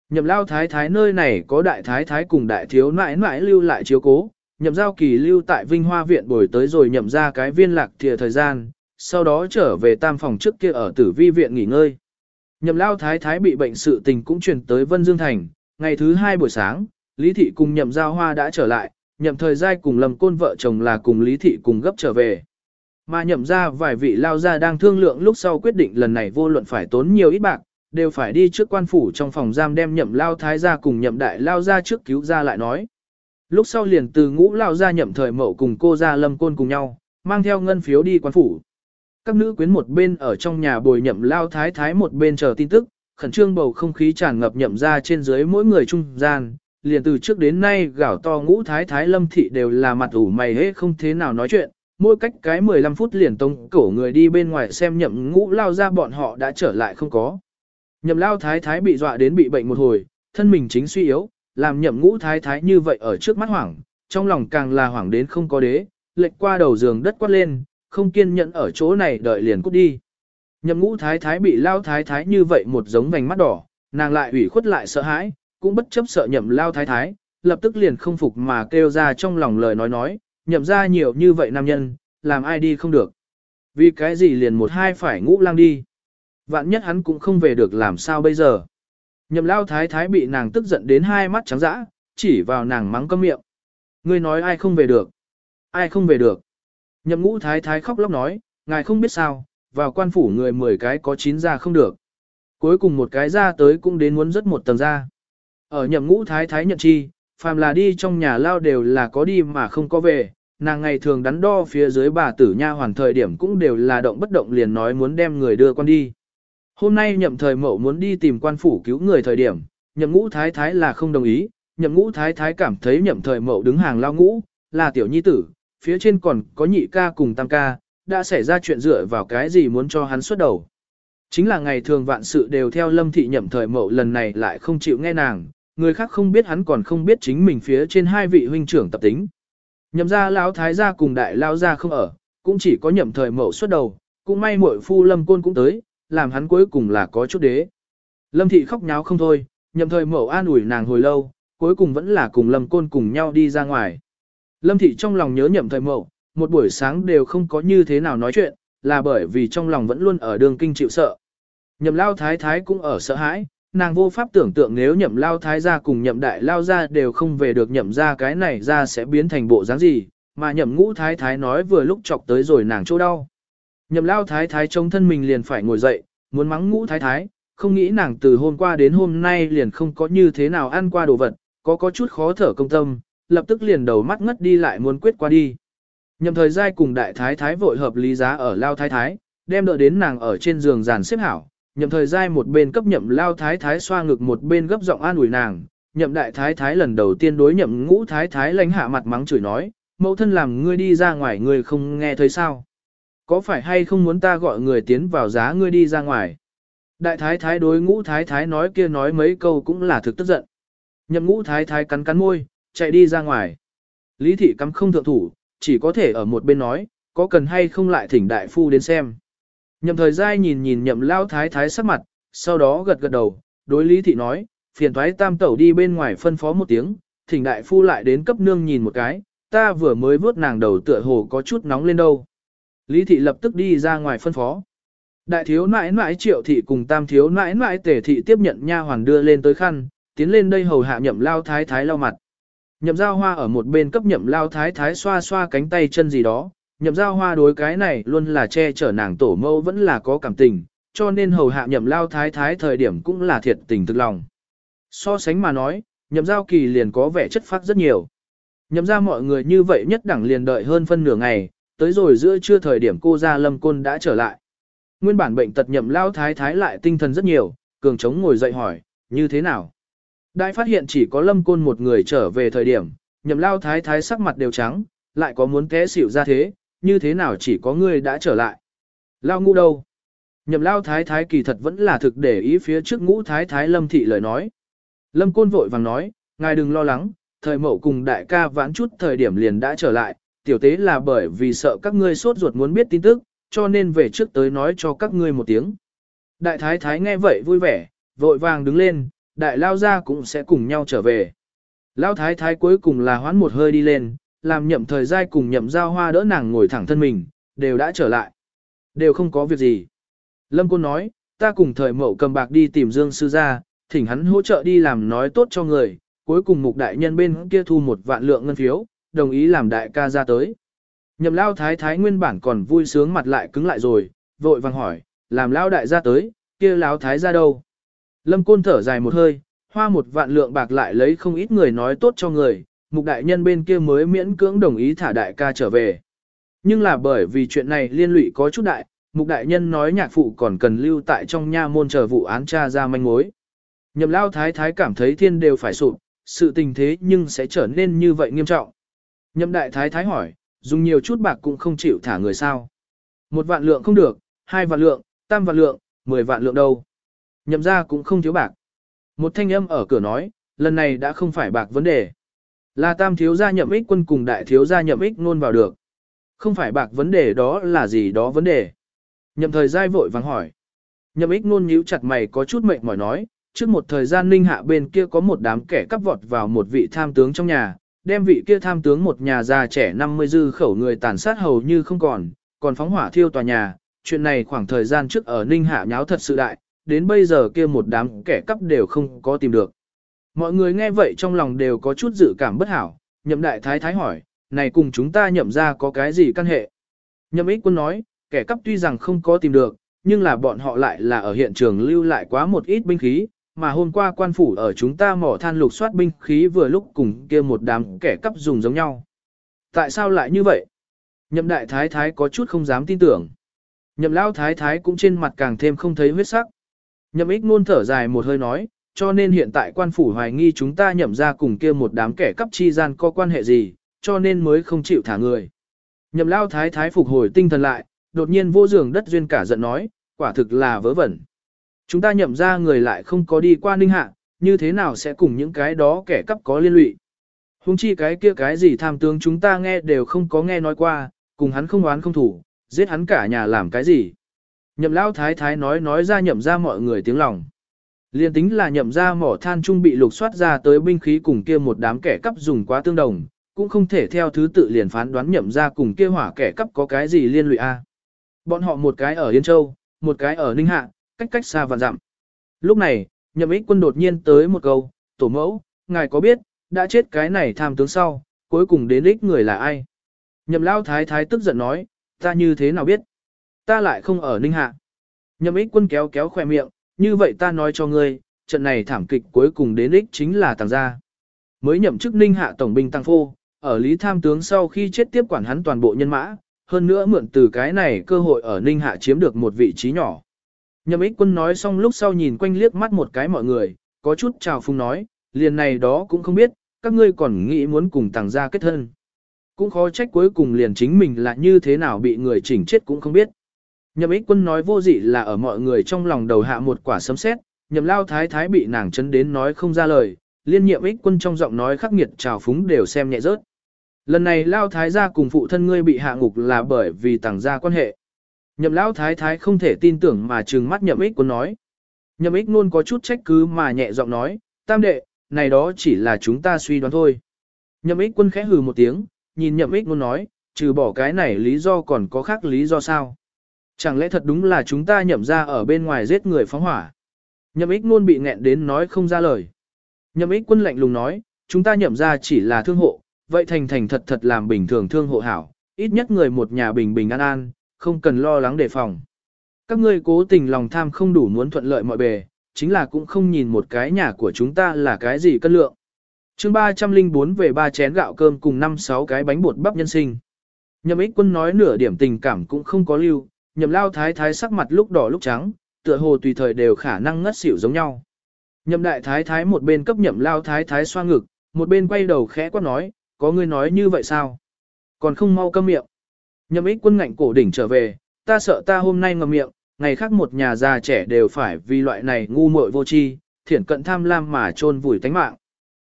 Nhậm lao thái thái nơi này có đại thái thái cùng đại thiếu nãi nãi lưu lại chiếu cố, nhậm giao kỳ lưu tại Vinh Hoa Viện bồi tới rồi nhậm ra cái viên lạc thìa thời gian, sau đó trở về tam phòng trước kia ở tử vi viện nghỉ ngơi. Nhậm lao thái thái bị bệnh sự tình cũng truyền tới Vân Dương Thành, ngày thứ hai buổi sáng, Lý Thị cùng nhậm giao hoa đã trở lại, nhậm thời giai cùng lầm côn vợ chồng là cùng Lý Thị cùng gấp trở về. Mà nhậm ra vài vị lao ra đang thương lượng lúc sau quyết định lần này vô luận phải tốn nhiều ít bạc, đều phải đi trước quan phủ trong phòng giam đem nhậm lao thái ra cùng nhậm đại lao ra trước cứu ra lại nói. Lúc sau liền từ ngũ lao ra nhậm thời mậu cùng cô ra lâm côn cùng nhau, mang theo ngân phiếu đi quan phủ. Các nữ quyến một bên ở trong nhà bồi nhậm lao thái thái một bên chờ tin tức, khẩn trương bầu không khí tràn ngập nhậm ra trên dưới mỗi người trung gian, liền từ trước đến nay gạo to ngũ thái thái lâm thị đều là mặt ủ mày hết không thế nào nói chuyện, mỗi cách cái 15 phút liền tông cổ người đi bên ngoài xem nhậm ngũ lao ra bọn họ đã trở lại không có. Nhậm lao thái thái bị dọa đến bị bệnh một hồi, thân mình chính suy yếu, làm nhậm ngũ thái thái như vậy ở trước mắt hoảng, trong lòng càng là hoảng đến không có đế, lệch qua đầu giường đất quát lên, không kiên nhẫn ở chỗ này đợi liền cút đi. Nhậm ngũ thái thái bị lao thái thái như vậy một giống vành mắt đỏ, nàng lại ủy khuất lại sợ hãi, cũng bất chấp sợ nhậm lao thái thái, lập tức liền không phục mà kêu ra trong lòng lời nói nói, nhậm ra nhiều như vậy nam nhân, làm ai đi không được. Vì cái gì liền một hai phải ngũ lang đi. Vạn nhất hắn cũng không về được làm sao bây giờ. Nhậm lao thái thái bị nàng tức giận đến hai mắt trắng dã, chỉ vào nàng mắng câm miệng. Ngươi nói ai không về được? Ai không về được? Nhậm ngũ thái thái khóc lóc nói, ngài không biết sao, vào quan phủ người 10 cái có 9 ra không được. Cuối cùng một cái ra tới cũng đến muốn rất một tầng ra. Ở nhậm ngũ thái thái nhận chi, phàm là đi trong nhà lao đều là có đi mà không có về, nàng ngày thường đắn đo phía dưới bà tử nha hoàn thời điểm cũng đều là động bất động liền nói muốn đem người đưa con đi. Hôm nay nhậm thời mậu muốn đi tìm quan phủ cứu người thời điểm, nhậm ngũ thái thái là không đồng ý, nhậm ngũ thái thái cảm thấy nhậm thời mậu đứng hàng lao ngũ, là tiểu nhi tử, phía trên còn có nhị ca cùng tam ca, đã xảy ra chuyện dựa vào cái gì muốn cho hắn xuất đầu. Chính là ngày thường vạn sự đều theo lâm thị nhậm thời mậu lần này lại không chịu nghe nàng, người khác không biết hắn còn không biết chính mình phía trên hai vị huynh trưởng tập tính. Nhậm ra lão thái gia cùng đại lao gia không ở, cũng chỉ có nhậm thời mậu xuất đầu, cũng may muội phu lâm côn cũng tới, làm hắn cuối cùng là có chút đế. Lâm thị khóc nháo không thôi, nhậm thời mậu an ủi nàng hồi lâu, cuối cùng vẫn là cùng lâm côn cùng nhau đi ra ngoài. Lâm thị trong lòng nhớ nhậm thời mậu, một buổi sáng đều không có như thế nào nói chuyện, là bởi vì trong lòng vẫn luôn ở đường kinh chịu sợ. Nhậm lao thái thái cũng ở sợ hãi, nàng vô pháp tưởng tượng nếu nhậm lao thái gia cùng nhậm đại lao gia đều không về được nhậm ra cái này ra sẽ biến thành bộ dáng gì, mà nhậm ngũ thái thái nói vừa lúc chọc tới rồi nàng chỗ đau. Nhậm lao thái thái chống thân mình liền phải ngồi dậy, muốn mắng ngũ thái thái, không nghĩ nàng từ hôm qua đến hôm nay liền không có như thế nào ăn qua đồ vật, có có chút khó thở công tâm, lập tức liền đầu mắt ngất đi lại muốn quyết qua đi. Nhậm thời giai cùng đại thái thái vội hợp lý giá ở lao thái thái, đem đỡ đến nàng ở trên giường giàn xếp hảo, nhậm thời giai một bên cấp nhậm lao thái thái xoa ngực một bên gấp giọng an ủi nàng, nhậm đại thái thái lần đầu tiên đối nhậm ngũ thái thái lãnh hạ mặt mắng chửi nói, mẫu thân làm ngươi đi ra ngoài ngươi không nghe thấy sao. Có phải hay không muốn ta gọi người tiến vào giá ngươi đi ra ngoài? Đại thái thái đối ngũ thái thái nói kia nói mấy câu cũng là thực tức giận. Nhậm ngũ thái thái cắn cắn môi, chạy đi ra ngoài. Lý thị cắm không thượng thủ, chỉ có thể ở một bên nói, có cần hay không lại thỉnh đại phu đến xem. Nhậm thời giai nhìn nhìn nhậm lao thái thái sắc mặt, sau đó gật gật đầu, đối lý thị nói, phiền thoái tam tẩu đi bên ngoài phân phó một tiếng, thỉnh đại phu lại đến cấp nương nhìn một cái, ta vừa mới vớt nàng đầu tựa hồ có chút nóng lên đâu. Lý thị lập tức đi ra ngoài phân phó. Đại thiếu nãi nãi triệu thị cùng tam thiếu nãi nãi tề thị tiếp nhận nha hoàn đưa lên tới khăn, tiến lên đây hầu hạ nhậm lao thái thái lau mặt. Nhậm giao hoa ở một bên cấp nhậm lao thái thái xoa xoa cánh tay chân gì đó, nhậm giao hoa đối cái này luôn là che chở nàng tổ mẫu vẫn là có cảm tình, cho nên hầu hạ nhậm lao thái thái thời điểm cũng là thiệt tình thực lòng. So sánh mà nói, nhậm giao kỳ liền có vẻ chất phát rất nhiều. Nhậm ra mọi người như vậy nhất đẳng liền đợi hơn phân nửa ngày, tới rồi giữa trưa thời điểm cô ra lâm côn đã trở lại. Nguyên bản bệnh tật nhậm lao thái thái lại tinh thần rất nhiều, cường trống ngồi dậy hỏi, như thế nào? Đại phát hiện chỉ có lâm côn một người trở về thời điểm, nhậm lao thái thái sắc mặt đều trắng, lại có muốn té xỉu ra thế, như thế nào chỉ có ngươi đã trở lại. Lao ngu đâu? Nhậm lao thái thái kỳ thật vẫn là thực để ý phía trước ngũ thái thái lâm thị lời nói. Lâm côn vội vàng nói, ngài đừng lo lắng, thời mậu cùng đại ca vãn chút thời điểm liền đã trở lại, tiểu tế là bởi vì sợ các ngươi sốt ruột muốn biết tin tức, cho nên về trước tới nói cho các ngươi một tiếng. Đại thái thái nghe vậy vui vẻ, vội vàng đứng lên, đại lao ra cũng sẽ cùng nhau trở về. Lao thái thái cuối cùng là hoán một hơi đi lên, làm nhậm thời gian cùng nhậm giao hoa đỡ nàng ngồi thẳng thân mình, đều đã trở lại. Đều không có việc gì. Lâm Côn nói, ta cùng thời mậu cầm bạc đi tìm Dương Sư gia, thỉnh hắn hỗ trợ đi làm nói tốt cho người, cuối cùng mục đại nhân bên kia thu một vạn lượng ngân phiếu, đồng ý làm đại ca ra tới. Nhậm lao thái thái nguyên bản còn vui sướng mặt lại cứng lại rồi, vội vàng hỏi, làm lao đại ra tới, kia lao thái ra đâu? Lâm Côn thở dài một hơi, hoa một vạn lượng bạc lại lấy không ít người nói tốt cho người, mục đại nhân bên kia mới miễn cưỡng đồng ý thả đại ca trở về. Nhưng là bởi vì chuyện này liên lụy có chút đại, mục đại nhân nói nhạc phụ còn cần lưu tại trong nha môn chờ vụ án tra ra manh mối. Nhậm lao thái thái cảm thấy thiên đều phải sụp, sự tình thế nhưng sẽ trở nên như vậy nghiêm trọng. Nhậm đại thái thái hỏi, dùng nhiều chút bạc cũng không chịu thả người sao. Một vạn lượng không được, hai vạn lượng, tam vạn lượng, mười vạn lượng đâu. Nhậm ra cũng không thiếu bạc. Một thanh âm ở cửa nói, lần này đã không phải bạc vấn đề. Là tam thiếu gia nhậm ích quân cùng đại thiếu gia nhậm ích nôn vào được. Không phải bạc vấn đề đó là gì đó vấn đề. Nhậm thời giai vội vàng hỏi. Nhậm ích nôn nhíu chặt mày có chút mệt mỏi nói, trước một thời gian ninh hạ bên kia có một đám kẻ cắp vọt vào một vị tham tướng trong nhà, đem vị kia tham tướng một nhà già trẻ 50 dư khẩu người tàn sát hầu như không còn, còn phóng hỏa thiêu tòa nhà, chuyện này khoảng thời gian trước ở Ninh Hạ nháo thật sự đại, đến bây giờ kia một đám kẻ cắp đều không có tìm được. Mọi người nghe vậy trong lòng đều có chút dự cảm bất hảo, nhậm đại thái thái hỏi, này cùng chúng ta nhậm ra có cái gì căn hệ? Nhậm ích quân nói, kẻ cắp tuy rằng không có tìm được, nhưng là bọn họ lại là ở hiện trường lưu lại quá một ít binh khí, mà hôm qua quan phủ ở chúng ta mỏ than lục soát binh khí vừa lúc cùng kia một đám kẻ cắp dùng giống nhau. Tại sao lại như vậy? Nhậm đại thái thái có chút không dám tin tưởng. Nhậm lao thái thái cũng trên mặt càng thêm không thấy huyết sắc. Nhậm ích ngôn thở dài một hơi nói, cho nên hiện tại quan phủ hoài nghi chúng ta nhậm ra cùng kia một đám kẻ cắp chi gian có quan hệ gì, cho nên mới không chịu thả người. Nhậm lao thái thái phục hồi tinh thần lại, đột nhiên vô giường đất duyên cả giận nói, quả thực là vớ vẩn. Chúng ta nhậm ra người lại không có đi qua ninh hạ, như thế nào sẽ cùng những cái đó kẻ cắp có liên lụy. Hùng chi cái kia cái gì tham tướng chúng ta nghe đều không có nghe nói qua, cùng hắn không oán không thủ, giết hắn cả nhà làm cái gì. Nhậm lao thái thái nói nói ra nhậm ra mọi người tiếng lòng. Liên tính là nhậm ra mỏ than trung bị lục soát ra tới binh khí cùng kia một đám kẻ cắp dùng quá tương đồng, cũng không thể theo thứ tự liền phán đoán nhậm ra cùng kia hỏa kẻ cắp có cái gì liên lụy a. Bọn họ một cái ở Yên Châu, một cái ở Ninh Hạ, cách cách xa vạn dặm. Lúc này, nhậm ích quân đột nhiên tới một câu, tổ mẫu, ngài có biết, đã chết cái này tham tướng sau, cuối cùng đến ích người là ai? Nhậm lao thái thái tức giận nói, ta như thế nào biết? Ta lại không ở Ninh Hạ. Nhậm ích quân kéo kéo khỏe miệng, như vậy ta nói cho ngươi, trận này thảm kịch cuối cùng đến ích chính là tàng gia. Mới nhậm chức Ninh Hạ Tổng binh Tăng Phô, ở Lý Tham Tướng sau khi chết tiếp quản hắn toàn bộ nhân mã, hơn nữa mượn từ cái này cơ hội ở Ninh Hạ chiếm được một vị trí nhỏ. Nhậm ích quân nói xong lúc sau nhìn quanh liếc mắt một cái mọi người, có chút chào phung nói, liền này đó cũng không biết, các ngươi còn nghĩ muốn cùng tàng gia kết thân. Cũng khó trách cuối cùng liền chính mình là như thế nào bị người chỉnh chết cũng không biết. Nhậm ích quân nói vô dị là ở mọi người trong lòng đầu hạ một quả sấm sét, nhậm lao thái thái bị nàng chấn đến nói không ra lời, liên nhiệm ích quân trong giọng nói khắc nghiệt trào phúng đều xem nhẹ rớt. Lần này lao thái gia cùng phụ thân ngươi bị hạ ngục là bởi vì tàng gia quan hệ. Nhậm Lão thái thái không thể tin tưởng mà trừng mắt nhậm ích quân nói. Nhậm ích luôn có chút trách cứ mà nhẹ giọng nói, tam đệ, này đó chỉ là chúng ta suy đoán thôi. Nhậm ích quân khẽ hừ một tiếng, nhìn nhậm ích luôn nói, trừ bỏ cái này lý do còn có khác lý do sao. Chẳng lẽ thật đúng là chúng ta nhậm ra ở bên ngoài giết người phóng hỏa. Nhậm ích luôn bị nghẹn đến nói không ra lời. Nhậm ích quân lạnh lùng nói, chúng ta nhậm ra chỉ là thương hộ, vậy thành thành thật thật làm bình thường thương hộ hảo, ít nhất người một nhà bình bình an an, không cần lo lắng đề phòng. Các ngươi cố tình lòng tham không đủ muốn thuận lợi mọi bề, chính là cũng không nhìn một cái nhà của chúng ta là cái gì cân lượng. chương 304 về ba chén gạo cơm cùng 5-6 cái bánh bột bắp nhân sinh. Nhậm ích quân nói nửa điểm tình cảm cũng không có lưu, nhậm lao thái thái sắc mặt lúc đỏ lúc trắng, tựa hồ tùy thời đều khả năng ngất xỉu giống nhau. Nhậm đại thái thái một bên cấp nhậm lao thái thái xoa ngực, một bên quay đầu khẽ quát nói, có người nói như vậy sao? Còn không mau câm miệng. Nhậm ích quân ngạnh cổ đỉnh trở về, ta sợ ta hôm nay ngậm miệng, ngày khác một nhà già trẻ đều phải vì loại này ngu muội vô tri, thiển cận tham lam mà chôn vùi tánh mạng.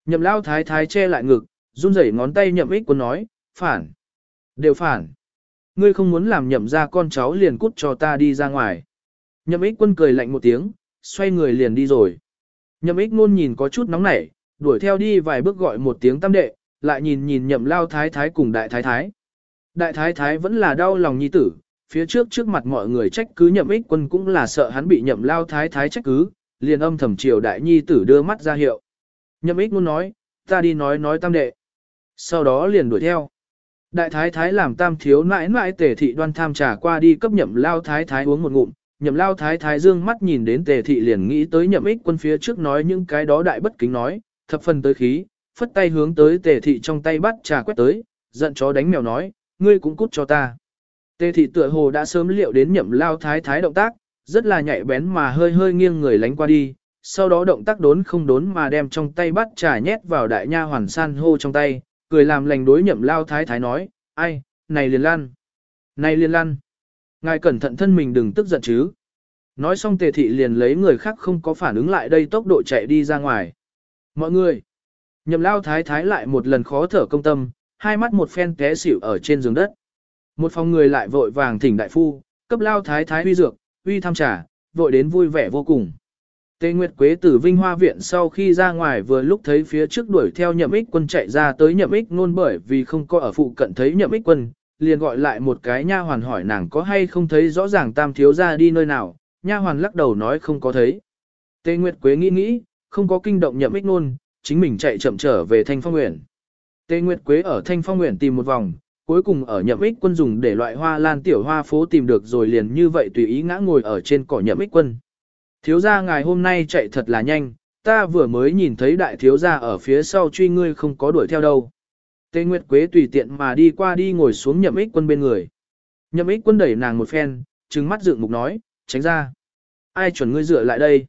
Nhậm lao thái thái che lại ngực, run rẩy ngón tay nhậm ích quân nói, phản. Đều phản. Ngươi không muốn làm nhậm ra con cháu liền cút cho ta đi ra ngoài. Nhậm ích quân cười lạnh một tiếng, xoay người liền đi rồi. Nhậm ích ngôn nhìn có chút nóng nảy, đuổi theo đi vài bước gọi một tiếng tam đệ, lại nhìn nhìn nhậm lao thái thái cùng đại thái thái. Đại thái thái vẫn là đau lòng nhi tử, phía trước trước mặt mọi người trách cứ nhậm ích quân cũng là sợ hắn bị nhậm lao thái thái trách cứ, liền âm thầm chiều đại nhi tử đưa mắt ra hiệu. Nhậm ích muốn nói, ta đi nói nói tam đệ. Sau đó liền đuổi theo. Đại thái thái làm tam thiếu nãi nãi tề thị đoan tham trà qua đi cấp nhậm lao thái thái uống một ngụm, nhậm lao thái thái dương mắt nhìn đến tề thị liền nghĩ tới nhậm ích quân phía trước nói những cái đó đại bất kính nói, thập phần tới khí, phất tay hướng tới tề thị trong tay bắt trà quét tới, giận chó đánh mèo nói, ngươi cũng cút cho ta. Tề thị tựa hồ đã sớm liệu đến nhậm lao thái thái động tác, rất là nhạy bén mà hơi hơi nghiêng người lánh qua đi, sau đó động tác đốn không đốn mà đem trong tay bắt trà nhét vào đại nha hoàn san hô trong tay, cười làm lành đối nhậm lao thái thái nói, ai, này liền lan, này liền lan, ngài cẩn thận thân mình đừng tức giận chứ. Nói xong tề thị liền lấy người khác không có phản ứng lại đây tốc độ chạy đi ra ngoài. Mọi người, nhậm lao thái thái lại một lần khó thở công tâm, hai mắt một phen té xỉu ở trên giường đất. Một phòng người lại vội vàng thỉnh đại phu, cấp lao thái thái huy dược, huy tham trà, vội đến vui vẻ vô cùng. Tề Nguyệt Quế từ Vinh Hoa Viện sau khi ra ngoài vừa lúc thấy phía trước đuổi theo nhậm ích quân chạy ra tới nhậm ích nôn bởi vì không có ở phụ cận thấy nhậm ích quân, liền gọi lại một cái nha hoàn hỏi nàng có hay không thấy rõ ràng tam thiếu ra đi nơi nào, nha hoàn lắc đầu nói không có thấy. Tề Nguyệt Quế nghĩ nghĩ, không có kinh động nhậm ích nôn, chính mình chạy chậm trở về Thanh Phong Nguyện. Tề Nguyệt Quế ở Thanh Phong Nguyện tìm một vòng, cuối cùng ở nhậm ích quân dùng để loại hoa lan tiểu hoa phố tìm được rồi liền như vậy tùy ý ngã ngồi ở trên cỏ nhậm ích quân. Thiếu gia ngài hôm nay chạy thật là nhanh, ta vừa mới nhìn thấy đại thiếu gia ở phía sau truy ngươi không có đuổi theo đâu. Tề Nguyệt Quế tùy tiện mà đi qua đi ngồi xuống nhậm ích quân bên người. Nhậm ích quân đẩy nàng một phen, trừng mắt dựng mục nói, tránh ra. Ai chuẩn ngươi dựa lại đây?